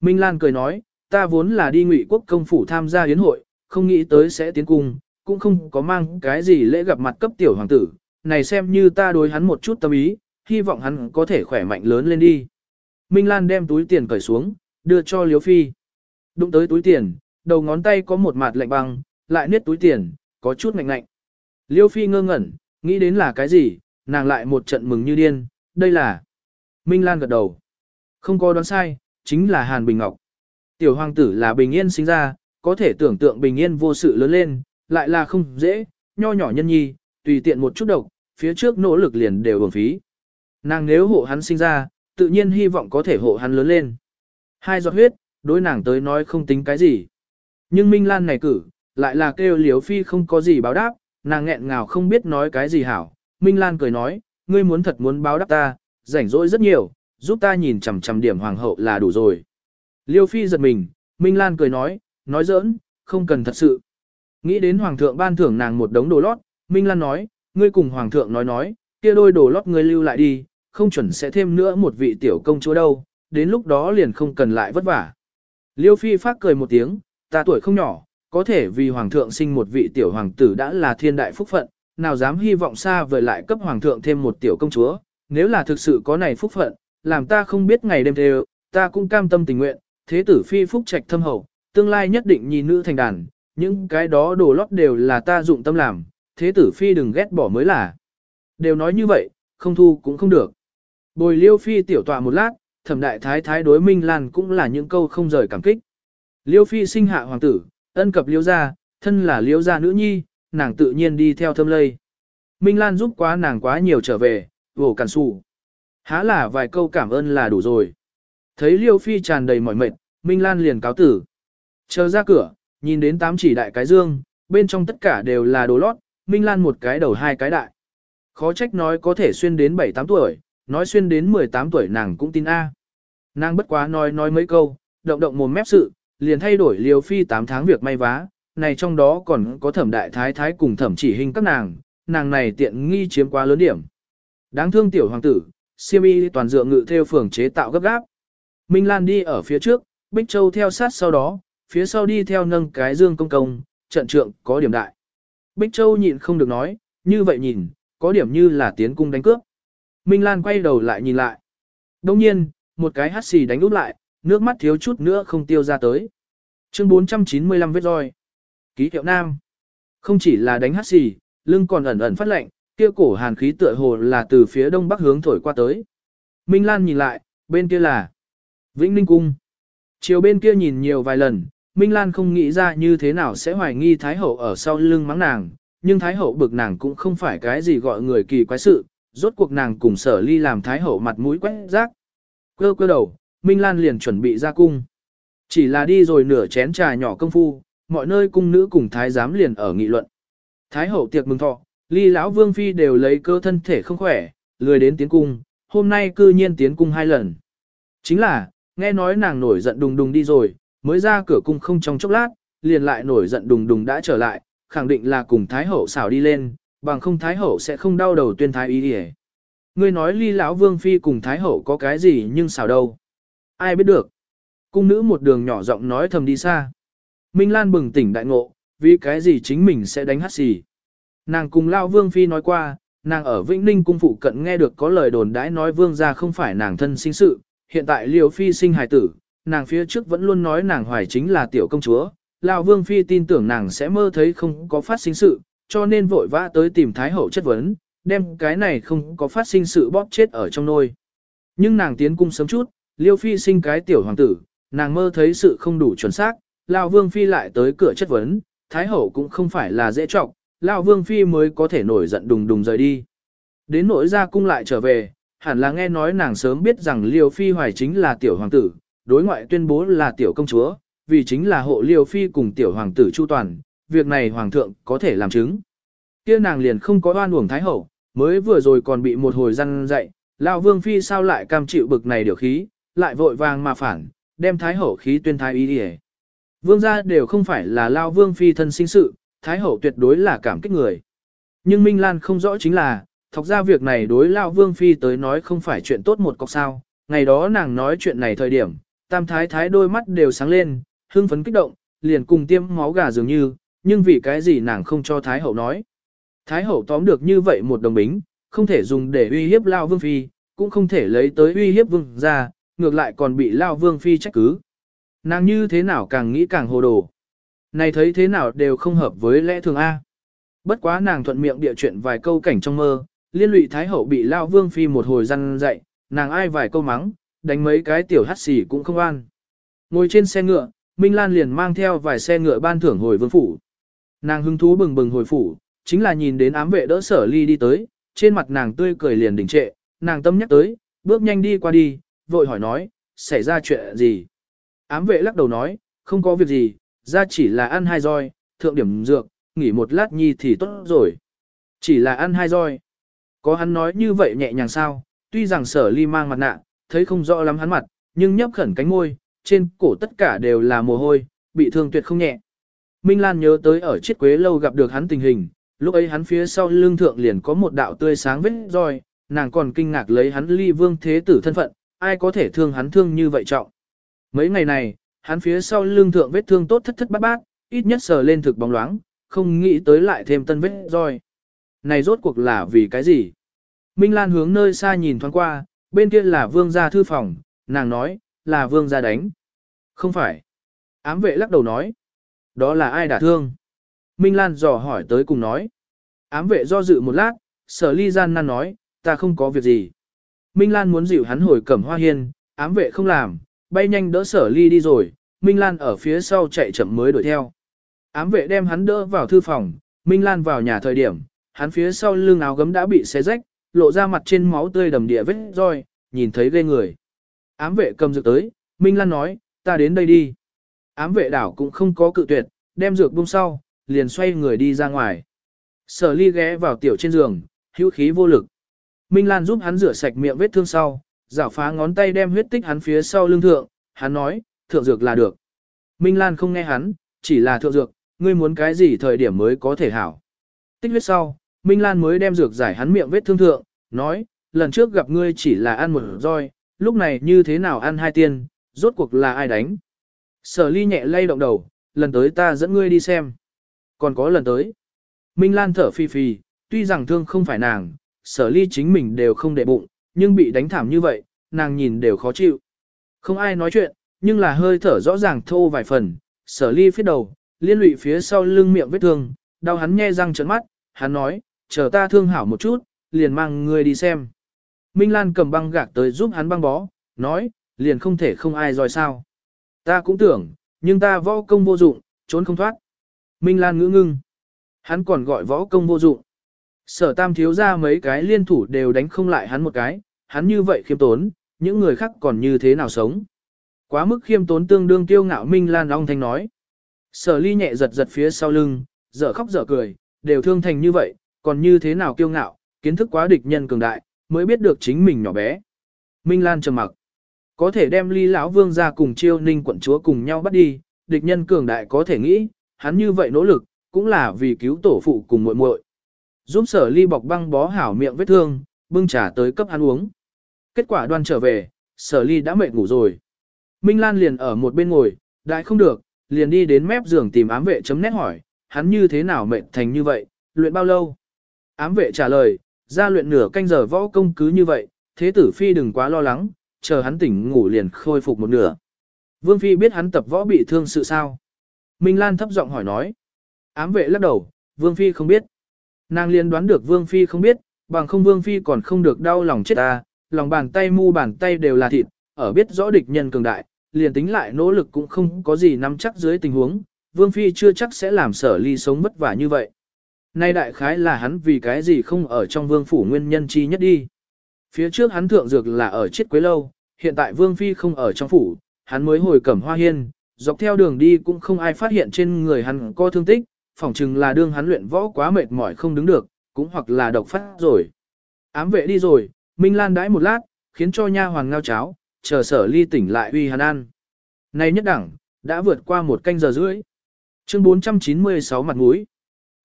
Minh Lan cười nói, ta vốn là đi ngụy quốc công phủ tham gia yến hội, không nghĩ tới sẽ tiến cung, cũng không có mang cái gì lễ gặp mặt cấp tiểu hoàng tử, này xem như ta đối hắn một chút tâm ý, hy vọng hắn có thể khỏe mạnh lớn lên đi. Minh Lan đem túi tiền cởi xuống, đưa cho Liếu Phi. Đụng tới túi tiền, đầu ngón tay có một mặt lạnh băng, lại niết túi tiền, có chút ngạnh ngạnh. Liêu Phi ngơ ngẩn, nghĩ đến là cái gì, nàng lại một trận mừng như điên, đây là... Minh Lan gật đầu. Không có đoán sai, chính là Hàn Bình Ngọc. Tiểu hoàng tử là bình yên sinh ra, có thể tưởng tượng bình yên vô sự lớn lên, lại là không dễ, nho nhỏ nhân nhi, tùy tiện một chút độc, phía trước nỗ lực liền đều uổng phí. Nàng nếu hộ hắn sinh ra, tự nhiên hy vọng có thể hộ hắn lớn lên. Hai giọt huyết, đối nàng tới nói không tính cái gì. Nhưng Minh Lan này cử, lại là kêu liếu phi không có gì báo đáp, nàng nghẹn ngào không biết nói cái gì hảo. Minh Lan cười nói, ngươi muốn thật muốn báo đáp ta, rảnh rỗi rất nhiều, giúp ta nhìn chằm chằm điểm hoàng hậu là đủ rồi. Liêu Phi giật mình, Minh Lan cười nói, nói giỡn, không cần thật sự. Nghĩ đến hoàng thượng ban thưởng nàng một đống đồ lót, Minh Lan nói, ngươi cùng hoàng thượng nói nói, kia đôi đồ lót ngươi lưu lại đi, không chuẩn sẽ thêm nữa một vị tiểu công chúa đâu, đến lúc đó liền không cần lại vất vả. Liêu Phi phát cười một tiếng, ta tuổi không nhỏ, có thể vì hoàng thượng sinh một vị tiểu hoàng tử đã là thiên đại phúc phận, nào dám hy vọng xa vời lại cấp hoàng thượng thêm một tiểu công chúa, nếu là thực sự có này phúc phận, làm ta không biết ngày đêm đều, ta cũng cam tâm tình nguyện, thế tử phi phúc trạch thâm hậu, tương lai nhất định nhi nữ thành đàn, những cái đó đồ lót đều là ta dụng tâm làm, thế tử phi đừng ghét bỏ mới là. Đều nói như vậy, không thu cũng không được. Bồi liêu phi tiểu tọa một lát, thẩm đại thái thái đối Minh Lan cũng là những câu không rời cảm kích. Liêu phi sinh hạ hoàng tử, ân cập liêu gia, thân là liêu gia nữ nhi, nàng tự nhiên đi theo thâm lây. Minh Lan giúp quá nàng quá nhiều trở về, vổ cản sụ. Há là vài câu cảm ơn là đủ rồi. Thấy liêu phi tràn đầy mỏi mệt, Minh Lan liền cáo tử. Chờ ra cửa, nhìn đến tám chỉ đại cái dương, bên trong tất cả đều là đồ lót, Minh Lan một cái đầu hai cái đại. Khó trách nói có thể xuyên đến 7-8 tuổi, nói xuyên đến 18 tuổi nàng cũng tin A. Nàng bất quá nói nói mấy câu, động động mồm mép sự, liền thay đổi liều phi 8 tháng việc may vá, này trong đó còn có thẩm đại thái thái cùng thẩm chỉ hình các nàng, nàng này tiện nghi chiếm quá lớn điểm. Đáng thương tiểu hoàng tử, siêm y toàn dựa ngự theo phường chế tạo gấp gáp. Minh Lan đi ở phía trước, Bích Châu theo sát sau đó, phía sau đi theo nâng cái dương công công, trận trượng có điểm đại. Bích Châu nhịn không được nói, như vậy nhìn, có điểm như là tiến cung đánh cướp. Minh Lan quay đầu lại nhìn lại. Đông nhiên, một cái hắt xì đánh úp lại, nước mắt thiếu chút nữa không tiêu ra tới. Chương 495 vết roi. Ký hiệu nam. Không chỉ là đánh hắt xì, lưng còn ẩn ẩn phát lạnh, kia cổ hàn khí tựa hồ là từ phía đông bắc hướng thổi qua tới. Minh Lan nhìn lại, bên kia là Vĩnh Ninh Cung. Chiều bên kia nhìn nhiều vài lần, Minh Lan không nghĩ ra như thế nào sẽ hoài nghi Thái Hậu ở sau lưng mắng nàng, nhưng Thái Hậu bực nàng cũng không phải cái gì gọi người kỳ quái sự, rốt cuộc nàng cùng sở ly làm Thái Hậu mặt mũi quét rác. Cơ cơ đầu, Minh Lan liền chuẩn bị ra cung. Chỉ là đi rồi nửa chén trà nhỏ công phu, mọi nơi cung nữ cùng Thái giám liền ở nghị luận. Thái Hậu tiệc mừng thọ, ly lão vương phi đều lấy cơ thân thể không khỏe, lười đến tiến cung, hôm nay cư nhiên tiến cung hai lần. Chính là, nghe nói nàng nổi giận đùng đùng đi rồi, mới ra cửa cung không trong chốc lát, liền lại nổi giận đùng đùng đã trở lại, khẳng định là cùng Thái Hậu xảo đi lên, bằng không Thái Hậu sẽ không đau đầu tuyên Thái ý ỉa Ngươi nói ly lão vương phi cùng Thái Hậu có cái gì nhưng xảo đâu. Ai biết được. Cung nữ một đường nhỏ giọng nói thầm đi xa. Minh Lan bừng tỉnh đại ngộ, vì cái gì chính mình sẽ đánh hát xì. Nàng cùng lão vương phi nói qua, nàng ở Vĩnh Ninh cung phụ cận nghe được có lời đồn đãi nói vương gia không phải nàng thân sinh sự, hiện tại liều phi sinh hài tử, nàng phía trước vẫn luôn nói nàng hoài chính là tiểu công chúa, lão vương phi tin tưởng nàng sẽ mơ thấy không có phát sinh sự, cho nên vội vã tới tìm thái hậu chất vấn, đem cái này không có phát sinh sự bóp chết ở trong nôi. Nhưng nàng tiến cung sớm chút, liêu phi sinh cái tiểu hoàng tử, nàng mơ thấy sự không đủ chuẩn xác, lão vương phi lại tới cửa chất vấn, thái hậu cũng không phải là dễ trọng, lão vương phi mới có thể nổi giận đùng đùng rời đi. Đến nỗi ra cung lại trở về, hẳn là nghe nói nàng sớm biết rằng Liêu Phi Hoài chính là tiểu hoàng tử, đối ngoại tuyên bố là tiểu công chúa, vì chính là hộ Liêu Phi cùng tiểu hoàng tử Chu Toàn, việc này hoàng thượng có thể làm chứng. Kia nàng liền không có oan uổng thái hậu, mới vừa rồi còn bị một hồi răn dạy, lão vương phi sao lại cam chịu bực này điều khí, lại vội vàng mà phản, đem thái hậu khí tuyên thái ý đi Vương gia đều không phải là lao vương phi thân sinh sự, thái hậu tuyệt đối là cảm kích người. Nhưng Minh Lan không rõ chính là, thọc ra việc này đối lao vương phi tới nói không phải chuyện tốt một cọc sao. Ngày đó nàng nói chuyện này thời điểm, tam thái thái đôi mắt đều sáng lên, hưng phấn kích động, liền cùng tiêm máu gà dường như, nhưng vì cái gì nàng không cho thái hậu nói. Thái hậu tóm được như vậy một đồng bính, không thể dùng để uy hiếp lao vương phi, cũng không thể lấy tới uy hiếp vương ra, ngược lại còn bị lao vương phi trách cứ. Nàng như thế nào càng nghĩ càng hồ đồ. Này thấy thế nào đều không hợp với lẽ thường A. Bất quá nàng thuận miệng địa chuyện vài câu cảnh trong mơ, liên lụy thái hậu bị lao vương phi một hồi răn dạy, nàng ai vài câu mắng, đánh mấy cái tiểu hắt xì cũng không an. Ngồi trên xe ngựa, Minh Lan liền mang theo vài xe ngựa ban thưởng hồi vương phủ. Nàng hứng thú bừng bừng hồi phủ, chính là nhìn đến ám vệ đỡ sở ly đi tới, trên mặt nàng tươi cười liền đỉnh trệ, nàng tâm nhắc tới, bước nhanh đi qua đi, vội hỏi nói, xảy ra chuyện gì? Ám vệ lắc đầu nói, không có việc gì, ra chỉ là ăn hai roi, thượng điểm dược, nghỉ một lát nhi thì tốt rồi. Chỉ là ăn hai roi. Có hắn nói như vậy nhẹ nhàng sao, tuy rằng sở ly mang mặt nạ, thấy không rõ lắm hắn mặt, nhưng nhấp khẩn cánh môi, trên cổ tất cả đều là mồ hôi, bị thương tuyệt không nhẹ. Minh Lan nhớ tới ở chiếc quế lâu gặp được hắn tình hình, lúc ấy hắn phía sau lưng thượng liền có một đạo tươi sáng vết roi, nàng còn kinh ngạc lấy hắn ly vương thế tử thân phận, ai có thể thương hắn thương như vậy trọng. Mấy ngày này, hắn phía sau lưng thượng vết thương tốt thất thất bát bát, ít nhất sờ lên thực bóng loáng, không nghĩ tới lại thêm tân vết roi. Này rốt cuộc là vì cái gì? Minh Lan hướng nơi xa nhìn thoáng qua, bên kia là vương gia thư phòng, nàng nói, là vương gia đánh. Không phải. Ám vệ lắc đầu nói. Đó là ai đả thương? Minh Lan dò hỏi tới cùng nói. Ám vệ do dự một lát, sở ly gian nan nói, ta không có việc gì. Minh Lan muốn dịu hắn hồi cẩm hoa hiên, ám vệ không làm, bay nhanh đỡ sở ly đi rồi, Minh Lan ở phía sau chạy chậm mới đuổi theo. Ám vệ đem hắn đỡ vào thư phòng, Minh Lan vào nhà thời điểm, hắn phía sau lưng áo gấm đã bị xé rách, lộ ra mặt trên máu tươi đầm địa vết roi, nhìn thấy ghê người. Ám vệ cầm dược tới, Minh Lan nói, ta đến đây đi. Ám vệ đảo cũng không có cự tuyệt, đem dược buông sau, liền xoay người đi ra ngoài. Sở ly ghé vào tiểu trên giường, hữu khí vô lực. Minh Lan giúp hắn rửa sạch miệng vết thương sau, rảo phá ngón tay đem huyết tích hắn phía sau lưng thượng, hắn nói, thượng dược là được. Minh Lan không nghe hắn, chỉ là thượng dược, ngươi muốn cái gì thời điểm mới có thể hảo. Tích huyết sau, Minh Lan mới đem dược giải hắn miệng vết thương thượng, nói, lần trước gặp ngươi chỉ là ăn một roi, lúc này như thế nào ăn hai tiên, rốt cuộc là ai đánh. Sở ly nhẹ lay động đầu, lần tới ta dẫn ngươi đi xem. Còn có lần tới. Minh Lan thở phi phi, tuy rằng thương không phải nàng, sở ly chính mình đều không để bụng, nhưng bị đánh thảm như vậy, nàng nhìn đều khó chịu. Không ai nói chuyện, nhưng là hơi thở rõ ràng thô vài phần, sở ly phía đầu, liên lụy phía sau lưng miệng vết thương, đau hắn nhe răng trợn mắt, hắn nói, chờ ta thương hảo một chút, liền mang ngươi đi xem. Minh Lan cầm băng gạc tới giúp hắn băng bó, nói, liền không thể không ai rồi sao. Ta cũng tưởng, nhưng ta võ công vô dụng, trốn không thoát. Minh Lan ngữ ngưng. Hắn còn gọi võ công vô dụng. Sở tam thiếu ra mấy cái liên thủ đều đánh không lại hắn một cái, hắn như vậy khiêm tốn, những người khác còn như thế nào sống. Quá mức khiêm tốn tương đương tiêu ngạo Minh Lan Long Thanh nói. Sở ly nhẹ giật giật phía sau lưng, dở khóc dở cười, đều thương thành như vậy, còn như thế nào kiêu ngạo, kiến thức quá địch nhân cường đại, mới biết được chính mình nhỏ bé. Minh Lan trầm mặc. Có thể đem ly lão vương ra cùng chiêu ninh quận chúa cùng nhau bắt đi, địch nhân cường đại có thể nghĩ, hắn như vậy nỗ lực, cũng là vì cứu tổ phụ cùng muội muội. Giúp sở ly bọc băng bó hảo miệng vết thương, bưng trà tới cấp ăn uống. Kết quả đoan trở về, sở ly đã mệt ngủ rồi. Minh Lan liền ở một bên ngồi, đại không được, liền đi đến mép giường tìm ám vệ chấm nét hỏi, hắn như thế nào mệt thành như vậy, luyện bao lâu? Ám vệ trả lời, ra luyện nửa canh giờ võ công cứ như vậy, thế tử phi đừng quá lo lắng, chờ hắn tỉnh ngủ liền khôi phục một nửa. Vương phi biết hắn tập võ bị thương sự sao? Minh Lan thấp giọng hỏi nói. Ám vệ lắc đầu, Vương phi không biết. Nàng liền đoán được Vương phi không biết, bằng không Vương phi còn không được đau lòng chết ta, lòng bàn tay mu bàn tay đều là thịt, ở biết rõ địch nhân cường đại, liền tính lại nỗ lực cũng không có gì nắm chắc dưới tình huống, Vương Phi chưa chắc sẽ làm sở ly sống vất vả như vậy. Nay đại khái là hắn vì cái gì không ở trong vương phủ nguyên nhân chi nhất đi. Phía trước hắn thượng dược là ở chết quế lâu, hiện tại Vương Phi không ở trong phủ, hắn mới hồi cẩm hoa hiên, dọc theo đường đi cũng không ai phát hiện trên người hắn có thương tích, phỏng chừng là đương hắn luyện võ quá mệt mỏi không đứng được, cũng hoặc là độc phát rồi. Ám vệ đi rồi, Minh Lan đãi một lát, khiến cho nha hoàng ngao cháo, chờ sở ly tỉnh lại uy hắn ăn. Nay nhất đẳng, đã vượt qua một canh giờ rưỡi. Chương 496 mặt mũi.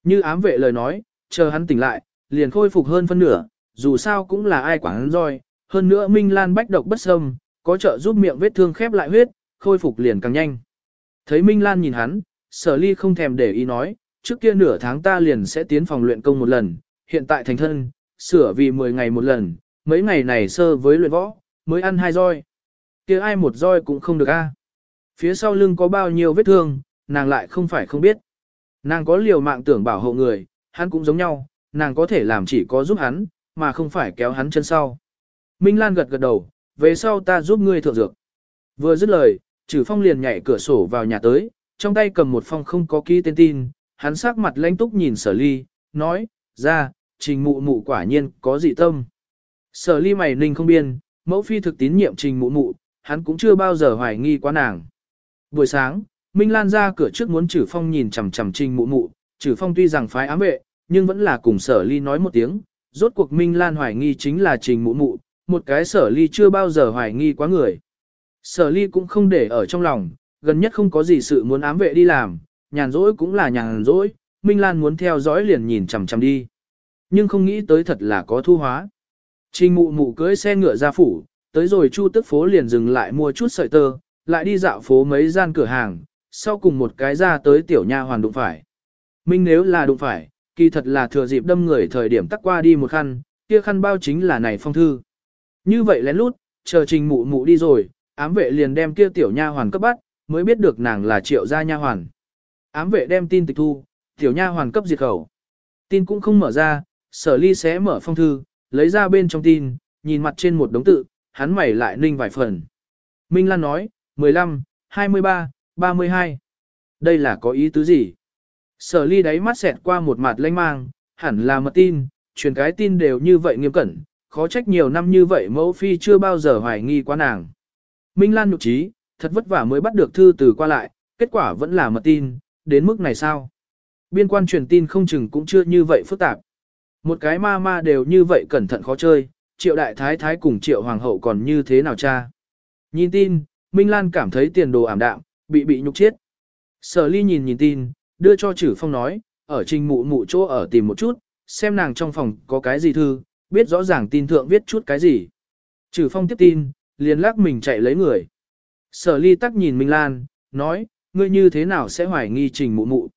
Như ám vệ lời nói, chờ hắn tỉnh lại, liền khôi phục hơn phân nửa, dù sao cũng là ai quảng hắn roi, hơn nữa Minh Lan bách độc bất xâm, có trợ giúp miệng vết thương khép lại huyết, khôi phục liền càng nhanh. Thấy Minh Lan nhìn hắn, sở ly không thèm để ý nói, trước kia nửa tháng ta liền sẽ tiến phòng luyện công một lần, hiện tại thành thân, sửa vì 10 ngày một lần, mấy ngày này sơ với luyện võ, mới ăn hai roi. kia ai một roi cũng không được a. Phía sau lưng có bao nhiêu vết thương, nàng lại không phải không biết. Nàng có liều mạng tưởng bảo hộ người, hắn cũng giống nhau, nàng có thể làm chỉ có giúp hắn, mà không phải kéo hắn chân sau. Minh Lan gật gật đầu, về sau ta giúp ngươi thượng dược. Vừa dứt lời, Trử phong liền nhảy cửa sổ vào nhà tới, trong tay cầm một phong không có ký tên tin, hắn sắc mặt lãnh túc nhìn sở ly, nói, ra, trình mụ mụ quả nhiên có dị tâm. Sở ly mày ninh không biên, mẫu phi thực tín nhiệm trình mụ mụ, hắn cũng chưa bao giờ hoài nghi quá nàng. Buổi sáng, Minh Lan ra cửa trước muốn Trử Phong nhìn chằm chằm Trình Mụ Mụ, Trử Phong tuy rằng phái ám vệ, nhưng vẫn là cùng Sở Ly nói một tiếng, rốt cuộc Minh Lan hoài nghi chính là Trình Mụ Mụ, một cái Sở Ly chưa bao giờ hoài nghi quá người. Sở Ly cũng không để ở trong lòng, gần nhất không có gì sự muốn ám vệ đi làm, nhàn rỗi cũng là nhàn rỗi, Minh Lan muốn theo dõi liền nhìn chằm chằm đi. Nhưng không nghĩ tới thật là có thu hóa. Trình Mụ Mụ cưỡi xe ngựa ra phủ, tới rồi Chu Tức phố liền dừng lại mua chút sợi tơ, lại đi dạo phố mấy gian cửa hàng, sau cùng một cái ra tới tiểu nha hoàn đụng phải. Minh nếu là đụng phải, kỳ thật là thừa dịp đâm người thời điểm tắc qua đi một khăn, kia khăn bao chính là này phong thư. Như vậy lén lút, chờ trình mụ mụ đi rồi, ám vệ liền đem kia tiểu nha hoàn cấp bắt, mới biết được nàng là triệu gia nha hoàn. Ám vệ đem tin tịch thu, tiểu nha hoàn cấp diệt khẩu. Tin cũng không mở ra, sở ly sẽ mở phong thư, lấy ra bên trong tin, nhìn mặt trên một đống tự, hắn mày lại ninh vài phần. Minh Lan nói, 15, 23, 32. Đây là có ý tứ gì? Sở ly đáy mắt xẹt qua một mặt lanh mang, hẳn là mật tin, truyền cái tin đều như vậy nghiêm cẩn, khó trách nhiều năm như vậy mẫu phi chưa bao giờ hoài nghi qua nàng. Minh Lan nhục trí, thật vất vả mới bắt được thư từ qua lại, kết quả vẫn là mật tin, đến mức này sao? Biên quan truyền tin không chừng cũng chưa như vậy phức tạp. Một cái ma ma đều như vậy cẩn thận khó chơi, triệu đại thái thái cùng triệu hoàng hậu còn như thế nào cha? Nhìn tin, Minh Lan cảm thấy tiền đồ ảm đạm, bị bị nhục chết. Sở ly nhìn nhìn tin, đưa cho chử phong nói, ở trình mụ mụ chỗ ở tìm một chút, xem nàng trong phòng có cái gì thư, biết rõ ràng tin thượng viết chút cái gì. trừ phong tiếp tin, liền lắc mình chạy lấy người. Sở ly tắc nhìn Minh Lan, nói, ngươi như thế nào sẽ hoài nghi trình mụ mụ.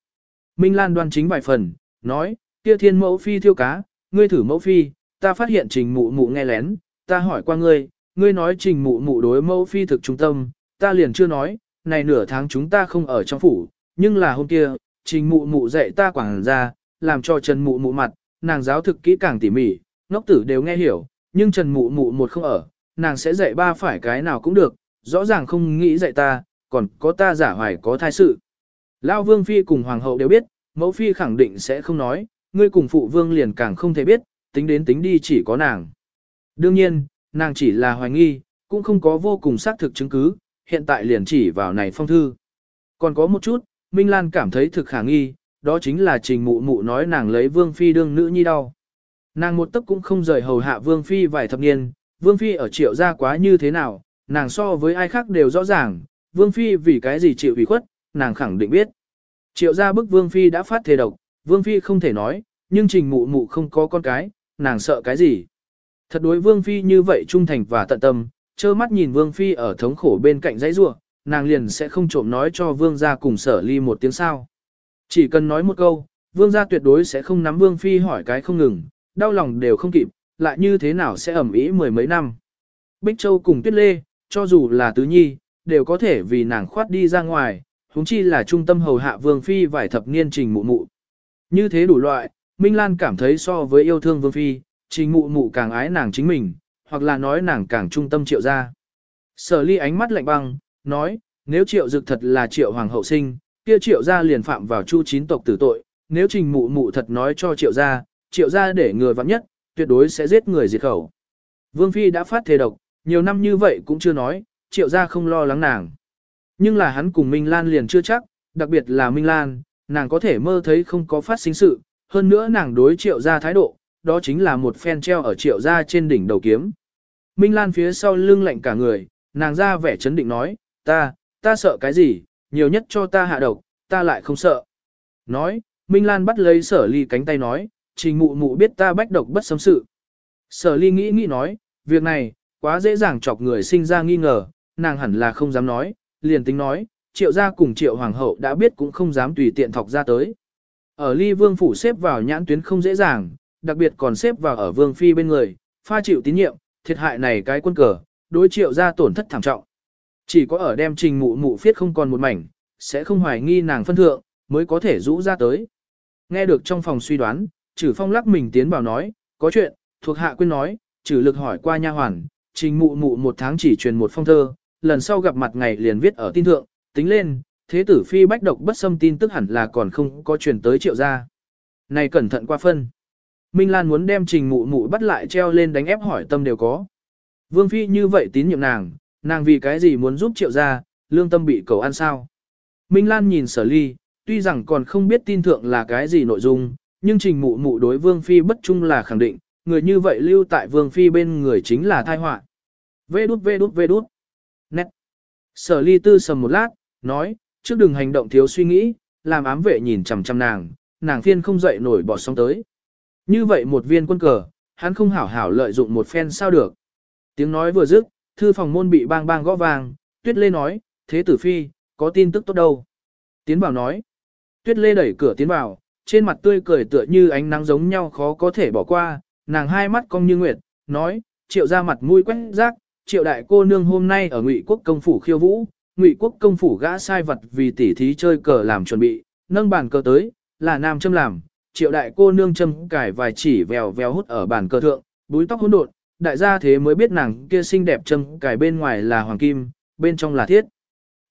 Minh Lan đoan chính vài phần, nói, kia thiên mẫu phi thiêu cá, ngươi thử mẫu phi, ta phát hiện trình mụ mụ nghe lén, ta hỏi qua ngươi, ngươi nói trình mụ mụ đối mẫu phi thực trung tâm, ta liền chưa nói, này nửa tháng chúng ta không ở trong phủ, nhưng là hôm kia, trình mụ mụ dạy ta quảng ra, làm cho trần mụ mụ mặt, nàng giáo thực kỹ càng tỉ mỉ, ngốc tử đều nghe hiểu, nhưng trần mụ mụ một không ở, nàng sẽ dạy ba phải cái nào cũng được, rõ ràng không nghĩ dạy ta, còn có ta giả hoài có thai sự. Lao vương phi cùng hoàng hậu đều biết, mẫu phi khẳng định sẽ không nói, ngươi cùng phụ vương liền càng không thể biết, tính đến tính đi chỉ có nàng. Đương nhiên, nàng chỉ là hoài nghi, cũng không có vô cùng xác thực chứng cứ, hiện tại liền chỉ vào này phong thư. Còn có một chút, Minh Lan cảm thấy thực khả nghi, đó chính là trình mụ mụ nói nàng lấy vương phi đương nữ nhi đau. Nàng một tấc cũng không rời hầu hạ vương phi vài thập niên, vương phi ở triệu gia quá như thế nào, nàng so với ai khác đều rõ ràng, vương phi vì cái gì chịu ủy khuất, nàng khẳng định biết. Triệu gia bức vương phi đã phát thề độc, vương phi không thể nói, nhưng trình mụ mụ không có con cái, nàng sợ cái gì. Thật đối vương phi như vậy trung thành và tận tâm, trơ mắt nhìn vương phi ở thống khổ bên cạnh dãy rua, nàng liền sẽ không trộm nói cho vương gia cùng sở ly một tiếng sao. Chỉ cần nói một câu, vương gia tuyệt đối sẽ không nắm vương phi hỏi cái không ngừng, đau lòng đều không kịp, lại như thế nào sẽ ẩm ý mười mấy năm. Bích Châu cùng Tuyết Lê, cho dù là tứ nhi, đều có thể vì nàng khoát đi ra ngoài, huống chi là trung tâm hầu hạ vương phi vài thập niên trình mụ mụ. Như thế đủ loại, Minh Lan cảm thấy so với yêu thương vương phi, trình mụ mụ càng ái nàng chính mình, hoặc là nói nàng càng trung tâm triệu gia. Sở ly ánh mắt lạnh băng, nói, nếu triệu dực thật là triệu hoàng hậu sinh, kia triệu gia liền phạm vào chu chín tộc tử tội, nếu trình mụ mụ thật nói cho triệu gia, triệu gia để người vắng nhất, tuyệt đối sẽ giết người diệt khẩu. Vương Phi đã phát thề độc, nhiều năm như vậy cũng chưa nói, triệu gia không lo lắng nàng. Nhưng là hắn cùng Minh Lan liền chưa chắc, đặc biệt là Minh Lan, nàng có thể mơ thấy không có phát sinh sự, hơn nữa nàng đối triệu gia thái độ, đó chính là một phen treo ở triệu gia trên đỉnh đầu kiếm. Minh Lan phía sau lưng lạnh cả người, nàng ra vẻ chấn định nói, ta, ta sợ cái gì, nhiều nhất cho ta hạ độc, ta lại không sợ. Nói, Minh Lan bắt lấy sở ly cánh tay nói, trình mụ mụ biết ta bách độc bất xâm sự. Sở ly nghĩ nghĩ nói, việc này, quá dễ dàng chọc người sinh ra nghi ngờ, nàng hẳn là không dám nói, liền tính nói, triệu gia cùng triệu hoàng hậu đã biết cũng không dám tùy tiện thọc ra tới. Ở ly vương phủ xếp vào nhãn tuyến không dễ dàng, đặc biệt còn xếp vào ở vương phi bên người, pha chịu tín nhiệm, thiệt hại này cái quân cờ, đối triệu gia tổn thất thảm trọng. Chỉ có ở đem trình mụ mụ phiết không còn một mảnh, sẽ không hoài nghi nàng phân thượng, mới có thể rũ ra tới. Nghe được trong phòng suy đoán, trừ phong lắc mình tiến vào nói, có chuyện, thuộc hạ quên nói, trừ lực hỏi qua nha hoàn, trình mụ mụ một tháng chỉ truyền một phong thơ, lần sau gặp mặt ngày liền viết ở tin thượng, tính lên, thế tử phi bách độc bất xâm tin tức hẳn là còn không có truyền tới triệu gia. Này cẩn thận qua phân. Minh Lan muốn đem trình mụ mụ bắt lại treo lên đánh ép hỏi tâm đều có. Vương phi như vậy tín nhiệm nàng, nàng vì cái gì muốn giúp triệu gia, lương tâm bị cầu ăn sao. Minh Lan nhìn sở ly, tuy rằng còn không biết tin thượng là cái gì nội dung, nhưng trình mụ mụ đối vương phi bất trung là khẳng định, người như vậy lưu tại vương phi bên người chính là thai họa. Vê đút vê đút vê đút. Nét. Sở ly tư sầm một lát, nói, trước đừng hành động thiếu suy nghĩ, làm ám vệ nhìn chằm chằm nàng, nàng phiên không dậy nổi bỏ sóng tới. Như vậy một viên quân cờ, hắn không hảo hảo lợi dụng một phen sao được. Tiếng nói vừa dứt, thư phòng môn bị bang bang gõ vàng, tuyết lê nói, thế tử phi, có tin tức tốt đâu. Tiến bảo nói, tuyết lê đẩy cửa tiến vào, trên mặt tươi cười tựa như ánh nắng giống nhau khó có thể bỏ qua, nàng hai mắt cong như nguyệt, nói, triệu ra mặt mũi quét rác, triệu đại cô nương hôm nay ở ngụy quốc công phủ khiêu vũ, ngụy quốc công phủ gã sai vật vì tỉ thí chơi cờ làm chuẩn bị, nâng bàn cờ tới, là nam châm làm, triệu đại cô nương châm cải vài chỉ vèo vèo hút ở bàn cờ thượng, búi tóc hỗn độn, đại gia thế mới biết nàng kia xinh đẹp châm cải bên ngoài là hoàng kim, bên trong là thiết.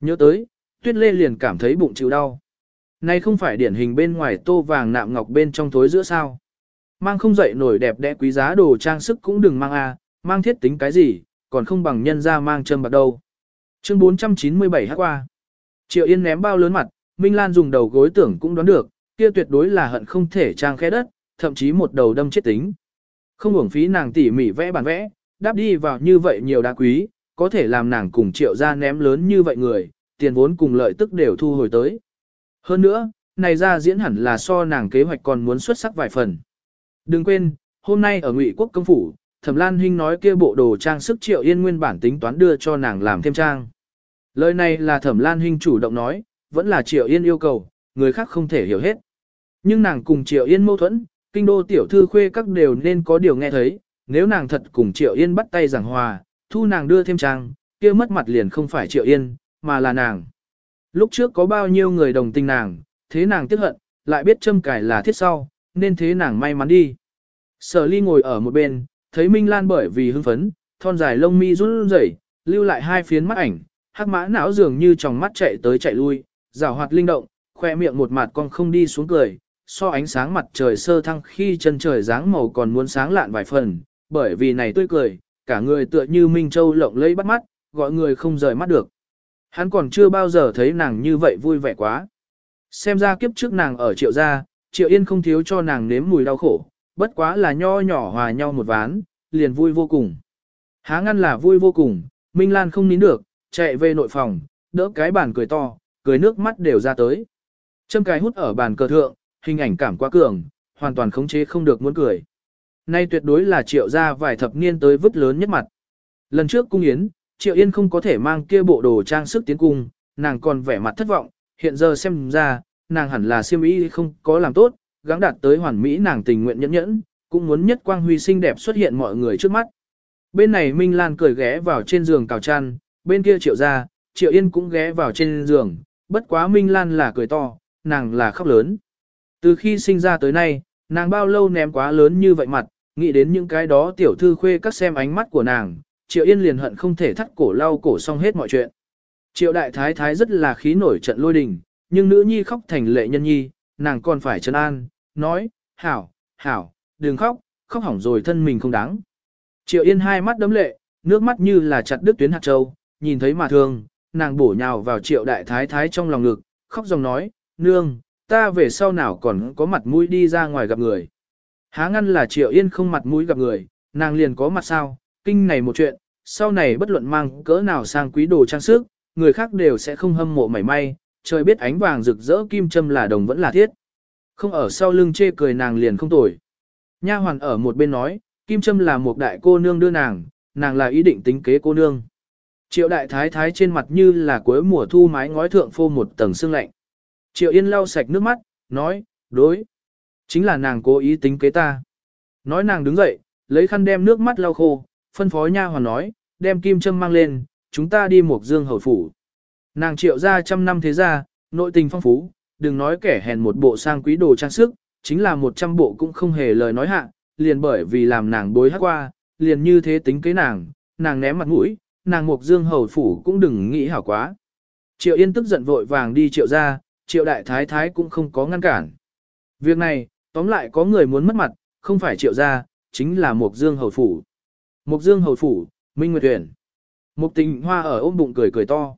Nhớ tới, tuyết lê liền cảm thấy bụng chịu đau. Này không phải điển hình bên ngoài tô vàng nạm ngọc bên trong thối giữa sao. Mang không dậy nổi đẹp đẽ quý giá đồ trang sức cũng đừng mang a, mang thiết tính cái gì, còn không bằng nhân ra mang châm bạc đâu. Chương 497 hát qua. Triệu Yên ném bao lớn mặt, Minh Lan dùng đầu gối tưởng cũng đoán được, kia tuyệt đối là hận không thể trang khe đất, thậm chí một đầu đâm chết tính. Không uổng phí nàng tỉ mỉ vẽ bản vẽ, đáp đi vào như vậy nhiều đá quý, có thể làm nàng cùng triệu ra ném lớn như vậy người, tiền vốn cùng lợi tức đều thu hồi tới. Hơn nữa, này ra diễn hẳn là so nàng kế hoạch còn muốn xuất sắc vài phần. Đừng quên, hôm nay ở Ngụy Quốc công phủ, Thẩm Lan huynh nói kia bộ đồ trang sức Triệu Yên nguyên bản tính toán đưa cho nàng làm thêm trang. Lời này là Thẩm Lan huynh chủ động nói, vẫn là Triệu Yên yêu cầu, người khác không thể hiểu hết. Nhưng nàng cùng Triệu Yên mâu thuẫn, kinh đô tiểu thư khuê các đều nên có điều nghe thấy, nếu nàng thật cùng Triệu Yên bắt tay giảng hòa, thu nàng đưa thêm trang, kia mất mặt liền không phải Triệu Yên, mà là nàng. Lúc trước có bao nhiêu người đồng tình nàng, thế nàng tiếc hận, lại biết châm cải là thiết sau, nên thế nàng may mắn đi. Sở ly ngồi ở một bên, thấy Minh Lan bởi vì hưng phấn, thon dài lông mi run rẩy, lưu lại hai phiến mắt ảnh, hắc mã não dường như trong mắt chạy tới chạy lui, rào hoạt linh động, khoe miệng một mặt con không đi xuống cười, so ánh sáng mặt trời sơ thăng khi chân trời dáng màu còn muốn sáng lạn vài phần, bởi vì này tươi cười, cả người tựa như Minh Châu lộng lẫy bắt mắt, gọi người không rời mắt được. Hắn còn chưa bao giờ thấy nàng như vậy vui vẻ quá. Xem ra kiếp trước nàng ở triệu gia, triệu yên không thiếu cho nàng nếm mùi đau khổ, bất quá là nho nhỏ hòa nhau một ván, liền vui vô cùng. Há ngăn là vui vô cùng, Minh Lan không nín được, chạy về nội phòng, đỡ cái bàn cười to, cười nước mắt đều ra tới. Châm cái hút ở bàn cờ thượng, hình ảnh cảm quá cường, hoàn toàn khống chế không được muốn cười. Nay tuyệt đối là triệu gia vài thập niên tới vứt lớn nhất mặt. Lần trước cung yến, triệu yên không có thể mang kia bộ đồ trang sức tiến cung, nàng còn vẻ mặt thất vọng, hiện giờ xem ra, nàng hẳn là siêm ý không có làm tốt, gắng đạt tới hoàn mỹ nàng tình nguyện nhẫn nhẫn, cũng muốn nhất quang huy xinh đẹp xuất hiện mọi người trước mắt. Bên này Minh Lan cười ghé vào trên giường cào chăn, bên kia triệu ra, triệu yên cũng ghé vào trên giường, bất quá Minh Lan là cười to, nàng là khóc lớn. Từ khi sinh ra tới nay, nàng bao lâu ném quá lớn như vậy mặt, nghĩ đến những cái đó tiểu thư khuê các xem ánh mắt của nàng, triệu yên liền hận không thể thắt cổ lau cổ xong hết mọi chuyện. Triệu đại thái thái rất là khí nổi trận lôi đình, nhưng nữ nhi khóc thành lệ nhân nhi, nàng còn phải trấn an, nói, hảo, hảo, đừng khóc, khóc hỏng rồi thân mình không đáng. Triệu Yên hai mắt đấm lệ, nước mắt như là chặt đứt tuyến hạt châu, nhìn thấy mà thương, nàng bổ nhào vào triệu đại thái thái trong lòng ngực, khóc dòng nói, nương, ta về sau nào còn có mặt mũi đi ra ngoài gặp người. Há ngăn là triệu yên không mặt mũi gặp người, nàng liền có mặt sao, kinh này một chuyện, sau này bất luận mang cỡ nào sang quý đồ trang sức, người khác đều sẽ không hâm mộ mảy may, trời biết ánh vàng rực rỡ kim châm là đồng vẫn là thiết. Không ở sau lưng chê cười nàng liền không tồi. Nha hoàn ở một bên nói, kim châm là một đại cô nương đưa nàng, nàng là ý định tính kế cô nương. Triệu đại thái thái trên mặt như là cuối mùa thu mái ngói thượng phô một tầng sương lạnh. Triệu yên lau sạch nước mắt, nói, đối. Chính là nàng cố ý tính kế ta. Nói nàng đứng dậy, lấy khăn đem nước mắt lau khô, phân phó nha hoàn nói, đem kim châm mang lên, chúng ta đi một dương hầu phủ. Nàng triệu ra trăm năm thế gia, nội tình phong phú, đừng nói kẻ hèn một bộ sang quý đồ trang sức, chính là một trăm bộ cũng không hề lời nói hạ, liền bởi vì làm nàng bối hát qua, liền như thế tính kế nàng, nàng ném mặt mũi, nàng mục dương hầu phủ cũng đừng nghĩ hảo quá. Triệu Yên tức giận vội vàng đi triệu ra, triệu đại thái thái cũng không có ngăn cản. Việc này, tóm lại có người muốn mất mặt, không phải triệu ra, chính là mục dương hầu phủ. Mục dương hầu phủ, Minh Nguyệt Tuyển. Mục tình hoa ở ôm bụng cười cười to.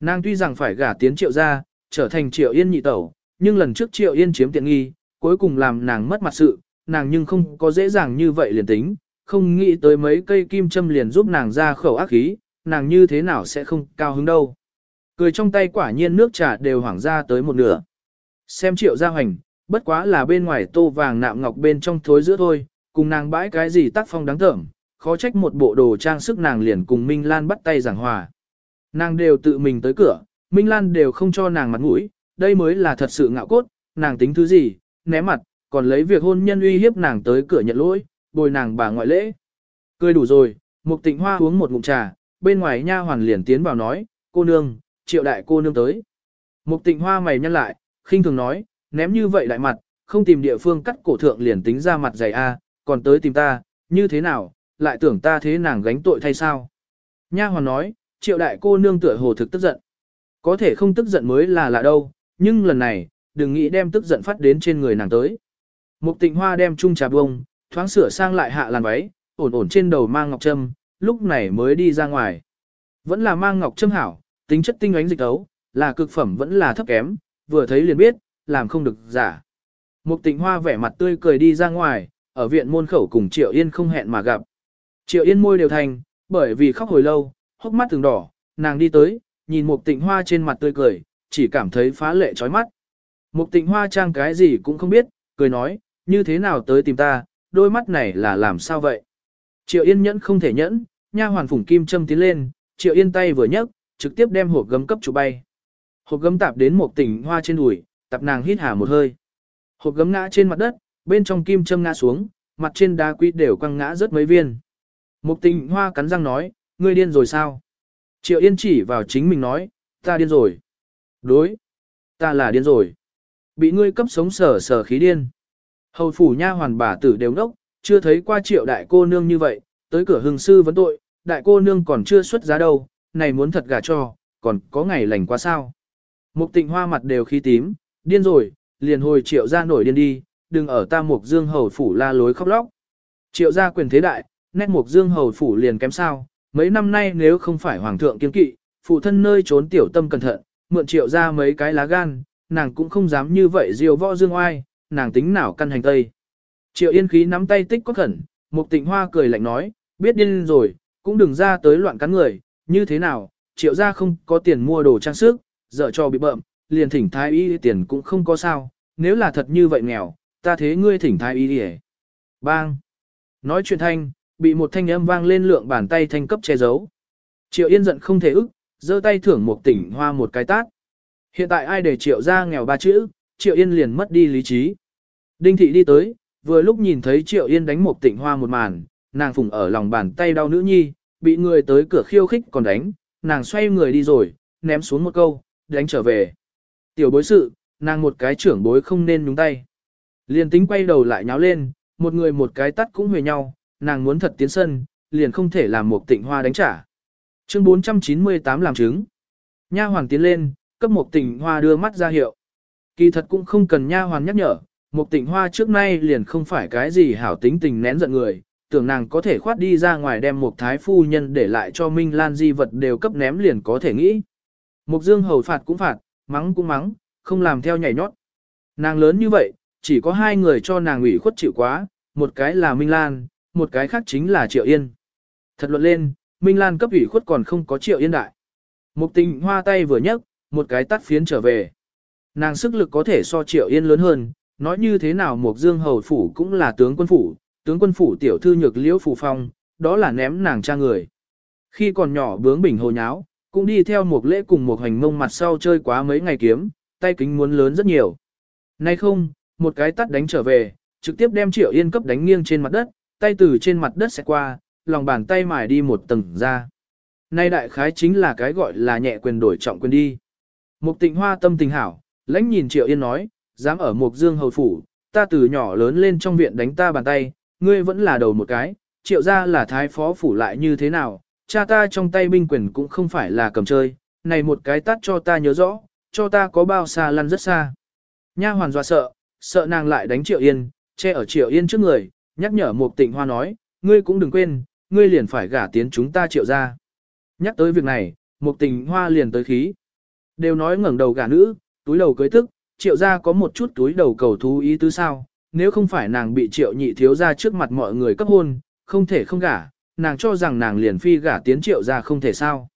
Nàng tuy rằng phải gả tiến triệu gia, trở thành triệu yên nhị tẩu, nhưng lần trước triệu yên chiếm tiện nghi, cuối cùng làm nàng mất mặt sự, nàng nhưng không có dễ dàng như vậy liền tính, không nghĩ tới mấy cây kim châm liền giúp nàng ra khẩu ác khí, nàng như thế nào sẽ không cao hứng đâu. Cười trong tay quả nhiên nước trà đều hoảng ra tới một nửa. Xem triệu gia hoành, bất quá là bên ngoài tô vàng nạm ngọc bên trong thối giữa thôi, cùng nàng bãi cái gì tác phong đáng tởm, khó trách một bộ đồ trang sức nàng liền cùng Minh Lan bắt tay giảng hòa. Nàng đều tự mình tới cửa, Minh Lan đều không cho nàng mặt mũi, đây mới là thật sự ngạo cốt, nàng tính thứ gì, né mặt, còn lấy việc hôn nhân uy hiếp nàng tới cửa nhận lỗi, bồi nàng bà ngoại lễ. Cười đủ rồi, Mục Tịnh Hoa uống một ngụm trà, bên ngoài nha hoàn liền tiến vào nói, cô nương, triệu đại cô nương tới. Mục Tịnh Hoa mày nhăn lại, khinh thường nói, ném như vậy đại mặt, không tìm địa phương cắt cổ thượng liền tính ra mặt dày a, còn tới tìm ta, như thế nào, lại tưởng ta thế nàng gánh tội thay sao. Nha hoàn nói, triệu đại cô nương tựa hồ thực tức giận. Có thể không tức giận mới là lạ đâu, nhưng lần này, đừng nghĩ đem tức giận phát đến trên người nàng tới. Mục tịnh hoa đem chung trà bông, thoáng sửa sang lại hạ làn váy, ổn ổn trên đầu mang ngọc trâm, lúc này mới đi ra ngoài. Vẫn là mang ngọc trâm hảo, tính chất tinh ánh dịch ấu, là cực phẩm vẫn là thấp kém, vừa thấy liền biết, làm không được giả. Mục tịnh hoa vẻ mặt tươi cười đi ra ngoài, ở viện môn khẩu cùng Triệu Yên không hẹn mà gặp. Triệu Yên môi đều thành, bởi vì khóc hồi lâu, hốc mắt từng đỏ, nàng đi tới, nhìn Mục Tịnh Hoa trên mặt tươi cười, chỉ cảm thấy phá lệ chói mắt. Mục Tịnh Hoa trang cái gì cũng không biết, cười nói, như thế nào tới tìm ta, đôi mắt này là làm sao vậy? Triệu Yên nhẫn không thể nhẫn, nha hoàn phủng kim châm tiến lên, Triệu Yên tay vừa nhấc, trực tiếp đem hộp gấm cấp chủ bay. Hộp gấm tạp đến Mục Tịnh Hoa trên đùi, tập nàng hít hà một hơi. Hộp gấm ngã trên mặt đất, bên trong kim châm ngã xuống, mặt trên đá quý đều quăng ngã rất mấy viên. Mục tình Hoa cắn răng nói, ngươi điên rồi sao? Triệu Yên chỉ vào chính mình nói, ta điên rồi. Đối, ta là điên rồi. Bị ngươi cấp sống sở sở khí điên. Hầu phủ nha hoàn bà tử đều nốc, chưa thấy qua triệu đại cô nương như vậy, tới cửa hưng sư vấn tội, đại cô nương còn chưa xuất giá đâu, này muốn thật gả cho, còn có ngày lành quá sao. Mục tịnh hoa mặt đều khí tím, điên rồi, liền hồi triệu ra nổi điên đi, đừng ở ta mục dương hầu phủ la lối khóc lóc. Triệu gia quyền thế đại, nét mục dương hầu phủ liền kém sao, mấy năm nay nếu không phải hoàng thượng kiên kỵ, phụ thân nơi trốn tiểu tâm cẩn thận, mượn triệu ra mấy cái lá gan, nàng cũng không dám như vậy diều võ dương oai, nàng tính nào căn hành tây. Triệu yên khí nắm tay tích có khẩn, mục tịnh hoa cười lạnh nói, biết điên rồi, cũng đừng ra tới loạn cắn người, như thế nào, triệu ra không có tiền mua đồ trang sức, dở cho bị bợm, liền thỉnh thái y tiền cũng không có sao, nếu là thật như vậy nghèo, ta thế ngươi thỉnh thái y đi Bang! Nói chuyện thanh, bị một thanh âm vang lên lượng bàn tay thanh cấp che giấu. Triệu Yên giận không thể ức, giơ tay thưởng một tỉnh hoa một cái tát. Hiện tại ai để Triệu ra nghèo ba chữ, Triệu Yên liền mất đi lý trí. Đinh thị đi tới, vừa lúc nhìn thấy Triệu Yên đánh một tỉnh hoa một màn, nàng phùng ở lòng bàn tay đau nữ nhi, bị người tới cửa khiêu khích còn đánh, nàng xoay người đi rồi, ném xuống một câu, đánh trở về. Tiểu bối sự, nàng một cái trưởng bối không nên nhúng tay. Liền tính quay đầu lại nháo lên, một người một cái tắt cũng huề nhau, nàng muốn thật tiến sân, liền không thể làm một tịnh hoa đánh trả. Chương 498 làm chứng. Nha hoàn tiến lên, cấp một tịnh hoa đưa mắt ra hiệu. Kỳ thật cũng không cần nha hoàn nhắc nhở, một tịnh hoa trước nay liền không phải cái gì hảo tính tình nén giận người, tưởng nàng có thể khoát đi ra ngoài đem một thái phu nhân để lại cho Minh Lan di vật đều cấp ném liền có thể nghĩ. Mục dương hầu phạt cũng phạt, mắng cũng mắng, không làm theo nhảy nhót. Nàng lớn như vậy, chỉ có hai người cho nàng ủy khuất chịu quá, một cái là Minh Lan, một cái khác chính là Triệu Yên. Thật luận lên, Minh Lan cấp ủy khuất còn không có Triệu Yên đại. Mục tình hoa tay vừa nhấc, một cái tắt phiến trở về. Nàng sức lực có thể so Triệu Yên lớn hơn, nói như thế nào Mục Dương Hầu Phủ cũng là tướng quân phủ, tướng quân phủ tiểu thư nhược liễu phủ phong, đó là ném nàng cha người. Khi còn nhỏ bướng bình hồ nháo, cũng đi theo một lễ cùng một hành mông mặt sau chơi quá mấy ngày kiếm, tay kính muốn lớn rất nhiều. Nay không, một cái tắt đánh trở về, trực tiếp đem Triệu Yên cấp đánh nghiêng trên mặt đất, tay từ trên mặt đất sẽ qua, lòng bàn tay mài đi một tầng ra. Nay đại khái chính là cái gọi là nhẹ quyền đổi trọng quyền đi. Mục tịnh hoa tâm tình hảo, lãnh nhìn Triệu Yên nói, dám ở Mục Dương hầu phủ, ta từ nhỏ lớn lên trong viện đánh ta bàn tay, ngươi vẫn là đầu một cái, Triệu ra là thái phó phủ lại như thế nào, cha ta trong tay binh quyền cũng không phải là cầm chơi, này một cái tắt cho ta nhớ rõ, cho ta có bao xa lăn rất xa. Nha hoàn dọa sợ, sợ nàng lại đánh Triệu Yên, che ở Triệu Yên trước người, nhắc nhở một tịnh hoa nói, ngươi cũng đừng quên, ngươi liền phải gả tiến chúng ta triệu ra. Nhắc tới việc này, một tịnh hoa liền tới khí. Đều nói ngẩng đầu gả nữ, túi đầu cưới tức, triệu ra có một chút túi đầu cầu thú ý tứ sao, nếu không phải nàng bị triệu nhị thiếu ra trước mặt mọi người cấp hôn, không thể không gả, nàng cho rằng nàng liền phi gả tiến triệu ra không thể sao.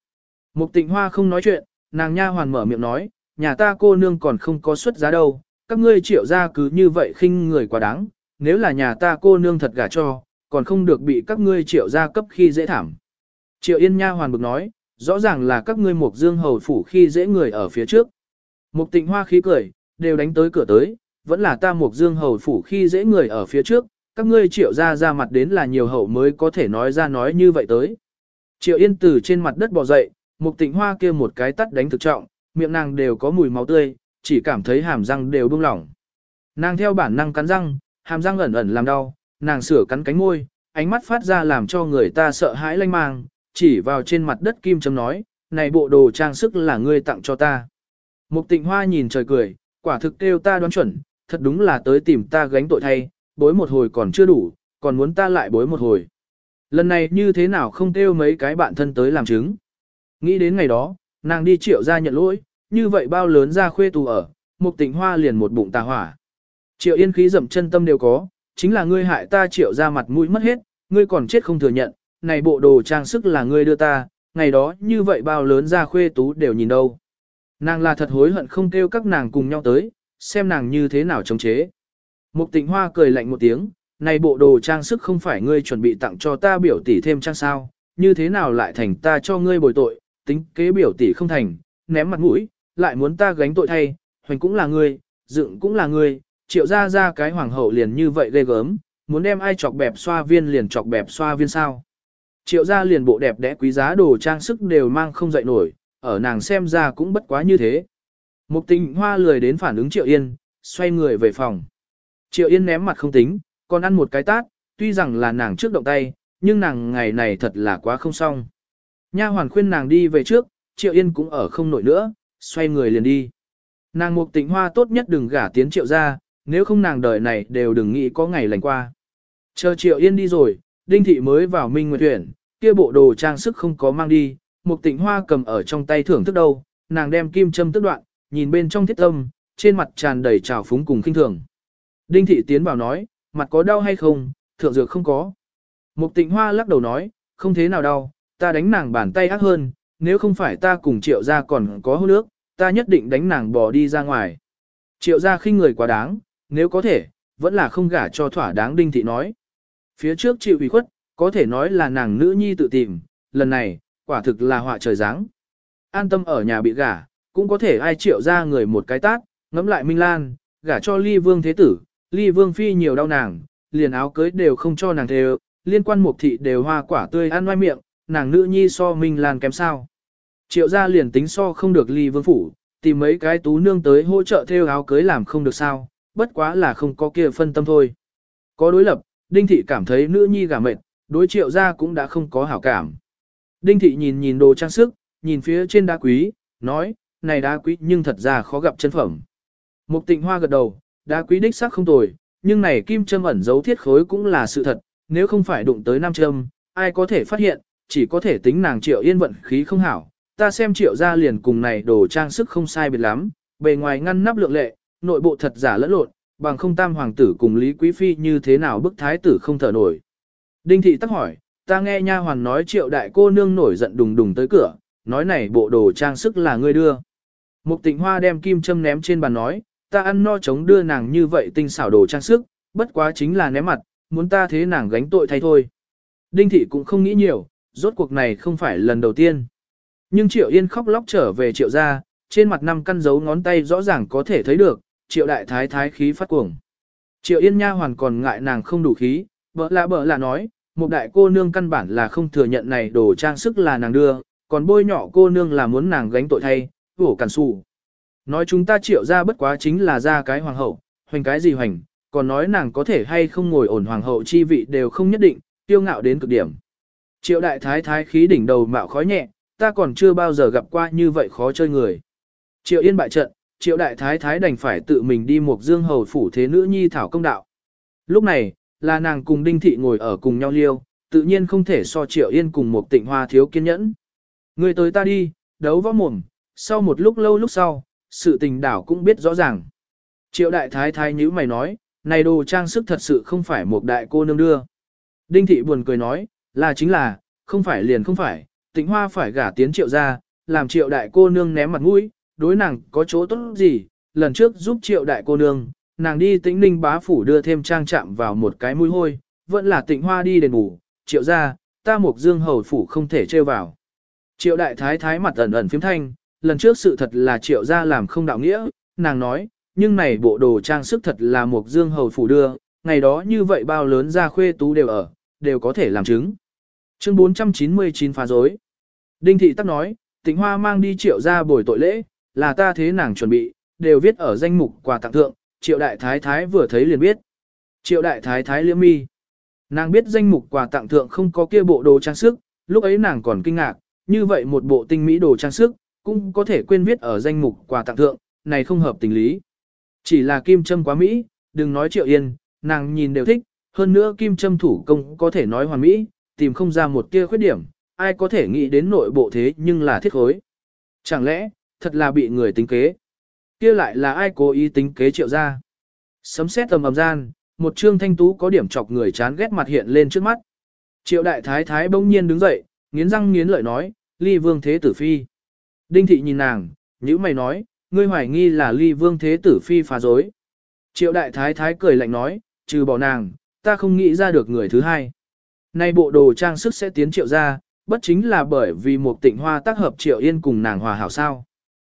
Mục tịnh hoa không nói chuyện, nàng nha hoàn mở miệng nói, nhà ta cô nương còn không có xuất giá đâu, các ngươi triệu ra cứ như vậy khinh người quá đáng, nếu là nhà ta cô nương thật gả cho, còn không được bị các ngươi triệu gia cấp khi dễ thảm. Triệu Yên Nha hoàn bực nói, rõ ràng là các ngươi mục dương hầu phủ khi dễ người ở phía trước. Mục tịnh hoa khí cười, đều đánh tới cửa tới, vẫn là ta mục dương hầu phủ khi dễ người ở phía trước, các ngươi triệu gia ra mặt đến là nhiều hậu mới có thể nói ra nói như vậy tới. Triệu Yên từ trên mặt đất bò dậy, mục tịnh hoa kia một cái tắt đánh thực trọng, miệng nàng đều có mùi máu tươi, chỉ cảm thấy hàm răng đều bung lỏng. Nàng theo bản năng cắn răng, hàm răng ẩn ẩn làm đau, nàng sửa cắn cánh môi, ánh mắt phát ra làm cho người ta sợ hãi lanh mang, chỉ vào trên mặt đất kim châm nói, này bộ đồ trang sức là ngươi tặng cho ta. Mục tịnh hoa nhìn trời cười, quả thực kêu ta đoán chuẩn, thật đúng là tới tìm ta gánh tội thay, bối một hồi còn chưa đủ, còn muốn ta lại bối một hồi. Lần này như thế nào không kêu mấy cái bạn thân tới làm chứng. Nghĩ đến ngày đó, nàng đi triệu ra nhận lỗi, như vậy bao lớn ra khuê tù ở, mục tịnh hoa liền một bụng tà hỏa. Triệu yên khí dậm chân tâm đều có, chính là ngươi hại ta triệu ra mặt mũi mất hết, ngươi còn chết không thừa nhận, này bộ đồ trang sức là ngươi đưa ta, ngày đó như vậy bao lớn ra khuê tú đều nhìn đâu. Nàng là thật hối hận không kêu các nàng cùng nhau tới, xem nàng như thế nào chống chế. Mục tịnh hoa cười lạnh một tiếng, này bộ đồ trang sức không phải ngươi chuẩn bị tặng cho ta biểu tỷ thêm trang sao, như thế nào lại thành ta cho ngươi bồi tội, tính kế biểu tỷ không thành, ném mặt mũi, lại muốn ta gánh tội thay, hoành cũng là ngươi, dựng cũng là ngươi, triệu ra ra cái hoàng hậu liền như vậy ghê gớm, muốn đem ai chọc bẹp xoa viên liền chọc bẹp xoa viên sao. Triệu ra liền bộ đẹp đẽ quý giá đồ trang sức đều mang không dậy nổi, ở nàng xem ra cũng bất quá như thế. Mục tình hoa lười đến phản ứng Triệu Yên, xoay người về phòng. Triệu Yên ném mặt không tính, còn ăn một cái tát, tuy rằng là nàng trước động tay, nhưng nàng ngày này thật là quá không xong. Nha hoàn khuyên nàng đi về trước, Triệu Yên cũng ở không nổi nữa, xoay người liền đi. Nàng mục tịnh hoa tốt nhất đừng gả tiến Triệu ra, nếu không nàng đời này đều đừng nghĩ có ngày lành qua. Chờ Triệu Yên đi rồi, Đinh Thị mới vào Minh Nguyệt Tuyển, kia bộ đồ trang sức không có mang đi, Mục Tịnh Hoa cầm ở trong tay thưởng thức đâu, nàng đem kim châm tức đoạn, nhìn bên trong thiết tâm, trên mặt tràn đầy trào phúng cùng khinh thường. Đinh Thị tiến vào nói, mặt có đau hay không, thượng dược không có. Mục Tịnh Hoa lắc đầu nói, không thế nào đau, ta đánh nàng bàn tay ác hơn, nếu không phải ta cùng triệu gia còn có hôn nước, ta nhất định đánh nàng bỏ đi ra ngoài. Triệu gia khinh người quá đáng, nếu có thể, vẫn là không gả cho thỏa đáng Đinh Thị nói. Phía trước chịu ủy khuất, có thể nói là nàng nữ nhi tự tìm, lần này, quả thực là họa trời giáng. An tâm ở nhà bị gả, cũng có thể ai triệu ra người một cái tát, ngẫm lại Minh Lan, gả cho ly vương thế tử, ly vương phi nhiều đau nàng, liền áo cưới đều không cho nàng thề, liên quan mục thị đều hoa quả tươi ăn ngoài miệng, nàng nữ nhi so Minh Lan kém sao. Triệu ra liền tính so không được ly vương phủ, tìm mấy cái tú nương tới hỗ trợ theo áo cưới làm không được sao, bất quá là không có kia phân tâm thôi. Có đối lập, Đinh Thị cảm thấy nữ nhi gả mệt, đối triệu ra cũng đã không có hảo cảm. Đinh Thị nhìn nhìn đồ trang sức, nhìn phía trên đá quý, nói, này đá quý nhưng thật ra khó gặp chân phẩm. Mục tịnh hoa gật đầu, đá quý đích sắc không tồi, nhưng này kim châm ẩn dấu thiết khối cũng là sự thật, nếu không phải đụng tới nam châm, ai có thể phát hiện, chỉ có thể tính nàng triệu yên vận khí không hảo. Ta xem triệu ra liền cùng này đồ trang sức không sai biệt lắm, bề ngoài ngăn nắp lượng lệ, nội bộ thật giả lẫn lộn, bằng không tam hoàng tử cùng Lý Quý Phi như thế nào bức thái tử không thở nổi. Đinh thị tắc hỏi, ta nghe nha hoàn nói triệu đại cô nương nổi giận đùng đùng tới cửa, nói này bộ đồ trang sức là ngươi đưa. Mục tịnh hoa đem kim châm ném trên bàn nói, ta ăn no chống đưa nàng như vậy tinh xảo đồ trang sức, bất quá chính là ném mặt, muốn ta thế nàng gánh tội thay thôi. Đinh thị cũng không nghĩ nhiều, rốt cuộc này không phải lần đầu tiên. Nhưng triệu yên khóc lóc trở về triệu gia, trên mặt năm căn dấu ngón tay rõ ràng có thể thấy được, triệu đại thái thái khí phát cuồng. Triệu yên nha hoàn còn ngại nàng không đủ khí, bỡ lạ bỡ lạ nói, một đại cô nương căn bản là không thừa nhận này đồ trang sức là nàng đưa, còn bôi nhỏ cô nương là muốn nàng gánh tội thay, vổ cản xù. Nói chúng ta triệu ra bất quá chính là ra cái hoàng hậu, hoành cái gì hoành, còn nói nàng có thể hay không ngồi ổn hoàng hậu chi vị đều không nhất định, tiêu ngạo đến cực điểm. Triệu đại thái thái khí đỉnh đầu mạo khói nhẹ, ta còn chưa bao giờ gặp qua như vậy khó chơi người. Triệu yên bại trận, triệu đại thái thái đành phải tự mình đi một dương hầu phủ thế nữ nhi thảo công đạo. Lúc này, là nàng cùng đinh thị ngồi ở cùng nhau liêu, tự nhiên không thể so triệu yên cùng một tịnh hoa thiếu kiên nhẫn. Người tới ta đi, đấu võ mồm, sau một lúc lâu lúc sau, sự tình đảo cũng biết rõ ràng. Triệu đại thái thái như mày nói, này đồ trang sức thật sự không phải một đại cô nương đưa. Đinh thị buồn cười nói, là chính là, không phải liền không phải, tịnh hoa phải gả tiến triệu ra, làm triệu đại cô nương ném mặt mũi, đối nàng có chỗ tốt gì, lần trước giúp triệu đại cô nương, nàng đi tĩnh ninh bá phủ đưa thêm trang chạm vào một cái mũi hôi, vẫn là tịnh hoa đi đền bù, triệu ra, ta mục dương hầu phủ không thể trêu vào. Triệu đại thái thái mặt ẩn ẩn phím thanh, lần trước sự thật là triệu ra làm không đạo nghĩa, nàng nói, nhưng này bộ đồ trang sức thật là mục dương hầu phủ đưa, ngày đó như vậy bao lớn ra khuê tú đều ở, đều có thể làm chứng. Chương 499 phá dối. Đinh thị tắc nói, tịnh hoa mang đi triệu ra bồi tội lễ, là ta thế nàng chuẩn bị, đều viết ở danh mục quà tặng thượng, triệu đại thái thái vừa thấy liền biết. Triệu đại thái thái liễm mi. Nàng biết danh mục quà tặng thượng không có kia bộ đồ trang sức, lúc ấy nàng còn kinh ngạc, như vậy một bộ tinh mỹ đồ trang sức, cũng có thể quên viết ở danh mục quà tặng thượng, này không hợp tình lý. Chỉ là kim châm quá mỹ, đừng nói triệu yên, nàng nhìn đều thích, hơn nữa kim châm thủ công có thể nói hoàn mỹ, tìm không ra một tia khuyết điểm, ai có thể nghĩ đến nội bộ thế nhưng là thiết khối. Chẳng lẽ, thật là bị người tính kế? Kia lại là ai cố ý tính kế triệu ra? Sấm xét tầm ầm gian, một trương thanh tú có điểm chọc người chán ghét mặt hiện lên trước mắt. Triệu đại thái thái bỗng nhiên đứng dậy, nghiến răng nghiến lợi nói, ly vương thế tử phi. Đinh thị nhìn nàng, nhữ mày nói, ngươi hoài nghi là ly vương thế tử phi phá dối. Triệu đại thái thái cười lạnh nói, trừ bỏ nàng, ta không nghĩ ra được người thứ hai. Nay bộ đồ trang sức sẽ tiến triệu ra, bất chính là bởi vì một tịnh hoa tác hợp triệu yên cùng nàng hòa hảo sao.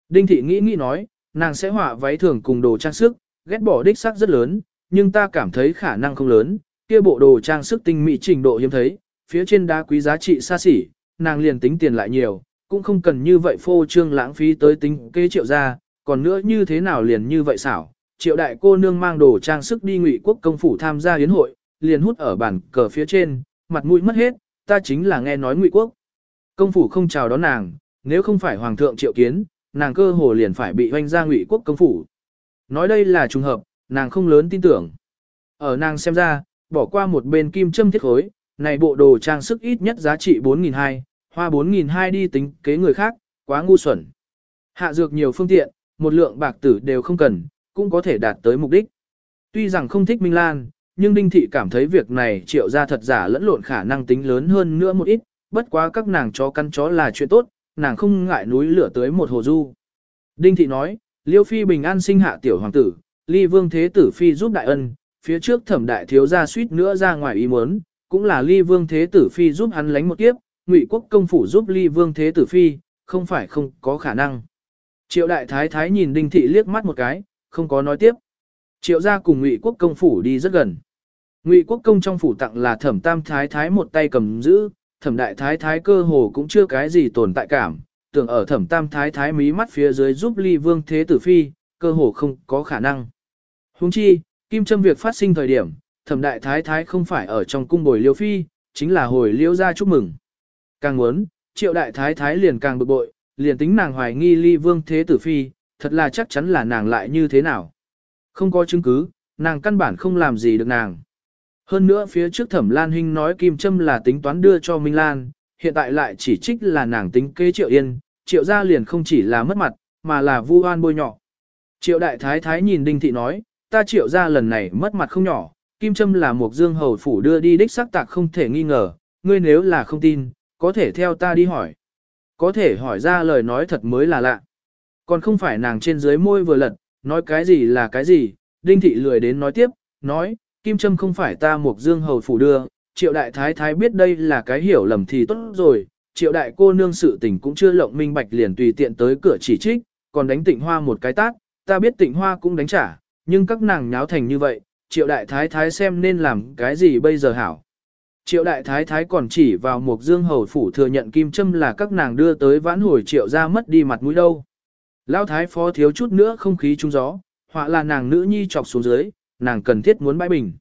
Đinh thị nghĩ nghĩ nói, nàng sẽ họa váy thường cùng đồ trang sức, ghét bỏ đích sắc rất lớn, nhưng ta cảm thấy khả năng không lớn, kia bộ đồ trang sức tinh mỹ trình độ hiếm thấy, phía trên đá quý giá trị xa xỉ, nàng liền tính tiền lại nhiều, cũng không cần như vậy phô trương lãng phí tới tính kế triệu ra, còn nữa như thế nào liền như vậy xảo. Triệu đại cô nương mang đồ trang sức đi ngụy quốc công phủ tham gia yến hội, liền hút ở bàn cờ phía trên, mặt mũi mất hết, ta chính là nghe nói ngụy quốc. Công phủ không chào đón nàng, nếu không phải hoàng thượng triệu kiến, nàng cơ hồ liền phải bị hoanh ra ngụy quốc công phủ. Nói đây là trùng hợp, nàng không lớn tin tưởng. Ở nàng xem ra, bỏ qua một bên kim châm thiết khối, này bộ đồ trang sức ít nhất giá trị 4.200, hoa 4.200 đi tính kế người khác, quá ngu xuẩn. Hạ dược nhiều phương tiện, một lượng bạc tử đều không cần, cũng có thể đạt tới mục đích. Tuy rằng không thích Minh Lan, nhưng Đinh Thị cảm thấy việc này triệu ra thật giả lẫn lộn khả năng tính lớn hơn nữa một ít, bất quá các nàng chó căn chó là chuyện tốt, nàng không ngại núi lửa tới một hồ du. Đinh Thị nói, Liêu Phi bình an sinh hạ tiểu hoàng tử, ly vương thế tử Phi giúp đại ân, phía trước thẩm đại thiếu gia suýt nữa ra ngoài ý muốn, cũng là ly vương thế tử Phi giúp hắn lánh một kiếp, ngụy quốc công phủ giúp ly vương thế tử Phi, không phải không có khả năng. Triệu đại thái thái nhìn Đinh Thị liếc mắt một cái, không có nói tiếp. Triệu gia cùng ngụy quốc công phủ đi rất gần. Ngụy quốc công trong phủ tặng là thẩm tam thái thái một tay cầm giữ, thẩm đại thái thái cơ hồ cũng chưa cái gì tồn tại cảm, tưởng ở thẩm tam thái thái mí mắt phía dưới giúp ly vương thế tử phi, cơ hồ không có khả năng. Huống chi, kim châm việc phát sinh thời điểm, thẩm đại thái thái không phải ở trong cung bồi liêu phi, chính là hồi liêu ra chúc mừng. Càng muốn, triệu đại thái thái liền càng bực bội, liền tính nàng hoài nghi ly vương thế tử phi, thật là chắc chắn là nàng lại như thế nào. Không có chứng cứ, nàng căn bản không làm gì được nàng. Hơn nữa phía trước thẩm Lan Hinh nói Kim Trâm là tính toán đưa cho Minh Lan, hiện tại lại chỉ trích là nàng tính kế triệu yên, triệu gia liền không chỉ là mất mặt, mà là vu oan bôi nhọ. Triệu đại thái thái nhìn Đinh Thị nói, ta triệu gia lần này mất mặt không nhỏ, Kim Trâm là một dương hầu phủ đưa đi đích xác tạc không thể nghi ngờ, ngươi nếu là không tin, có thể theo ta đi hỏi. Có thể hỏi ra lời nói thật mới là lạ. Còn không phải nàng trên dưới môi vừa lật, nói cái gì là cái gì, Đinh Thị lười đến nói tiếp, nói, Kim Trâm không phải ta mục dương hầu phủ đưa, triệu đại thái thái biết đây là cái hiểu lầm thì tốt rồi, triệu đại cô nương sự tình cũng chưa lộng minh bạch liền tùy tiện tới cửa chỉ trích, còn đánh tịnh hoa một cái tát, ta biết tịnh hoa cũng đánh trả, nhưng các nàng nháo thành như vậy, triệu đại thái thái xem nên làm cái gì bây giờ hảo. Triệu đại thái thái còn chỉ vào mục dương hầu phủ thừa nhận kim châm là các nàng đưa tới vãn hồi triệu ra mất đi mặt mũi đâu. Lão thái phó thiếu chút nữa không khí trung gió, họa là nàng nữ nhi chọc xuống dưới, nàng cần thiết muốn bãi bình.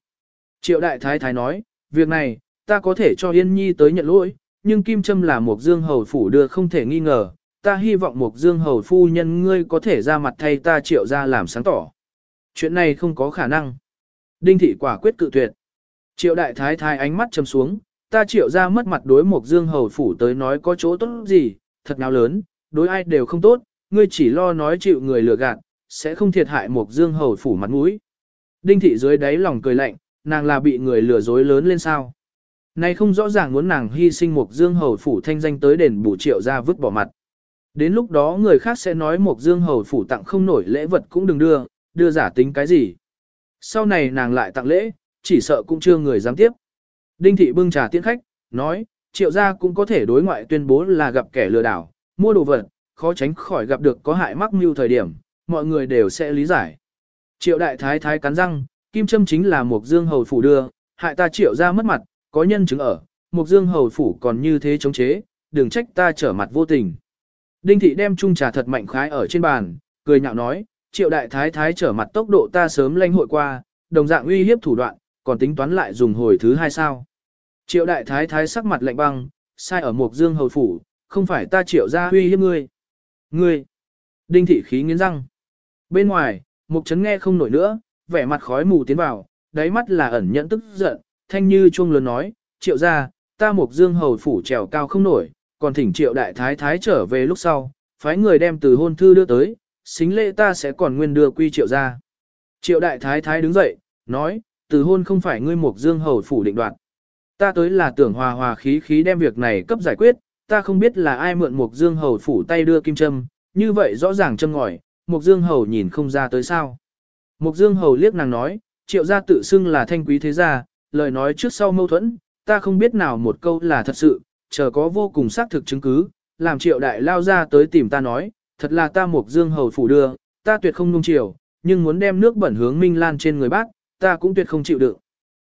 Triệu đại thái thái nói, việc này, ta có thể cho Yên Nhi tới nhận lỗi, nhưng Kim Trâm là một dương hầu phủ đưa không thể nghi ngờ, ta hy vọng một dương hầu phu nhân ngươi có thể ra mặt thay ta triệu ra làm sáng tỏ. Chuyện này không có khả năng. Đinh thị quả quyết cự tuyệt. Triệu đại thái thái ánh mắt châm xuống, ta triệu ra mất mặt đối một dương hầu phủ tới nói có chỗ tốt gì, thật nào lớn, đối ai đều không tốt, ngươi chỉ lo nói chịu người lừa gạt, sẽ không thiệt hại một dương hầu phủ mặt mũi. Đinh thị dưới đáy lòng cười lạnh, nàng là bị người lừa dối lớn lên sao. Này không rõ ràng muốn nàng hy sinh một dương hầu phủ thanh danh tới đền bù triệu ra vứt bỏ mặt. Đến lúc đó người khác sẽ nói một dương hầu phủ tặng không nổi lễ vật cũng đừng đưa, đưa giả tính cái gì. Sau này nàng lại tặng lễ, chỉ sợ cũng chưa người dám tiếp. Đinh thị bưng trà tiễn khách, nói, triệu gia cũng có thể đối ngoại tuyên bố là gặp kẻ lừa đảo, mua đồ vật, khó tránh khỏi gặp được có hại mắc mưu thời điểm, mọi người đều sẽ lý giải. Triệu đại thái thái cắn răng, kim châm chính là một dương hầu phủ đưa, hại ta triệu ra mất mặt, có nhân chứng ở, một dương hầu phủ còn như thế chống chế, đừng trách ta trở mặt vô tình. Đinh thị đem chung trà thật mạnh khái ở trên bàn, cười nhạo nói, triệu đại thái thái trở mặt tốc độ ta sớm lanh hội qua, đồng dạng uy hiếp thủ đoạn, còn tính toán lại dùng hồi thứ hai sao. Triệu đại thái thái sắc mặt lạnh băng, sai ở một dương hầu phủ, không phải ta triệu ra uy hiếp ngươi. Ngươi! Đinh thị khí nghiến răng. Bên ngoài, mục trấn nghe không nổi nữa, vẻ mặt khói mù tiến vào, đáy mắt là ẩn nhẫn tức giận, thanh như chuông lớn nói, triệu ra, ta mục dương hầu phủ trèo cao không nổi, còn thỉnh triệu đại thái thái trở về lúc sau, phái người đem từ hôn thư đưa tới, xính lễ ta sẽ còn nguyên đưa quy triệu ra. Triệu đại thái thái đứng dậy, nói, từ hôn không phải ngươi mục dương hầu phủ định đoạt. Ta tới là tưởng hòa hòa khí khí đem việc này cấp giải quyết, ta không biết là ai mượn mục dương hầu phủ tay đưa kim châm, như vậy rõ ràng châm ngòi, mục dương hầu nhìn không ra tới sao. Mục dương hầu liếc nàng nói, triệu gia tự xưng là thanh quý thế gia, lời nói trước sau mâu thuẫn, ta không biết nào một câu là thật sự, chờ có vô cùng xác thực chứng cứ, làm triệu đại lao ra tới tìm ta nói, thật là ta mục dương hầu phủ đưa, ta tuyệt không nung chiều, nhưng muốn đem nước bẩn hướng Minh Lan trên người bác, ta cũng tuyệt không chịu đựng.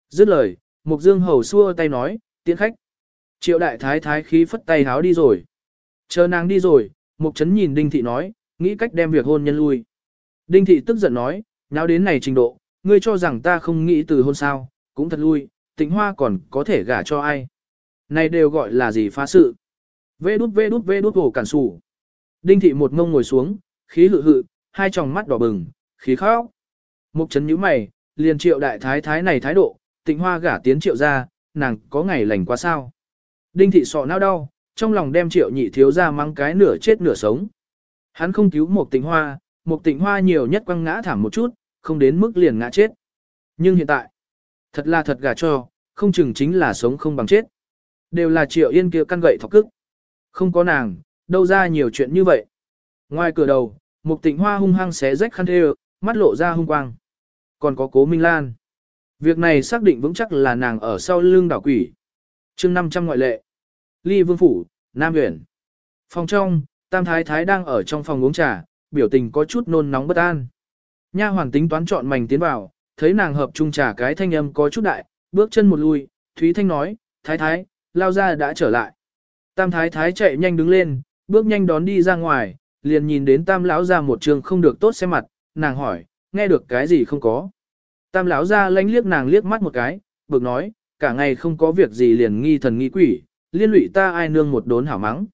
Dứt lời, mục dương hầu xua tay nói, tiễn khách. Triệu đại thái thái khí phất tay háo đi rồi. Chờ nàng đi rồi, mục Trấn nhìn đinh thị nói, nghĩ cách đem việc hôn nhân lui. Đinh thị tức giận nói, nháo đến này trình độ, ngươi cho rằng ta không nghĩ từ hôn sao, cũng thật lui, tịnh hoa còn có thể gả cho ai. Này đều gọi là gì phá sự. Vê đút vê đút vê đút hồ cản sủ. Đinh thị một ngông ngồi xuống, khí hự hự, hai tròng mắt đỏ bừng, khí khóc. Mục chấn nhíu mày, liền triệu đại thái thái này thái độ, tịnh hoa gả tiến triệu ra, nàng có ngày lành quá sao. Đinh thị sọ não đau, trong lòng đem triệu nhị thiếu ra mang cái nửa chết nửa sống. Hắn không cứu một tịnh hoa, một tịnh hoa nhiều nhất quăng ngã thảm một chút, không đến mức liền ngã chết. Nhưng hiện tại, thật là thật gà cho, không chừng chính là sống không bằng chết. Đều là triệu yên kia căn gậy thọc cức. Không có nàng, đâu ra nhiều chuyện như vậy. Ngoài cửa đầu, một tịnh hoa hung hăng xé rách khăn thê mắt lộ ra hung quang. Còn có cố Minh Lan. Việc này xác định vững chắc là nàng ở sau lưng đảo quỷ. chương 500 ngoại lệ. Ly Vương Phủ, Nam nguyễn Phòng trong, Tam Thái Thái đang ở trong phòng uống trà, biểu tình có chút nôn nóng bất an. Nha hoàn tính toán chọn mảnh tiến vào, thấy nàng hợp chung trà cái thanh âm có chút đại, bước chân một lui, Thúy Thanh nói, Thái Thái, lao ra đã trở lại. Tam Thái Thái chạy nhanh đứng lên, bước nhanh đón đi ra ngoài, liền nhìn đến Tam lão ra một trường không được tốt xem mặt, nàng hỏi, nghe được cái gì không có. Tam lão ra lánh liếc nàng liếc mắt một cái, bực nói, cả ngày không có việc gì liền nghi thần nghi quỷ, liên lụy ta ai nương một đốn hảo mắng.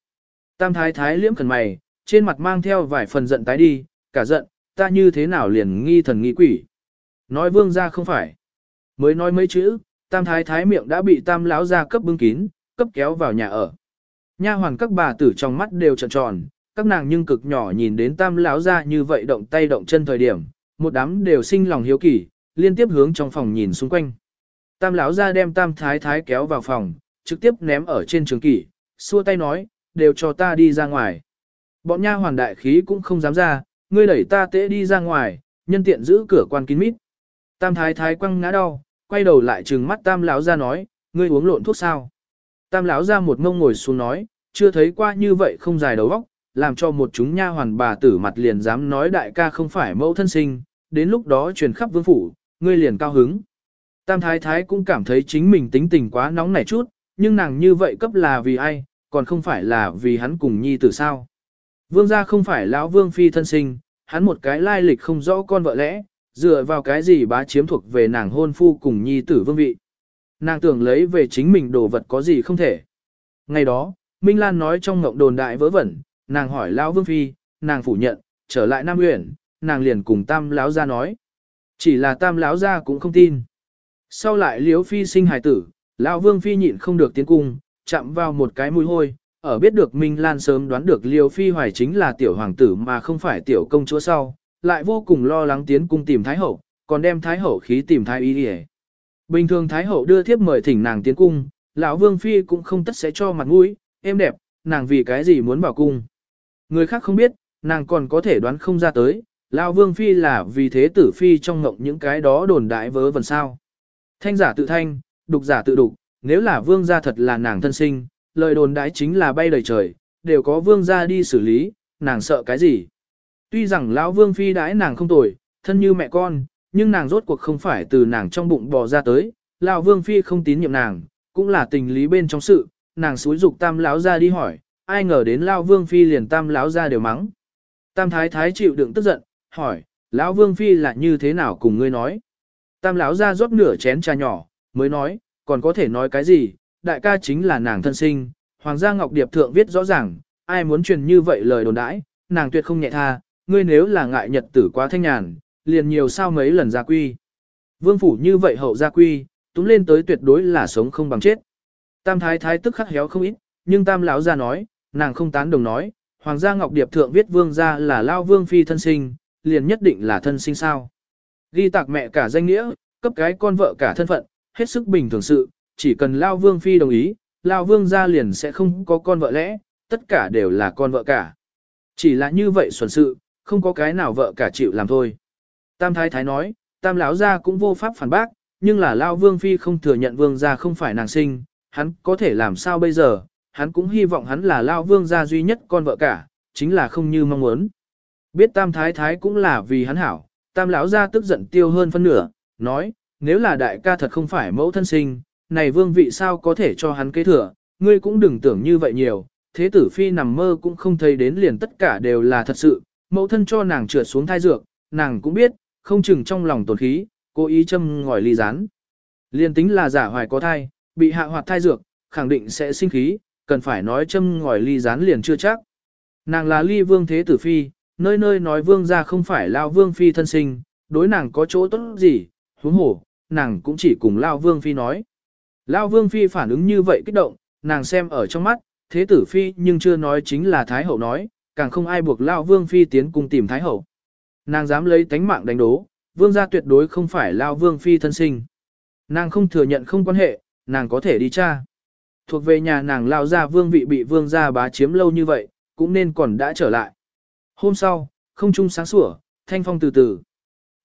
Tam thái thái liễm khẩn mày, trên mặt mang theo vài phần giận tái đi, cả giận, ta như thế nào liền nghi thần nghi quỷ. Nói vương ra không phải. Mới nói mấy chữ, tam thái thái miệng đã bị tam lão ra cấp bưng kín, cấp kéo vào nhà ở. Nha hoàn các bà tử trong mắt đều tròn tròn, các nàng nhưng cực nhỏ nhìn đến tam lão ra như vậy động tay động chân thời điểm, một đám đều sinh lòng hiếu kỳ, liên tiếp hướng trong phòng nhìn xung quanh. Tam lão ra đem tam thái thái kéo vào phòng, trực tiếp ném ở trên trường kỷ, xua tay nói, đều cho ta đi ra ngoài. Bọn nha hoàn đại khí cũng không dám ra, ngươi đẩy ta tễ đi ra ngoài, nhân tiện giữ cửa quan kín mít. Tam thái thái quăng ngã đau, quay đầu lại trừng mắt tam lão ra nói, ngươi uống lộn thuốc sao. Tam lão ra một ngông ngồi xuống nói, chưa thấy qua như vậy không dài đầu óc, làm cho một chúng nha hoàn bà tử mặt liền dám nói đại ca không phải mẫu thân sinh, đến lúc đó truyền khắp vương phủ, ngươi liền cao hứng. Tam thái thái cũng cảm thấy chính mình tính tình quá nóng nảy chút, nhưng nàng như vậy cấp là vì ai, còn không phải là vì hắn cùng nhi tử sao. Vương gia không phải lão vương phi thân sinh, hắn một cái lai lịch không rõ con vợ lẽ, dựa vào cái gì bá chiếm thuộc về nàng hôn phu cùng nhi tử vương vị. Nàng tưởng lấy về chính mình đồ vật có gì không thể. Ngày đó, Minh Lan nói trong ngộng đồn đại vớ vẩn, nàng hỏi lão vương phi, nàng phủ nhận, trở lại Nam Uyển, nàng liền cùng tam lão gia nói. Chỉ là tam lão gia cũng không tin. Sau lại liếu phi sinh hài tử, lão vương phi nhịn không được tiến cung, chạm vào một cái mùi hôi, ở biết được Minh Lan sớm đoán được liêu phi hoài chính là tiểu hoàng tử mà không phải tiểu công chúa sau, lại vô cùng lo lắng tiến cung tìm thái hậu, còn đem thái hậu khí tìm thái y đi Bình thường thái hậu đưa thiếp mời thỉnh nàng tiến cung, lão vương phi cũng không tất sẽ cho mặt mũi, êm đẹp, nàng vì cái gì muốn vào cung. Người khác không biết, nàng còn có thể đoán không ra tới, lão vương phi là vì thế tử phi trong ngộng những cái đó đồn đại vớ vẩn sao. Thanh giả tự thanh, đục giả tự đục, nếu là vương gia thật là nàng thân sinh, lời đồn đãi chính là bay đầy trời, đều có vương gia đi xử lý, nàng sợ cái gì. Tuy rằng lão vương phi đãi nàng không tồi, thân như mẹ con, nhưng nàng rốt cuộc không phải từ nàng trong bụng bò ra tới, lão vương phi không tín nhiệm nàng, cũng là tình lý bên trong sự, nàng xúi dục tam lão ra đi hỏi, ai ngờ đến lão vương phi liền tam lão ra đều mắng. Tam thái thái chịu đựng tức giận, hỏi, Lão Vương Phi là như thế nào cùng ngươi nói? Tam lão ra rót nửa chén trà nhỏ, mới nói, còn có thể nói cái gì, đại ca chính là nàng thân sinh, Hoàng gia Ngọc Điệp thượng viết rõ ràng, ai muốn truyền như vậy lời đồn đãi, nàng tuyệt không nhẹ tha, ngươi nếu là ngại nhật tử quá thanh nhàn, liền nhiều sao mấy lần gia quy. Vương phủ như vậy hậu gia quy, túm lên tới tuyệt đối là sống không bằng chết. Tam thái thái tức khắc héo không ít, nhưng tam lão gia nói, nàng không tán đồng nói, Hoàng gia Ngọc Điệp thượng viết vương gia là lao vương phi thân sinh, liền nhất định là thân sinh sao. Ghi tạc mẹ cả danh nghĩa, cấp cái con vợ cả thân phận, hết sức bình thường sự, chỉ cần lao vương phi đồng ý, lao vương gia liền sẽ không có con vợ lẽ, tất cả đều là con vợ cả. Chỉ là như vậy xuẩn sự, không có cái nào vợ cả chịu làm thôi. Tam thái thái nói, tam lão gia cũng vô pháp phản bác, nhưng là lao vương phi không thừa nhận vương gia không phải nàng sinh, hắn có thể làm sao bây giờ, hắn cũng hy vọng hắn là lao vương gia duy nhất con vợ cả, chính là không như mong muốn. Biết tam thái thái cũng là vì hắn hảo, tam lão gia tức giận tiêu hơn phân nửa, nói, nếu là đại ca thật không phải mẫu thân sinh, này vương vị sao có thể cho hắn kế thừa, ngươi cũng đừng tưởng như vậy nhiều, thế tử phi nằm mơ cũng không thấy đến liền tất cả đều là thật sự, mẫu thân cho nàng trượt xuống thai dược, nàng cũng biết, không chừng trong lòng tổn khí, cố ý châm ngòi ly rán. Liên tính là giả hoài có thai, bị hạ hoạt thai dược, khẳng định sẽ sinh khí, cần phải nói châm ngòi ly rán liền chưa chắc. Nàng là ly vương thế tử phi, nơi nơi nói vương ra không phải lao vương phi thân sinh, đối nàng có chỗ tốt gì, huống hổ, nàng cũng chỉ cùng lao vương phi nói. Lao vương phi phản ứng như vậy kích động, nàng xem ở trong mắt, thế tử phi nhưng chưa nói chính là thái hậu nói, càng không ai buộc lao vương phi tiến cùng tìm thái hậu. Nàng dám lấy tánh mạng đánh đố, vương gia tuyệt đối không phải lao vương phi thân sinh. Nàng không thừa nhận không quan hệ, nàng có thể đi tra. Thuộc về nhà nàng lao gia vương vị bị vương gia bá chiếm lâu như vậy, cũng nên còn đã trở lại. Hôm sau, không trung sáng sủa, thanh phong từ từ.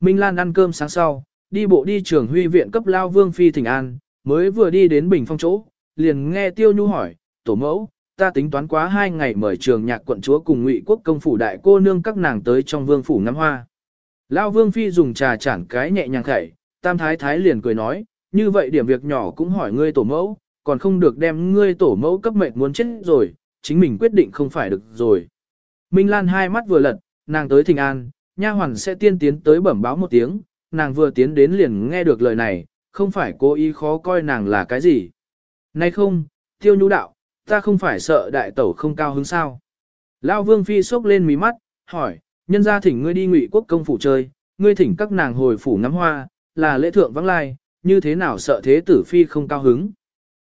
Minh Lan ăn cơm sáng sau, đi bộ đi trường huy viện cấp lao vương phi thỉnh an, mới vừa đi đến bình phong chỗ, liền nghe tiêu nhu hỏi, tổ mẫu, ta tính toán quá hai ngày mời trường nhạc quận chúa cùng ngụy quốc công phủ đại cô nương các nàng tới trong vương phủ ngắm hoa. Lao vương phi dùng trà chản cái nhẹ nhàng khẩy, tam thái thái liền cười nói, như vậy điểm việc nhỏ cũng hỏi ngươi tổ mẫu, còn không được đem ngươi tổ mẫu cấp mệnh muốn chết rồi, chính mình quyết định không phải được rồi. Minh Lan hai mắt vừa lật, nàng tới thình an, nha hoàn sẽ tiên tiến tới bẩm báo một tiếng, nàng vừa tiến đến liền nghe được lời này, không phải cố ý khó coi nàng là cái gì. Nay không, tiêu nhu đạo, ta không phải sợ đại tẩu không cao hứng sao. Lao vương phi sốc lên mí mắt, hỏi, nhân gia thỉnh ngươi đi ngụy quốc công phủ chơi, ngươi thỉnh các nàng hồi phủ ngắm hoa, là lễ thượng vắng lai, như thế nào sợ thế tử phi không cao hứng.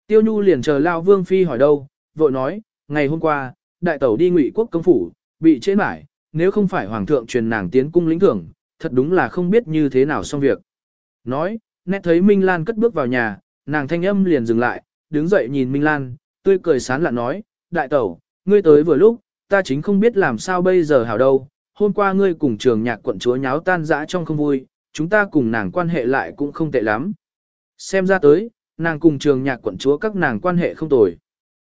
Tiêu nhu liền chờ Lao vương phi hỏi đâu, vội nói, ngày hôm qua, đại tẩu đi ngụy quốc công phủ, bị chế mải, nếu không phải hoàng thượng truyền nàng tiến cung lĩnh thưởng, thật đúng là không biết như thế nào xong việc. Nói, nét thấy Minh Lan cất bước vào nhà, nàng thanh âm liền dừng lại, đứng dậy nhìn Minh Lan, tươi cười sán lạ nói, đại tẩu, ngươi tới vừa lúc, ta chính không biết làm sao bây giờ hảo đâu, hôm qua ngươi cùng trường nhạc quận chúa nháo tan dã trong không vui, chúng ta cùng nàng quan hệ lại cũng không tệ lắm. Xem ra tới, nàng cùng trường nhạc quận chúa các nàng quan hệ không tồi.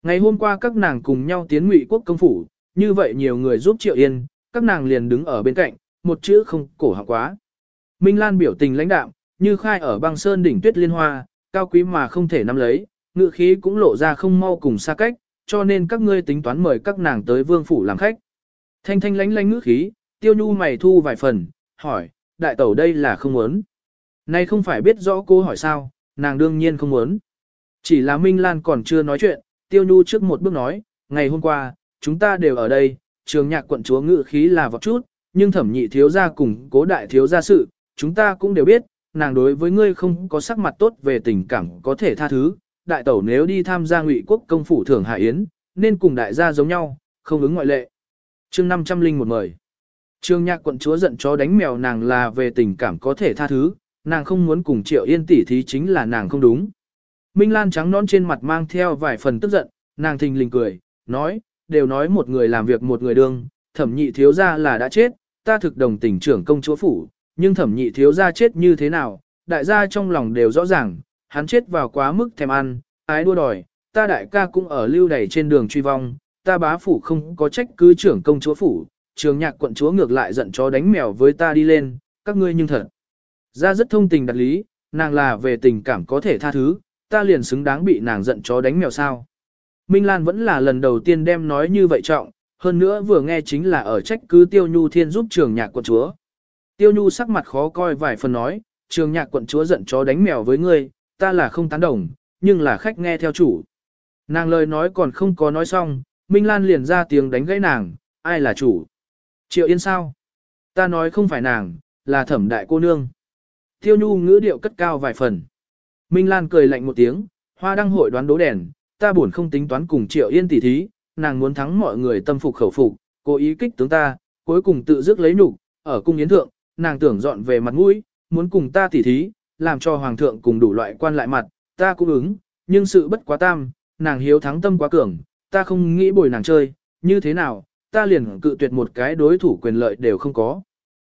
Ngày hôm qua các nàng cùng nhau tiến ngụy quốc công phủ, như vậy nhiều người giúp Triệu Yên, các nàng liền đứng ở bên cạnh, một chữ không cổ họng quá. Minh Lan biểu tình lãnh đạm, như khai ở băng sơn đỉnh tuyết liên hoa, cao quý mà không thể nắm lấy, ngự khí cũng lộ ra không mau cùng xa cách, cho nên các ngươi tính toán mời các nàng tới vương phủ làm khách. Thanh thanh lánh lánh ngữ khí, tiêu nhu mày thu vài phần, hỏi, đại tẩu đây là không muốn. Nay không phải biết rõ cô hỏi sao, nàng đương nhiên không muốn. Chỉ là Minh Lan còn chưa nói chuyện, tiêu nhu trước một bước nói, ngày hôm qua, chúng ta đều ở đây, trường nhạc quận chúa ngự khí là vọt chút, nhưng thẩm nhị thiếu gia cùng cố đại thiếu gia sự, chúng ta cũng đều biết, nàng đối với ngươi không có sắc mặt tốt về tình cảm có thể tha thứ, đại tẩu nếu đi tham gia ngụy quốc công phủ thưởng hạ yến, nên cùng đại gia giống nhau, không ứng ngoại lệ. chương 500 linh một mời. Trương nhạc quận chúa giận chó đánh mèo nàng là về tình cảm có thể tha thứ, nàng không muốn cùng triệu yên tỷ thí chính là nàng không đúng. Minh Lan trắng non trên mặt mang theo vài phần tức giận, nàng thình lình cười, nói, đều nói một người làm việc một người đương, thẩm nhị thiếu gia là đã chết, ta thực đồng tình trưởng công chúa phủ, nhưng thẩm nhị thiếu gia chết như thế nào, đại gia trong lòng đều rõ ràng, hắn chết vào quá mức thèm ăn, ái đua đòi, ta đại ca cũng ở lưu đẩy trên đường truy vong, ta bá phủ không có trách cứ trưởng công chúa phủ, trường nhạc quận chúa ngược lại giận chó đánh mèo với ta đi lên, các ngươi nhưng thật. Ra rất thông tình đặt lý, nàng là về tình cảm có thể tha thứ, ta liền xứng đáng bị nàng giận chó đánh mèo sao. Minh Lan vẫn là lần đầu tiên đem nói như vậy trọng, hơn nữa vừa nghe chính là ở trách cứ tiêu nhu thiên giúp trường nhạc quận chúa. Tiêu Nhu sắc mặt khó coi vài phần nói, trường nhạc quận chúa giận chó đánh mèo với ngươi, ta là không tán đồng, nhưng là khách nghe theo chủ. Nàng lời nói còn không có nói xong, Minh Lan liền ra tiếng đánh gãy nàng, ai là chủ? Triệu Yên sao? Ta nói không phải nàng, là thẩm đại cô nương. Tiêu Nhu ngữ điệu cất cao vài phần. Minh Lan cười lạnh một tiếng, hoa đăng hội đoán đố đèn, ta buồn không tính toán cùng Triệu Yên tỉ thí, nàng muốn thắng mọi người tâm phục khẩu phục, cố ý kích tướng ta, cuối cùng tự dứt lấy nhục, ở cung yến thượng, nàng tưởng dọn về mặt mũi, muốn cùng ta tỉ thí, làm cho hoàng thượng cùng đủ loại quan lại mặt, ta cũng ứng, nhưng sự bất quá tam, nàng hiếu thắng tâm quá cường, ta không nghĩ bồi nàng chơi, như thế nào, ta liền cự tuyệt một cái đối thủ quyền lợi đều không có.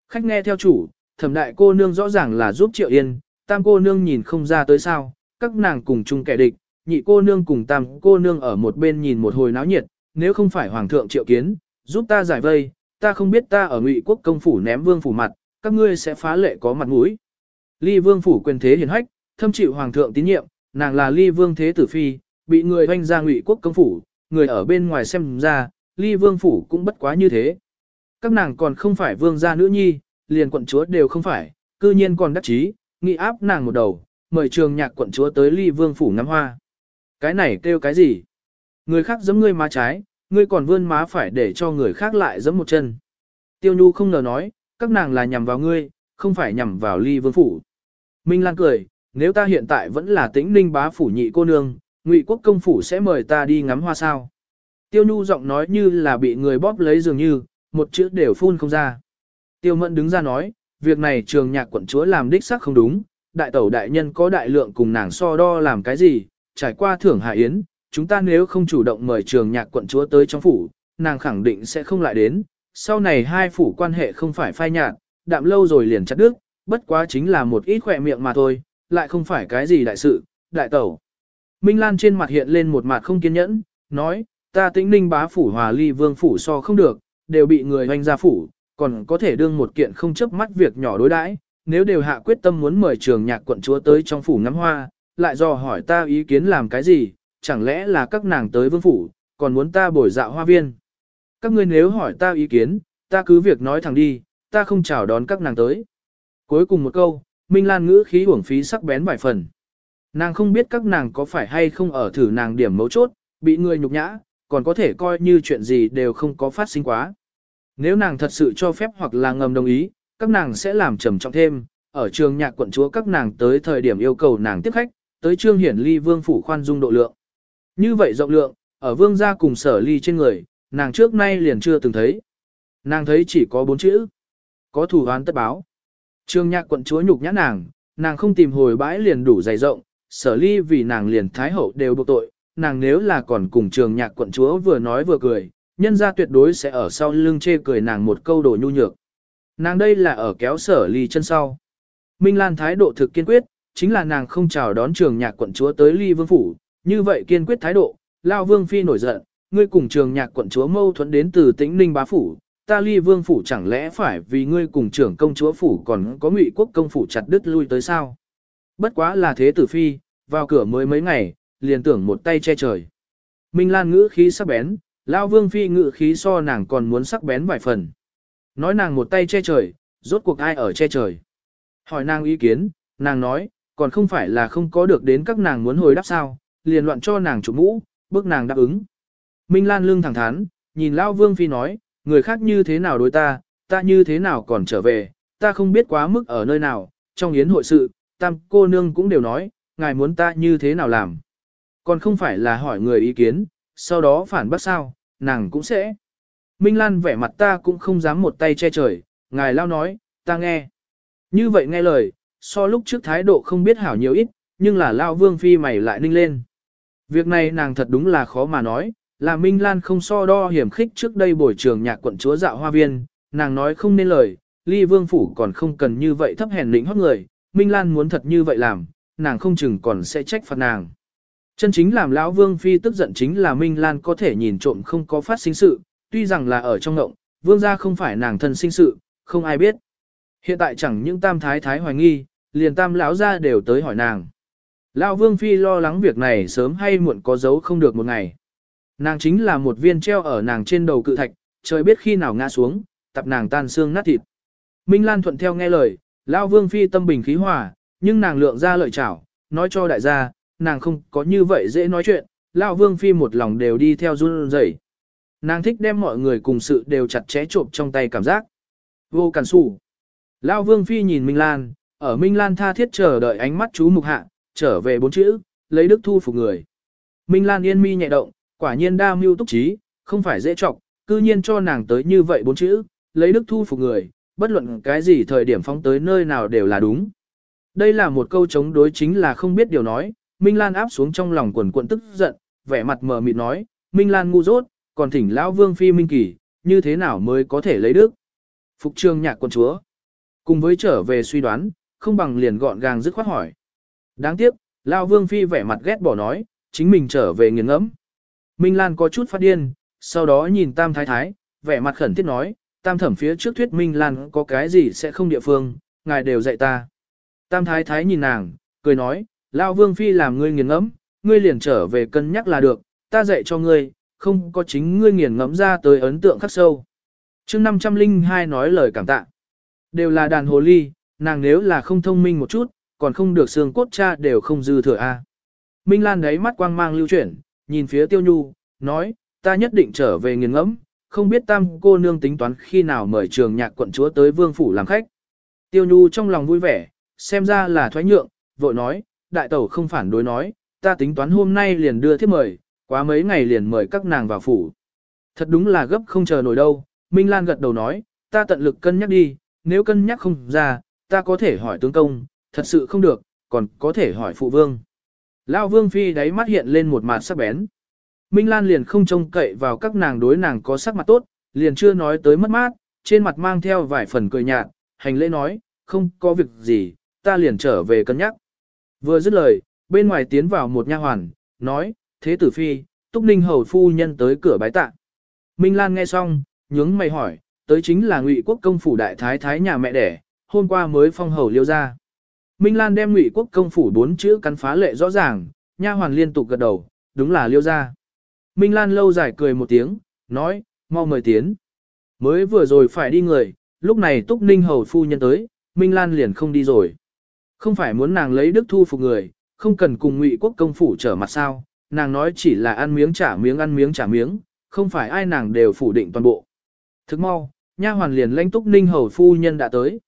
Khách nghe theo chủ, thẩm đại cô nương rõ ràng là giúp triệu yên, tam cô nương nhìn không ra tới sao, các nàng cùng chung kẻ địch, nhị cô nương cùng tam cô nương ở một bên nhìn một hồi náo nhiệt, nếu không phải hoàng thượng triệu kiến, giúp ta giải vây, ta không biết ta ở ngụy quốc công phủ ném vương phủ mặt, các ngươi sẽ phá lệ có mặt mũi. Ly vương phủ quyền thế hiền hách, thâm chịu hoàng thượng tín nhiệm, nàng là ly vương thế tử phi, bị người hoanh ra ngụy quốc công phủ, người ở bên ngoài xem ra, ly vương phủ cũng bất quá như thế. Các nàng còn không phải vương gia nữ nhi, liền quận chúa đều không phải, cư nhiên còn đắc chí, nghị áp nàng một đầu, mời trường nhạc quận chúa tới ly vương phủ ngắm hoa. Cái này kêu cái gì? Người khác giẫm ngươi má trái, ngươi còn vươn má phải để cho người khác lại giẫm một chân. Tiêu Nhu không ngờ nói, các nàng là nhằm vào ngươi, không phải nhằm vào ly vương phủ. Minh Lan cười, nếu ta hiện tại vẫn là tĩnh ninh bá phủ nhị cô nương, ngụy quốc công phủ sẽ mời ta đi ngắm hoa sao. Tiêu Nhu giọng nói như là bị người bóp lấy dường như, một chữ đều phun không ra. Tiêu Mẫn đứng ra nói, việc này trường nhạc quận chúa làm đích xác không đúng, đại tẩu đại nhân có đại lượng cùng nàng so đo làm cái gì, trải qua thưởng hạ yến, chúng ta nếu không chủ động mời trường nhạc quận chúa tới trong phủ, nàng khẳng định sẽ không lại đến, sau này hai phủ quan hệ không phải phai nhạt, đạm lâu rồi liền chặt đứt, bất quá chính là một ít khỏe miệng mà thôi, lại không phải cái gì đại sự, đại tẩu. Minh Lan trên mặt hiện lên một mặt không kiên nhẫn, nói, ta tĩnh ninh bá phủ hòa ly vương phủ so không được, đều bị người hoành ra phủ, còn có thể đương một kiện không chấp mắt việc nhỏ đối đãi. nếu đều hạ quyết tâm muốn mời trường nhạc quận chúa tới trong phủ ngắm hoa, lại dò hỏi ta ý kiến làm cái gì, chẳng lẽ là các nàng tới vương phủ, còn muốn ta bồi dạo hoa viên. Các ngươi nếu hỏi ta ý kiến, ta cứ việc nói thẳng đi, ta không chào đón các nàng tới. Cuối cùng một câu, Minh Lan ngữ khí uổng phí sắc bén vài phần. Nàng không biết các nàng có phải hay không ở thử nàng điểm mấu chốt, bị người nhục nhã, còn có thể coi như chuyện gì đều không có phát sinh quá. Nếu nàng thật sự cho phép hoặc là ngầm đồng ý, các nàng sẽ làm trầm trọng thêm, ở trường nhạc quận chúa các nàng tới thời điểm yêu cầu nàng tiếp khách, tới trương hiển ly vương phủ khoan dung độ lượng. Như vậy rộng lượng, ở vương gia cùng sở ly trên người, nàng trước nay liền chưa từng thấy. Nàng thấy chỉ có bốn chữ. Có thủ hoán tất báo. Trương nhạc quận chúa nhục nhã nàng, nàng không tìm hồi bãi liền đủ dày rộng, sở ly vì nàng liền thái hậu đều buộc tội, nàng nếu là còn cùng trường nhạc quận chúa vừa nói vừa cười, nhân ra tuyệt đối sẽ ở sau lưng chê cười nàng một câu đồ nhu nhược. Nàng đây là ở kéo sở ly chân sau. Minh Lan thái độ thực kiên quyết, chính là nàng không chào đón trường nhạc quận chúa tới ly vương phủ, như vậy kiên quyết thái độ, lao vương phi nổi giận, ngươi cùng trường nhạc quận chúa mâu thuẫn đến từ tĩnh ninh bá phủ, ta ly vương phủ chẳng lẽ phải vì ngươi cùng trưởng công chúa phủ còn có ngụy quốc công phủ chặt đứt lui tới sao? Bất quá là thế tử phi, vào cửa mới mấy ngày, liền tưởng một tay che trời. Minh Lan ngữ khí sắc bén, Lao Vương Phi ngữ khí so nàng còn muốn sắc bén vài phần. Nói nàng một tay che trời, rốt cuộc ai ở che trời. Hỏi nàng ý kiến, nàng nói, còn không phải là không có được đến các nàng muốn hồi đáp sao, liền loạn cho nàng chụp mũ, bước nàng đáp ứng. Minh Lan lưng thẳng thắn, nhìn Lao Vương Phi nói, người khác như thế nào đối ta, ta như thế nào còn trở về, ta không biết quá mức ở nơi nào, trong yến hội sự, tam cô nương cũng đều nói, ngài muốn ta như thế nào làm. Còn không phải là hỏi người ý kiến, sau đó phản bác sao, nàng cũng sẽ. Minh Lan vẻ mặt ta cũng không dám một tay che trời, ngài lao nói, ta nghe. Như vậy nghe lời, so lúc trước thái độ không biết hảo nhiều ít, nhưng là lao vương phi mày lại ninh lên. Việc này nàng thật đúng là khó mà nói, là Minh Lan không so đo hiểm khích trước đây buổi trường nhạc quận chúa dạo hoa viên, nàng nói không nên lời, ly vương phủ còn không cần như vậy thấp hèn lĩnh hót người, Minh Lan muốn thật như vậy làm, nàng không chừng còn sẽ trách phạt nàng. Chân chính làm lão Vương Phi tức giận chính là Minh Lan có thể nhìn trộm không có phát sinh sự, tuy rằng là ở trong ngộng, Vương gia không phải nàng thân sinh sự, không ai biết. Hiện tại chẳng những tam thái thái hoài nghi, liền tam lão gia đều tới hỏi nàng. Lão Vương Phi lo lắng việc này sớm hay muộn có dấu không được một ngày. Nàng chính là một viên treo ở nàng trên đầu cự thạch, trời biết khi nào ngã xuống, tập nàng tan xương nát thịt. Minh Lan thuận theo nghe lời, Lão Vương Phi tâm bình khí hòa, nhưng nàng lượng ra lợi chảo, nói cho đại gia, nàng không có như vậy dễ nói chuyện, Lão Vương Phi một lòng đều đi theo run rẩy. Nàng thích đem mọi người cùng sự đều chặt chẽ trộm trong tay cảm giác. Vô cản sủ. Lão Vương Phi nhìn Minh Lan, ở Minh Lan tha thiết chờ đợi ánh mắt chú mục hạ, trở về bốn chữ, lấy đức thu phục người. Minh Lan yên mi nhẹ động, quả nhiên đa mưu túc trí, không phải dễ trọng, cư nhiên cho nàng tới như vậy bốn chữ, lấy đức thu phục người, bất luận cái gì thời điểm phóng tới nơi nào đều là đúng. Đây là một câu chống đối chính là không biết điều nói, Minh Lan áp xuống trong lòng quần quận tức giận, vẻ mặt mờ mịt nói, Minh Lan ngu dốt, còn thỉnh lão vương phi Minh Kỳ, như thế nào mới có thể lấy đức. Phục trương nhạc quân chúa, cùng với trở về suy đoán, không bằng liền gọn gàng dứt khoát hỏi. Đáng tiếc, lão vương phi vẻ mặt ghét bỏ nói, chính mình trở về nghiền ngẫm. Minh Lan có chút phát điên, sau đó nhìn Tam Thái Thái, vẻ mặt khẩn thiết nói, Tam Thẩm phía trước thuyết Minh Lan có cái gì sẽ không địa phương, ngài đều dạy ta. Tam Thái Thái nhìn nàng, cười nói, Lao Vương Phi làm ngươi nghiền ngẫm, ngươi liền trở về cân nhắc là được, ta dạy cho ngươi, không có chính ngươi nghiền ngẫm ra tới ấn tượng khắc sâu. chương 502 nói lời cảm tạ. Đều là đàn hồ ly, nàng nếu là không thông minh một chút, còn không được xương cốt cha đều không dư thừa a. Minh Lan đấy mắt quang mang lưu chuyển, nhìn phía Tiêu Nhu, nói, ta nhất định trở về nghiền ngẫm, không biết tam cô nương tính toán khi nào mời trường nhạc quận chúa tới vương phủ làm khách. Tiêu Nhu trong lòng vui vẻ, xem ra là thoái nhượng, vội nói, đại tẩu không phản đối nói, ta tính toán hôm nay liền đưa thiếp mời, quá mấy ngày liền mời các nàng vào phủ. Thật đúng là gấp không chờ nổi đâu, Minh Lan gật đầu nói, ta tận lực cân nhắc đi, nếu cân nhắc không ra, ta có thể hỏi tướng công, thật sự không được, còn có thể hỏi phụ vương. Lão vương phi đáy mắt hiện lên một mặt sắc bén. Minh Lan liền không trông cậy vào các nàng đối nàng có sắc mặt tốt, liền chưa nói tới mất mát, trên mặt mang theo vài phần cười nhạt, hành lễ nói, không có việc gì, ta liền trở về cân nhắc. Vừa dứt lời, bên ngoài tiến vào một nha hoàn, nói, thế tử phi, túc ninh hầu phu nhân tới cửa bái tạ. Minh Lan nghe xong, nhướng mày hỏi, tới chính là ngụy quốc công phủ đại thái thái nhà mẹ đẻ, hôm qua mới phong hầu liêu ra. Minh Lan đem ngụy quốc công phủ bốn chữ cắn phá lệ rõ ràng, nha hoàn liên tục gật đầu, đúng là liêu ra. Minh Lan lâu dài cười một tiếng, nói, mau mời tiến. Mới vừa rồi phải đi người, lúc này Túc Ninh hầu phu nhân tới, Minh Lan liền không đi rồi. Không phải muốn nàng lấy đức thu phục người, không cần cùng ngụy quốc công phủ trở mặt sao, nàng nói chỉ là ăn miếng trả miếng ăn miếng trả miếng, không phải ai nàng đều phủ định toàn bộ. Thức mau, nha hoàn liền lãnh Túc Ninh hầu phu nhân đã tới.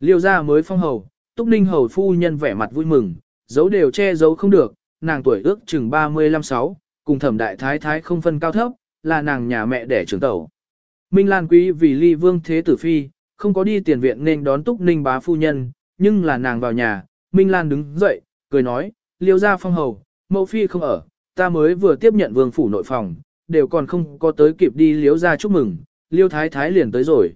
Liêu gia mới phong hầu, Túc Ninh hầu phu nhân vẻ mặt vui mừng, giấu đều che giấu không được, nàng tuổi ước chừng 35-6, cùng thẩm đại thái thái không phân cao thấp, là nàng nhà mẹ đẻ trưởng tẩu. Minh Lan Quý vì ly vương thế tử phi, không có đi tiền viện nên đón Túc Ninh bá phu nhân, nhưng là nàng vào nhà, Minh Lan đứng dậy, cười nói, liêu ra phong hầu, mẫu phi không ở, ta mới vừa tiếp nhận vương phủ nội phòng, đều còn không có tới kịp đi Liêu ra chúc mừng, liêu thái thái liền tới rồi.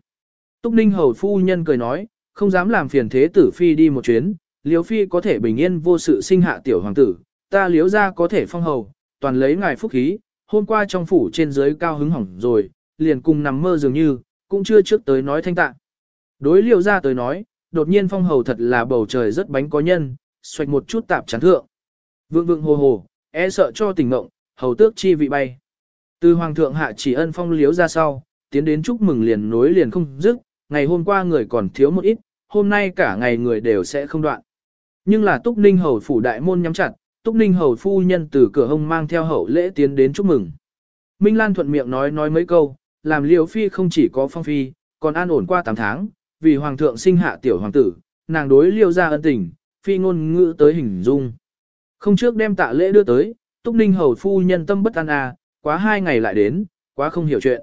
Túc Ninh hầu phu nhân cười nói, không dám làm phiền thế tử phi đi một chuyến, liếu phi có thể bình yên vô sự sinh hạ tiểu hoàng tử, ta liếu ra có thể phong hầu, toàn lấy ngài phúc khí, hôm qua trong phủ trên dưới cao hứng hỏng rồi, liền cùng nằm mơ dường như, cũng chưa trước tới nói thanh tạ. Đối liêu ra tới nói, đột nhiên phong hầu thật là bầu trời rất bánh có nhân, xoạch một chút tạp chán thượng. Vượng vượng hồ hồ, e sợ cho tỉnh mộng, hầu tước chi vị bay. Từ hoàng thượng hạ chỉ ân phong liếu ra sau, tiến đến chúc mừng liền nối liền không dứt, ngày hôm qua người còn thiếu một ít, hôm nay cả ngày người đều sẽ không đoạn. Nhưng là túc ninh hầu phủ đại môn nhắm chặt, Túc Ninh hầu phu nhân từ cửa hông mang theo hậu lễ tiến đến chúc mừng. Minh Lan thuận miệng nói nói mấy câu, làm Liêu Phi không chỉ có phong phi, còn an ổn qua 8 tháng, vì hoàng thượng sinh hạ tiểu hoàng tử, nàng đối Liêu ra ân tình, phi ngôn ngữ tới hình dung. Không trước đem tạ lễ đưa tới, Túc Ninh hầu phu nhân tâm bất an à, quá hai ngày lại đến, quá không hiểu chuyện.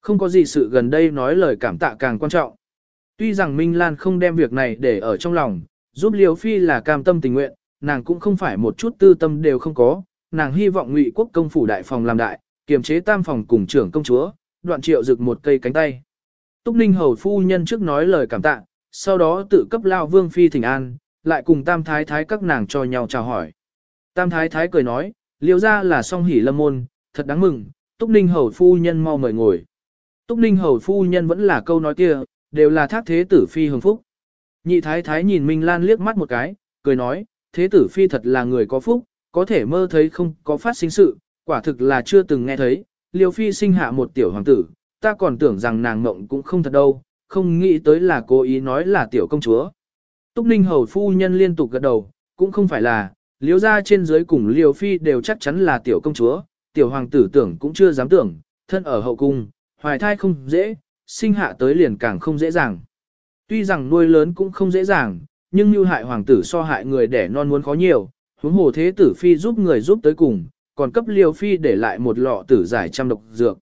Không có gì sự gần đây nói lời cảm tạ càng quan trọng. Tuy rằng Minh Lan không đem việc này để ở trong lòng, giúp Liêu Phi là cam tâm tình nguyện, nàng cũng không phải một chút tư tâm đều không có, nàng hy vọng ngụy quốc công phủ đại phòng làm đại, kiềm chế tam phòng cùng trưởng công chúa, đoạn triệu rực một cây cánh tay. Túc Ninh hầu phu nhân trước nói lời cảm tạ, sau đó tự cấp lao vương phi thỉnh an, lại cùng tam thái thái các nàng cho nhau chào hỏi. Tam thái thái cười nói, liêu ra là song hỉ lâm môn, thật đáng mừng, Túc Ninh hầu phu nhân mau mời ngồi. Túc Ninh hầu phu nhân vẫn là câu nói kia, đều là thác thế tử phi hưởng phúc. Nhị thái thái nhìn Minh Lan liếc mắt một cái, cười nói, thế tử phi thật là người có phúc, có thể mơ thấy không có phát sinh sự, quả thực là chưa từng nghe thấy, liêu phi sinh hạ một tiểu hoàng tử, ta còn tưởng rằng nàng mộng cũng không thật đâu, không nghĩ tới là cố ý nói là tiểu công chúa. Túc Ninh hầu phu nhân liên tục gật đầu, cũng không phải là, liếu ra trên dưới cùng liều phi đều chắc chắn là tiểu công chúa, tiểu hoàng tử tưởng cũng chưa dám tưởng, thân ở hậu cung, hoài thai không dễ, sinh hạ tới liền càng không dễ dàng. Tuy rằng nuôi lớn cũng không dễ dàng, nhưng như hại hoàng tử so hại người đẻ non muốn khó nhiều, huống hồ thế tử phi giúp người giúp tới cùng, còn cấp liều phi để lại một lọ tử giải trăm độc dược.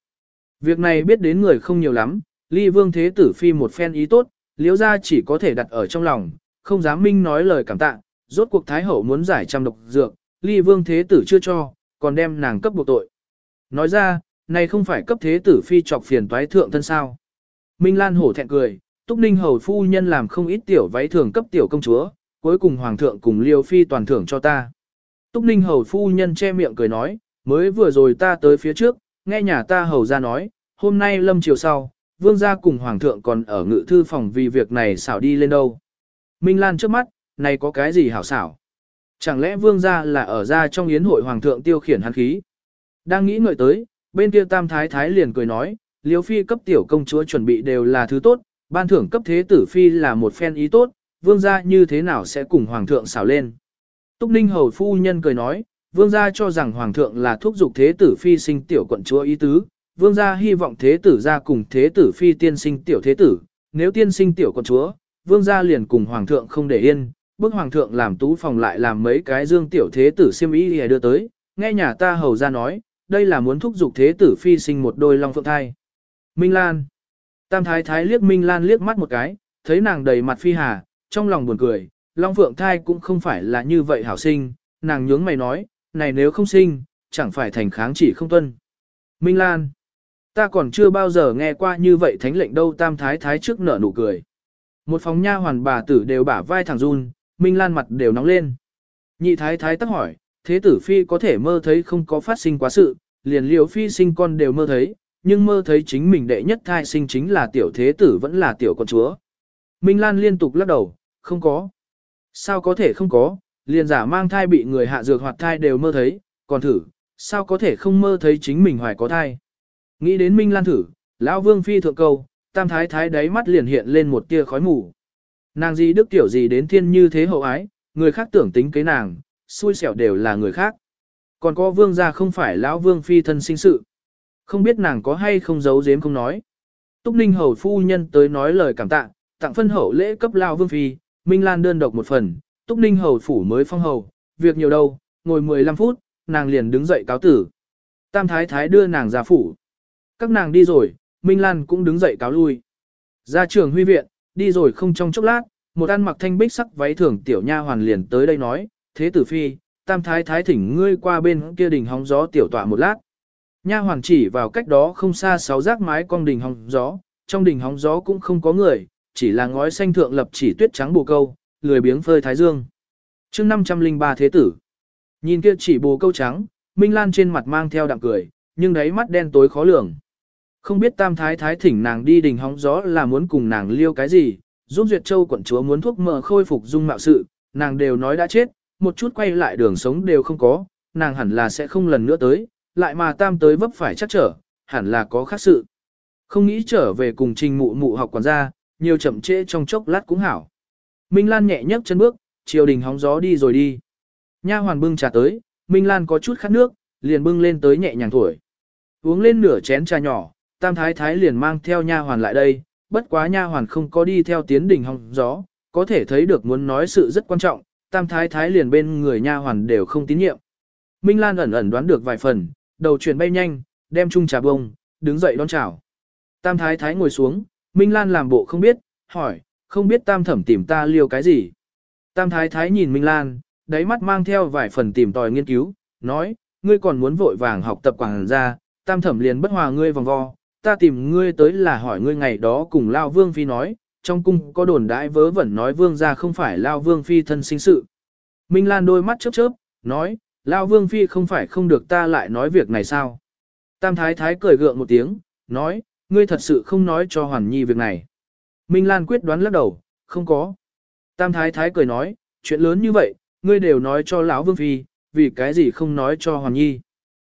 Việc này biết đến người không nhiều lắm, ly vương thế tử phi một phen ý tốt, Liễu ra chỉ có thể đặt ở trong lòng, không dám minh nói lời cảm tạ, rốt cuộc thái hậu muốn giải trăm độc dược, ly vương thế tử chưa cho, còn đem nàng cấp buộc tội. Nói ra, này không phải cấp thế tử phi chọc phiền toái thượng thân sao. Minh Lan hổ thẹn cười, Túc Ninh hầu phu nhân làm không ít tiểu váy thường cấp tiểu công chúa, cuối cùng hoàng thượng cùng liêu phi toàn thưởng cho ta. Túc Ninh hầu phu nhân che miệng cười nói, mới vừa rồi ta tới phía trước, nghe nhà ta hầu ra nói, hôm nay lâm chiều sau, vương gia cùng hoàng thượng còn ở ngự thư phòng vì việc này xảo đi lên đâu. Minh Lan trước mắt, này có cái gì hảo xảo? Chẳng lẽ vương gia là ở ra trong yến hội hoàng thượng tiêu khiển hắn khí? Đang nghĩ ngợi tới, bên kia tam thái thái liền cười nói, liếu phi cấp tiểu công chúa chuẩn bị đều là thứ tốt, ban thưởng cấp thế tử phi là một phen ý tốt, vương gia như thế nào sẽ cùng hoàng thượng xảo lên. Túc Ninh hầu phu nhân cười nói, vương gia cho rằng hoàng thượng là thúc giục thế tử phi sinh tiểu quận chúa ý tứ, vương gia hy vọng thế tử ra cùng thế tử phi tiên sinh tiểu thế tử, nếu tiên sinh tiểu quận chúa, vương gia liền cùng hoàng thượng không để yên, bức hoàng thượng làm tú phòng lại làm mấy cái dương tiểu thế tử siêm ý đưa tới, nghe nhà ta hầu ra nói, đây là muốn thúc giục thế tử phi sinh một đôi long phượng thai. Minh Lan Tam thái thái liếc Minh Lan liếc mắt một cái, thấy nàng đầy mặt phi hà, trong lòng buồn cười, long phượng thai cũng không phải là như vậy hảo sinh, nàng nhướng mày nói, này nếu không sinh, chẳng phải thành kháng chỉ không tuân. Minh Lan Ta còn chưa bao giờ nghe qua như vậy thánh lệnh đâu tam thái thái trước nở nụ cười. Một phòng nha hoàn bà tử đều bả vai thẳng run, Minh Lan mặt đều nóng lên. Nhị thái thái tắc hỏi, thế tử phi có thể mơ thấy không có phát sinh quá sự, liền liều phi sinh con đều mơ thấy, nhưng mơ thấy chính mình đệ nhất thai sinh chính là tiểu thế tử vẫn là tiểu con chúa. Minh Lan liên tục lắc đầu, không có. Sao có thể không có, liền giả mang thai bị người hạ dược hoạt thai đều mơ thấy, còn thử, sao có thể không mơ thấy chính mình hoài có thai. Nghĩ đến Minh Lan thử, lão Vương phi thượng câu, tam thái thái đáy mắt liền hiện lên một tia khói mù. Nàng gì đức tiểu gì đến thiên như thế hậu ái, người khác tưởng tính kế nàng, xui xẻo đều là người khác. Còn có vương gia không phải lão vương phi thân sinh sự. Không biết nàng có hay không giấu giếm không nói. Túc Ninh hầu phu nhân tới nói lời cảm tạ, tặng phân hậu lễ cấp lão vương phi, Minh Lan đơn độc một phần, Túc Ninh hầu phủ mới phong hầu, việc nhiều đâu, ngồi 15 phút, nàng liền đứng dậy cáo tử. Tam thái thái đưa nàng ra phủ. Các nàng đi rồi, Minh Lan cũng đứng dậy cáo lui. Ra trường huy viện, đi rồi không trong chốc lát, một ăn mặc thanh bích sắc váy thường tiểu nha hoàn liền tới đây nói, thế tử phi, tam thái thái thỉnh ngươi qua bên kia đỉnh hóng gió tiểu tọa một lát. Nha hoàn chỉ vào cách đó không xa sáu rác mái con đình hóng gió, trong đình hóng gió cũng không có người, chỉ là ngói xanh thượng lập chỉ tuyết trắng bồ câu, lười biếng phơi thái dương. chương 503 thế tử, nhìn kia chỉ bồ câu trắng, Minh Lan trên mặt mang theo đạm cười, nhưng đáy mắt đen tối khó lường. Không biết tam thái thái thỉnh nàng đi đình hóng gió là muốn cùng nàng liêu cái gì, giúp Duyệt Châu quận chúa muốn thuốc mỡ khôi phục dung mạo sự, nàng đều nói đã chết, một chút quay lại đường sống đều không có, nàng hẳn là sẽ không lần nữa tới, lại mà tam tới vấp phải chắc trở, hẳn là có khác sự. Không nghĩ trở về cùng trình mụ mụ học quản gia, nhiều chậm trễ trong chốc lát cũng hảo. Minh Lan nhẹ nhấc chân bước, chiều đình hóng gió đi rồi đi. Nha hoàn bưng trà tới, Minh Lan có chút khát nước, liền bưng lên tới nhẹ nhàng thổi. Uống lên nửa chén trà nhỏ, tam thái thái liền mang theo nha hoàn lại đây, bất quá nha hoàn không có đi theo tiến đình hóng gió, có thể thấy được muốn nói sự rất quan trọng, tam thái thái liền bên người nha hoàn đều không tín nhiệm. Minh Lan ẩn ẩn đoán được vài phần, đầu chuyển bay nhanh, đem chung trà bông, đứng dậy đón chào. Tam thái thái ngồi xuống, Minh Lan làm bộ không biết, hỏi, không biết tam thẩm tìm ta liêu cái gì. Tam thái thái nhìn Minh Lan, đáy mắt mang theo vài phần tìm tòi nghiên cứu, nói, ngươi còn muốn vội vàng học tập quảng ra, tam thẩm liền bất hòa ngươi vòng vo, ta tìm ngươi tới là hỏi ngươi ngày đó cùng Lao Vương Phi nói, trong cung có đồn đãi vớ vẩn nói Vương gia không phải Lao Vương Phi thân sinh sự. Minh Lan đôi mắt chớp chớp, nói, Lao Vương Phi không phải không được ta lại nói việc này sao. Tam Thái Thái cười gượng một tiếng, nói, ngươi thật sự không nói cho Hoàn Nhi việc này. Minh Lan quyết đoán lắc đầu, không có. Tam Thái Thái cười nói, chuyện lớn như vậy, ngươi đều nói cho lão Vương Phi, vì cái gì không nói cho Hoàn Nhi.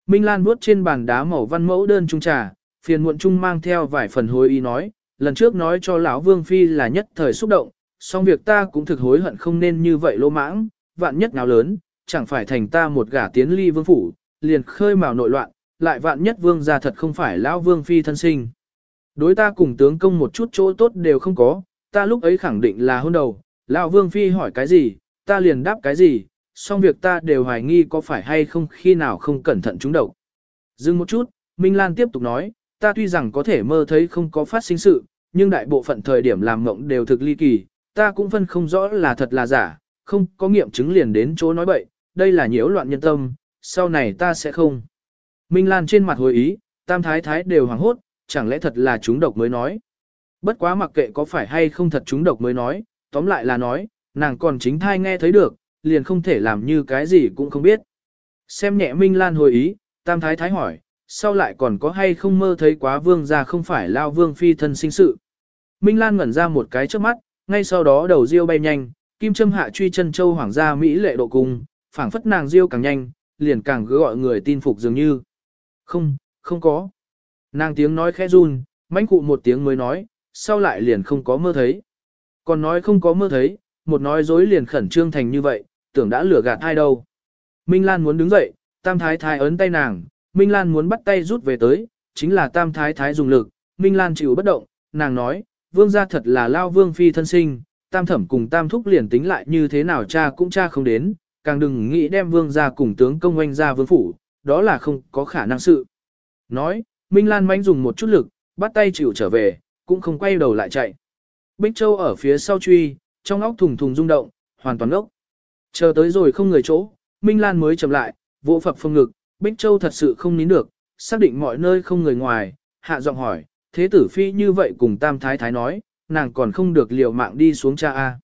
Minh Lan vuốt trên bàn đá màu văn mẫu đơn trung trà, phiền muộn trung mang theo vài phần hối ý nói, lần trước nói cho lão Vương Phi là nhất thời xúc động, song việc ta cũng thực hối hận không nên như vậy lô mãng, vạn nhất nào lớn, chẳng phải thành ta một gả tiến ly vương phủ, liền khơi mào nội loạn, lại vạn nhất vương gia thật không phải lão Vương Phi thân sinh. Đối ta cùng tướng công một chút chỗ tốt đều không có, ta lúc ấy khẳng định là hôn đầu, lão Vương Phi hỏi cái gì, ta liền đáp cái gì, song việc ta đều hoài nghi có phải hay không khi nào không cẩn thận trúng độc. Dừng một chút, Minh Lan tiếp tục nói, ta tuy rằng có thể mơ thấy không có phát sinh sự, nhưng đại bộ phận thời điểm làm mộng đều thực ly kỳ, ta cũng phân không rõ là thật là giả, không có nghiệm chứng liền đến chỗ nói bậy, đây là nhiễu loạn nhân tâm, sau này ta sẽ không. Minh Lan trên mặt hồi ý, tam thái thái đều hoảng hốt, chẳng lẽ thật là chúng độc mới nói. Bất quá mặc kệ có phải hay không thật chúng độc mới nói, tóm lại là nói, nàng còn chính thai nghe thấy được, liền không thể làm như cái gì cũng không biết. Xem nhẹ Minh Lan hồi ý, tam thái thái hỏi, sau lại còn có hay không mơ thấy quá vương gia không phải lao vương phi thân sinh sự. Minh Lan ngẩn ra một cái trước mắt, ngay sau đó đầu riêu bay nhanh, kim châm hạ truy chân châu hoàng gia Mỹ lệ độ cung, phảng phất nàng riêu càng nhanh, liền càng cứ gọi người tin phục dường như. Không, không có. Nàng tiếng nói khẽ run, mãnh cụ một tiếng mới nói, sau lại liền không có mơ thấy. Còn nói không có mơ thấy, một nói dối liền khẩn trương thành như vậy, tưởng đã lừa gạt ai đâu. Minh Lan muốn đứng dậy, Tam Thái Thái ấn tay nàng, Minh Lan muốn bắt tay rút về tới, chính là Tam Thái Thái dùng lực, Minh Lan chịu bất động, nàng nói, vương gia thật là lao vương phi thân sinh, Tam Thẩm cùng Tam Thúc liền tính lại như thế nào cha cũng cha không đến, càng đừng nghĩ đem vương gia cùng tướng công oanh ra vương phủ, đó là không có khả năng sự. Nói, Minh Lan mánh dùng một chút lực, bắt tay chịu trở về, cũng không quay đầu lại chạy. Bích Châu ở phía sau truy, trong óc thùng thùng rung động, hoàn toàn ốc. Chờ tới rồi không người chỗ, Minh Lan mới chậm lại, vỗ phập phương ngực, Bích Châu thật sự không nín được, xác định mọi nơi không người ngoài, hạ giọng hỏi, thế tử phi như vậy cùng Tam Thái Thái nói, nàng còn không được liều mạng đi xuống cha A.